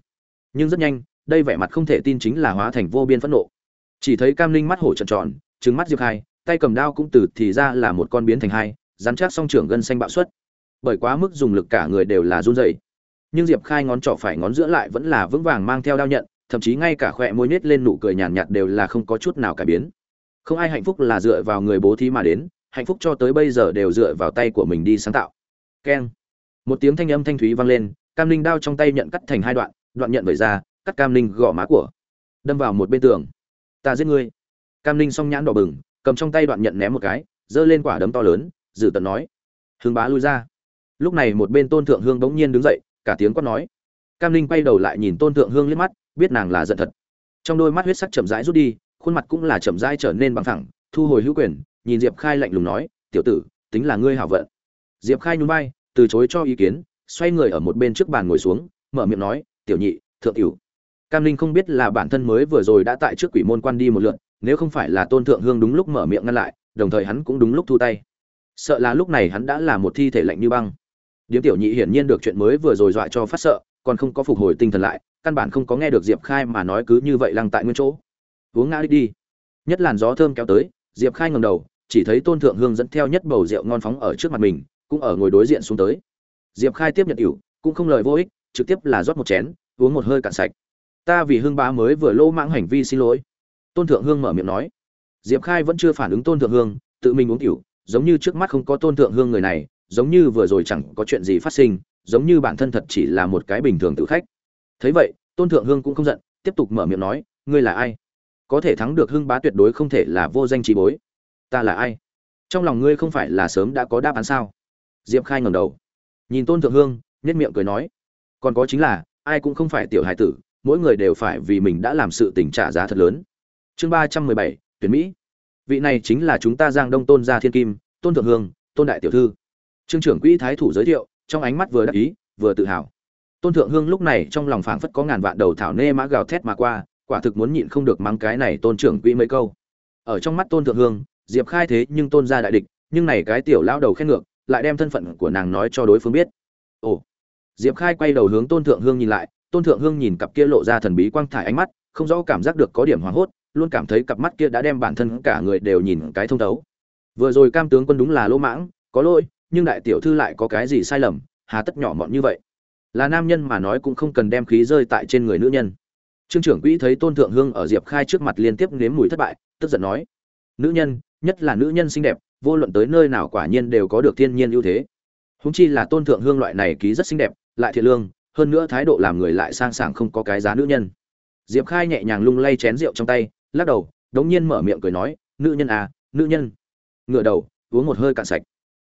Nhưng rất nhanh, đây vẻ mặt không thể tin chính là hóa thành vô biên phẫn nộ. Chỉ thấy cam Linh mắt hổ tròn tròn trứng mắt diệp khai, tay cầm đao cũng từ thì ra là một con biến thành hai, rắn chắc song trưởng gân xanh bạo suất bởi quá mức dùng lực cả người đều là run rẩy nhưng diệp khai ngón trỏ phải ngón giữa lại vẫn là vững vàng mang theo đao nhận thậm chí ngay cả khỏe môi nết lên nụ cười nhàn nhạt, nhạt đều là không có chút nào cải biến. Không ai hạnh phúc là dựa vào người bố thí mà đến hạnh phúc cho tới bây giờ đều dựa vào tay của mình đi sáng tạo. Keng. Một tiếng thanh âm thanh thúy vang lên cam linh đao trong tay nhận cắt thành hai đoạn đoạn nhận vẩy ra cắt cam linh gõ má của. Đâm vào một bên tường. Ta giết ngươi. Cam linh song nhãn đỏ bừng cầm trong tay đoạn nhận ném một cái giơ lên quả đấm to lớn dự tận nói. Hương bá lui ra. Lúc này một bên tôn thượng hương bỗng nhiên đứng dậy cả tiếng quát nói. Cam linh quay đầu lại nhìn tôn thượng hương liếc mắt, biết nàng là giận thật. Trong đôi mắt huyết sắc chậm rãi rút đi, khuôn mặt cũng là chậm rãi trở nên bằng thẳng thu hồi hữu quyền, nhìn diệp khai lạnh lùng nói, tiểu tử, tính là ngươi hảo vận. Diệp khai nhún vai, từ chối cho ý kiến, xoay người ở một bên trước bàn ngồi xuống, mở miệng nói, tiểu nhị, thượng tiểu cam linh không biết là bản thân mới vừa rồi đã tại trước quỷ môn quan đi một lượt, nếu không phải là tôn thượng hương đúng lúc mở miệng ngăn lại, đồng thời hắn cũng đúng lúc thu tay. Sợ là lúc này hắn đã là một thi thể lạnh như băng điếm tiểu nhị hiển nhiên được chuyện mới vừa rồi dọa cho phát sợ, còn không có phục hồi tinh thần lại, căn bản không có nghe được diệp khai mà nói cứ như vậy lăng tại nguyên chỗ. Uống ngã đi đi. Nhất làn gió thơm kéo tới, diệp khai ngầm đầu, chỉ thấy tôn thượng hương dẫn theo nhất bầu rượu ngon phóng ở trước mặt mình, cũng ở ngồi đối diện xuống tới. Diệp khai tiếp nhận ỉu, cũng không lời vô ích, trực tiếp là rót một chén, uống một hơi cạn sạch. Ta vì hương bá mới vừa lô mãng hành vi xin lỗi. Tôn thượng hương mở miệng nói. Diệp khai vẫn chưa phản ứng tôn thượng hương, tự mình uống ỉu, giống như trước mắt không có tôn thượng hương người này giống như vừa rồi chẳng có chuyện gì phát sinh, giống như bản thân thật chỉ là một cái bình thường tự khách. Thấy vậy, tôn thượng hương cũng không giận, tiếp tục mở miệng nói, ngươi là ai? Có thể thắng được hưng bá tuyệt đối không thể là vô danh trí bối. Ta là ai? Trong lòng ngươi không phải là sớm đã có đáp án sao? Diệp khai ngầm đầu, nhìn tôn thượng hương nhất miệng cười nói, còn có chính là, ai cũng không phải tiểu hài tử, mỗi người đều phải vì mình đã làm sự tình trả giá thật lớn. Chương ba trăm mười bảy, tuyển mỹ. Vị này chính là chúng ta giang đông tôn gia thiên kim, tôn thượng hương, tôn đại tiểu thư trương trưởng quỹ thái thủ giới thiệu, trong ánh mắt vừa đắc ý, vừa tự hào. Tôn thượng hương lúc này trong lòng phảng phất có ngàn vạn đầu thảo nê mã gào thét mà qua, quả thực muốn nhịn không được mắng cái này tôn trưởng quỹ mấy câu. Ở trong mắt tôn thượng hương, diệp khai thế nhưng tôn gia đại địch, nhưng này cái tiểu lao đầu khen ngược, lại đem thân phận của nàng nói cho đối phương biết. Ồ. Diệp khai quay đầu hướng tôn thượng hương nhìn lại, tôn thượng hương nhìn cặp kia lộ ra thần bí quang thải ánh mắt, không rõ cảm giác được có điểm hoảng hốt, luôn cảm thấy cặp mắt kia đã đem bản thân cả người đều nhìn cái thông thấu. Vừa rồi cam tướng quân đúng là lỗ mãng, có lỗi nhưng đại tiểu thư lại có cái gì sai lầm, hà tất nhỏ mọn như vậy. Là nam nhân mà nói cũng không cần đem khí rơi tại trên người nữ nhân. Trương trưởng quỹ thấy tôn thượng hương ở diệp khai trước mặt liên tiếp nếm mùi thất bại, tức giận nói, nữ nhân, nhất là nữ nhân xinh đẹp, vô luận tới nơi nào quả nhiên đều có được thiên nhiên ưu thế. Húng chi là tôn thượng hương loại này ký rất xinh đẹp, lại thiệt lương, hơn nữa thái độ làm người lại sang sảng không có cái giá nữ nhân. Diệp khai nhẹ nhàng lung lay chén rượu trong tay, lắc đầu, đống nhiên mở miệng cười nói, nữ nhân à nữ nhân. Ngựa đầu, uống một hơi cạn sạch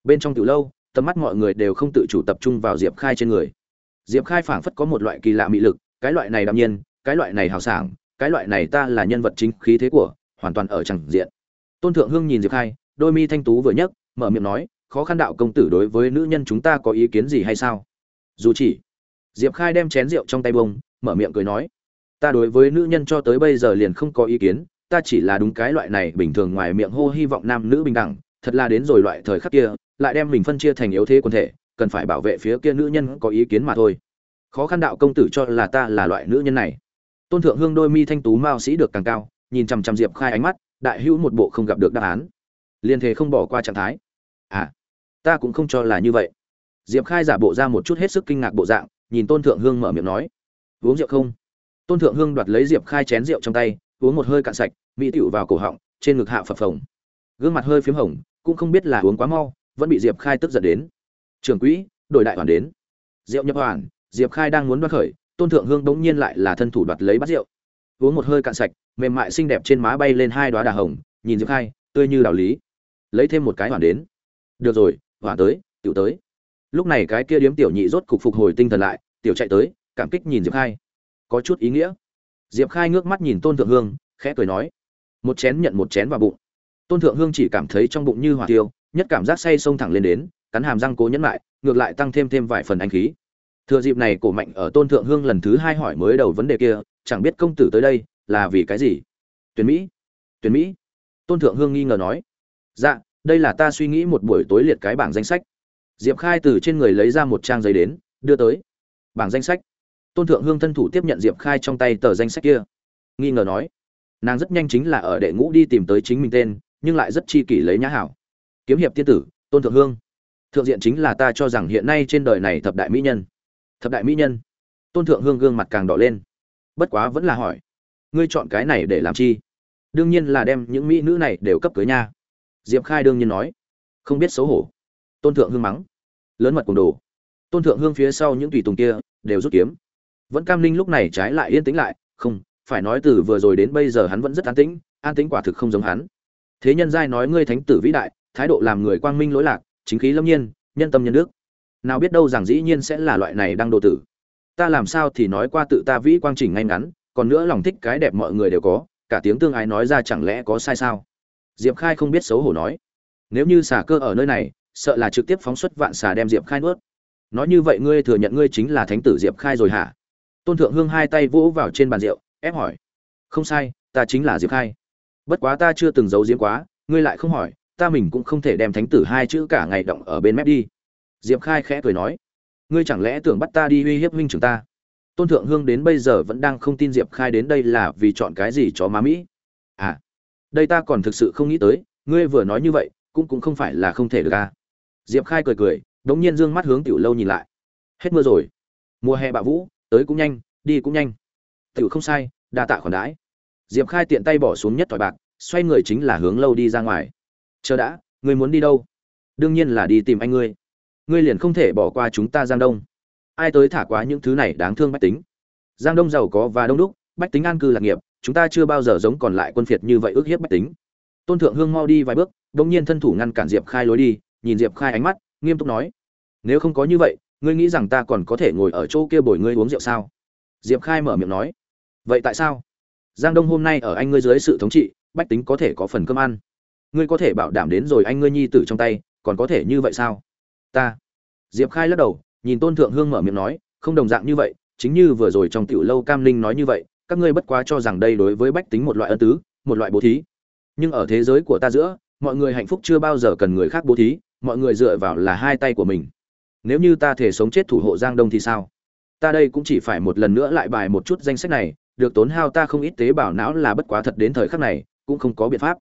bên trong tiểu lâu, tầm mắt mọi người đều không tự chủ tập trung vào diệp khai trên người. Diệp khai phảng phất có một loại kỳ lạ mị lực, cái loại này đạm nhiên, cái loại này hào sảng, cái loại này ta là nhân vật chính khí thế của, hoàn toàn ở chẳng diện. Tôn thượng hương nhìn diệp khai, đôi mi thanh tú vừa nhấc, mở miệng nói, khó khăn đạo công tử đối với nữ nhân chúng ta có ý kiến gì hay sao? Dù chỉ. Diệp khai đem chén rượu trong tay bông, mở miệng cười nói, ta đối với nữ nhân cho tới bây giờ liền không có ý kiến, ta chỉ là đúng cái loại này bình thường ngoài miệng hô hy vọng nam nữ bình đẳng, thật là đến rồi loại thời khắc kia lại đem mình phân chia thành yếu thế quần thể, cần phải bảo vệ phía kia nữ nhân có ý kiến mà thôi. Khó khăn đạo công tử cho là ta là loại nữ nhân này. Tôn thượng hương đôi mi thanh tú mao sĩ được càng cao, nhìn chằm chằm diệp khai ánh mắt, đại hữu một bộ không gặp được đáp án. Liên thế không bỏ qua trạng thái. À ta cũng không cho là như vậy. Diệp khai giả bộ ra một chút hết sức kinh ngạc bộ dạng, nhìn tôn thượng hương mở miệng nói, uống rượu không? Tôn thượng hương đoạt lấy diệp khai chén rượu trong tay, uống một hơi cạn sạch, mỹ tịu vào cổ họng, trên ngực hạ phập phồng. Gương mặt hơi p h í m hồng, cũng không biết là uống quá mau vẫn bị diệp khai tức giận đến. Trưởng quỹ, đổi đại hoàn đến. Rượu nhập hoàn, diệp khai đang muốn đoạt khởi, tôn thượng hương bỗng nhiên lại là thân thủ đoạt lấy bát rượu. Uống một hơi cạn sạch, mềm mại xinh đẹp trên má bay lên hai đoá đà hồng, nhìn diệp khai, tươi như đào lý. Lấy thêm một cái hoàn đến. Được rồi hỏa tới, tiểu tới. Lúc này cái kia điếm tiểu nhị rốt cục phục hồi tinh thần lại, tiểu chạy tới, cảm kích nhìn diệp khai. Có chút ý nghĩa. Diệp khai ngước mắt nhìn tôn thượng hương, khẽ cười nói. Một chén nhận một chén vào bụng. Tôn thượng hương chỉ cảm thấy trong bụng như hỏa tiêu nhất cảm giác say xông thẳng lên đến, cắn hàm răng cố nhẫn lại, ngược lại tăng thêm thêm vài phần anh khí. Thừa dịp này, cổ mạnh ở tôn thượng hương lần thứ hai hỏi mới đầu vấn đề kia, chẳng biết công tử tới đây là vì cái gì? Tuyển mỹ tuyển mỹ. Tôn thượng hương nghi ngờ nói. Dạ đây là ta suy nghĩ một buổi tối liệt cái bảng danh sách. Diệp khai từ trên người lấy ra một trang giấy đến, đưa tới. Bảng danh sách. Tôn thượng hương thân thủ tiếp nhận diệp khai trong tay tờ danh sách kia. Nghi ngờ nói. Nàng rất nhanh chính là ở đệ ngũ đi tìm tới chính mình tên, nhưng lại rất chi kỷ lấy nhã hảo kiếm hiệp tiên tử, tôn thượng hương. Thượng diện chính là ta cho rằng hiện nay trên đời này thập đại mỹ nhân. Thập đại mỹ nhân. Tôn thượng hương gương mặt càng đỏ lên. Bất quá vẫn là hỏi. Ngươi chọn cái này để làm chi? Đương nhiên là đem những mỹ nữ này đều cấp cưới nha. Diệp khai đương nhiên nói. Không biết xấu hổ. Tôn thượng hương mắng. Lớn mật cùng đồ. Tôn thượng hương phía sau những tùy tùng kia đều rút kiếm. Vẫn cam ninh lúc này trái lại yên tĩnh lại. Không, phải nói từ vừa rồi đến bây giờ hắn vẫn rất an tĩnh. An tĩnh quả thực không giống hắn. Thế nhân giai nói ngươi thánh tử vĩ đại thái độ làm người quang minh lỗi lạc, chính khí lâm nhiên, nhân tâm nhân đức. Nào biết đâu rằng dĩ nhiên sẽ là loại này đang độ tử. Ta làm sao thì nói qua tự ta vĩ quang trình ngay ngắn, còn nữa lòng thích cái đẹp mọi người đều có, cả tiếng tương ái nói ra chẳng lẽ có sai sao? Diệp khai không biết xấu hổ nói. Nếu như xà cơ ở nơi này, sợ là trực tiếp phóng xuất vạn xà đem diệp khai nuốt. Nói như vậy ngươi thừa nhận ngươi chính là thánh tử diệp khai rồi hả? Tôn thượng hương hai tay vỗ vào trên bàn rượu, ép hỏi. Không sai, ta chính là diệp khai. Bất quá ta chưa từng giấu diếm quá, ngươi lại không hỏi ta mình cũng không thể đem thánh tử hai chữ cả ngày động ở bên mép đi. Diệp khai khẽ cười nói, ngươi chẳng lẽ tưởng bắt ta đi uy hiếp huynh trưởng ta? Tôn thượng hương đến bây giờ vẫn đang không tin diệp khai đến đây là vì chọn cái gì cho má mỹ? À đây ta còn thực sự không nghĩ tới, ngươi vừa nói như vậy, cũng cũng không phải là không thể được à. diệp khai cười cười, đống nhiên dương mắt hướng tiểu lâu nhìn lại. Hết mưa rồi. Mùa hè bạo vũ, tới cũng nhanh, đi cũng nhanh. Tiểu không sai, đa tạ khoản đãi. Diệp khai tiện tay bỏ xuống nhất thỏi bạc, xoay người chính là hướng lâu đi ra ngoài chờ đã, ngươi muốn đi đâu? Đương nhiên là đi tìm anh ngươi. Ngươi liền không thể bỏ qua chúng ta giang đông. Ai tới thả quá những thứ này đáng thương bách tính? Giang đông giàu có và đông đúc, bách tính an cư lạc nghiệp, chúng ta chưa bao giờ giống còn lại quân phiệt như vậy ước hiếp bách tính. Tôn thượng hương mau đi vài bước đ nhiên thân thủ ngăn cản diệp khai lối đi, nhìn diệp khai ánh mắt, nghiêm túc nói, nếu không có như vậy, ngươi nghĩ rằng ta còn có thể ngồi ở chỗ kia bồi ngươi uống rượu sao? Diệp khai mở miệng nói, vậy tại sao? Giang đông hôm nay ở anh ngươi dưới sự thống trị, bách tính có thể có phần cơm ăn ngươi có thể bảo đảm đến rồi anh ngươi nhi tử trong tay, còn có thể như vậy sao? Ta. Diệp khai lắc đầu, nhìn tôn thượng hương mở miệng nói, không đồng dạng như vậy, chính như vừa rồi trong tiểu lâu cam linh nói như vậy, các ngươi bất quá cho rằng đây đối với bách tính một loại ân tứ, một loại bố thí. Nhưng ở thế giới của ta giữa, mọi người hạnh phúc chưa bao giờ cần người khác bố thí, mọi người dựa vào là hai tay của mình. Nếu như ta thể sống chết thủ hộ giang đông thì sao? Ta đây cũng chỉ phải một lần nữa lại bài một chút danh sách này, được tốn hao ta không ít tế bào não là bất quá thật đến thời khắc này, cũng không có biện pháp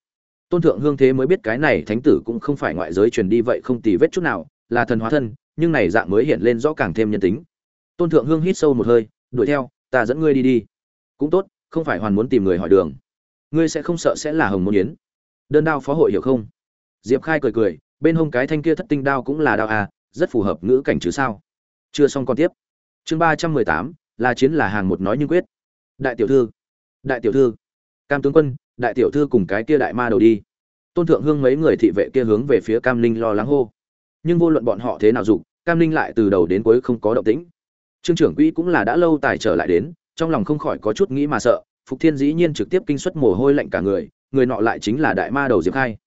tôn thượng hương thế mới biết cái này thánh tử cũng không phải ngoại giới truyền đi vậy không tì vết chút nào, là thần hóa thân, nhưng này dạng mới hiện lên rõ càng thêm nhân tính. Tôn thượng hương hít sâu một hơi, đuổi theo, ta dẫn ngươi đi đi. Cũng tốt, không phải hoàn muốn tìm người hỏi đường. Ngươi sẽ không sợ sẽ là hồng môn yến. Đơn đao phó hội hiểu không? Diệp khai cười cười, bên hông cái thanh kia thất tinh đao cũng là đao à rất phù hợp ngữ cảnh chứ sao? Chưa xong còn tiếp. Chương ba trăm mười tám là chiến là hàng một nói như quyết. Đại tiểu thư, đại tiểu thư, cam tướng quân đại tiểu thư cùng cái kia đại ma đầu đi. Tôn thượng hương mấy người thị vệ kia hướng về phía cam linh lo lắng hô. Nhưng vô luận bọn họ thế nào dục, cam linh lại từ đầu đến cuối không có động tĩnh. Trương trưởng quỹ cũng là đã lâu tài trở lại đến, trong lòng không khỏi có chút nghĩ mà sợ, phục thiên dĩ nhiên trực tiếp kinh xuất mồ hôi lạnh cả người người nọ lại chính là đại ma đầu diệp khai.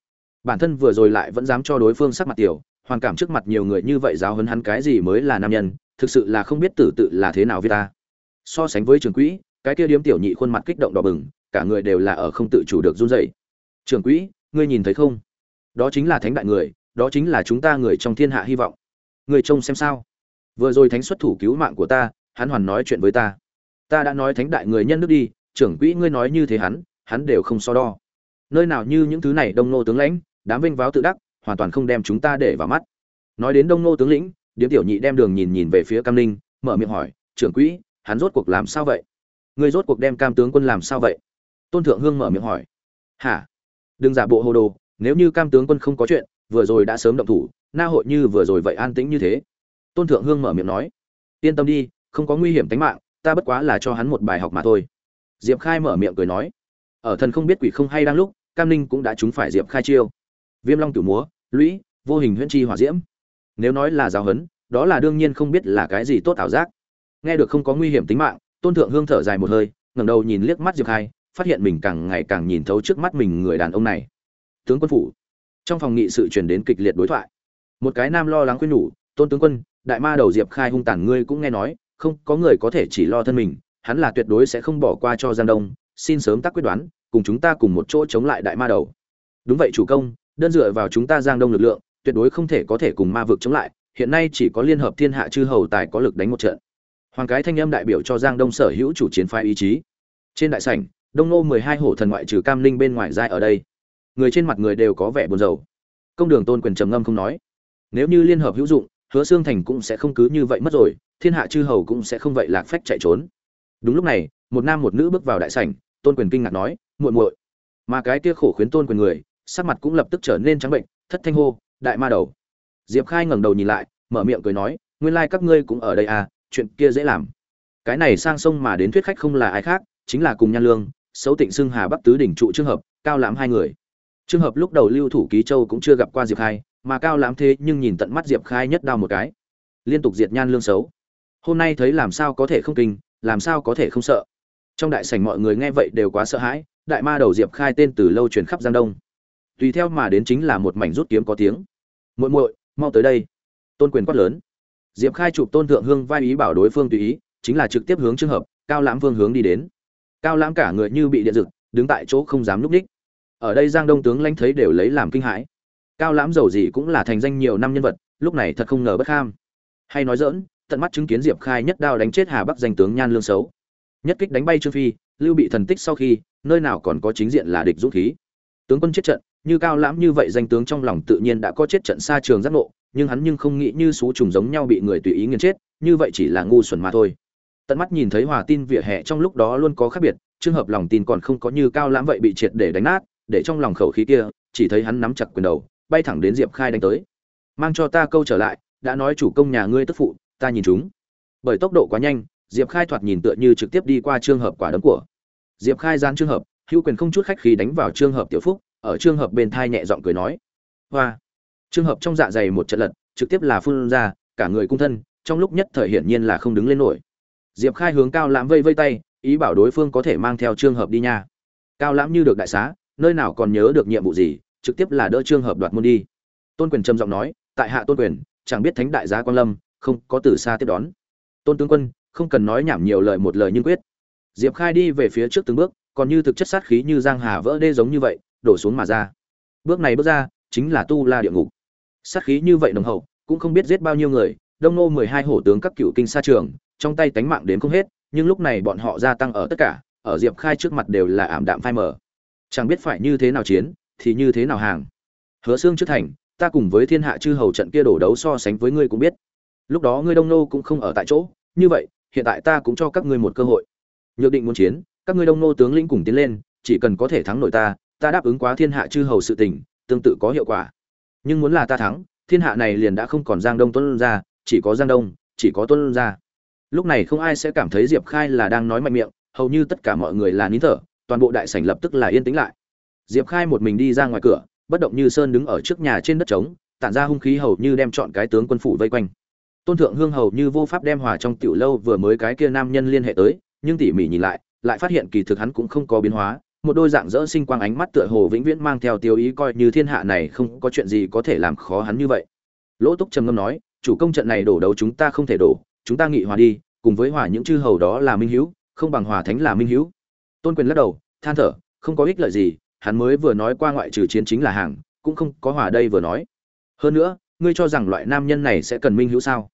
Bản thân vừa rồi lại vẫn dám cho đối phương sắc mặt tiểu, hoàn cảm trước mặt nhiều người như vậy giáo hấn hắn cái gì mới là nam nhân, thực sự là không biết tử tự là thế nào với ta. So sánh với trường quỹ, cái kia điếm tiểu nhị khuôn mặt kích động đỏ bừng cả người đều là ở không tự chủ được run rẩy. Trưởng quỹ, ngươi nhìn thấy không? Đó chính là thánh đại người, đó chính là chúng ta người trong thiên hạ hy vọng. Người trông xem sao? Vừa rồi thánh xuất thủ cứu mạng của ta, hắn hoàn nói chuyện với ta. Ta đã nói thánh đại người nhân đức đi, trưởng quỹ ngươi nói như thế hắn hắn đều không so đo. Nơi nào như những thứ này đông nô tướng lãnh, đám vinh váo tự đắc, hoàn toàn không đem chúng ta để vào mắt. Nói đến đông nô tướng lĩnh, điếm tiểu nhị đem đường nhìn nhìn về phía cam ninh, mở miệng hỏi, trưởng quỹ, hắn rốt cuộc làm sao vậy? Ngươi rốt cuộc đem cam tướng quân làm sao vậy? Tôn thượng hương mở miệng hỏi. Hả? Đừng giả bộ hồ đồ, nếu như cam tướng quân không có chuyện, vừa rồi đã sớm động thủ, na hội như vừa rồi vậy an tĩnh như thế. Tôn thượng hương mở miệng nói. Yên tâm đi, không có nguy hiểm tính mạng, ta bất quá là cho hắn một bài học mà thôi. Diệp khai mở miệng cười nói. Ở thần không biết quỷ không hay đang lúc, cam ninh cũng đã trúng phải diệp khai chiêu. Viêm long cửu múa, lũy, vô hình huyễn chi hỏa diễm. Nếu nói là giáo hấn đó là đương nhiên không biết là cái gì tốt ảo giác. Nghe được không có nguy hiểm tính mạng, tôn thượng hương thở dài một hơi, ngẩng đầu nhìn liếc mắt diệp khai phát hiện mình càng ngày càng nhìn thấu trước mắt mình người đàn ông này. Tướng quân phủ. Trong phòng nghị sự truyền đến kịch liệt đối thoại. Một cái nam lo lắng khuyên nhủ, tôn tướng quân, đại ma đầu diệp khai hung tàn ngươi cũng nghe nói, không, có người có thể chỉ lo thân mình, hắn là tuyệt đối sẽ không bỏ qua cho giang đông, xin sớm tác quyết đoán, cùng chúng ta cùng một chỗ chống lại đại ma đầu. Đúng vậy chủ công, đơn dựa vào chúng ta giang đông lực lượng, tuyệt đối không thể có thể cùng ma vực chống lại, hiện nay chỉ có liên hợp thiên hạ chư hầu tài có lực đánh một trận. Hoàng cái thanh âm đại biểu cho giang đông sở hữu chủ chiến phái ý chí. Trên đại sảnh đông nô mười hai hổ thần ngoại trừ cam linh bên ngoài giai ở đây. Người trên mặt người đều có vẻ buồn rầu. Công đường tôn quyền trầm ngâm không nói. Nếu như liên hợp hữu dụng, hứa xương thành cũng sẽ không cứ như vậy mất rồi, thiên hạ chư hầu cũng sẽ không vậy lạc phách chạy trốn. Đúng lúc này, một nam một nữ bước vào đại sảnh, tôn quyền kinh ngạc nói, muội muội. Mà cái kia khổ khuyến tôn quyền người, sắc mặt cũng lập tức trở nên trắng bệnh, thất thanh hô, đại ma đầu. Diệp khai ngẩng đầu nhìn lại, mở miệng cười nói, nguyên lai các ngươi cũng ở đây à chuyện kia dễ làm. Cái này sang sông mà đến thuyết khách không là ai khác, chính là cùng nhan lương xấu tịnh xưng hà bắc tứ đỉnh trụ trường hợp, cao lãm hai người. Trường hợp lúc đầu lưu thủ ký châu cũng chưa gặp qua diệp khai, mà cao lãm thế nhưng nhìn tận mắt diệp khai nhất đao một cái. Liên tục diệt nhan lương xấu. Hôm nay thấy làm sao có thể không kinh, làm sao có thể không sợ. Trong đại sảnh mọi người nghe vậy đều quá sợ hãi, đại ma đầu diệp khai tên từ lâu truyền khắp giang đông. Tùy theo mà đến chính là một mảnh rút kiếm có tiếng. Muội muội, mau tới đây. Tôn quyền quát lớn. Diệp khai chụp tôn thượng hương vai ý bảo đối phương tùy ý, chính là trực tiếp hướng trường hợp, cao lãm vương hướng đi đến cao lãm cả người như bị điện giật, đứng tại chỗ không dám núp ních ở đây giang đông tướng lãnh thấy đều lấy làm kinh hãi. Cao lãm giàu gì cũng là thành danh nhiều năm nhân vật, lúc này thật không ngờ bất kham hay nói dỡn tận mắt chứng kiến diệp khai nhất đao đánh chết hà bắc danh tướng nhan lương xấu. Nhất kích đánh bay trương phi, lưu bị thần tích sau khi, nơi nào còn có chính diện là địch dũng khí. Tướng quân chết trận, như cao lãm như vậy danh tướng trong lòng tự nhiên đã có chết trận xa trường giác ngộ, nhưng hắn nhưng không nghĩ như số trùng giống nhau bị người tùy ý nghiền chết, như vậy chỉ là ngu xuẩn mà thôi tận mắt nhìn thấy hòa tin vỉa hè trong lúc đó luôn có khác biệt trường hợp lòng tin còn không có như cao lãm vậy bị triệt để đánh nát, để trong lòng khẩu khí kia, chỉ thấy hắn nắm chặt quyền đầu, bay thẳng đến diệp khai đánh tới. Mang cho ta câu trở lại, đã nói chủ công nhà ngươi tức phụ, ta nhìn chúng. Bởi tốc độ quá nhanh, diệp khai thoạt nhìn tựa như trực tiếp đi qua trường hợp quả đấm của. Diệp khai gian trường hợp, hữu quyền không chút khách khí đánh vào trường hợp tiểu phúc, ở trường hợp bên thai nhẹ giọng cười nói, hoa! Trường hợp trong dạ dày một trận lật, trực tiếp là phun ra, cả người cung thân, trong lúc nhất thời hiển nhiên là không đứng lên nổi diệp khai hướng cao lãm vây vây tay, ý bảo đối phương có thể mang theo trường hợp đi nha. Cao lãm như được đại xá, nơi nào còn nhớ được nhiệm vụ gì, trực tiếp là đỡ trường hợp đoạt môn đi. Tôn quyền trầm giọng nói, tại hạ tôn quyền, chẳng biết thánh đại giá quan lâm, không có từ xa tiếp đón. Tôn tướng quân, không cần nói nhảm nhiều lời một lời nhưng quyết. Diệp khai đi về phía trước từng bước, còn như thực chất sát khí như giang hà vỡ đê giống như vậy, đổ xuống mà ra. Bước này bước ra, chính là tu la địa ngục. Sát khí như vậy nồng hậu, cũng không biết giết bao nhiêu người, đông nô mười hai hổ tướng các cựu kinh sa trường trong tay tánh mạng đến không hết, nhưng lúc này bọn họ gia tăng ở tất cả, ở diệp khai trước mặt đều là ảm đạm phai mờ. Chẳng biết phải như thế nào chiến, thì như thế nào hàng. Hứa xương trước thành, ta cùng với thiên hạ chư hầu trận kia đổ đấu so sánh với ngươi cũng biết. Lúc đó ngươi đông nô cũng không ở tại chỗ, như vậy, hiện tại ta cũng cho các ngươi một cơ hội. Nhược định muốn chiến, các ngươi đông nô tướng lĩnh cùng tiến lên, chỉ cần có thể thắng nổi ta ta đáp ứng quá thiên hạ chư hầu sự tình, tương tự có hiệu quả. Nhưng muốn là ta thắng, thiên hạ này liền đã không còn giang đông tuân ra chỉ có giang đông, chỉ có tuân ra lúc này không ai sẽ cảm thấy diệp khai là đang nói mạnh miệng, hầu như tất cả mọi người là nín thở, toàn bộ đại sảnh lập tức là yên tĩnh lại. Diệp khai một mình đi ra ngoài cửa, bất động như sơn đứng ở trước nhà trên đất trống, tản ra hung khí hầu như đem chọn cái tướng quân phủ vây quanh. Tôn thượng hương hầu như vô pháp đem hòa trong tiểu lâu vừa mới cái kia nam nhân liên hệ tới, nhưng tỉ mỉ nhìn lại lại phát hiện kỳ thực hắn cũng không có biến hóa, một đôi dạng dỡ sinh quang ánh mắt tựa hồ vĩnh viễn mang theo tiêu ý coi như thiên hạ này không có chuyện gì có thể làm khó hắn như vậy. Lỗ túc trầm ngâm nói, chủ công trận này đổ đấu chúng ta không thể đổ chúng ta nghị hòa đi, cùng với hòa những chư hầu đó là minh hữu, không bằng hòa thánh là minh hữu. Tôn quyền lắc đầu, than thở, không có ích lợi gì, hắn mới vừa nói qua ngoại trừ chiến chính là hàng, cũng không có hòa đây vừa nói. Hơn nữa, ngươi cho rằng loại nam nhân này sẽ cần minh hữu sao?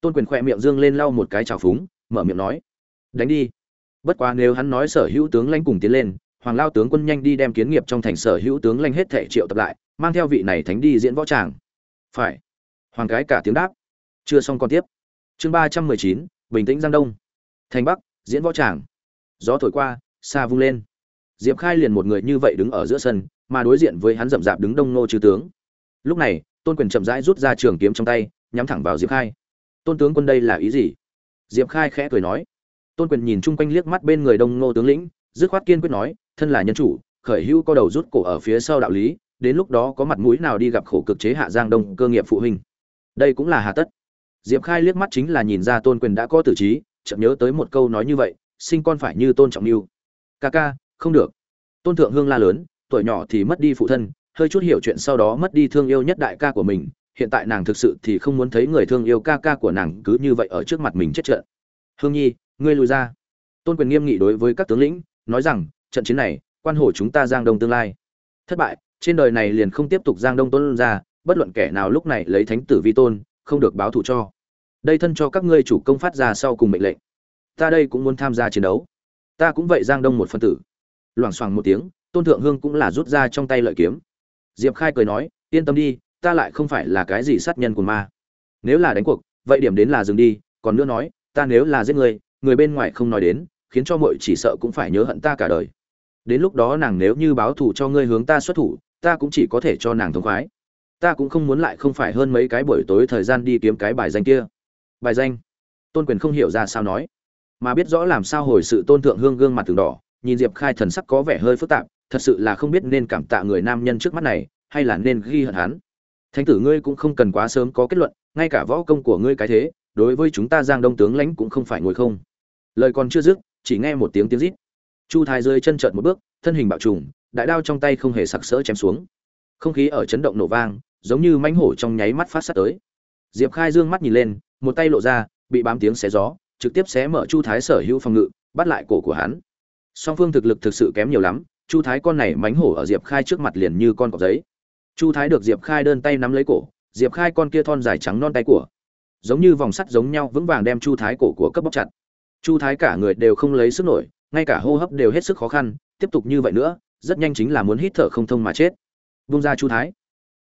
Tôn quyền khỏe miệng dương lên lau một cái trào phúng, mở miệng nói, đánh đi. Bất quá nếu hắn nói sở hữu tướng lãnh cùng tiến lên, hoàng lao tướng quân nhanh đi đem kiến nghiệp trong thành sở hữu tướng lãnh hết thệ triệu tập lại, mang theo vị này thánh đi diễn võ tràng. Phải. Hoàng cái cả tiếng đáp. Chưa xong còn tiếp chương ba trăm mười chín, bình tĩnh giang đông. Thành bắc, diễn võ tràng. Gió thổi qua, xa vung lên. Diệp khai liền một người như vậy đứng ở giữa sân, mà đối diện với hắn rậm rạp đứng đông nô chư tướng. Lúc này, tôn quyền chậm rãi rút ra trường kiếm trong tay, nhắm thẳng vào diệp khai. Tôn tướng quân đây là ý gì? Diệp khai khẽ cười nói. Tôn quyền nhìn chung quanh liếc mắt bên người đông nô tướng lĩnh, dứt khoát kiên quyết nói, thân là nhân chủ, khởi hữu có đầu rút cổ ở phía sau đạo lý, đến lúc đó có mặt mũi nào đi gặp khổ cực chế hạ giang đông cơ nghiệp phụ huynh. Đây cũng là hà tất diệp khai liếc mắt chính là nhìn ra tôn quyền đã có tử trí chậm nhớ tới một câu nói như vậy, sinh con phải như tôn trọng mưu ca ca, không được. Tôn thượng hương la lớn, tuổi nhỏ thì mất đi phụ thân, hơi chút hiểu chuyện sau đó mất đi thương yêu nhất đại ca của mình, hiện tại nàng thực sự thì không muốn thấy người thương yêu ca ca của nàng cứ như vậy ở trước mặt mình chết trận hương nhi, ngươi lùi ra. Tôn quyền nghiêm nghị đối với các tướng lĩnh, nói rằng, trận chiến này, quan hồ chúng ta giang đông tương lai. Thất bại, trên đời này liền không tiếp tục giang đông tôn ra, bất luận kẻ nào lúc này lấy thánh tử vi tôn không được báo thù cho. Đây thân cho các ngươi chủ công phát ra sau cùng mệnh lệnh. Ta đây cũng muốn tham gia chiến đấu. Ta cũng vậy giang đông một phân tử. Loảng xoảng một tiếng, tôn thượng hương cũng là rút ra trong tay lợi kiếm. Diệp khai cười nói, yên tâm đi, ta lại không phải là cái gì sát nhân của ma. Nếu là đánh cuộc, vậy điểm đến là dừng đi, còn nữa nói, ta nếu là giết người người bên ngoài không nói đến, khiến cho mọi chỉ sợ cũng phải nhớ hận ta cả đời. Đến lúc đó nàng nếu như báo thù cho ngươi hướng ta xuất thủ, ta cũng chỉ có thể cho nàng thống khoái ta cũng không muốn lại không phải hơn mấy cái buổi tối thời gian đi kiếm cái bài danh kia. Bài danh? Tôn quyền không hiểu ra sao nói. Mà biết rõ làm sao hồi sự tôn thượng hương gương mặt từng đỏ, nhìn diệp khai thần sắc có vẻ hơi phức tạp, thật sự là không biết nên cảm tạ người nam nhân trước mắt này, hay là nên ghi hận hắn. Thánh tử ngươi cũng không cần quá sớm có kết luận, ngay cả võ công của ngươi cái thế, đối với chúng ta giang đông tướng lãnh cũng không phải ngồi không. Lời còn chưa dứt, chỉ nghe một tiếng tiếng rít. Chu thái rơi chân trợn một bước, thân hình bạo trùng, đại đao trong tay không hề sặc sỡ chém xuống. Không khí ở chấn động nổ vang giống như mãnh hổ trong nháy mắt phát sát tới. Diệp khai dương mắt nhìn lên, một tay lộ ra, bị bám tiếng xé gió, trực tiếp xé mở chu thái sở hữu phòng ngự, bắt lại cổ của hắn. Song phương thực lực thực sự kém nhiều lắm, chu thái con này mánh hổ ở diệp khai trước mặt liền như con cọp giấy. Chu thái được diệp khai đơn tay nắm lấy cổ, diệp khai con kia thon dài trắng non tay của, giống như vòng sắt giống nhau vững vàng đem chu thái cổ của cấp bóc chặt. Chu thái cả người đều không lấy sức nổi, ngay cả hô hấp đều hết sức khó khăn, tiếp tục như vậy nữa, rất nhanh chính là muốn hít thở không thông mà chết. Buông ra chu thái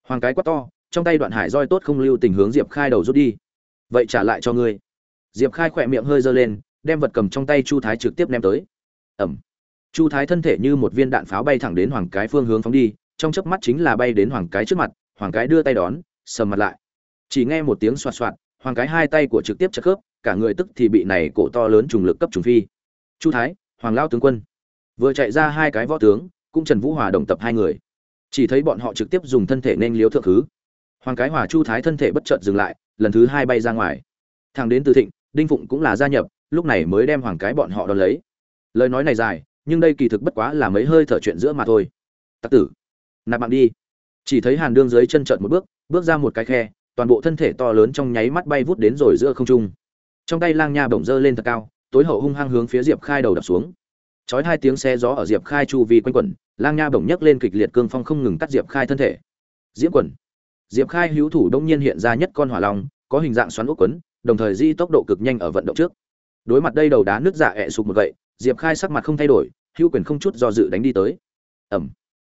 hoàng cái quát to, trong tay đoạn hải roi tốt không lưu tình hướng diệp khai đầu rút đi. Vậy trả lại cho ngươi. Diệp khai khỏe miệng hơi giơ lên, đem vật cầm trong tay chu thái trực tiếp ném tới. Ẩm. Chu thái thân thể như một viên đạn pháo bay thẳng đến hoàng cái phương hướng phóng đi, trong chớp mắt chính là bay đến hoàng cái trước mặt, hoàng cái đưa tay đón, sầm mặt lại. Chỉ nghe một tiếng xoạt xoạt, hoàng cái hai tay của trực tiếp chặt khớp, cả người tức thì bị này cổ to lớn trùng lực cấp trùng phi. Chu thái, hoàng lao tướng quân. Vừa chạy ra hai cái võ tướng, cũng trần vũ hòa đồng tập hai người chỉ thấy bọn họ trực tiếp dùng thân thể nên liếu thượng thứ. Hoàng cái hòa chu thái thân thể bất chợt dừng lại, lần thứ hai bay ra ngoài. Thằng đến từ thịnh, đinh phụng cũng là gia nhập, lúc này mới đem hoàng cái bọn họ đón lấy. Lời nói này dài, nhưng đây kỳ thực bất quá là mấy hơi thở chuyện giữa mà thôi. Tặc tử, nạp mạng đi. Chỉ thấy hàn đương dưới chân trợn một bước bước ra một cái khe, toàn bộ thân thể to lớn trong nháy mắt bay vút đến rồi giữa không trung. Trong tay lang nha bổng dơ lên thật cao, tối hậu hung hăng hướng phía diệp khai đầu đập xuống chói hai tiếng xe gió ở diệp khai chu vi quanh quẩn, lang nha bỗng nhấc lên kịch liệt cương phong không ngừng cắt diệp khai thân thể. Diễm quẩn. diệp khai hữu thủ đông nhiên hiện ra nhất con hỏa long, có hình dạng xoắn ốc quấn, đồng thời di tốc độ cực nhanh ở vận động trước. Đối mặt đây đầu đá nước dạ ẹ sụp một gậy, diệp khai sắc mặt không thay đổi, hữu quyền không chút do dự đánh đi tới. Ầm.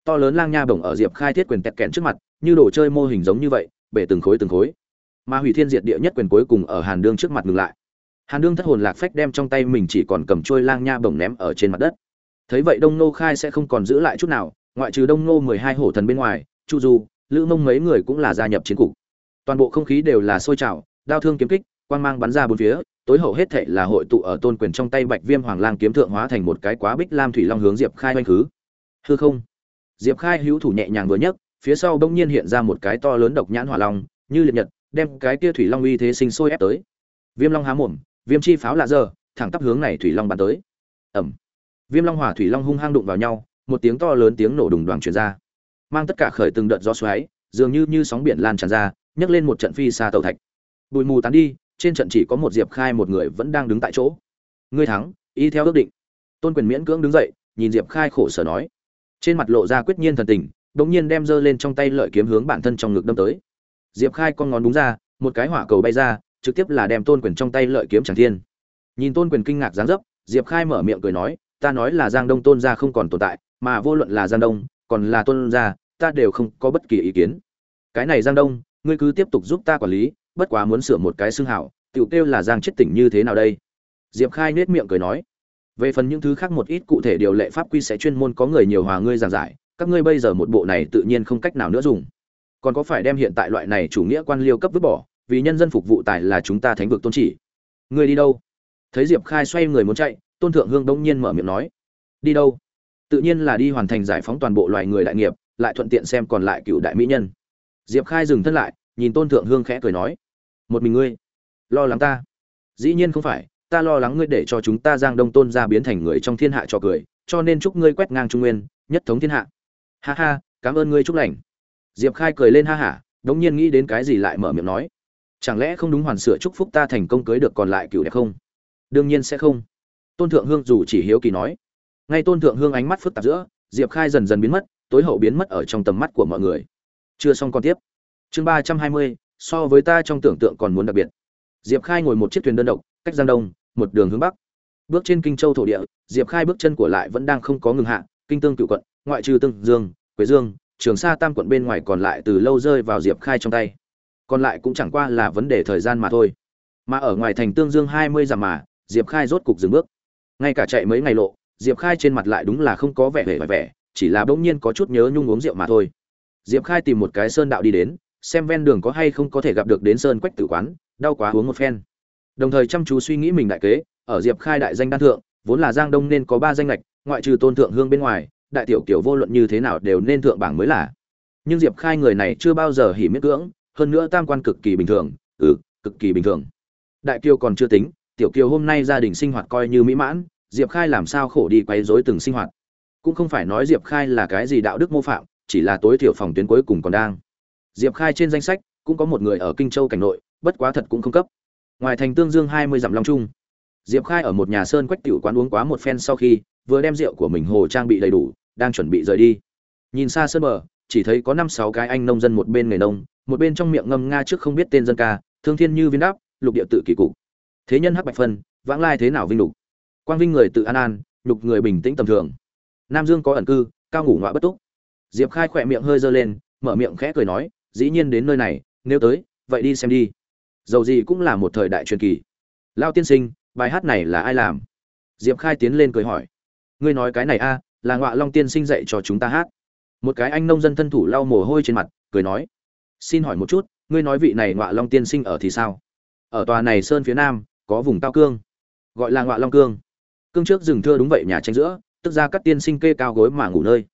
To lớn lang nha bổng ở diệp khai thiết quyền tẹt kẹn trước mặt, như đồ chơi mô hình giống như vậy, bể từng khối từng khối. Mà hủy thiên diệt địa nhất quyền cuối cùng ở hàn Dương trước mặt ngừng lại hàn đương thất hồn lạc phách đem trong tay mình chỉ còn cầm trôi lang nha bổng ném ở trên mặt đất. Thấy vậy đông nô khai sẽ không còn giữ lại chút nào, ngoại trừ đông nô mười hai hổ thần bên ngoài, chu du, lữ mông mấy người cũng là gia nhập chiến cục. Toàn bộ không khí đều là sôi trào, đao thương kiếm kích, quang mang bắn ra bốn phía, tối hậu hết thệ là hội tụ ở tôn quyền trong tay bạch viêm hoàng lang kiếm thượng hóa thành một cái quá bích lam thủy long hướng diệp khai oanh khứ. Hư không. Diệp khai hữu thủ nhẹ nhàng vừa nhấc, phía sau bỗng nhiên hiện ra một cái to lớn độc nhãn hỏa long, như liệt nhật, đem cái kia thủy long uy thế sinh sôi ép tới. Viêm long há mồm viêm chi pháo lạ giờ, thẳng tắp hướng này thủy long bắn tới. Ẩm viêm long hỏa thủy long hung hăng đụng vào nhau, một tiếng to lớn tiếng nổ đùng đoàn truyền ra. Mang tất cả khởi từng đợt gió xoáy, dường như như sóng biển lan tràn ra, nhấc lên một trận phi xa tàu thạch. Bụi mù tán đi, trên trận chỉ có một diệp khai một người vẫn đang đứng tại chỗ. Ngươi thắng, y theo ước định. Tôn quyền miễn cưỡng đứng dậy, nhìn diệp khai khổ sở nói. Trên mặt lộ ra quyết nhiên thần tình, đống nhiên đem giơ lên trong tay lợi kiếm hướng bản thân trong ngực đâm tới. Diệp khai con ngón đúng ra, một cái hỏa cầu bay ra trực tiếp là đem tôn quyền trong tay lợi kiếm chẳng thiên. Nhìn tôn quyền kinh ngạc dáng dấp, diệp khai mở miệng cười nói, ta nói là giang đông tôn gia không còn tồn tại, mà vô luận là giang đông, còn là tôn gia, ta đều không có bất kỳ ý kiến. Cái này giang đông, ngươi cứ tiếp tục giúp ta quản lý, bất quá muốn sửa một cái xương hảo, tiểu kêu là giang chết tỉnh như thế nào đây? Diệp khai nết miệng cười nói, về phần những thứ khác một ít cụ thể điều lệ pháp quy sẽ chuyên môn có người nhiều hòa ngươi giảng giải, các ngươi bây giờ một bộ này tự nhiên không cách nào nữa dùng. Còn có phải đem hiện tại loại này chủ nghĩa quan liêu cấp vứt bỏ vì nhân dân phục vụ tài là chúng ta thánh vực tôn chỉ. Ngươi đi đâu? Thấy diệp khai xoay người muốn chạy, tôn thượng hương đông nhiên mở miệng nói. Đi đâu? Tự nhiên là đi hoàn thành giải phóng toàn bộ loài người đại nghiệp, lại thuận tiện xem còn lại cựu đại mỹ nhân. Diệp khai dừng thân lại, nhìn tôn thượng hương khẽ cười nói. Một mình ngươi? Lo lắng ta? Dĩ nhiên không phải, ta lo lắng ngươi để cho chúng ta giang đông tôn ra biến thành người trong thiên hạ cho cười, cho nên chúc ngươi quét ngang trung nguyên, nhất thống thiên hạ. Ha ha, cảm ơn ngươi chúc lành. Diệp khai cười lên ha hả đống nhiên nghĩ đến cái gì lại mở miệng nói chẳng lẽ không đúng hoàn sửa chúc phúc ta thành công cưới được còn lại cựu đẹp không? Đương nhiên sẽ không. Tôn thượng hương dù chỉ hiếu kỳ nói. Ngay tôn thượng hương ánh mắt phức tạp giữa, diệp khai dần dần biến mất, tối hậu biến mất ở trong tầm mắt của mọi người. Chưa xong còn tiếp. Chương ba trăm hai mươi, so với ta trong tưởng tượng còn muốn đặc biệt. Diệp khai ngồi một chiếc thuyền đơn độc, cách giang đông, một đường hướng bắc. Bước trên kinh châu thổ địa, diệp khai bước chân của lại vẫn đang không có ngừng hạ, kinh tương cựu quận, ngoại trừ tương dương, quế dương, trường sa tam quận bên ngoài còn lại từ lâu rơi vào diệp khai trong tay còn lại cũng chẳng qua là vấn đề thời gian mà thôi. Mà ở ngoài thành tương dương hai mươi dặm mà, diệp khai rốt cục dừng bước. Ngay cả chạy mấy ngày lộ, diệp khai trên mặt lại đúng là không có vẻ vẻ vẻ, chỉ là bỗng nhiên có chút nhớ nhung uống rượu mà thôi. Diệp khai tìm một cái sơn đạo đi đến, xem ven đường có hay không có thể gặp được đến sơn quách tử quán, đau quá uống một phen. Đồng thời chăm chú suy nghĩ mình đại kế, ở diệp khai đại danh đan thượng, vốn là giang đông nên có ba danh lệch ngoại trừ tôn thượng hương bên ngoài, đại tiểu kiểu vô luận như thế nào đều nên thượng bảng mới là. Nhưng diệp khai người này chưa bao giờ hỉ miết cưỡng hơn nữa tam quan cực kỳ bình thường ừ cực kỳ bình thường. Đại kiều còn chưa tính, tiểu kiều hôm nay gia đình sinh hoạt coi như mỹ mãn, diệp khai làm sao khổ đi quấy rối từng sinh hoạt. Cũng không phải nói diệp khai là cái gì đạo đức mô phạm, chỉ là tối thiểu phòng tuyến cuối cùng còn đang. Diệp khai trên danh sách, cũng có một người ở kinh châu cảnh nội, bất quá thật cũng không cấp. Ngoài thành tương dương hai mươi dặm long trung. Diệp khai ở một nhà sơn quách tiểu quán uống quá một phen sau khi, vừa đem rượu của mình hồ trang bị đầy đủ, đang chuẩn bị rời đi. Nhìn xa sơn bờ chỉ thấy có năm sáu cái anh nông dân một bên nghề nông, một bên trong miệng ngâm nga trước không biết tên dân ca, thương thiên như viên đáp, lục địa tự kỳ cục. Thế nhân hắc bạch phân, vãng lai thế nào vinh lục? Quang vinh người tự an an lục người bình tĩnh tầm thường. Nam dương có ẩn cư, cao ngủ ngoại bất túc. Diệp khai khỏe miệng hơi dơ lên, mở miệng khẽ cười nói, dĩ nhiên đến nơi này, nếu tới, vậy đi xem đi. Dầu gì cũng là một thời đại truyền kỳ. Lao tiên sinh, bài hát này là ai làm? Diệp khai tiến lên cười hỏi. Ngươi nói cái này a, là ngọa long tiên sinh dạy cho chúng ta hát một cái anh nông dân thân thủ lau mồ hôi trên mặt, cười nói, xin hỏi một chút, ngươi nói vị này ngọa long tiên sinh ở thì sao? Ở tòa này sơn phía nam, có vùng cao cương. Gọi là ngọa long cương. Cương trước rừng thưa đúng vậy nhà tranh giữa, tức ra các tiên sinh kê cao gối mà ngủ nơi.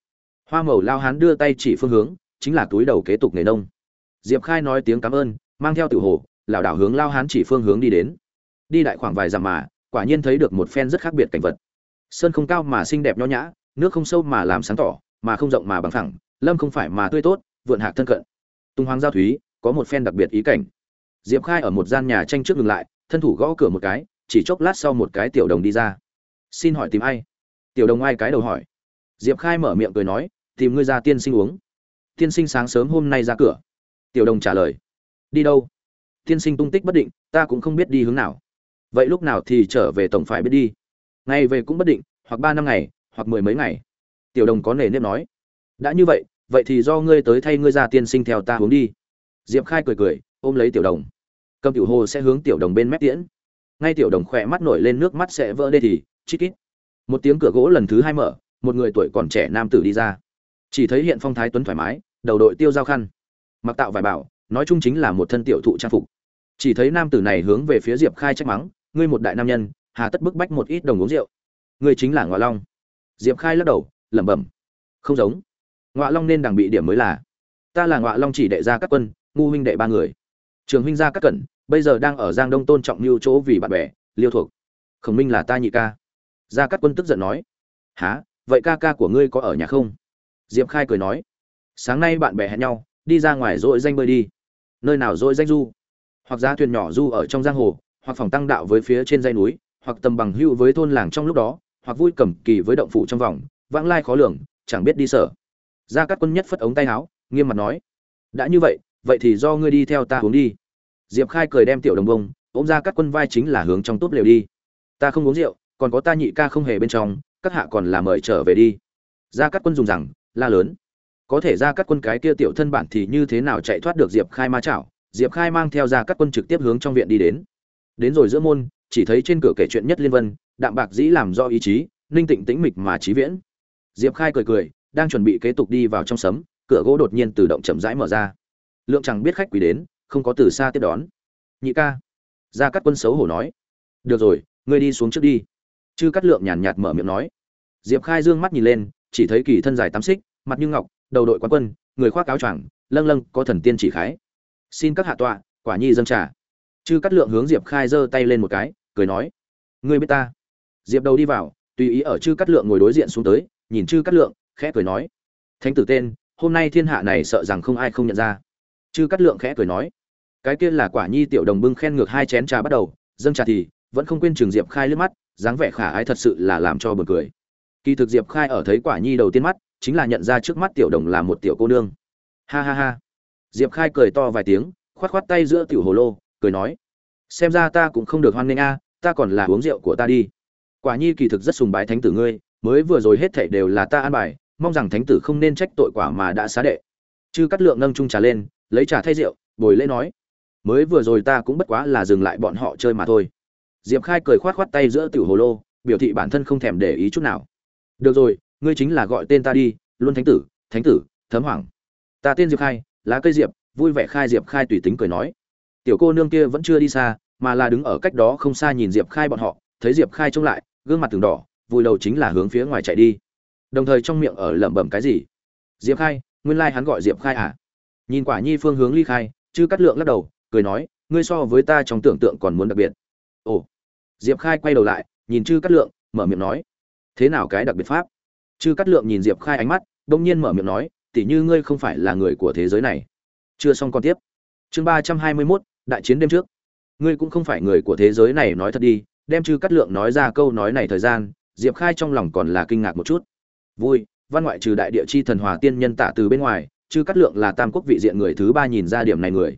Hoa màu lao hán đưa tay chỉ phương hướng, chính là túi đầu kế tục nghề nông. Diệp khai nói tiếng cảm ơn, mang theo tự hồ, lảo đảo hướng lao hán chỉ phương hướng đi đến. Đi đại khoảng vài dặm mà, quả nhiên thấy được một phen rất khác biệt cảnh vật. Sơn không cao mà xinh đẹp nho nhã, nước không sâu mà làm sáng tỏ mà không rộng mà bằng thẳng lâm không phải mà tươi tốt, vượn hạc thân cận. Tung hoàng giao thúy, có một phen đặc biệt ý cảnh. Diệp khai ở một gian nhà tranh trước ngừng lại, thân thủ gõ cửa một cái, chỉ chốc lát sau một cái tiểu đồng đi ra. Xin hỏi tìm ai? Tiểu đồng ai cái đầu hỏi. Diệp khai mở miệng cười nói, tìm ngươi ra tiên sinh uống. Tiên sinh sáng sớm hôm nay ra cửa. Tiểu đồng trả lời. Đi đâu? Tiên sinh tung tích bất định, ta cũng không biết đi hướng nào. Vậy lúc nào thì trở về tổng phải biết đi. Ngày về cũng bất định, hoặc ba năm ngày, hoặc mười mấy ngày tiểu đồng có nề nếp nói. Đã như vậy vậy thì do ngươi tới thay ngươi ra tiên sinh theo ta hướng đi. Diệp khai cười cười, ôm lấy tiểu đồng. Cầm tiểu hồ sẽ hướng tiểu đồng bên mép tiễn. Ngay tiểu đồng khỏe mắt nổi lên nước mắt sẽ vỡ đê thì, chít kít một tiếng cửa gỗ lần thứ hai mở, một người tuổi còn trẻ nam tử đi ra. Chỉ thấy hiện phong thái tuấn thoải mái, đầu đội tiêu giao khăn. Mặc tạo vải bảo, nói chung chính là một thân tiểu thụ trang phục. Chỉ thấy nam tử này hướng về phía diệp khai trách mắng, ngươi một đại nam nhân, hà tất bức bách một ít đồng uống rượu. Ngươi chính là ngọa long. Diệp khai lắc đầu lẩm bẩm. Không giống. Ngọa long nên đằng bị điểm mới là, ta là ngọa long chỉ đệ ra các quân, ngu huynh đệ ba người. Trường huynh gia các cẩn bây giờ đang ở giang đông tôn trọng lưu chỗ vì bạn bè, liêu thuộc. Khổng minh là ta nhị ca. Gia các quân tức giận nói há vậy ca ca của ngươi có ở nhà không? Diệp khai cười nói, sáng nay bạn bè hẹn nhau, đi ra ngoài dội danh bơi đi. Nơi nào dội danh du? Hoặc ra thuyền nhỏ du ở trong giang hồ, hoặc phòng tăng đạo với phía trên dây núi, hoặc tầm bằng hưu với thôn làng trong lúc đó, hoặc vui cầm kỳ với động phủ trong vòng vãng lai khó lường, chẳng biết đi sở. Ra các quân nhất phất ống tay áo, nghiêm mặt nói, đã như vậy vậy thì do ngươi đi theo ta uống đi. Diệp khai cười đem tiểu đồng bông, ôm ra các quân vai chính là hướng trong túp lều đi. Ta không uống rượu, còn có ta nhị ca không hề bên trong, các hạ còn là mời trở về đi. Ra các quân dùng rằng, la lớn, có thể ra các quân cái kia tiểu thân bản thì như thế nào chạy thoát được diệp khai ma chảo? Diệp khai mang theo ra các quân trực tiếp hướng trong viện đi đến. Đến rồi giữa môn, chỉ thấy trên cửa kể chuyện nhất liên vân, đạm bạc dĩ làm do ý chí, ninh tịnh tĩnh mịch mà trí viễn diệp khai cười cười, đang chuẩn bị kế tục đi vào trong sấm, cửa gỗ đột nhiên tự động chậm rãi mở ra. Lượng chẳng biết khách quý đến, không có từ xa tiếp đón. Nhị ca. Ra cát quân xấu hổ nói. Được rồi, ngươi đi xuống trước đi. Chư cắt lượng nhàn nhạt mở miệng nói. Diệp khai dương mắt nhìn lên, chỉ thấy kỳ thân dài tám xích, mặt như ngọc, đầu đội quán quân, người khoác áo choàng, lâng lâng, có thần tiên chỉ khái. Xin các hạ tọa, quả nhi dâng trà. Chư cắt lượng hướng diệp khai giơ tay lên một cái, cười nói. Ngươi biết ta. Diệp đầu đi vào, tùy ý ở chư cắt lượng ngồi đối diện xuống tới nhìn chư Cát lượng, khẽ cười nói, thánh tử tên, hôm nay thiên hạ này sợ rằng không ai không nhận ra. Chư Cát lượng khẽ cười nói, cái kia là quả nhi tiểu đồng bưng khen ngược hai chén trà bắt đầu, dâng trà thì, vẫn không quên trường diệp khai liếc mắt, dáng vẻ khả ái thật sự là làm cho buồn cười. Kỳ thực diệp khai ở thấy quả nhi đầu tiên mắt, chính là nhận ra trước mắt tiểu đồng là một tiểu cô nương. Ha ha ha. Diệp khai cười to vài tiếng, khoát khoát tay giữa tiểu hồ lô, cười nói, xem ra ta cũng không được hoan nghênh a, ta còn là uống rượu của ta đi. Quả nhi kỳ thực rất sùng bái thánh tử ngươi mới vừa rồi hết thảy đều là ta an bài, mong rằng thánh tử không nên trách tội quả mà đã xá đệ. Chư cắt lượng nâng chung trà lên, lấy trà thay rượu, bồi lễ nói, mới vừa rồi ta cũng bất quá là dừng lại bọn họ chơi mà thôi. Diệp khai cười khoát khoát tay giữa tiểu hồ lô, biểu thị bản thân không thèm để ý chút nào. Được rồi, ngươi chính là gọi tên ta đi, luôn thánh tử thánh tử, thấm hoảng. Ta tên diệp khai, lá cây diệp, vui vẻ khai diệp khai tùy tính cười nói. Tiểu cô nương kia vẫn chưa đi xa, mà là đứng ở cách đó không xa nhìn diệp khai bọn họ, thấy diệp khai trông lại, gương mặt từng đỏ vùi đầu chính là hướng phía ngoài chạy đi. Đồng thời trong miệng ở lẩm bẩm cái gì? Diệp khai, nguyên lai hắn gọi diệp khai à? Nhìn quả nhi phương hướng ly khai chứ cắt lượng lắc đầu, cười nói, ngươi so với ta trong tưởng tượng còn muốn đặc biệt. Ồ. Diệp khai quay đầu lại, nhìn chư cắt lượng, mở miệng nói, thế nào cái đặc biệt pháp? Chư cắt lượng nhìn diệp khai ánh mắt đông nhiên mở miệng nói tỉ như ngươi không phải là người của thế giới này. Chưa xong còn tiếp. Chương ba trăm hai mươi mốt, đại chiến đêm trước. Ngươi cũng không phải người của thế giới này, nói thật đi, đem chư cắt lượng nói ra câu nói này thời gian diệp khai trong lòng còn là kinh ngạc một chút. Vui, văn ngoại trừ đại địa chi thần hòa tiên nhân tạ từ bên ngoài chứ cắt lượng là tam quốc vị diện người thứ ba nhìn ra điểm này người.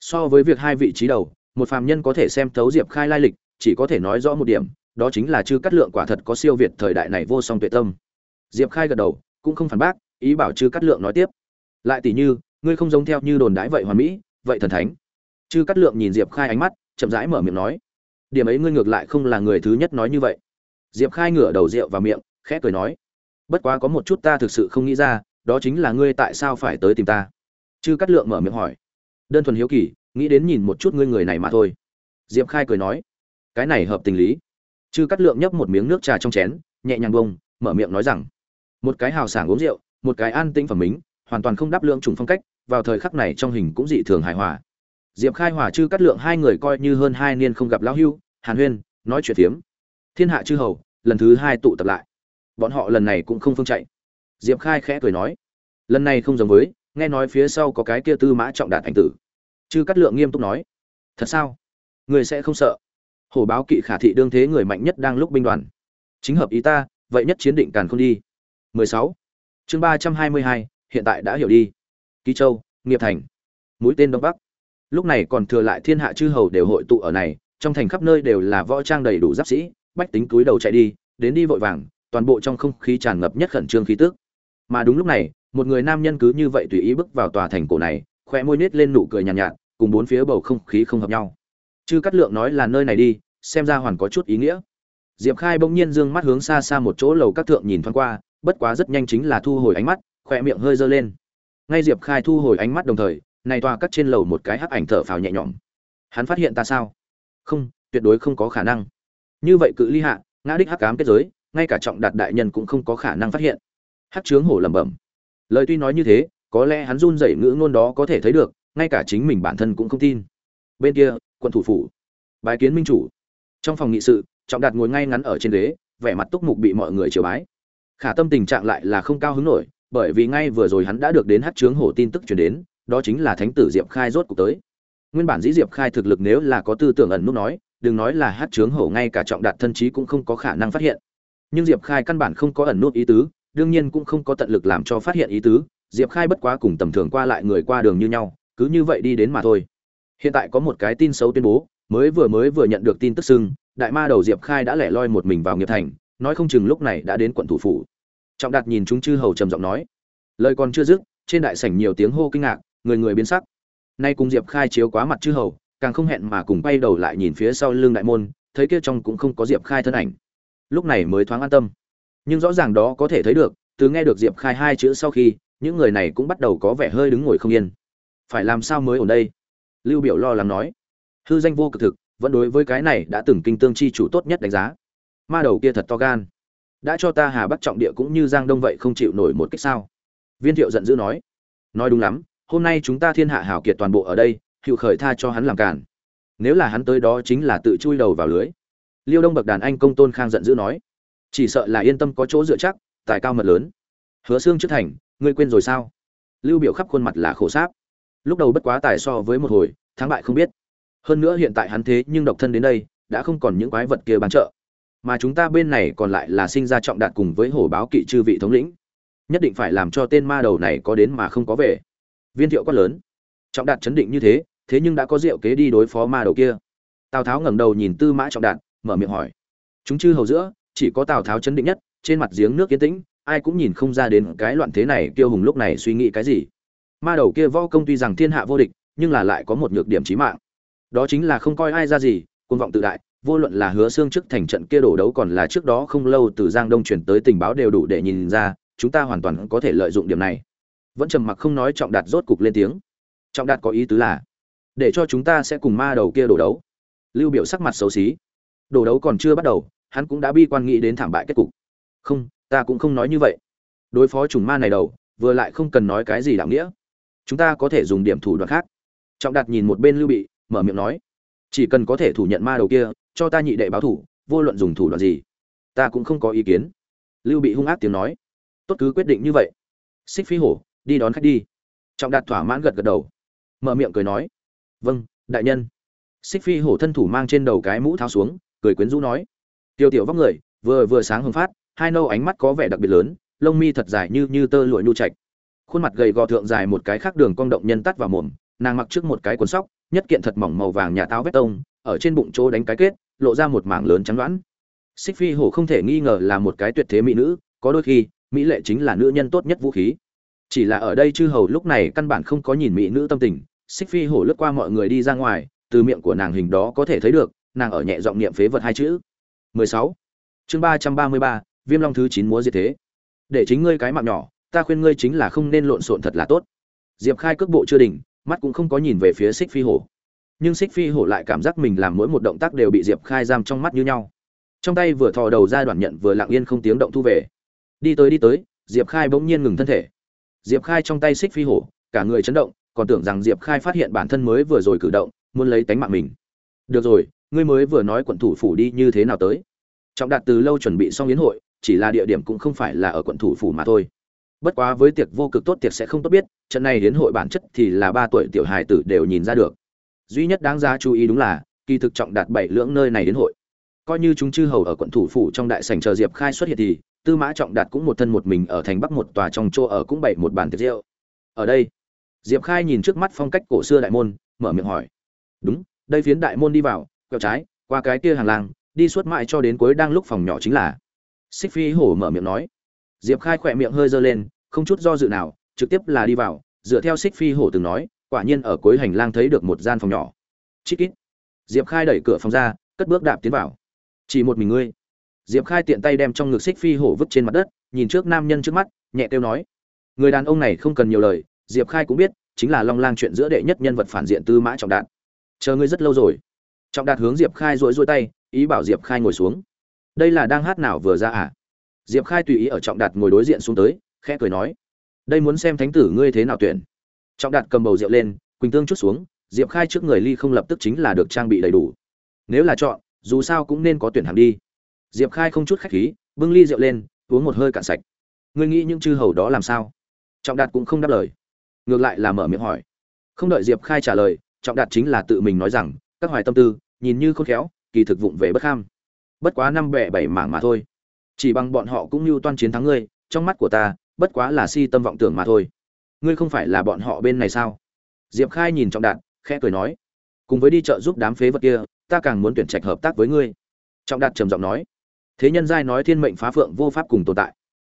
So với việc hai vị trí đầu, một phàm nhân có thể xem thấu diệp khai lai lịch, chỉ có thể nói rõ một điểm, đó chính là chư cắt lượng quả thật có siêu việt thời đại này vô song tuệ tâm. Diệp khai gật đầu, cũng không phản bác, ý bảo chư cắt lượng nói tiếp. Lại tỷ như, ngươi không giống theo như đồn đãi vậy hoàn mỹ, vậy thần thánh. Chư cắt lượng nhìn diệp khai ánh mắt, chậm rãi mở miệng nói. Điểm ấy ngươi ngược lại không là người thứ nhất nói như vậy diệp khai ngửa đầu rượu vào miệng, khẽ cười nói, bất quá có một chút ta thực sự không nghĩ ra, đó chính là ngươi tại sao phải tới tìm ta? Chư cắt lượng mở miệng hỏi, đơn thuần hiếu kỳ, nghĩ đến nhìn một chút ngươi người này mà thôi. Diệp khai cười nói, cái này hợp tình lý. Chư cắt lượng nhấp một miếng nước trà trong chén, nhẹ nhàng bông, mở miệng nói rằng, một cái hào sảng uống rượu, một cái an tĩnh phẩm mính, hoàn toàn không đáp lượng trùng phong cách, vào thời khắc này trong hình cũng dị thường hài hòa. Diệp khai hòa chư cắt lượng hai người coi như hơn hai niên không gặp lão hưu, hàn huyên, nói chuyện phiếm thiên hạ chư hầu lần thứ hai tụ tập lại. Bọn họ lần này cũng không phương chạy. Diệp khai khẽ cười nói lần này không giống với nghe nói phía sau có cái kia tư mã trọng đạt anh tử. Chư cắt lượng nghiêm túc nói thật sao? Người sẽ không sợ. Hổ báo kỵ khả thị đương thế người mạnh nhất đang lúc binh đoàn. Chính hợp ý ta vậy nhất chiến định càn không đi. 16. chương 322, hiện tại đã hiểu đi. Ký châu nghiệp thành. Mũi tên đông bắc. Lúc này còn thừa lại thiên hạ chư hầu đều hội tụ ở này trong thành khắp nơi đều là võ trang đầy đủ giáp sĩ bách tính túi đầu chạy đi đến đi vội vàng toàn bộ trong không khí tràn ngập nhất khẩn trương khí tức. Mà đúng lúc này một người nam nhân cứ như vậy tùy ý bước vào tòa thành cổ này khoe môi nết lên nụ cười nhàn nhạt, nhạt cùng bốn phía bầu không khí không hợp nhau. Chư cắt lượng nói là nơi này đi xem ra hoàn có chút ý nghĩa. Diệp khai bỗng nhiên dương mắt hướng xa xa một chỗ lầu các thượng nhìn thoáng qua bất quá rất nhanh chính là thu hồi ánh mắt khoe miệng hơi dơ lên. Ngay diệp khai thu hồi ánh mắt đồng thời này tòa cắt trên lầu một cái hắc ảnh thở phào nhẹ nhõm. Hắn phát hiện ta sao? Không tuyệt đối không có khả năng như vậy cự ly hạ, ngã đích hắc ám kết giới, ngay cả trọng đạt đại nhân cũng không có khả năng phát hiện. Hắc trướng hổ lẩm bẩm. Lời tuy nói như thế, có lẽ hắn run rẩy ngữ ngôn đó có thể thấy được, ngay cả chính mình bản thân cũng không tin. Bên kia, quận thủ phủ. Bài kiến minh chủ. Trong phòng nghị sự, trọng đạt ngồi ngay ngắn ở trên ghế, vẻ mặt túc mục bị mọi người chiều bái. Khả tâm tình trạng lại là không cao hứng nổi, bởi vì ngay vừa rồi hắn đã được đến hát trướng hổ tin tức chuyển đến, đó chính là thánh tử diệp khai rốt cuộc tới. Nguyên bản dĩ diệp khai thực lực nếu là có tư tưởng ẩn nút nói đừng nói là hát trướng hổ ngay cả trọng đạt thân trí cũng không có khả năng phát hiện. Nhưng diệp khai căn bản không có ẩn nút ý tứ, đương nhiên cũng không có tận lực làm cho phát hiện ý tứ, diệp khai bất quá cùng tầm thường qua lại người qua đường như nhau, cứ như vậy đi đến mà thôi. Hiện tại có một cái tin xấu tuyên bố, mới vừa mới vừa nhận được tin tức xưng, đại ma đầu diệp khai đã lẻ loi một mình vào nghiệp thành, nói không chừng lúc này đã đến quận thủ phủ. Trọng đạt nhìn chúng chư hầu trầm giọng nói. Lời còn chưa dứt, trên đại sảnh nhiều tiếng hô kinh ngạc, người người biến sắc. Nay cùng diệp khai chiếu quá mặt chư hầu càng không hẹn mà cùng bay đầu lại nhìn phía sau lưng đại môn, thấy kia trong cũng không có diệp khai thân ảnh. Lúc này mới thoáng an tâm. Nhưng rõ ràng đó có thể thấy được, từ nghe được diệp khai hai chữ sau khi, những người này cũng bắt đầu có vẻ hơi đứng ngồi không yên. Phải làm sao mới ở đây? Lưu biểu lo lắng nói. Hư danh vô cực thực, vẫn đối với cái này đã từng kinh tương chi chủ tốt nhất đánh giá. Ma đầu kia thật to gan. Đã cho ta hà bắc trọng địa cũng như giang đông vậy không chịu nổi một cách sao? Viên thiệu giận dữ nói. Nói đúng lắm, hôm nay chúng ta thiên hạ hảo kiệt toàn bộ ở đây hiệu khởi tha cho hắn làm cản nếu là hắn tới đó chính là tự chui đầu vào lưới. Liêu đông bậc đàn anh công tôn khang giận dữ nói, chỉ sợ là yên tâm có chỗ dựa chắc, tài cao mật lớn. Hứa xương trước thành, ngươi quên rồi sao? Lưu biểu khắp khuôn mặt là khổ sáp. Lúc đầu bất quá tài so với một hồi, thắng bại không biết. Hơn nữa hiện tại hắn thế nhưng độc thân đến đây, đã không còn những quái vật kia bán trợ. Mà chúng ta bên này còn lại là sinh ra trọng đạt cùng với hổ báo kỵ chư vị thống lĩnh. Nhất định phải làm cho tên ma đầu này có đến mà không có về. Viên thiệu quát lớn. Trọng đạt chấn định như thế thế nhưng đã có rượu kế đi đối phó ma đầu kia. Tào tháo ngẩng đầu nhìn tư mã trọng đạt, mở miệng hỏi. Chúng chư hầu giữa, chỉ có tào tháo chấn định nhất, trên mặt giếng nước yên tĩnh, ai cũng nhìn không ra đến cái loạn thế này kiêu hùng lúc này suy nghĩ cái gì. Ma đầu kia võ công tuy rằng thiên hạ vô địch, nhưng là lại có một nhược điểm chí mạng. Đó chính là không coi ai ra gì côn vọng tự đại, vô luận là hứa xương trước thành trận kia đổ đấu còn là trước đó không lâu từ giang đông chuyển tới tình báo đều đủ để nhìn ra, chúng ta hoàn toàn có thể lợi dụng điểm này. Vẫn trầm mặc không nói trọng đạt rốt cục lên tiếng. Trọng đạt có ý tứ là để cho chúng ta sẽ cùng ma đầu kia đổ đấu. Lưu biểu sắc mặt xấu xí. Đổ đấu còn chưa bắt đầu, hắn cũng đã bi quan nghĩ đến thảm bại kết cục. Không, ta cũng không nói như vậy. Đối phó chủng ma này đầu, vừa lại không cần nói cái gì đạo nghĩa. Chúng ta có thể dùng điểm thủ đoạn khác. Trọng đạt nhìn một bên lưu bị, mở miệng nói, chỉ cần có thể thủ nhận ma đầu kia, cho ta nhị đệ báo thủ, vô luận dùng thủ đoạn gì, ta cũng không có ý kiến. Lưu bị hung ác tiếng nói, tốt cứ quyết định như vậy. Xích phi hổ, đi đón khách đi. Trọng đạt thỏa mãn gật gật đầu, mở miệng cười nói vâng đại nhân. Xích phi hổ thân thủ mang trên đầu cái mũ tháo xuống, cười quyến rũ nói. Tiêu tiểu vóc người, vừa vừa sáng hưng phát, hai nâu ánh mắt có vẻ đặc biệt lớn, lông mi thật dài như như tơ lụa nhu trạch. Khuôn mặt gầy gò thượng dài một cái khác đường cong động nhân tắt vào mồm, nàng mặc trước một cái quần sóc, nhất kiện thật mỏng màu vàng nhà táo vét tông, ở trên bụng chỗ đánh cái kết, lộ ra một mảng lớn trắng loãng xích phi hổ không thể nghi ngờ là một cái tuyệt thế mỹ nữ, có đôi khi, mỹ lệ chính là nữ nhân tốt nhất vũ khí. Chỉ là ở đây chư hầu lúc này căn bản không có nhìn mỹ nữ tâm tình xích phi hổ lướt qua mọi người đi ra ngoài từ miệng của nàng hình đó có thể thấy được nàng ở nhẹ giọng niệm phế vật hai chữ. 16. chương 333, viêm long thứ 9 múa diệt thế. Để chính ngươi cái mạng nhỏ ta khuyên ngươi chính là không nên lộn xộn thật là tốt. Diệp khai cước bộ chưa đỉnh mắt cũng không có nhìn về phía xích phi hổ. Nhưng xích phi hổ lại cảm giác mình làm mỗi một động tác đều bị diệp khai giam trong mắt như nhau. Trong tay vừa thò đầu ra đoạn nhận vừa lặng yên không tiếng động thu về. Đi tới đi tới diệp khai bỗng nhiên ngừng thân thể. Diệp khai trong tay xích phi hổ cả người chấn động còn tưởng rằng diệp khai phát hiện bản thân mới vừa rồi cử động, muốn lấy tánh mạng mình. Được rồi, ngươi mới vừa nói quận thủ phủ đi như thế nào tới? Trọng đạt từ lâu chuẩn bị xong yến hội, chỉ là địa điểm cũng không phải là ở quận thủ phủ mà thôi. Bất quá với tiệc vô cực tốt tiệc sẽ không tốt biết, trận này yến hội bản chất thì là ba tuổi tiểu hài tử đều nhìn ra được. Duy nhất đáng giá chú ý đúng là, kỳ thực trọng đạt bảy lưỡng nơi này đến hội. Coi như chúng chư hầu ở quận thủ phủ trong đại sảnh chờ diệp khai xuất hiện thì, tư mã trọng đạt cũng một thân một mình ở thành bắc một tòa trong chỗ ở cũng bảy một bàn tiệc rượu. Ở đây diệp khai nhìn trước mắt phong cách cổ xưa đại môn, mở miệng hỏi. Đúng, đây phiến đại môn đi vào, quẹo trái, qua cái kia hàng làng, đi suốt mãi cho đến cuối đang lúc phòng nhỏ chính là. Xích phi hổ mở miệng nói. Diệp khai khỏe miệng hơi giơ lên, không chút do dự nào, trực tiếp là đi vào, dựa theo xích phi hổ từng nói, quả nhiên ở cuối hành lang thấy được một gian phòng nhỏ. Chít kít diệp khai đẩy cửa phòng ra, cất bước đạp tiến vào. Chỉ một mình ngươi. Diệp khai tiện tay đem trong ngực xích phi hổ vứt trên mặt đất, nhìn trước nam nhân trước mắt, nhẹ kêu nói. Người đàn ông này không cần nhiều lời diệp khai cũng biết, chính là long lang chuyện giữa đệ nhất nhân vật phản diện tư mã trọng đạt. Chờ ngươi rất lâu rồi. Trọng đạt hướng diệp khai rối rối tay, ý bảo diệp khai ngồi xuống. Đây là đang hát nào vừa ra à? Diệp khai tùy ý ở trọng đạt ngồi đối diện xuống tới, khẽ cười nói, đây muốn xem thánh tử ngươi thế nào tuyển. Trọng đạt cầm bầu rượu lên, quỳnh tương chút xuống, diệp khai trước người ly không lập tức chính là được trang bị đầy đủ. Nếu là chọn, dù sao cũng nên có tuyển hàng đi. Diệp khai không chút khách khí, bưng ly rượu lên, uống một hơi cạn sạch. Ngươi nghĩ những chư hầu đó làm sao? Trọng đạt cũng không đáp lời ngược lại là mở miệng hỏi. Không đợi diệp khai trả lời, trọng đạt chính là tự mình nói rằng, các hoài tâm tư, nhìn như khôn khéo, kỳ thực vụng về bất kham. Bất quá năm bẻ bảy mảng mà thôi. Chỉ bằng bọn họ cũng như toan chiến thắng ngươi, trong mắt của ta, bất quá là si tâm vọng tưởng mà thôi. Ngươi không phải là bọn họ bên này sao? Diệp khai nhìn trọng đạt, khẽ cười nói. Cùng với đi chợ giúp đám phế vật kia, ta càng muốn tuyển trạch hợp tác với ngươi. Trọng đạt trầm giọng nói. Thế nhân giai nói thiên mệnh phá phượng vô pháp cùng tồn tại.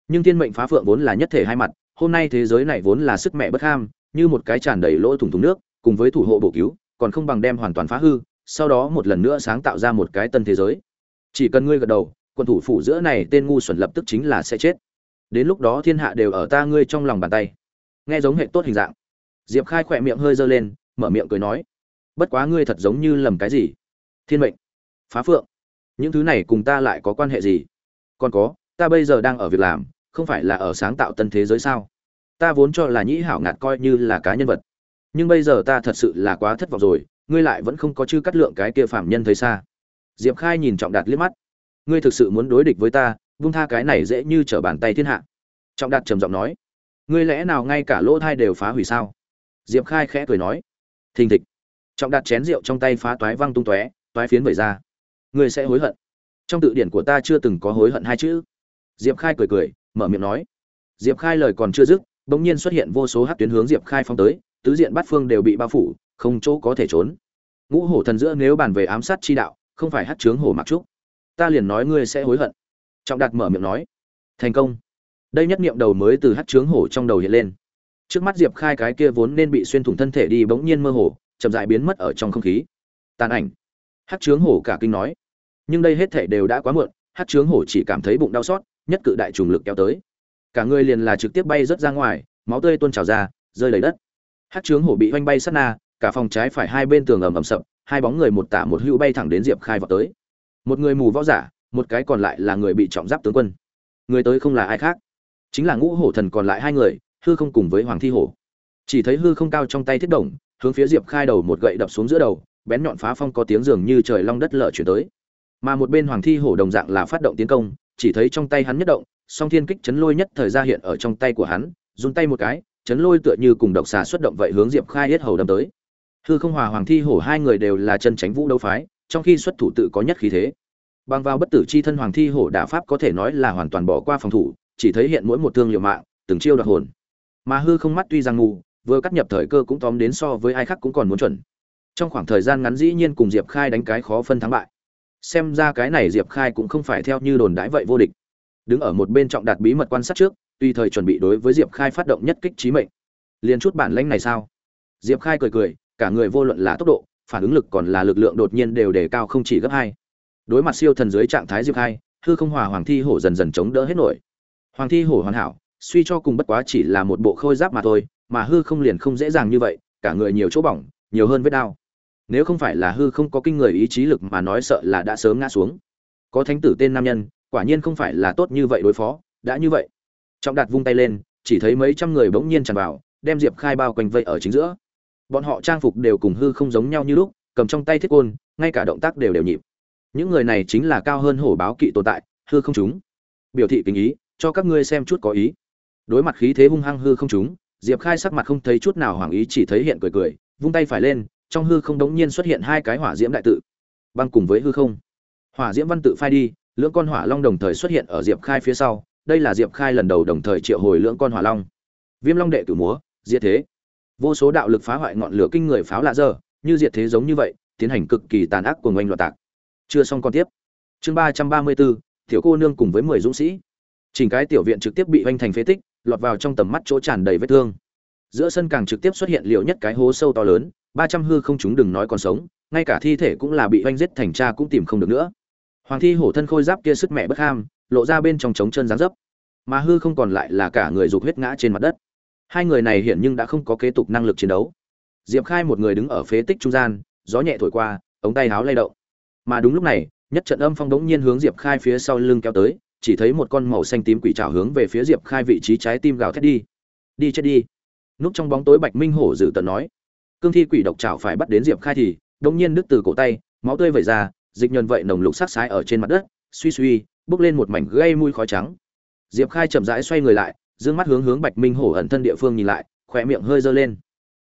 Nhưng thiên mệnh phá phượng vốn là nhất thể hai mặt hôm nay thế giới này vốn là sức mẹ bất ham, như một cái tràn đầy lỗ thủng thùng nước, cùng với thủ hộ bổ cứu, còn không bằng đem hoàn toàn phá hư, sau đó một lần nữa sáng tạo ra một cái tân thế giới. Chỉ cần ngươi gật đầu quân thủ phủ giữa này tên ngu xuẩn lập tức chính là sẽ chết. Đến lúc đó thiên hạ đều ở ta ngươi trong lòng bàn tay. Nghe giống hệ tốt hình dạng. Diệp khai khỏe miệng hơi giơ lên, mở miệng cười nói, bất quá ngươi thật giống như lầm cái gì? Thiên mệnh, phá phượng, những thứ này cùng ta lại có quan hệ gì? Còn có, ta bây giờ đang ở việc làm không phải là ở sáng tạo tân thế giới sao? Ta vốn cho là nhĩ hảo ngạt coi như là cá nhân vật. Nhưng bây giờ ta thật sự là quá thất vọng rồi, ngươi lại vẫn không có chư cắt lượng cái kia phạm nhân thấy xa. Diệp khai nhìn trọng đạt liếc mắt. Ngươi thực sự muốn đối địch với ta vung tha cái này dễ như trở bàn tay thiên hạ. Trọng đạt trầm giọng nói. Ngươi lẽ nào ngay cả lỗ thai đều phá hủy sao? Diệp khai khẽ cười nói. Thình thịch. Trọng Đạt chén rượu trong tay phá toái văng tung tóe, toái phiến vẩy ra. Ngươi sẽ hối hận. Trong tự điển của ta chưa từng có hối hận hai chữ. Diệp khai cười cười mở miệng nói. Diệp khai lời còn chưa dứt, bỗng nhiên xuất hiện vô số hát tuyến hướng diệp khai phong tới, tứ diện bát phương đều bị bao phủ, không chỗ có thể trốn. Ngũ hổ thần giữa nếu bàn về ám sát chi đạo, không phải hát trướng hổ mặc trúc. Ta liền nói ngươi sẽ hối hận. Trọng đạt mở miệng nói. Thành công. Đây nhất niệm đầu mới từ hát trướng hổ trong đầu hiện lên. Trước mắt diệp khai cái kia vốn nên bị xuyên thủng thân thể đi bỗng nhiên mơ hồ, chậm dại biến mất ở trong không khí. Tàn ảnh. Hát trướng hổ cả kinh nói. Nhưng đây hết thể đều đã quá muộn hát trướng hổ chỉ cảm thấy bụng đau xót nhất cự đại trùng lực kéo tới. Cả người liền là trực tiếp bay rớt ra ngoài, máu tươi tuôn trào ra, rơi lấy đất. Hát trướng hổ bị oanh bay sát na, cả phòng trái phải hai bên tường ầm ầm sập, hai bóng người một tả một hữu bay thẳng đến diệp khai vào tới. Một người mù võ giả, một cái còn lại là người bị trọng giáp tướng quân. Người tới không là ai khác, chính là ngũ hổ thần còn lại hai người, hư không cùng với hoàng thi hổ. Chỉ thấy hư không cao trong tay thiết đồng hướng phía diệp khai đầu một gậy đập xuống giữa đầu, bén nhọn phá phong có tiếng dường như trời long đất lở chuyển tới. Mà một bên hoàng thi hổ đồng dạng là phát động tiến công chỉ thấy trong tay hắn nhất động, song thiên kích chấn lôi nhất thời ra hiện ở trong tay của hắn, run tay một cái, chấn lôi tựa như cùng độc xà xuất động vậy hướng diệp khai hết hầu đâm tới. Hư không hòa hoàng thi hổ hai người đều là chân tránh vũ đấu phái, trong khi xuất thủ tự có nhất khí thế. Bằng vào bất tử chi thân hoàng thi hổ đả pháp có thể nói là hoàn toàn bỏ qua phòng thủ, chỉ thấy hiện mỗi một thương liệu mạng, từng chiêu đoạt hồn. Mà hư không mắt tuy rằng ngu, vừa cắt nhập thời cơ cũng tóm đến so với ai khác cũng còn muốn chuẩn. Trong khoảng thời gian ngắn dĩ nhiên cùng diệp khai đánh cái khó phân thắng bại xem ra cái này diệp khai cũng không phải theo như đồn đãi vậy vô địch. Đứng ở một bên trọng đạt bí mật quan sát trước, tùy thời chuẩn bị đối với diệp khai phát động nhất kích trí mệnh. Liền chút bản lãnh này sao? Diệp khai cười cười, cả người vô luận là tốc độ, phản ứng lực còn là lực lượng đột nhiên đều đề cao không chỉ gấp hai. Đối mặt siêu thần dưới trạng thái diệp khai, hư không hòa hoàng thi hổ dần dần chống đỡ hết nổi. Hoàng thi hổ hoàn hảo, suy cho cùng bất quá chỉ là một bộ khôi giáp mà thôi, mà hư không liền không dễ dàng như vậy, cả người nhiều chỗ bỏng, nhiều hơn vết đau nếu không phải là hư không có kinh người ý chí lực mà nói sợ là đã sớm ngã xuống. Có thánh tử tên nam nhân, quả nhiên không phải là tốt như vậy đối phó, đã như vậy. Trọng đạt vung tay lên, chỉ thấy mấy trăm người bỗng nhiên tràn vào, đem diệp khai bao quanh vây ở chính giữa. Bọn họ trang phục đều cùng hư không giống nhau như lúc, cầm trong tay thiết côn, ngay cả động tác đều đều nhịp. Những người này chính là cao hơn hổ báo kỵ tồn tại, hư không chúng. Biểu thị tình ý, cho các ngươi xem chút có ý. Đối mặt khí thế hung hăng hư không chúng, diệp khai sắc mặt không thấy chút nào hoàng ý, chỉ thấy hiện cười cười, vung tay phải lên trong hư không đống nhiên xuất hiện hai cái hỏa diễm đại tự. Băng cùng với hư không. Hỏa diễm văn tự phai đi, lưỡng con hỏa long đồng thời xuất hiện ở diệp khai phía sau, đây là diệp khai lần đầu đồng thời triệu hồi lưỡng con hỏa long. Viêm long đệ tử múa, diệt thế. Vô số đạo lực phá hoại ngọn lửa kinh người pháo lạ dơ như diệt thế giống như vậy, tiến hành cực kỳ tàn ác của ngành loạt tạc. Chưa xong còn tiếp. Chương ba trăm ba mươi bốn, tiểu cô nương cùng với mười dũng sĩ. Chỉnh cái tiểu viện trực tiếp bị hoành thành phế tích, lọt vào trong tầm mắt chỗ tràn đầy vết thương. Giữa sân càng trực tiếp xuất hiện liệu nhất cái hố sâu to lớn ba trăm hư không chúng đừng nói còn sống, ngay cả thi thể cũng là bị oanh giết thành cha cũng tìm không được nữa. Hoàng thi hổ thân khôi giáp kia sức mẹ bất ham, lộ ra bên trong trống chân dáng dấp. Mà hư không còn lại là cả người dục huyết ngã trên mặt đất. Hai người này hiện nhưng đã không có kế tục năng lực chiến đấu. Diệp khai một người đứng ở phế tích trung gian, gió nhẹ thổi qua, ống tay háo lay động. Mà đúng lúc này, nhất trận âm phong đống nhiên hướng diệp khai phía sau lưng kéo tới, chỉ thấy một con màu xanh tím quỷ trào hướng về phía diệp khai vị trí trái tim gào thét đi. Đi chết đi. Núp trong bóng tối bạch minh hổ dự tận nói cương thi quỷ độc chảo phải bắt đến diệp khai thì, đống nhiên đứt từ cổ tay, máu tươi vẩy ra, dịch nhân vậy nồng lục sắc sái ở trên mặt đất, suy suy bước lên một mảnh gây mùi khói trắng. Diệp khai chậm rãi xoay người lại, dương mắt hướng hướng bạch minh hổ ẩn thân địa phương nhìn lại khỏe miệng hơi dơ lên.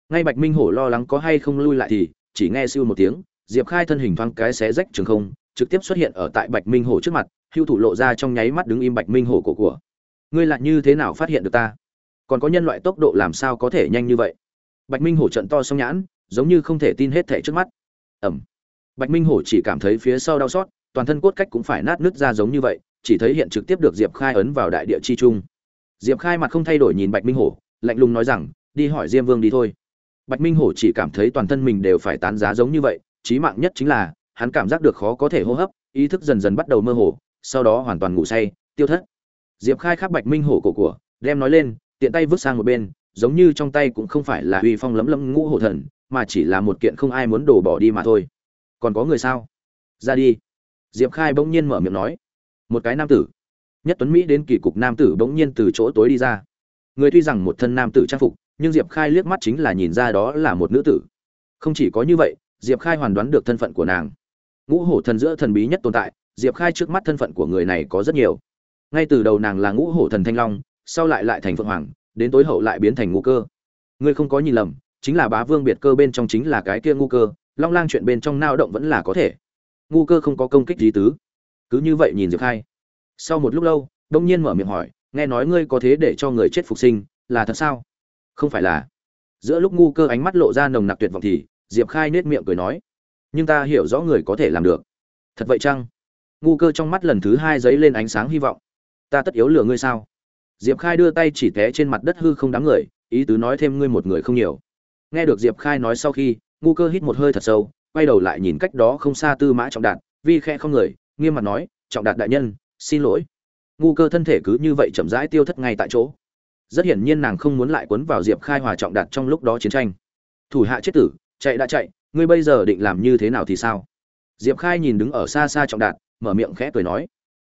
Ngay bạch minh hổ lo lắng có hay không lui lại thì, chỉ nghe siêu một tiếng, diệp khai thân hình thoáng cái xé rách trường không, trực tiếp xuất hiện ở tại bạch minh hổ trước mặt, hưu thủ lộ ra trong nháy mắt đứng im bạch minh hổ cổ của. Ngươi lại như thế nào phát hiện được ta? Còn có nhân loại tốc độ làm sao có thể nhanh như vậy? Bạch minh hổ trận to song nhãn, giống như không thể tin hết thể trước mắt. Ẩm bạch minh hổ chỉ cảm thấy phía sau đau xót, toàn thân cốt cách cũng phải nát nứt ra giống như vậy, chỉ thấy hiện trực tiếp được diệp khai ấn vào đại địa chi trung. Diệp khai mặt không thay đổi nhìn bạch minh hổ, lạnh lùng nói rằng, đi hỏi diêm vương đi thôi. Bạch minh hổ chỉ cảm thấy toàn thân mình đều phải tán giá giống như vậy, chí mạng nhất chính là, hắn cảm giác được khó có thể hô hấp, ý thức dần dần bắt đầu mơ hồ, sau đó hoàn toàn ngủ say, tiêu thất. Diệp khai khắc bạch minh hổ cổ của, đem nói lên, tiện tay vứt sang một bên giống như trong tay cũng không phải là uy phong lấm lấm ngũ hổ thần, mà chỉ là một kiện không ai muốn đổ bỏ đi mà thôi. Còn có người sao? Ra đi. Diệp khai bỗng nhiên mở miệng nói. Một cái nam tử. Nhất tuấn mỹ đến kỳ cục nam tử bỗng nhiên từ chỗ tối đi ra. Người tuy rằng một thân nam tử trang phục, nhưng diệp khai liếc mắt chính là nhìn ra đó là một nữ tử. Không chỉ có như vậy, diệp khai hoàn đoán được thân phận của nàng. Ngũ hổ thần giữa thần bí nhất tồn tại, diệp khai trước mắt thân phận của người này có rất nhiều. Ngay từ đầu nàng là ngũ hổ thần thanh long, sau lại lại thành phượng hoàng đến tối hậu lại biến thành ngu cơ. Ngươi không có nhìn lầm, chính là bá vương biệt cơ bên trong chính là cái kia ngu cơ, long lang chuyện bên trong nao động vẫn là có thể. Ngu cơ không có công kích gì tứ. Cứ như vậy nhìn diệp khai. Sau một lúc lâu đông nhiên mở miệng hỏi, nghe nói ngươi có thế để cho người chết phục sinh, là thật sao? Không phải là. Giữa lúc ngu cơ ánh mắt lộ ra nồng nặc tuyệt vọng thì, diệp khai nết miệng cười nói, nhưng ta hiểu rõ người có thể làm được. Thật vậy chăng? Ngu cơ trong mắt lần thứ hai dấy lên ánh sáng hy vọng. Ta tất yếu lừa ngươi sao? Diệp khai đưa tay chỉ té trên mặt đất hư không đám người, ý tứ nói thêm ngươi một người không nhiều. Nghe được diệp khai nói sau khi, ngu cơ hít một hơi thật sâu, quay đầu lại nhìn cách đó không xa tư mã trọng đạt, vi khe không người, nghiêm mặt nói, trọng đạt đại nhân, xin lỗi. Ngu cơ thân thể cứ như vậy chậm rãi tiêu thất ngay tại chỗ. Rất hiển nhiên nàng không muốn lại cuốn vào diệp khai hòa trọng đạt trong lúc đó chiến tranh. Thủ hạ chết tử, chạy đã chạy, ngươi bây giờ định làm như thế nào thì sao? Diệp khai nhìn đứng ở xa xa trọng đạt, mở miệng khẽ cười nói.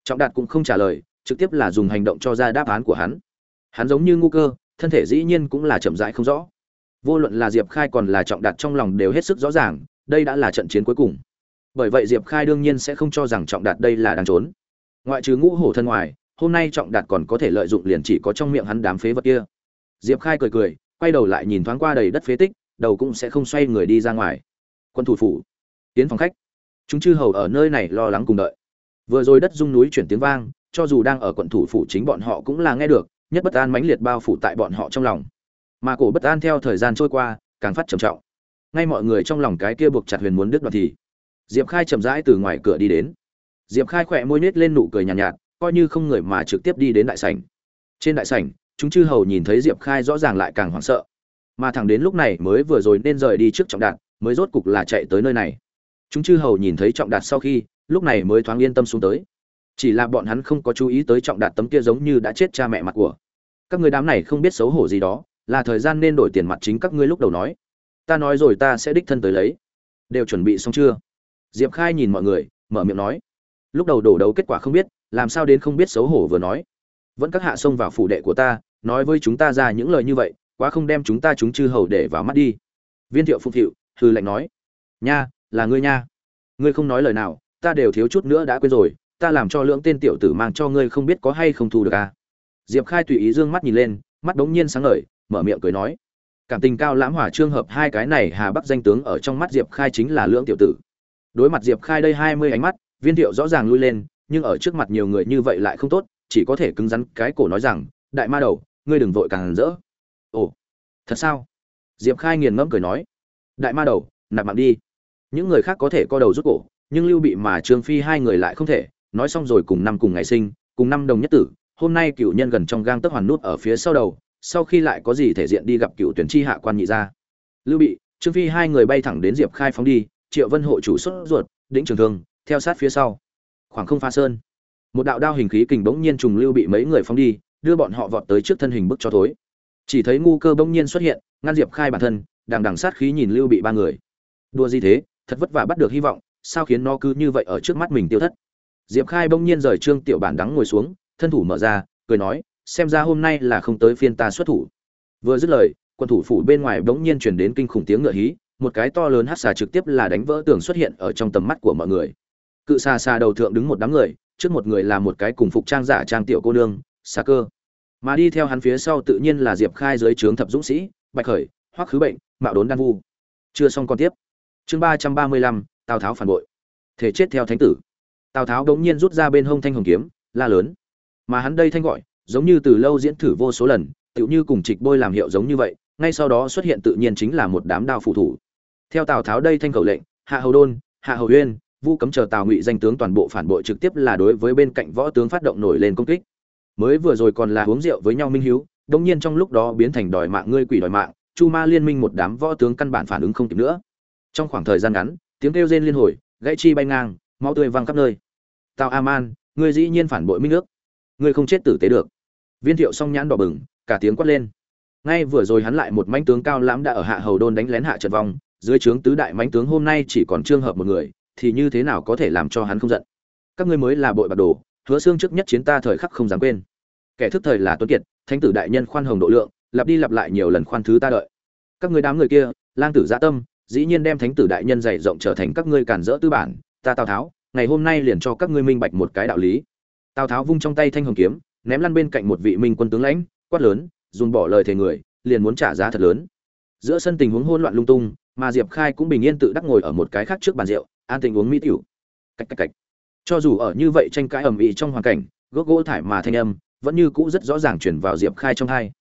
Trọng đạt cũng không trả lời trực tiếp là dùng hành động cho ra đáp án của hắn. Hắn giống như ngu cơ, thân thể dĩ nhiên cũng là chậm rãi không rõ. Vô luận là diệp khai còn là trọng đạt trong lòng đều hết sức rõ ràng, đây đã là trận chiến cuối cùng. Bởi vậy diệp khai đương nhiên sẽ không cho rằng trọng đạt đây là đang trốn. Ngoại trừ ngũ hổ thân ngoài, hôm nay trọng đạt còn có thể lợi dụng liền chỉ có trong miệng hắn đám phế vật kia. Diệp khai cười cười, quay đầu lại nhìn thoáng qua đầy đất phế tích, đầu cũng sẽ không xoay người đi ra ngoài. Quân thủ phủ, tiến phòng khách. Chúng chư hầu ở nơi này lo lắng cùng đợi. Vừa rồi đất rung núi chuyển tiếng vang cho dù đang ở quận thủ phủ chính bọn họ cũng là nghe được nhất bất an mãnh liệt bao phủ tại bọn họ trong lòng. Mà cổ bất an theo thời gian trôi qua càng phát trầm trọng. Ngay mọi người trong lòng cái kia buộc chặt huyền muốn đứt đoạn thì diệp khai chậm rãi từ ngoài cửa đi đến. Diệp khai khỏe môi nhếch lên nụ cười nhàn nhạt, nhạt coi như không người mà trực tiếp đi đến đại sảnh. Trên đại sảnh chúng chư hầu nhìn thấy diệp khai rõ ràng lại càng hoảng sợ. Mà thẳng đến lúc này mới vừa rồi nên rời đi trước trọng đạt mới rốt cục là chạy tới nơi này. Chúng chư hầu nhìn thấy trọng đạt sau khi lúc này mới thoáng yên tâm xuống tới chỉ là bọn hắn không có chú ý tới trọng đạt tấm kia giống như đã chết cha mẹ mặt của. Các người đám này không biết xấu hổ gì đó, là thời gian nên đổi tiền mặt chính các ngươi lúc đầu nói. Ta nói rồi ta sẽ đích thân tới lấy. Đều chuẩn bị xong chưa? Diệp khai nhìn mọi người, mở miệng nói. Lúc đầu đổ đấu kết quả không biết, làm sao đến không biết xấu hổ vừa nói. Vẫn các hạ xông vào phủ đệ của ta, nói với chúng ta ra những lời như vậy, quá không đem chúng ta chúng chư hầu để vào mắt đi. Viên thiệu phục thiệu, hư lệnh nói. Nha, là ngươi nha. Ngươi không nói lời nào, ta đều thiếu chút nữa đã quên rồi ta làm cho lưỡng tên tiểu tử mang cho ngươi không biết có hay không thu được à. diệp khai tùy ý dương mắt nhìn lên, mắt đống nhiên sáng ngời, mở miệng cười nói. Cảm tình cao lãm hỏa trương hợp hai cái này hà bắc danh tướng ở trong mắt diệp khai chính là lưỡng tiểu tử. Đối mặt diệp khai đây hai mươi ánh mắt, viên thiệu rõ ràng lui lên, nhưng ở trước mặt nhiều người như vậy lại không tốt, chỉ có thể cứng rắn cái cổ nói rằng, đại ma đầu, ngươi đừng vội càng rỡ. Ồ, thật sao? Diệp khai nghiền ngẫm cười nói. Đại ma đầu, nạp mạng đi. Những người khác có thể co đầu rút cổ, nhưng lưu bị mà trương phi hai người lại không thể nói xong rồi cùng năm cùng ngày sinh, cùng năm đồng nhất tử, hôm nay cựu nhân gần trong gang tấc hoàn nút ở phía sau đầu, sau khi lại có gì thể diện đi gặp cựu tuyển chi hạ quan nhị gia. Lưu bị, trương phi hai người bay thẳng đến diệp khai phóng đi, triệu vân hộ chủ xuất ruột, đĩnh trường thương, theo sát phía sau. Khoảng không pha sơn. Một đạo đao hình khí kình bỗng nhiên trùng lưu bị mấy người phóng đi, đưa bọn họ vọt tới trước thân hình bức cho thối. Chỉ thấy ngu cơ bỗng nhiên xuất hiện, ngăn diệp khai bản thân, đằng đằng sát khí nhìn lưu bị ba người. Đua gì thế, thật vất vả bắt được hy vọng, sao khiến nó cứ như vậy ở trước mắt mình tiêu thất? Diệp khai bỗng nhiên rời trương tiểu bản đắng ngồi xuống, thân thủ mở ra, cười nói, xem ra hôm nay là không tới phiên ta xuất thủ. Vừa dứt lời, quân thủ phủ bên ngoài bỗng nhiên chuyển đến kinh khủng tiếng ngựa hí, một cái to lớn hát xà trực tiếp là đánh vỡ tường xuất hiện ở trong tầm mắt của mọi người. Cự xà xà đầu thượng đứng một đám người, trước một người là một cái cùng phục trang giả trang tiểu cô nương, xà cơ. Mà đi theo hắn phía sau tự nhiên là diệp khai dưới trướng thập dũng sĩ, bạch khởi, hoắc khứ bệnh, mạo đốn đan vu. Chưa xong còn tiếp. Chương ba trăm ba mươi lăm, tào tháo phản bội. Thể chết theo thánh tử tào tháo đống nhiên rút ra bên hông thanh hồng kiếm, la lớn. Mà hắn đây thanh gọi, giống như từ lâu diễn thử vô số lần, tựu như cùng trịch bôi làm hiệu giống như vậy, ngay sau đó xuất hiện tự nhiên chính là một đám đao phụ thủ. Theo tào tháo đây thanh khẩu lệnh, hạ hầu đôn, hạ hầu uyên, vu cấm chờ tào ngụy danh tướng toàn bộ phản bội trực tiếp là đối với bên cạnh võ tướng phát động nổi lên công kích. Mới vừa rồi còn là uống rượu với nhau minh hiếu đông nhiên trong lúc đó biến thành đòi mạng ngươi quỷ đòi mạng, chu ma liên minh một đám võ tướng căn bản phản ứng không kịp nữa. Trong khoảng thời gian ngắn, tiếng kêu rên liên hồi, gãy chi bay ngang, máu tươi văng khắp nơi tào a man, ngươi dĩ nhiên phản bội minh nước ngươi không chết tử tế được. Viên thiệu song nhãn đỏ bừng, cả tiếng quát lên. Ngay vừa rồi hắn lại một mãnh tướng cao lãm đã ở hạ hầu đôn đánh lén hạ trận vong, dưới trướng tứ đại mãnh tướng hôm nay chỉ còn trương hợp một người, thì như thế nào có thể làm cho hắn không giận? Các ngươi mới là bội bạc đồ, hứa xương trước nhất chiến ta thời khắc không dám quên. Kẻ thức thời là tuấn kiệt, thánh tử đại nhân khoan hồng độ lượng, lặp đi lặp lại nhiều lần khoan thứ ta đợi. Các ngươi đám người kia, lang tử dạ tâm, dĩ nhiên đem thánh tử đại nhân dày rộng trở thành các ngươi cản rỡ tư bản, ta tào tháo ngày hôm nay liền cho các ngươi minh bạch một cái đạo lý. Tào tháo vung trong tay thanh hồng kiếm, ném lăn bên cạnh một vị minh quân tướng lãnh, quát lớn, dùng bỏ lời thề người, liền muốn trả giá thật lớn. Giữa sân tình huống hỗn loạn lung tung mà diệp khai cũng bình yên tự đắc ngồi ở một cái khác trước bàn rượu, an tình uống mỹ tiểu. Cách cách cách. Cho dù ở như vậy tranh cãi ầm ĩ trong hoàn cảnh, gốc gỗ thải mà thanh âm, vẫn như cũ rất rõ ràng chuyển vào diệp khai trong hai.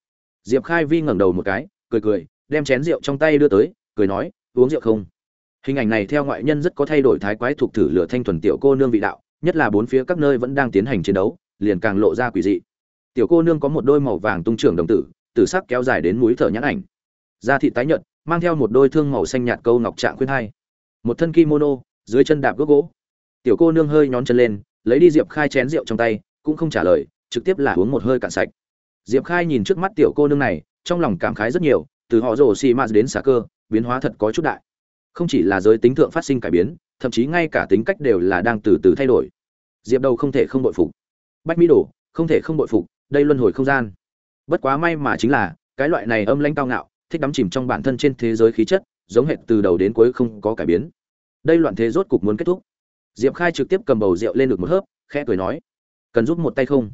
Diệp khai vi ngẩng đầu một cái, cười cười, đem chén rượu trong tay đưa tới, cười nói, uống rượu không? Hình ảnh này theo ngoại nhân rất có thay đổi thái quái thuộc thử lửa thanh thuần tiểu cô nương vị đạo, nhất là bốn phía các nơi vẫn đang tiến hành chiến đấu, liền càng lộ ra quỷ dị. Tiểu cô nương có một đôi màu vàng tung trưởng đồng tử tử sắc kéo dài đến mũi thở nhãn ảnh. Da thị tái nhợt, mang theo một đôi thương màu xanh nhạt câu ngọc trạng khuyên hai. Một thân kimono, dưới chân đạp gốc gỗ. Tiểu cô nương hơi nhón chân lên, lấy đi diệp khai chén rượu trong tay, cũng không trả lời, trực tiếp là uống một hơi cạn sạch. Diệp khai nhìn trước mắt tiểu cô nương này, trong lòng cảm khái rất nhiều, từ họ rổ xì mạt đến xà cơ, biến hóa thật có chút đại không chỉ là giới tính thượng phát sinh cải biến, thậm chí ngay cả tính cách đều là đang từ từ thay đổi. Diệp đầu không thể không bội phục. Bách mỹ đồ không thể không bội phục, đây luân hồi không gian. Bất quá may mà chính là, cái loại này âm lãnh cao ngạo, thích đắm chìm trong bản thân trên thế giới khí chất, giống hệt từ đầu đến cuối không có cải biến. Đây loạn thế rốt cục muốn kết thúc. Diệp khai trực tiếp cầm bầu rượu lên được một hớp, khẽ cười nói, cần giúp một tay không?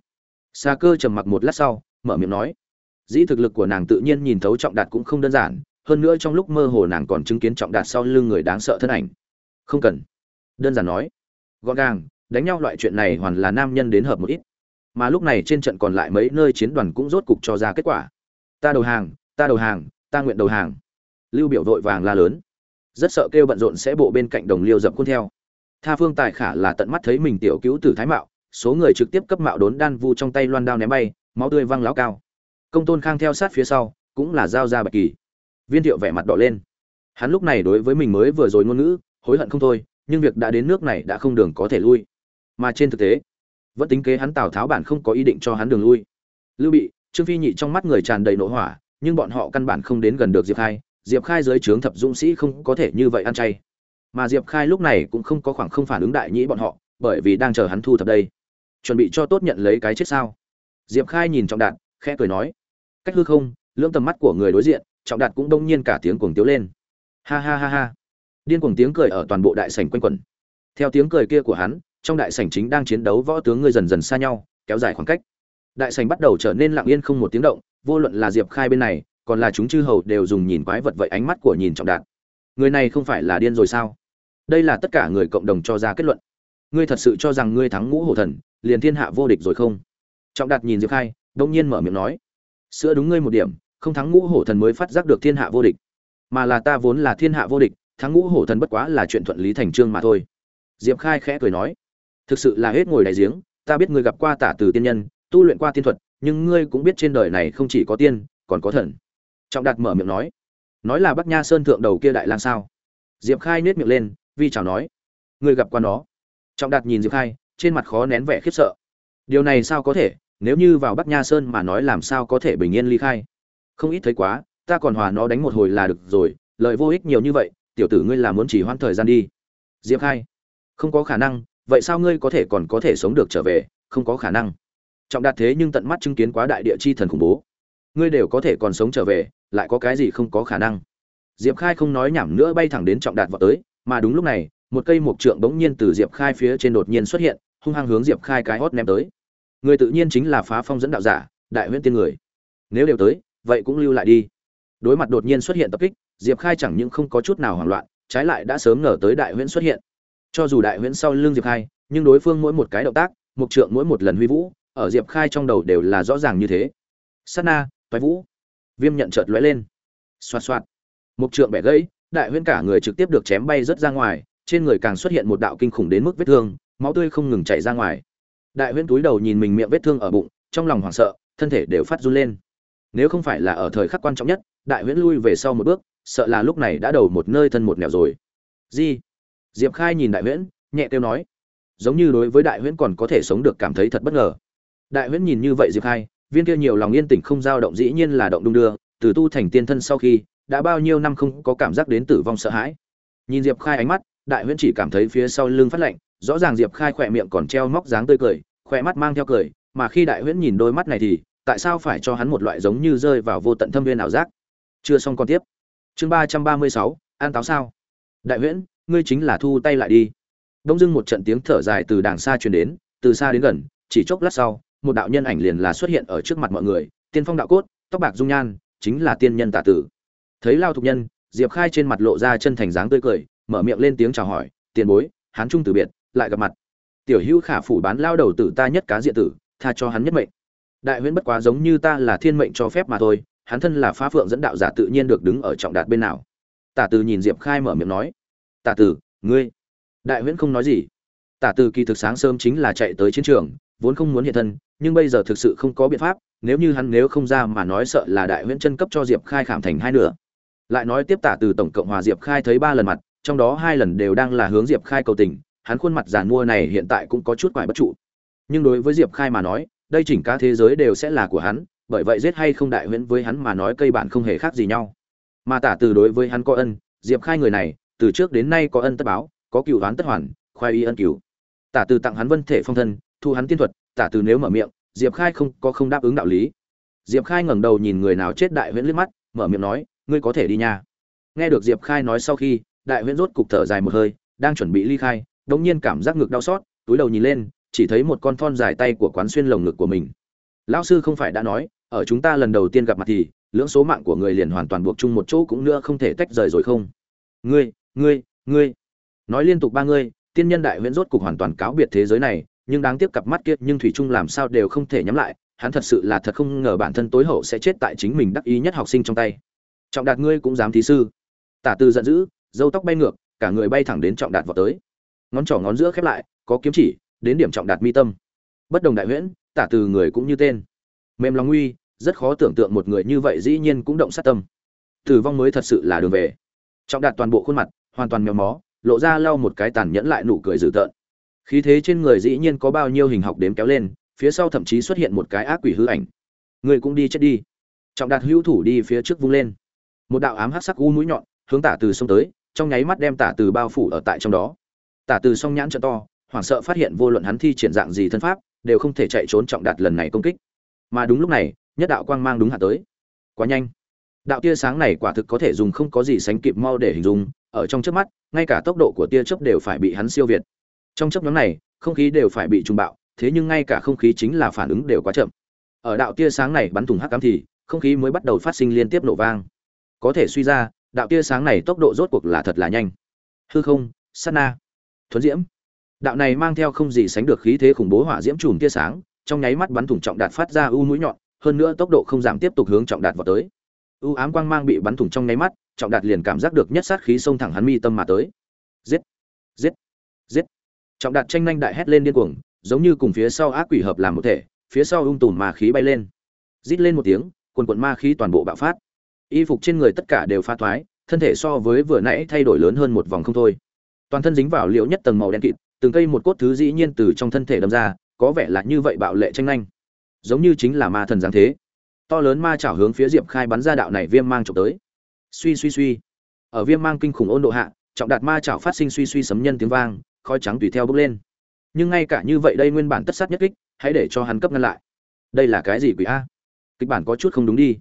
Xa cơ trầm mặc một lát sau, mở miệng nói, dĩ thực lực của nàng tự nhiên nhìn thấu trọng đạt cũng không đơn giản hơn nữa trong lúc mơ hồ nàng còn chứng kiến trọng đạt sau lưng người đáng sợ thân ảnh. Không cần. Đơn giản nói. Gọn gàng, đánh nhau loại chuyện này hoàn là nam nhân đến hợp một ít. Mà lúc này trên trận còn lại mấy nơi chiến đoàn cũng rốt cục cho ra kết quả. Ta đầu hàng, ta đầu hàng, ta nguyện đầu hàng. Lưu biểu vội vàng la lớn. Rất sợ kêu bận rộn sẽ bộ bên cạnh đồng liêu dập khuôn theo. Tha phương tài khả là tận mắt thấy mình tiểu cứu tử thái mạo, số người trực tiếp cấp mạo đốn đan vu trong tay loan đao ném bay, máu tươi văng láo cao. Công tôn khang theo sát phía sau, cũng là giao ra bạch kỳ viên thiệu vẻ mặt đỏ lên. Hắn lúc này đối với mình mới vừa rồi ngôn ngữ hối hận không thôi nhưng việc đã đến nước này đã không đường có thể lui. Mà trên thực tế vẫn tính kế hắn tào tháo bản không có ý định cho hắn đường lui. Lưu bị trương phi nhị trong mắt người tràn đầy nổ hỏa nhưng bọn họ căn bản không đến gần được diệp khai. Diệp khai dưới trướng thập dũng sĩ không có thể như vậy ăn chay. Mà diệp khai lúc này cũng không có khoảng không phản ứng đại nhĩ bọn họ bởi vì đang chờ hắn thu thập đây. Chuẩn bị cho tốt nhận lấy cái chết sao? Diệp khai nhìn trọng đạn, khẽ cười nói cách hư không lưỡng tầm mắt của người đối diện trọng đạt cũng đông nhiên cả tiếng cuồng tiếu lên. Ha ha ha ha. Điên cuồng tiếng cười ở toàn bộ đại sảnh quanh quẩn. Theo tiếng cười kia của hắn, trong đại sảnh chính đang chiến đấu võ tướng ngươi dần dần xa nhau, kéo dài khoảng cách. Đại sảnh bắt đầu trở nên lặng yên không một tiếng động, vô luận là diệp khai bên này, còn là chúng chư hầu đều dùng nhìn quái vật vậy ánh mắt của nhìn trọng đạt. Người này không phải là điên rồi sao? Đây là tất cả người cộng đồng cho ra kết luận. Ngươi thật sự cho rằng ngươi thắng ngũ hổ thần, liền thiên hạ vô địch rồi không? Trọng đạt nhìn diệp khai, đông nhiên mở miệng nói. Sữa đúng ngươi một điểm không thắng ngũ hổ thần mới phát giác được thiên hạ vô địch. Mà là ta vốn là thiên hạ vô địch, thắng ngũ hổ thần bất quá là chuyện thuận lý thành trương mà thôi. Diệp khai khẽ cười nói, thực sự là hết ngồi đại giếng, ta biết ngươi gặp qua tả từ tiên nhân, tu luyện qua tiên thuật, nhưng ngươi cũng biết trên đời này không chỉ có tiên, còn có thần. Trọng đạt mở miệng nói nói là bắc nha sơn thượng đầu kia đại lang sao? Diệp khai nết miệng lên, vi chào nói, ngươi gặp qua nó? Trọng đạt nhìn diệp khai, trên mặt khó nén vẻ khiếp sợ. Điều này sao có thể? Nếu như vào bắc nha sơn mà nói làm sao có thể bình yên ly khai? Không ít thấy quá, ta còn hòa nó đánh một hồi là được rồi lợi vô ích nhiều như vậy, tiểu tử ngươi là muốn chỉ hoãn thời gian đi. Diệp khai, không có khả năng, vậy sao ngươi có thể còn có thể sống được trở về? Không có khả năng. Trọng đạt thế nhưng tận mắt chứng kiến quá đại địa chi thần khủng bố. Ngươi đều có thể còn sống trở về, lại có cái gì không có khả năng? Diệp khai không nói nhảm nữa bay thẳng đến trọng đạt vào tới, mà đúng lúc này, một cây mộc trượng bỗng nhiên từ diệp khai phía trên đột nhiên xuất hiện, hung hăng hướng diệp khai cái hót ném tới. Người tự nhiên chính là phá phong dẫn đạo giả, đại huyễn tiên người. Nếu đều tới vậy cũng lưu lại đi. Đối mặt đột nhiên xuất hiện tập kích, diệp khai chẳng những không có chút nào hoảng loạn, trái lại đã sớm ngờ tới đại huyễn xuất hiện. Cho dù đại huyễn sau lưng diệp khai, nhưng đối phương mỗi một cái động tác, mục trượng mỗi một lần huy vũ, ở diệp khai trong đầu đều là rõ ràng như thế. Sát na, toái vũ. Viêm nhận chợt lóe lên. Xoạt xoạt. Mục trượng bẻ gãy, đại huyễn cả người trực tiếp được chém bay rất ra ngoài, trên người càng xuất hiện một đạo kinh khủng đến mức vết thương, máu tươi không ngừng chảy ra ngoài. Đại huyễn túi đầu nhìn mình miệng vết thương ở bụng, trong lòng hoảng sợ, thân thể đều phát run lên nếu không phải là ở thời khắc quan trọng nhất, đại huyễn lui về sau một bước, sợ là lúc này đã đầu một nơi thân một nẻo rồi. Gì diệp khai nhìn đại huyễn, nhẹ kêu nói. Giống như đối với đại huyễn còn có thể sống được cảm thấy thật bất ngờ. Đại huyễn nhìn như vậy diệp khai, viên kia nhiều lòng yên tĩnh không dao động dĩ nhiên là động đung đưa, từ tu thành tiên thân sau khi, đã bao nhiêu năm không có cảm giác đến tử vong sợ hãi. Nhìn diệp khai ánh mắt, đại huyễn chỉ cảm thấy phía sau lưng phát lạnh, rõ ràng diệp khai khỏe miệng còn treo móc dáng tươi cười, khỏe mắt mang theo cười, mà khi đại huyễn nhìn đôi mắt này thì tại sao phải cho hắn một loại giống như rơi vào vô tận thâm viên ảo giác? Chưa xong còn tiếp. Chương ba trăm ba mươi sáu, an táo sao? Đại huyễn, ngươi chính là thu tay lại đi. Đông dưng một trận tiếng thở dài từ đàng xa truyền đến, từ xa đến gần, chỉ chốc lát sau, một đạo nhân ảnh liền là xuất hiện ở trước mặt mọi người, tiên phong đạo cốt, tóc bạc dung nhan, chính là tiên nhân tả tử. Thấy lao thục nhân, diệp khai trên mặt lộ ra chân thành dáng tươi cười, mở miệng lên tiếng chào hỏi, tiền bối, hán trung từ biệt, lại gặp mặt. Tiểu hữu khả phủ bán lao đầu tử ta nhất cá diện tử, tha cho hắn nhất mệnh đại huyễn bất quá giống như ta là thiên mệnh cho phép mà thôi, hắn thân là phá phượng dẫn đạo giả tự nhiên được đứng ở trọng đạt bên nào. Tả từ nhìn diệp khai mở miệng nói, tả từ, ngươi. Đại huyễn không nói gì. Tả từ kỳ thực sáng sớm chính là chạy tới chiến trường, vốn không muốn hiện thân, nhưng bây giờ thực sự không có biện pháp, nếu như hắn nếu không ra mà nói sợ là đại huyễn chân cấp cho diệp khai khảm thành hai nửa. Lại nói tiếp tả từ tổng cộng hòa diệp khai thấy ba lần mặt, trong đó hai lần đều đang là hướng diệp khai cầu tình, hắn khuôn mặt giàn mua này hiện tại cũng có chút quải bất trụ. Nhưng đối với diệp khai mà nói đây chỉnh cả thế giới đều sẽ là của hắn, bởi vậy giết hay không đại huyễn với hắn mà nói cây bản không hề khác gì nhau. Mà tả từ đối với hắn có ân, diệp khai người này, từ trước đến nay có ân tất báo, có cựu đoán tất hoàn, khoai y ân cửu. Tả từ tặng hắn vân thể phong thân, thu hắn tiên thuật, tả từ nếu mở miệng, diệp khai không có không đáp ứng đạo lý. Diệp khai ngẩng đầu nhìn người nào chết đại huyễn liếc mắt, mở miệng nói, ngươi có thể đi nha. Nghe được diệp khai nói sau khi, đại huyễn rốt cục thở dài một hơi, đang chuẩn bị ly khai đống nhiên cảm giác ngực đau xót, túi đầu nhìn lên chỉ thấy một con thon dài tay của quán xuyên lồng ngực của mình. Lão sư không phải đã nói, ở chúng ta lần đầu tiên gặp mặt thì, lưỡng số mạng của người liền hoàn toàn buộc chung một chỗ cũng nữa không thể tách rời rồi không? Ngươi ngươi ngươi. Nói liên tục ba ngươi, tiên nhân đại huyễn rốt cục hoàn toàn cáo biệt thế giới này, nhưng đáng tiếc cặp mắt kia nhưng thủy trung làm sao đều không thể nhắm lại, hắn thật sự là thật không ngờ bản thân tối hậu sẽ chết tại chính mình đắc ý nhất học sinh trong tay. Trọng đạt ngươi cũng dám thí sư. Tả tư giận dữ, dâu tóc bay ngược, cả người bay thẳng đến trọng đạt vào tới. Ngón trỏ ngón giữa khép lại, có kiếm chỉ đến điểm trọng đạt mi tâm. Bất đồng đại huyễn, tả từ người cũng như tên. Mềm lòng nguy rất khó tưởng tượng một người như vậy dĩ nhiên cũng động sát tâm. Tử vong mới thật sự là đường về. Trọng đạt toàn bộ khuôn mặt, hoàn toàn méo mó, lộ ra lau một cái tàn nhẫn lại nụ cười dữ tợn. Khí thế trên người dĩ nhiên có bao nhiêu hình học đếm kéo lên, phía sau thậm chí xuất hiện một cái ác quỷ hư ảnh. Người cũng đi chết đi. Trọng đạt hữu thủ đi phía trước vung lên. Một đạo ám hắc sắc u mũi nhọn hướng tả từ sông tới, trong nháy mắt đem tả từ bao phủ ở tại trong đó. Tả từ song nhãn trận to hoảng sợ phát hiện vô luận hắn thi triển dạng gì thân pháp, đều không thể chạy trốn trọng đạt lần này công kích. Mà đúng lúc này, nhất đạo quang mang đúng hạ tới. Quá nhanh. Đạo tia sáng này quả thực có thể dùng không có gì sánh kịp mau để hình dung, ở trong chớp mắt, ngay cả tốc độ của tia chớp đều phải bị hắn siêu việt. Trong chớp nhóm này, không khí đều phải bị trùng bạo, thế nhưng ngay cả không khí chính là phản ứng đều quá chậm. Ở đạo tia sáng này bắn thủng hắc cám thì, không khí mới bắt đầu phát sinh liên tiếp nổ vang. Có thể suy ra, đạo tia sáng này tốc độ rốt cuộc là thật là nhanh. Hư không, sát na. Thuấn diễm đạo này mang theo không gì sánh được khí thế khủng bố hỏa diễm chùm tia sáng, trong nháy mắt bắn thủng trọng đạt phát ra u mũi nhọn, hơn nữa tốc độ không giảm tiếp tục hướng trọng đạt vào tới. U ám quang mang bị bắn thủng trong nháy mắt, trọng đạt liền cảm giác được nhất sát khí xông thẳng hắn mi tâm mà tới. Giết! Giết! Giết! Trọng đạt tranh nhanh đại hét lên điên cuồng, giống như cùng phía sau ác quỷ hợp làm một thể, phía sau ung tùm ma khí bay lên. Rít lên một tiếng, quần quần ma khí toàn bộ bạo phát. Y phục trên người tất cả đều pha thoái, thân thể so với vừa nãy thay đổi lớn hơn một vòng không thôi. Toàn thân dính vào liễu nhất tầng màu đen kịt từng cây một cốt thứ dĩ nhiên từ trong thân thể đâm ra, có vẻ là như vậy bạo lệ tranh nhanh giống như chính là ma thần giáng thế. To lớn ma chảo hướng phía diệp khai bắn ra đạo này viêm mang trộm tới. Suy suy suy. Ở viêm mang kinh khủng ôn độ hạ, trọng đạt ma chảo phát sinh suy suy sấm nhân tiếng vang, khói trắng tùy theo bốc lên. Nhưng ngay cả như vậy đây nguyên bản tất sát nhất kích, hãy để cho hắn cấp ngăn lại. Đây là cái gì quỷ a? Kịch bản có chút không đúng đi.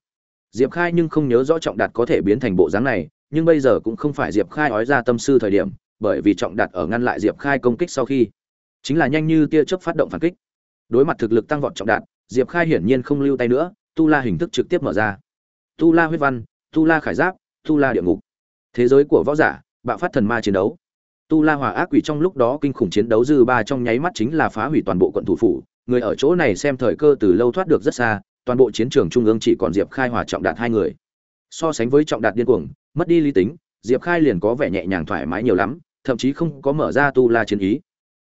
Diệp khai nhưng không nhớ rõ trọng đạt có thể biến thành bộ dáng này, nhưng bây giờ cũng không phải diệp khai ói ra tâm sư thời điểm bởi vì trọng đạt ở ngăn lại diệp khai công kích sau khi. Chính là nhanh như tia chớp phát động phản kích. Đối mặt thực lực tăng vọt trọng đạt, diệp khai hiển nhiên không lưu tay nữa, tu la hình thức trực tiếp mở ra. Tu la huyết văn, tu la khải giáp, tu la địa ngục. Thế giới của võ giả, bạo phát thần ma chiến đấu. Tu la hòa ác quỷ trong lúc đó kinh khủng chiến đấu dư ba trong nháy mắt chính là phá hủy toàn bộ quận thủ phủ. Người ở chỗ này xem thời cơ từ lâu thoát được rất xa, toàn bộ chiến trường trung ương chỉ còn diệp khai hòa trọng đạt hai người. So sánh với trọng đạt điên cuồng, mất đi lý tính, diệp khai liền có vẻ nhẹ nhàng thoải mái nhiều lắm thậm chí không có mở ra tu la chiến ý.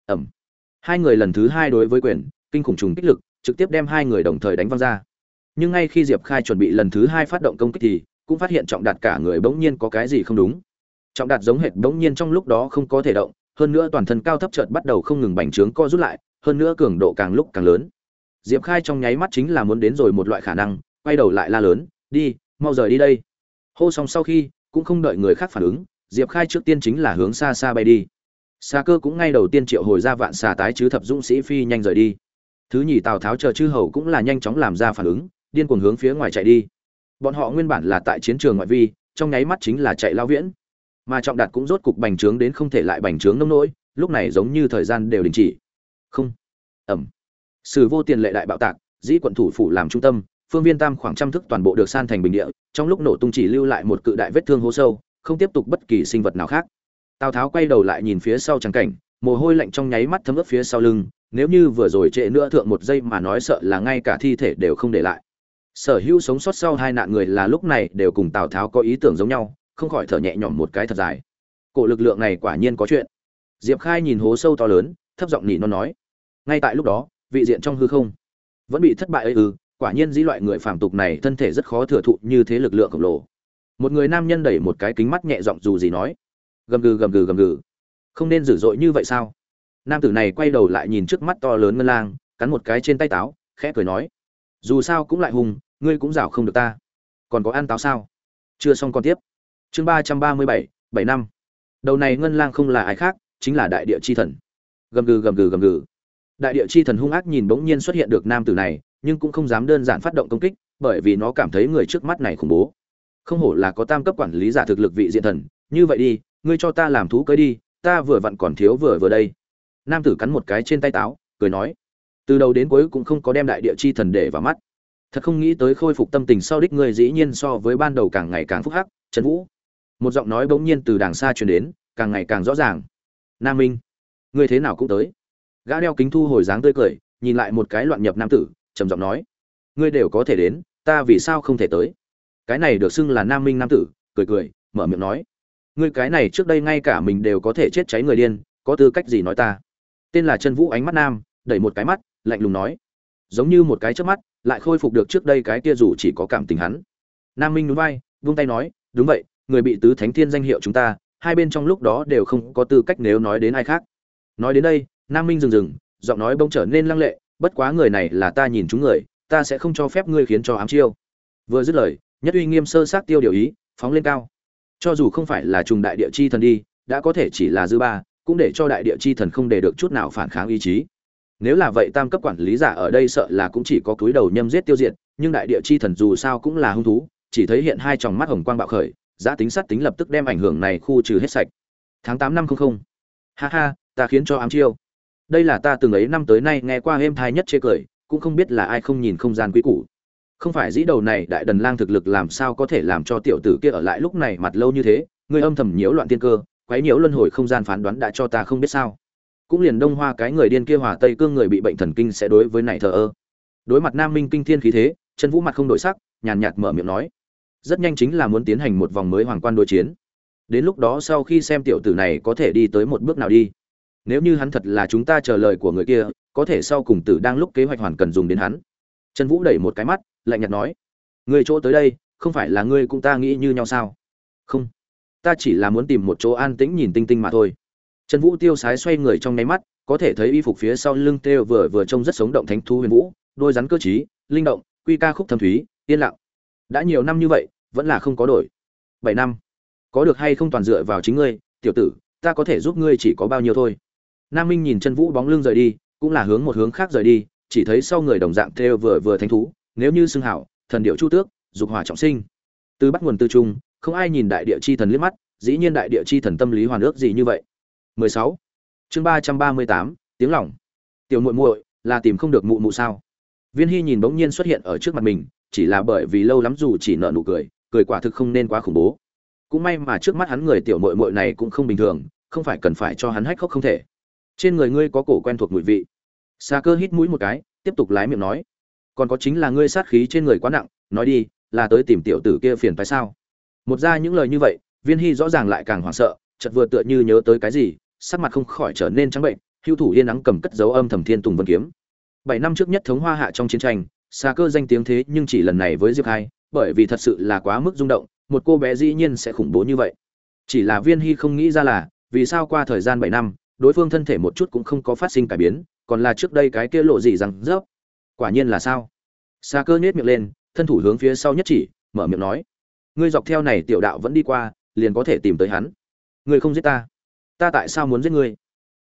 Ẩm. Hai người lần thứ hai đối với quyền, kinh khủng trùng kích lực, trực tiếp đem hai người đồng thời đánh văng ra. Nhưng ngay khi diệp khai chuẩn bị lần thứ hai phát động công kích thì, cũng phát hiện trọng đạt cả người bỗng nhiên có cái gì không đúng. Trọng đạt giống hệt bỗng nhiên trong lúc đó không có thể động, hơn nữa toàn thân cao thấp chợt bắt đầu không ngừng bành trướng co rút lại, hơn nữa cường độ càng lúc càng lớn. Diệp khai trong nháy mắt chính là muốn đến rồi một loại khả năng, quay đầu lại la lớn, đi, mau rời đi đây. Hô xong sau khi, cũng không đợi người khác phản ứng diệp khai trước tiên chính là hướng xa xa bay đi. Xa cơ cũng ngay đầu tiên triệu hồi ra vạn xà tái chứ thập dũng sĩ phi nhanh rời đi. Thứ nhì tào tháo chờ chư hầu cũng là nhanh chóng làm ra phản ứng, điên cuồng hướng phía ngoài chạy đi. Bọn họ nguyên bản là tại chiến trường ngoại vi, trong nháy mắt chính là chạy lao viễn. Mà trọng đạt cũng rốt cục bành trướng đến không thể lại bành trướng nông nỗi, lúc này giống như thời gian đều đình chỉ. Không. Ẩm. Sử vô tiền lệ đại bạo tạc, dĩ quận thủ phủ làm trung tâm, phương viên tam khoảng trăm thức toàn bộ được san thành bình địa, trong lúc nổ tung chỉ lưu lại một cự đại vết thương hố sâu không tiếp tục bất kỳ sinh vật nào khác. Tào tháo quay đầu lại nhìn phía sau trắng cảnh, mồ hôi lạnh trong nháy mắt thấm ướt phía sau lưng, nếu như vừa rồi trễ nữa thượng một giây mà nói sợ là ngay cả thi thể đều không để lại. Sở hữu sống sót sau hai nạn người là lúc này đều cùng tào tháo có ý tưởng giống nhau, không khỏi thở nhẹ nhõm một cái thật dài. Cổ lực lượng này quả nhiên có chuyện. Diệp khai nhìn hố sâu to lớn, thấp giọng nhỉ nó nói, ngay tại lúc đó, vị diện trong hư không vẫn bị thất bại ấy ư, quả nhiên dĩ loại người phàm tục này thân thể rất khó thừa thụ như thế lực lượng khổng lồ một người nam nhân đẩy một cái kính mắt nhẹ giọng dù gì nói, gầm gừ gầm gừ gầm gừ. Không nên dữ dội như vậy sao? Nam tử này quay đầu lại nhìn trước mắt to lớn ngân lang, cắn một cái trên tay táo, khẽ cười nói, dù sao cũng lại hùng, ngươi cũng rảo không được ta. Còn có ăn táo sao? Chưa xong còn tiếp. Chương ba trăm ba mươi bảy bảy năm. Đầu này ngân lang không là ai khác, chính là đại địa chi thần. Gầm gừ gầm gừ gầm gừ. Đại địa chi thần hung ác nhìn bỗng nhiên xuất hiện được nam tử này, nhưng cũng không dám đơn giản phát động công kích, bởi vì nó cảm thấy người trước mắt này khủng bố không hổ là có tam cấp quản lý giả thực lực vị diện thần, như vậy đi, ngươi cho ta làm thú cưới đi, ta vừa vặn còn thiếu vừa vừa đây. Nam tử cắn một cái trên tay táo, cười nói. Từ đầu đến cuối cũng không có đem đại địa chi thần để vào mắt. Thật không nghĩ tới khôi phục tâm tình sau đích ngươi dĩ nhiên so với ban đầu càng ngày càng phúc hắc, trần vũ. Một giọng nói bỗng nhiên từ đàng xa truyền đến, càng ngày càng rõ ràng. Nam minh, ngươi thế nào cũng tới. Gã đeo kính thu hồi dáng tươi cười, nhìn lại một cái loạn nhập nam tử, trầm giọng nói. Ngươi đều có thể đến, ta vì sao không thể tới? Cái này được xưng là nam minh nam tử, cười cười, mở miệng nói, ngươi cái này trước đây ngay cả mình đều có thể chết cháy người điên, có tư cách gì nói ta? Tên là chân vũ ánh mắt nam, đẩy một cái mắt, lạnh lùng nói, giống như một cái trước mắt, lại khôi phục được trước đây cái kia dù chỉ có cảm tình hắn. Nam minh núi vai, vung tay nói, đúng vậy, người bị tứ thánh thiên danh hiệu chúng ta, hai bên trong lúc đó đều không có tư cách nếu nói đến ai khác. Nói đến đây, nam minh dừng dừng, giọng nói bỗng trở nên lăng lệ, bất quá người này là ta nhìn chúng người, ta sẽ không cho phép ngươi khiến cho ám chiêu. Vừa dứt lời nhất uy nghiêm sơ sát tiêu điều ý, phóng lên cao. Cho dù không phải là trùng đại địa chi thần đi, đã có thể chỉ là dư ba, cũng để cho đại địa chi thần không để được chút nào phản kháng ý chí. Nếu là vậy tam cấp quản lý giả ở đây sợ là cũng chỉ có cúi đầu nhâm giết tiêu diệt, nhưng đại địa chi thần dù sao cũng là hung thú, chỉ thấy hiện hai tròng mắt hồng quang bạo khởi, giá tính sát tính lập tức đem ảnh hưởng này khu trừ hết sạch. Tháng tám năm không không. Ha ha, ta khiến cho ám chiêu. Đây là ta từng ấy năm tới nay nghe qua êm thai nhất chê cười, cũng không biết là ai không nhìn không gian quý củ không phải dĩ đầu này đại đần lang thực lực làm sao có thể làm cho tiểu tử kia ở lại lúc này mặt lâu như thế, người âm thầm nhiễu loạn tiên cơ, quấy nhiễu luân hồi không gian phán đoán đã cho ta không biết sao. Cũng liền đông hoa cái người điên kia hòa tây cương người bị bệnh thần kinh sẽ đối với này thờ ơ. Đối mặt nam minh kinh thiên khí thế chân vũ mặt không đổi sắc, nhàn nhạt mở miệng nói, rất nhanh chính là muốn tiến hành một vòng mới hoàng quan đối chiến. Đến lúc đó sau khi xem tiểu tử này có thể đi tới một bước nào đi. Nếu như hắn thật là chúng ta chờ lời của người kia, có thể sau cùng tử đang lúc kế hoạch hoàn cần dùng đến hắn trần vũ đẩy một cái mắt, lạnh nhạt nói người chỗ tới đây, không phải là ngươi cũng ta nghĩ như nhau sao? Không, ta chỉ là muốn tìm một chỗ an tĩnh nhìn tinh tinh mà thôi. Trần vũ tiêu sái xoay người trong nháy mắt, có thể thấy y phục phía sau lưng têu vừa vừa trông rất sống động thánh thu huyền vũ, đôi rắn cơ t linh động, quy ca khúc thâm thúy, yên lặng. Đã nhiều năm như vậy, vẫn là không có đổi. Bảy năm, có được hay không toàn dựa vào chính ngươi, tiểu tử, ta có thể giúp ngươi chỉ có bao nhiêu thôi. Nam minh nhìn chân vũ bóng lưng rời đi, cũng là hướng một hướng khác rời đi chỉ thấy sau người đồng dạng theo vừa vừa thánh thú nếu như xưng hảo thần điệu chu tước dục hỏa trọng sinh. Từ bắt nguồn từ trung không ai nhìn đại địa chi thần liếc mắt dĩ nhiên đại địa chi thần tâm lý hoàn ước gì như vậy. 16. chương 338, tiếng lòng. Tiểu muội muội là tìm không được mụ mụ sao? Viên hy nhìn bỗng nhiên xuất hiện ở trước mặt mình chỉ là bởi vì lâu lắm dù chỉ nở nụ cười cười quả thực không nên quá khủng bố. Cũng may mà trước mắt hắn người tiểu muội muội này cũng không bình thường không phải cần phải cho hắn hách khóc không thể. Trên người ngươi có cổ quen thuộc mùi vị xa cơ hít mũi một cái, tiếp tục lái miệng nói. Còn có chính là ngươi sát khí trên người quá nặng, nói đi, là tới tìm tiểu tử kia phiền phải sao? Một ra những lời như vậy, viên hy rõ ràng lại càng hoảng sợ, chợt vừa tựa như nhớ tới cái gì, sắc mặt không khỏi trở nên trắng bệnh, hưu thủ yên nắng cầm cất dấu âm thầm thiên tùng vân kiếm. Bảy năm trước nhất thống hoa hạ trong chiến tranh xa cơ danh tiếng thế nhưng chỉ lần này với diệp hai bởi vì thật sự là quá mức rung động, một cô bé dĩ nhiên sẽ khủng bố như vậy. Chỉ là viên hy không nghĩ ra là, vì sao qua thời gian bảy năm, đối phương thân thể một chút cũng không có phát sinh cải biến còn là trước đây cái kia lộ gì rằng rớp. Quả nhiên là sao? Xa cơ nhếch miệng lên, thân thủ hướng phía sau nhất chỉ, mở miệng nói. Ngươi dọc theo này tiểu đạo vẫn đi qua, liền có thể tìm tới hắn. Ngươi không giết ta. Ta tại sao muốn giết ngươi?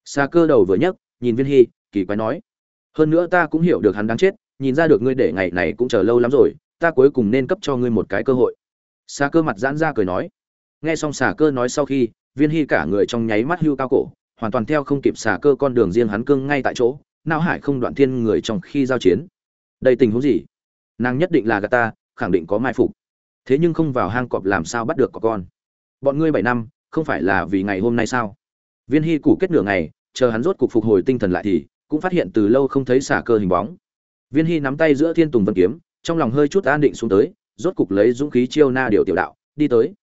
Xa cơ đầu vừa nhấc, nhìn viên hy, kỳ quái nói. Hơn nữa ta cũng hiểu được hắn đáng chết, nhìn ra được ngươi để ngày này cũng chờ lâu lắm rồi, ta cuối cùng nên cấp cho ngươi một cái cơ hội. Xa cơ mặt giãn ra cười nói. Nghe xong xà cơ nói sau khi, viên hy cả người trong nháy mắt hưu cao cổ hoàn toàn theo không kịp xả cơ con đường riêng hắn cương ngay tại chỗ, não hải không đoạn thiên người trong khi giao chiến. Đây tình huống gì? Nàng nhất định là gà ta, khẳng định có mai phục. Thế nhưng không vào hang cọp làm sao bắt được có con? Bọn ngươi bảy năm, không phải là vì ngày hôm nay sao? Viên hy củ kết nửa ngày, chờ hắn rốt cục phục hồi tinh thần lại thì, cũng phát hiện từ lâu không thấy xả cơ hình bóng. Viên hy nắm tay giữa thiên tùng vân kiếm, trong lòng hơi chút an định xuống tới, rốt cục lấy dũng khí chiêu na điều tiểu đạo, đi tới.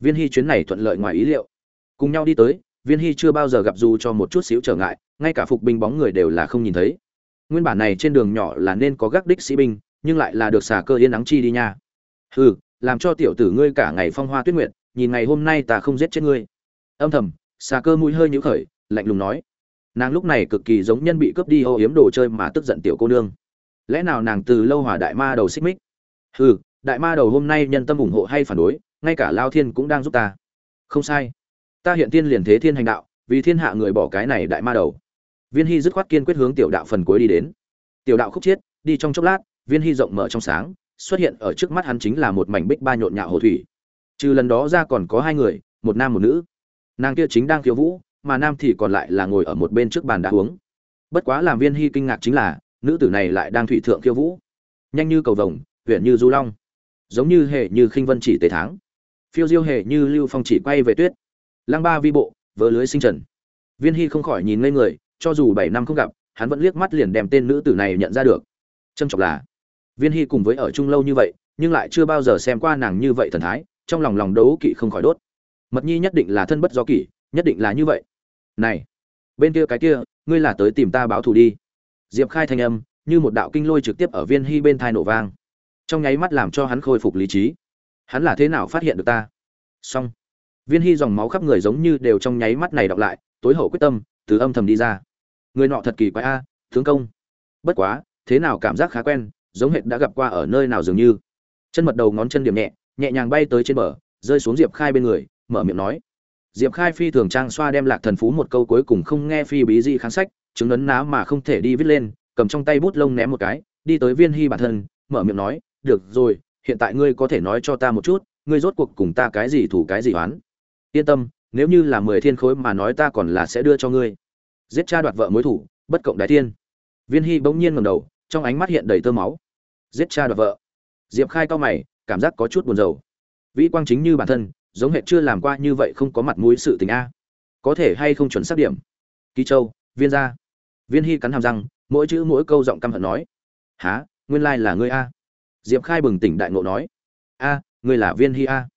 Viên hy chuyến này thuận lợi ngoài ý liệu. Cùng nhau đi tới viên hy chưa bao giờ gặp dù cho một chút xíu trở ngại, ngay cả phục binh bóng người đều là không nhìn thấy. Nguyên bản này trên đường nhỏ là nên có gác đích sĩ binh, nhưng lại là được xà cơ yên nắng chi đi nha. Hừ, làm cho tiểu tử ngươi cả ngày phong hoa tuyết nguyện nhìn ngày hôm nay ta không giết chết ngươi. Âm thầm, xà cơ mũi hơi nhũ khởi, lạnh lùng nói. Nàng lúc này cực kỳ giống nhân bị cướp đi ô yếm đồ chơi mà tức giận tiểu cô nương. Lẽ nào nàng từ lâu hòa đại ma đầu xích mích? Hừ, đại ma đầu hôm nay nhân tâm ủng hộ hay phản đối, ngay cả lao thiên cũng đang giúp ta. Không sai ta hiện tiên liền thế thiên hành đạo, vì thiên hạ người bỏ cái này đại ma đầu. Viên hy dứt khoát kiên quyết hướng tiểu đạo phần cuối đi đến. Tiểu đạo khúc chiết, đi trong chốc lát, viên hy rộng mở trong sáng, xuất hiện ở trước mắt hắn chính là một mảnh bích ba nhộn nhạo hồ thủy. Trừ lần đó ra còn có hai người, một nam một nữ. Nàng kia chính đang khiêu vũ, mà nam thì còn lại là ngồi ở một bên trước bàn đã uống. Bất quá làm viên hy kinh ngạc chính là, nữ tử này lại đang thủy thượng khiêu vũ. Nhanh như cầu vồng huyện như du long. Giống như hệ như khinh vân chỉ tề tháng. Phiêu diêu hệ như lưu phong chỉ quay về tuyết. Lang ba vi bộ vỡ lưới sinh trần. Viên hy không khỏi nhìn ngây người, cho dù bảy năm không gặp, hắn vẫn liếc mắt liền đem tên nữ tử này nhận ra được. Trâm trọng là, viên hy cùng với ở chung lâu như vậy, nhưng lại chưa bao giờ xem qua nàng như vậy thần thái, trong lòng lòng đấu kỵ không khỏi đốt. Mật nhi nhất định là thân bất do kỷ, nhất định là như vậy. Này, bên kia cái kia, ngươi là tới tìm ta báo thù đi. Diệp khai thanh âm, như một đạo kinh lôi trực tiếp ở viên hy bên thai nổ vang. Trong nháy mắt làm cho hắn khôi phục lý trí. Hắn là thế nào phát hiện được ta? Xong viên hy dòng máu khắp người giống như đều trong nháy mắt này đọc lại, tối hậu quyết tâm, từ âm thầm đi ra. Người nọ thật kỳ quái a à, tướng công. Bất quá, thế nào cảm giác khá quen, giống hệt đã gặp qua ở nơi nào dường như. Chân mật đầu ngón chân điểm nhẹ nhẹ nhàng bay tới trên bờ, rơi xuống diệp khai bên người, mở miệng nói. Diệp khai phi thường trang xoa đem lạc thần phú một câu cuối cùng không nghe phi bí di kháng sách, chứng ấn ná mà không thể đi viết lên, cầm trong tay bút lông ném một cái, đi tới viên hy bản thân, mở miệng nói, được rồi, hiện tại ngươi có thể nói cho ta một chút, ngươi rốt cuộc cùng ta cái gì thủ cái gì oán? Yên tâm, nếu như là mười thiên khối mà nói ta còn là sẽ đưa cho ngươi. Giết cha đoạt vợ mối thủ, bất cộng đại thiên. Viên hy bỗng nhiên ngầm đầu, trong ánh mắt hiện đầy tơ máu. Giết cha đoạt vợ. Diệp khai cao mày, cảm giác có chút buồn rầu. Vĩ quang chính như bản thân, giống hệ chưa làm qua như vậy không có mặt mũi sự tình a. Có thể hay không chuẩn xác điểm? Kỳ châu, viên gia. Viên hy cắn hàm răng, mỗi chữ mỗi câu giọng căm hận nói. Há nguyên lai là ngươi a. Diệp khai bừng tỉnh đại ngộ nói. A, ngươi là viên hy a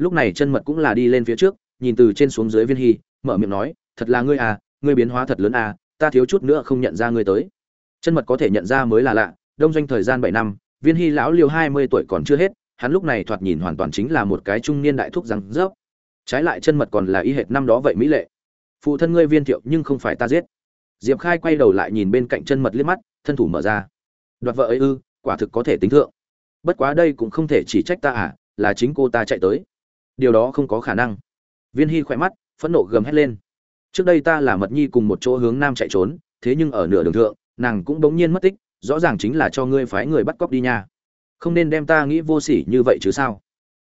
lúc này chân mật cũng là đi lên phía trước, nhìn từ trên xuống dưới viên hy, mở miệng nói, thật là ngươi à ngươi biến hóa thật lớn à ta thiếu chút nữa không nhận ra ngươi tới. Chân mật có thể nhận ra mới là lạ, đông doanh thời gian bảy năm, viên hy lão liêu hai mươi tuổi còn chưa hết, hắn lúc này thoạt nhìn hoàn toàn chính là một cái trung niên đại thúc răng rớp. Trái lại chân mật còn là y hệt năm đó vậy mỹ lệ. Phụ thân ngươi viên thiệu, nhưng không phải ta giết. Diệp khai quay đầu lại nhìn bên cạnh chân mật liếc mắt, thân thủ mở ra. Đoạt vợ ấy ư, quả thực có thể tính thượng. Bất quá đây cũng không thể chỉ trách ta à là chính cô ta chạy tới điều đó không có khả năng. Viên hy khỏe mắt, phẫn nộ gầm hét lên. Trước đây ta là mật nhi cùng một chỗ hướng nam chạy trốn, thế nhưng ở nửa đường thượng, nàng cũng bỗng nhiên mất tích, rõ ràng chính là cho ngươi phái người bắt cóc đi nha. Không nên đem ta nghĩ vô sỉ như vậy chứ sao?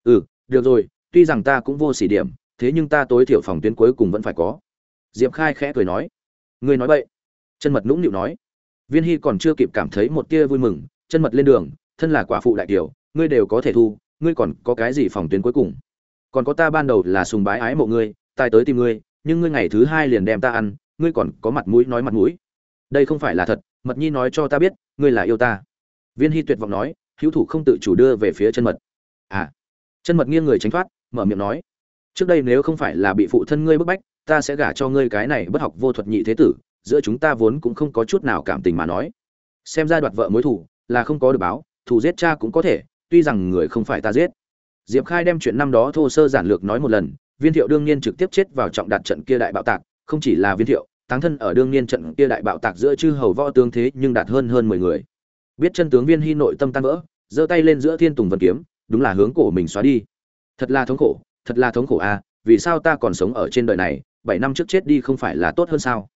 Ừ được rồi, tuy rằng ta cũng vô sỉ điểm, thế nhưng ta tối thiểu phòng tuyến cuối cùng vẫn phải có. Diệp khai khẽ cười nói. Ngươi nói vậy chân mật nũng nịu nói. Viên hy còn chưa kịp cảm thấy một tia vui mừng, chân mật lên đường, thân là quả phụ đại kiều ngươi đều có thể thu, ngươi còn có cái gì phòng tuyến cuối cùng? Còn có ta ban đầu là sùng bái ái mộ ngươi tài tới tìm ngươi, nhưng ngươi ngày thứ hai liền đem ta ăn, ngươi còn có mặt mũi nói mặt mũi. Đây không phải là thật, mật nhi nói cho ta biết, ngươi là yêu ta. Viên hy tuyệt vọng nói, hữu thủ không tự chủ đưa về phía chân mật. À. Chân mật nghiêng người tránh thoát, mở miệng nói, trước đây nếu không phải là bị phụ thân ngươi bức bách, ta sẽ gả cho ngươi cái này bất học vô thuật nhị thế tử, giữa chúng ta vốn cũng không có chút nào cảm tình mà nói. Xem ra đoạt vợ mối thủ là không có được báo thủ giết cha cũng có thể, tuy rằng người không phải ta giết diệp khai đem chuyện năm đó thô sơ giản lược nói một lần, viên thiệu đương nhiên trực tiếp chết vào trọng đạt trận kia đại bạo tạc, không chỉ là viên thiệu, táng thân ở đương nhiên trận kia đại bạo tạc giữa chư hầu võ tướng thế nhưng đạt hơn hơn mười người. Biết chân tướng viên hy nội tâm tan vỡ, giơ tay lên giữa thiên tùng vân kiếm, đúng là hướng cổ mình xóa đi. Thật là thống khổ, thật là thống khổ a vì sao ta còn sống ở trên đời này, bảy năm trước chết đi không phải là tốt hơn sao?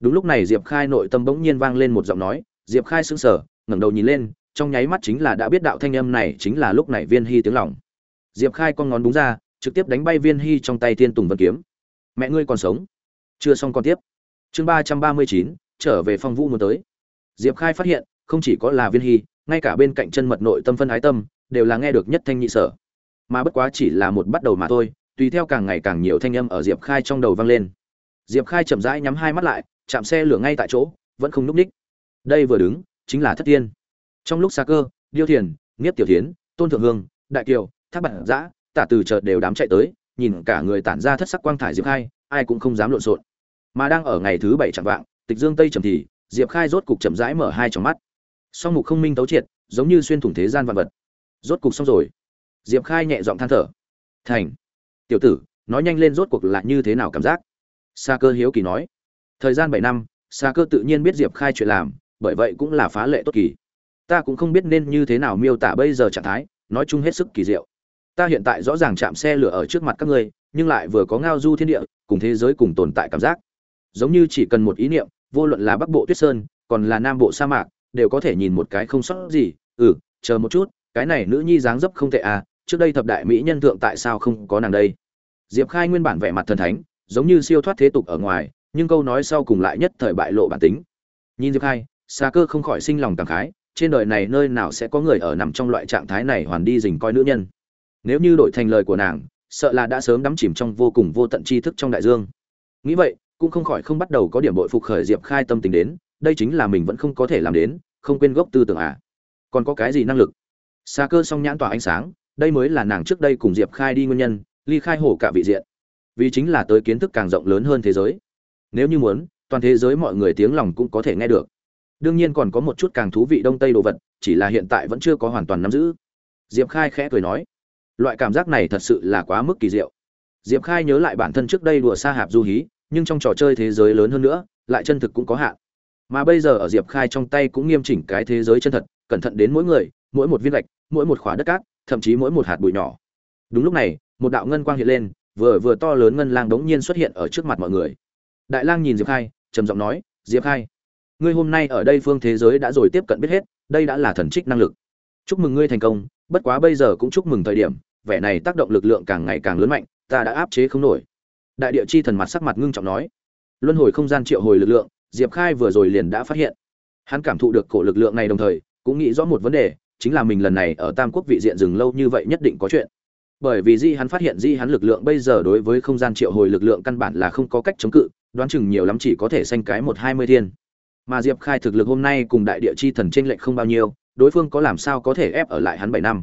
Đúng lúc này diệp khai nội tâm bỗng nhiên vang lên một giọng nói, diệp khai sững sờ, ngẩng đầu nhìn lên, trong nháy mắt chính là đã biết đạo thanh âm này chính là lúc này viên hy tiếng lòng diệp khai con ngón đúng ra, trực tiếp đánh bay viên hy trong tay thiên tùng vân kiếm. Mẹ ngươi còn sống? Chưa xong còn tiếp. Chương ba trăm ba mươi chín, trở về phong vũ muốn tới. Diệp khai phát hiện, không chỉ có là viên hy, ngay cả bên cạnh chân mật nội tâm phân ái tâm, đều là nghe được nhất thanh nhị sở. Mà bất quá chỉ là một bắt đầu mà thôi, tùy theo càng ngày càng nhiều thanh âm ở diệp khai trong đầu vang lên. Diệp khai chậm rãi nhắm hai mắt lại, chạm xe lửa ngay tại chỗ, vẫn không núp ních. Đây vừa đứng, chính là thất tiên. Trong lúc xa cơ, điêu thiền, nghiếp tiểu thiến, tôn thượng hương, đại kiều thác bản giã, tả từ chợt đều đám chạy tới, nhìn cả người tản ra thất sắc quang thải diệp khai, ai cũng không dám lộn xộn. Mà đang ở ngày thứ bảy chẳng vạng, tịch dương tây trầm thì, diệp khai rốt cục chậm rãi mở hai tròng mắt. Song mục không minh tấu triệt, giống như xuyên thủng thế gian vạn vật. Rốt cục xong rồi. Diệp khai nhẹ giọng than thở. Thành. Tiểu tử, nói nhanh lên rốt cuộc là như thế nào cảm giác? Sa cơ hiếu kỳ nói. Thời gian bảy năm, sa cơ tự nhiên biết diệp khai chuyện làm, bởi vậy cũng là phá lệ tốt kỳ. Ta cũng không biết nên như thế nào miêu tả bây giờ trạng thái, nói chung hết sức kỳ diệu ta hiện tại rõ ràng chạm xe lửa ở trước mặt các ngươi, nhưng lại vừa có ngao du thiên địa, cùng thế giới cùng tồn tại cảm giác. Giống như chỉ cần một ý niệm, vô luận là bắc bộ tuyết sơn, còn là nam bộ sa mạc, đều có thể nhìn một cái không sót gì. Ừ chờ một chút, cái này nữ nhi dáng dấp không tệ à trước đây thập đại mỹ nhân thượng tại sao không có nàng đây? Diệp khai nguyên bản vẻ mặt thần thánh, giống như siêu thoát thế tục ở ngoài, nhưng câu nói sau cùng lại nhất thời bại lộ bản tính. Nhìn diệp khai xa cơ không khỏi sinh lòng cảm khái, trên đời này nơi nào sẽ có người ở nằm trong loại trạng thái này hoàn đi dình coi nữ nhân? Nếu như đổi thành lời của nàng, sợ là đã sớm đắm chìm trong vô cùng vô tận tri thức trong đại dương. Nghĩ vậy, cũng không khỏi không bắt đầu có điểm bội phục khởi diệp khai tâm tình đến, đây chính là mình vẫn không có thể làm đến, không quên gốc tư tưởng à. Còn có cái gì năng lực? Xa cơ song nhãn tỏa ánh sáng, đây mới là nàng trước đây cùng diệp khai đi nguyên nhân, ly khai hổ cả vị diện. Vì chính là tới kiến thức càng rộng lớn hơn thế giới. Nếu như muốn, toàn thế giới mọi người tiếng lòng cũng có thể nghe được. Đương nhiên còn có một chút càng thú vị đông tây đồ vật, chỉ là hiện tại vẫn chưa có hoàn toàn nắm giữ. Diệp khai khẽ cười nói loại cảm giác này thật sự là quá mức kỳ diệu. Diệp khai nhớ lại bản thân trước đây đùa xa hạp du hí, nhưng trong trò chơi thế giới lớn hơn nữa, lại chân thực cũng có hạn. Mà bây giờ ở diệp khai trong tay cũng nghiêm chỉnh cái thế giới chân thật, cẩn thận đến mỗi người, mỗi một viên gạch, mỗi một khỏa đất cát, thậm chí mỗi một hạt bụi nhỏ. Đúng lúc này, một đạo ngân quang hiện lên, vừa vừa to lớn ngân lang đống nhiên xuất hiện ở trước mặt mọi người. Đại lang nhìn diệp khai, trầm giọng nói, diệp khai, ngươi hôm nay ở đây phương thế giới đã rồi tiếp cận biết hết, đây đã là thần trích năng lực. Chúc mừng ngươi thành công bất quá bây giờ cũng chúc mừng thời điểm, vẻ này tác động lực lượng càng ngày càng lớn mạnh, ta đã áp chế không nổi. Đại địa chi thần mặt sắc mặt ngưng trọng nói. Luân hồi không gian triệu hồi lực lượng, diệp khai vừa rồi liền đã phát hiện. Hắn cảm thụ được cổ lực lượng này đồng thời, cũng nghĩ rõ một vấn đề, chính là mình lần này ở tam quốc vị diện dừng lâu như vậy nhất định có chuyện. Bởi vì di hắn phát hiện di hắn lực lượng bây giờ đối với không gian triệu hồi lực lượng căn bản là không có cách chống cự, đoán chừng nhiều lắm chỉ có thể xanh cái một hai mươi thiên. Mà diệp khai thực lực hôm nay cùng đại địa chi thần t r ê n lệch không bao nhiêu đối phương có làm sao có thể ép ở lại hắn bảy năm?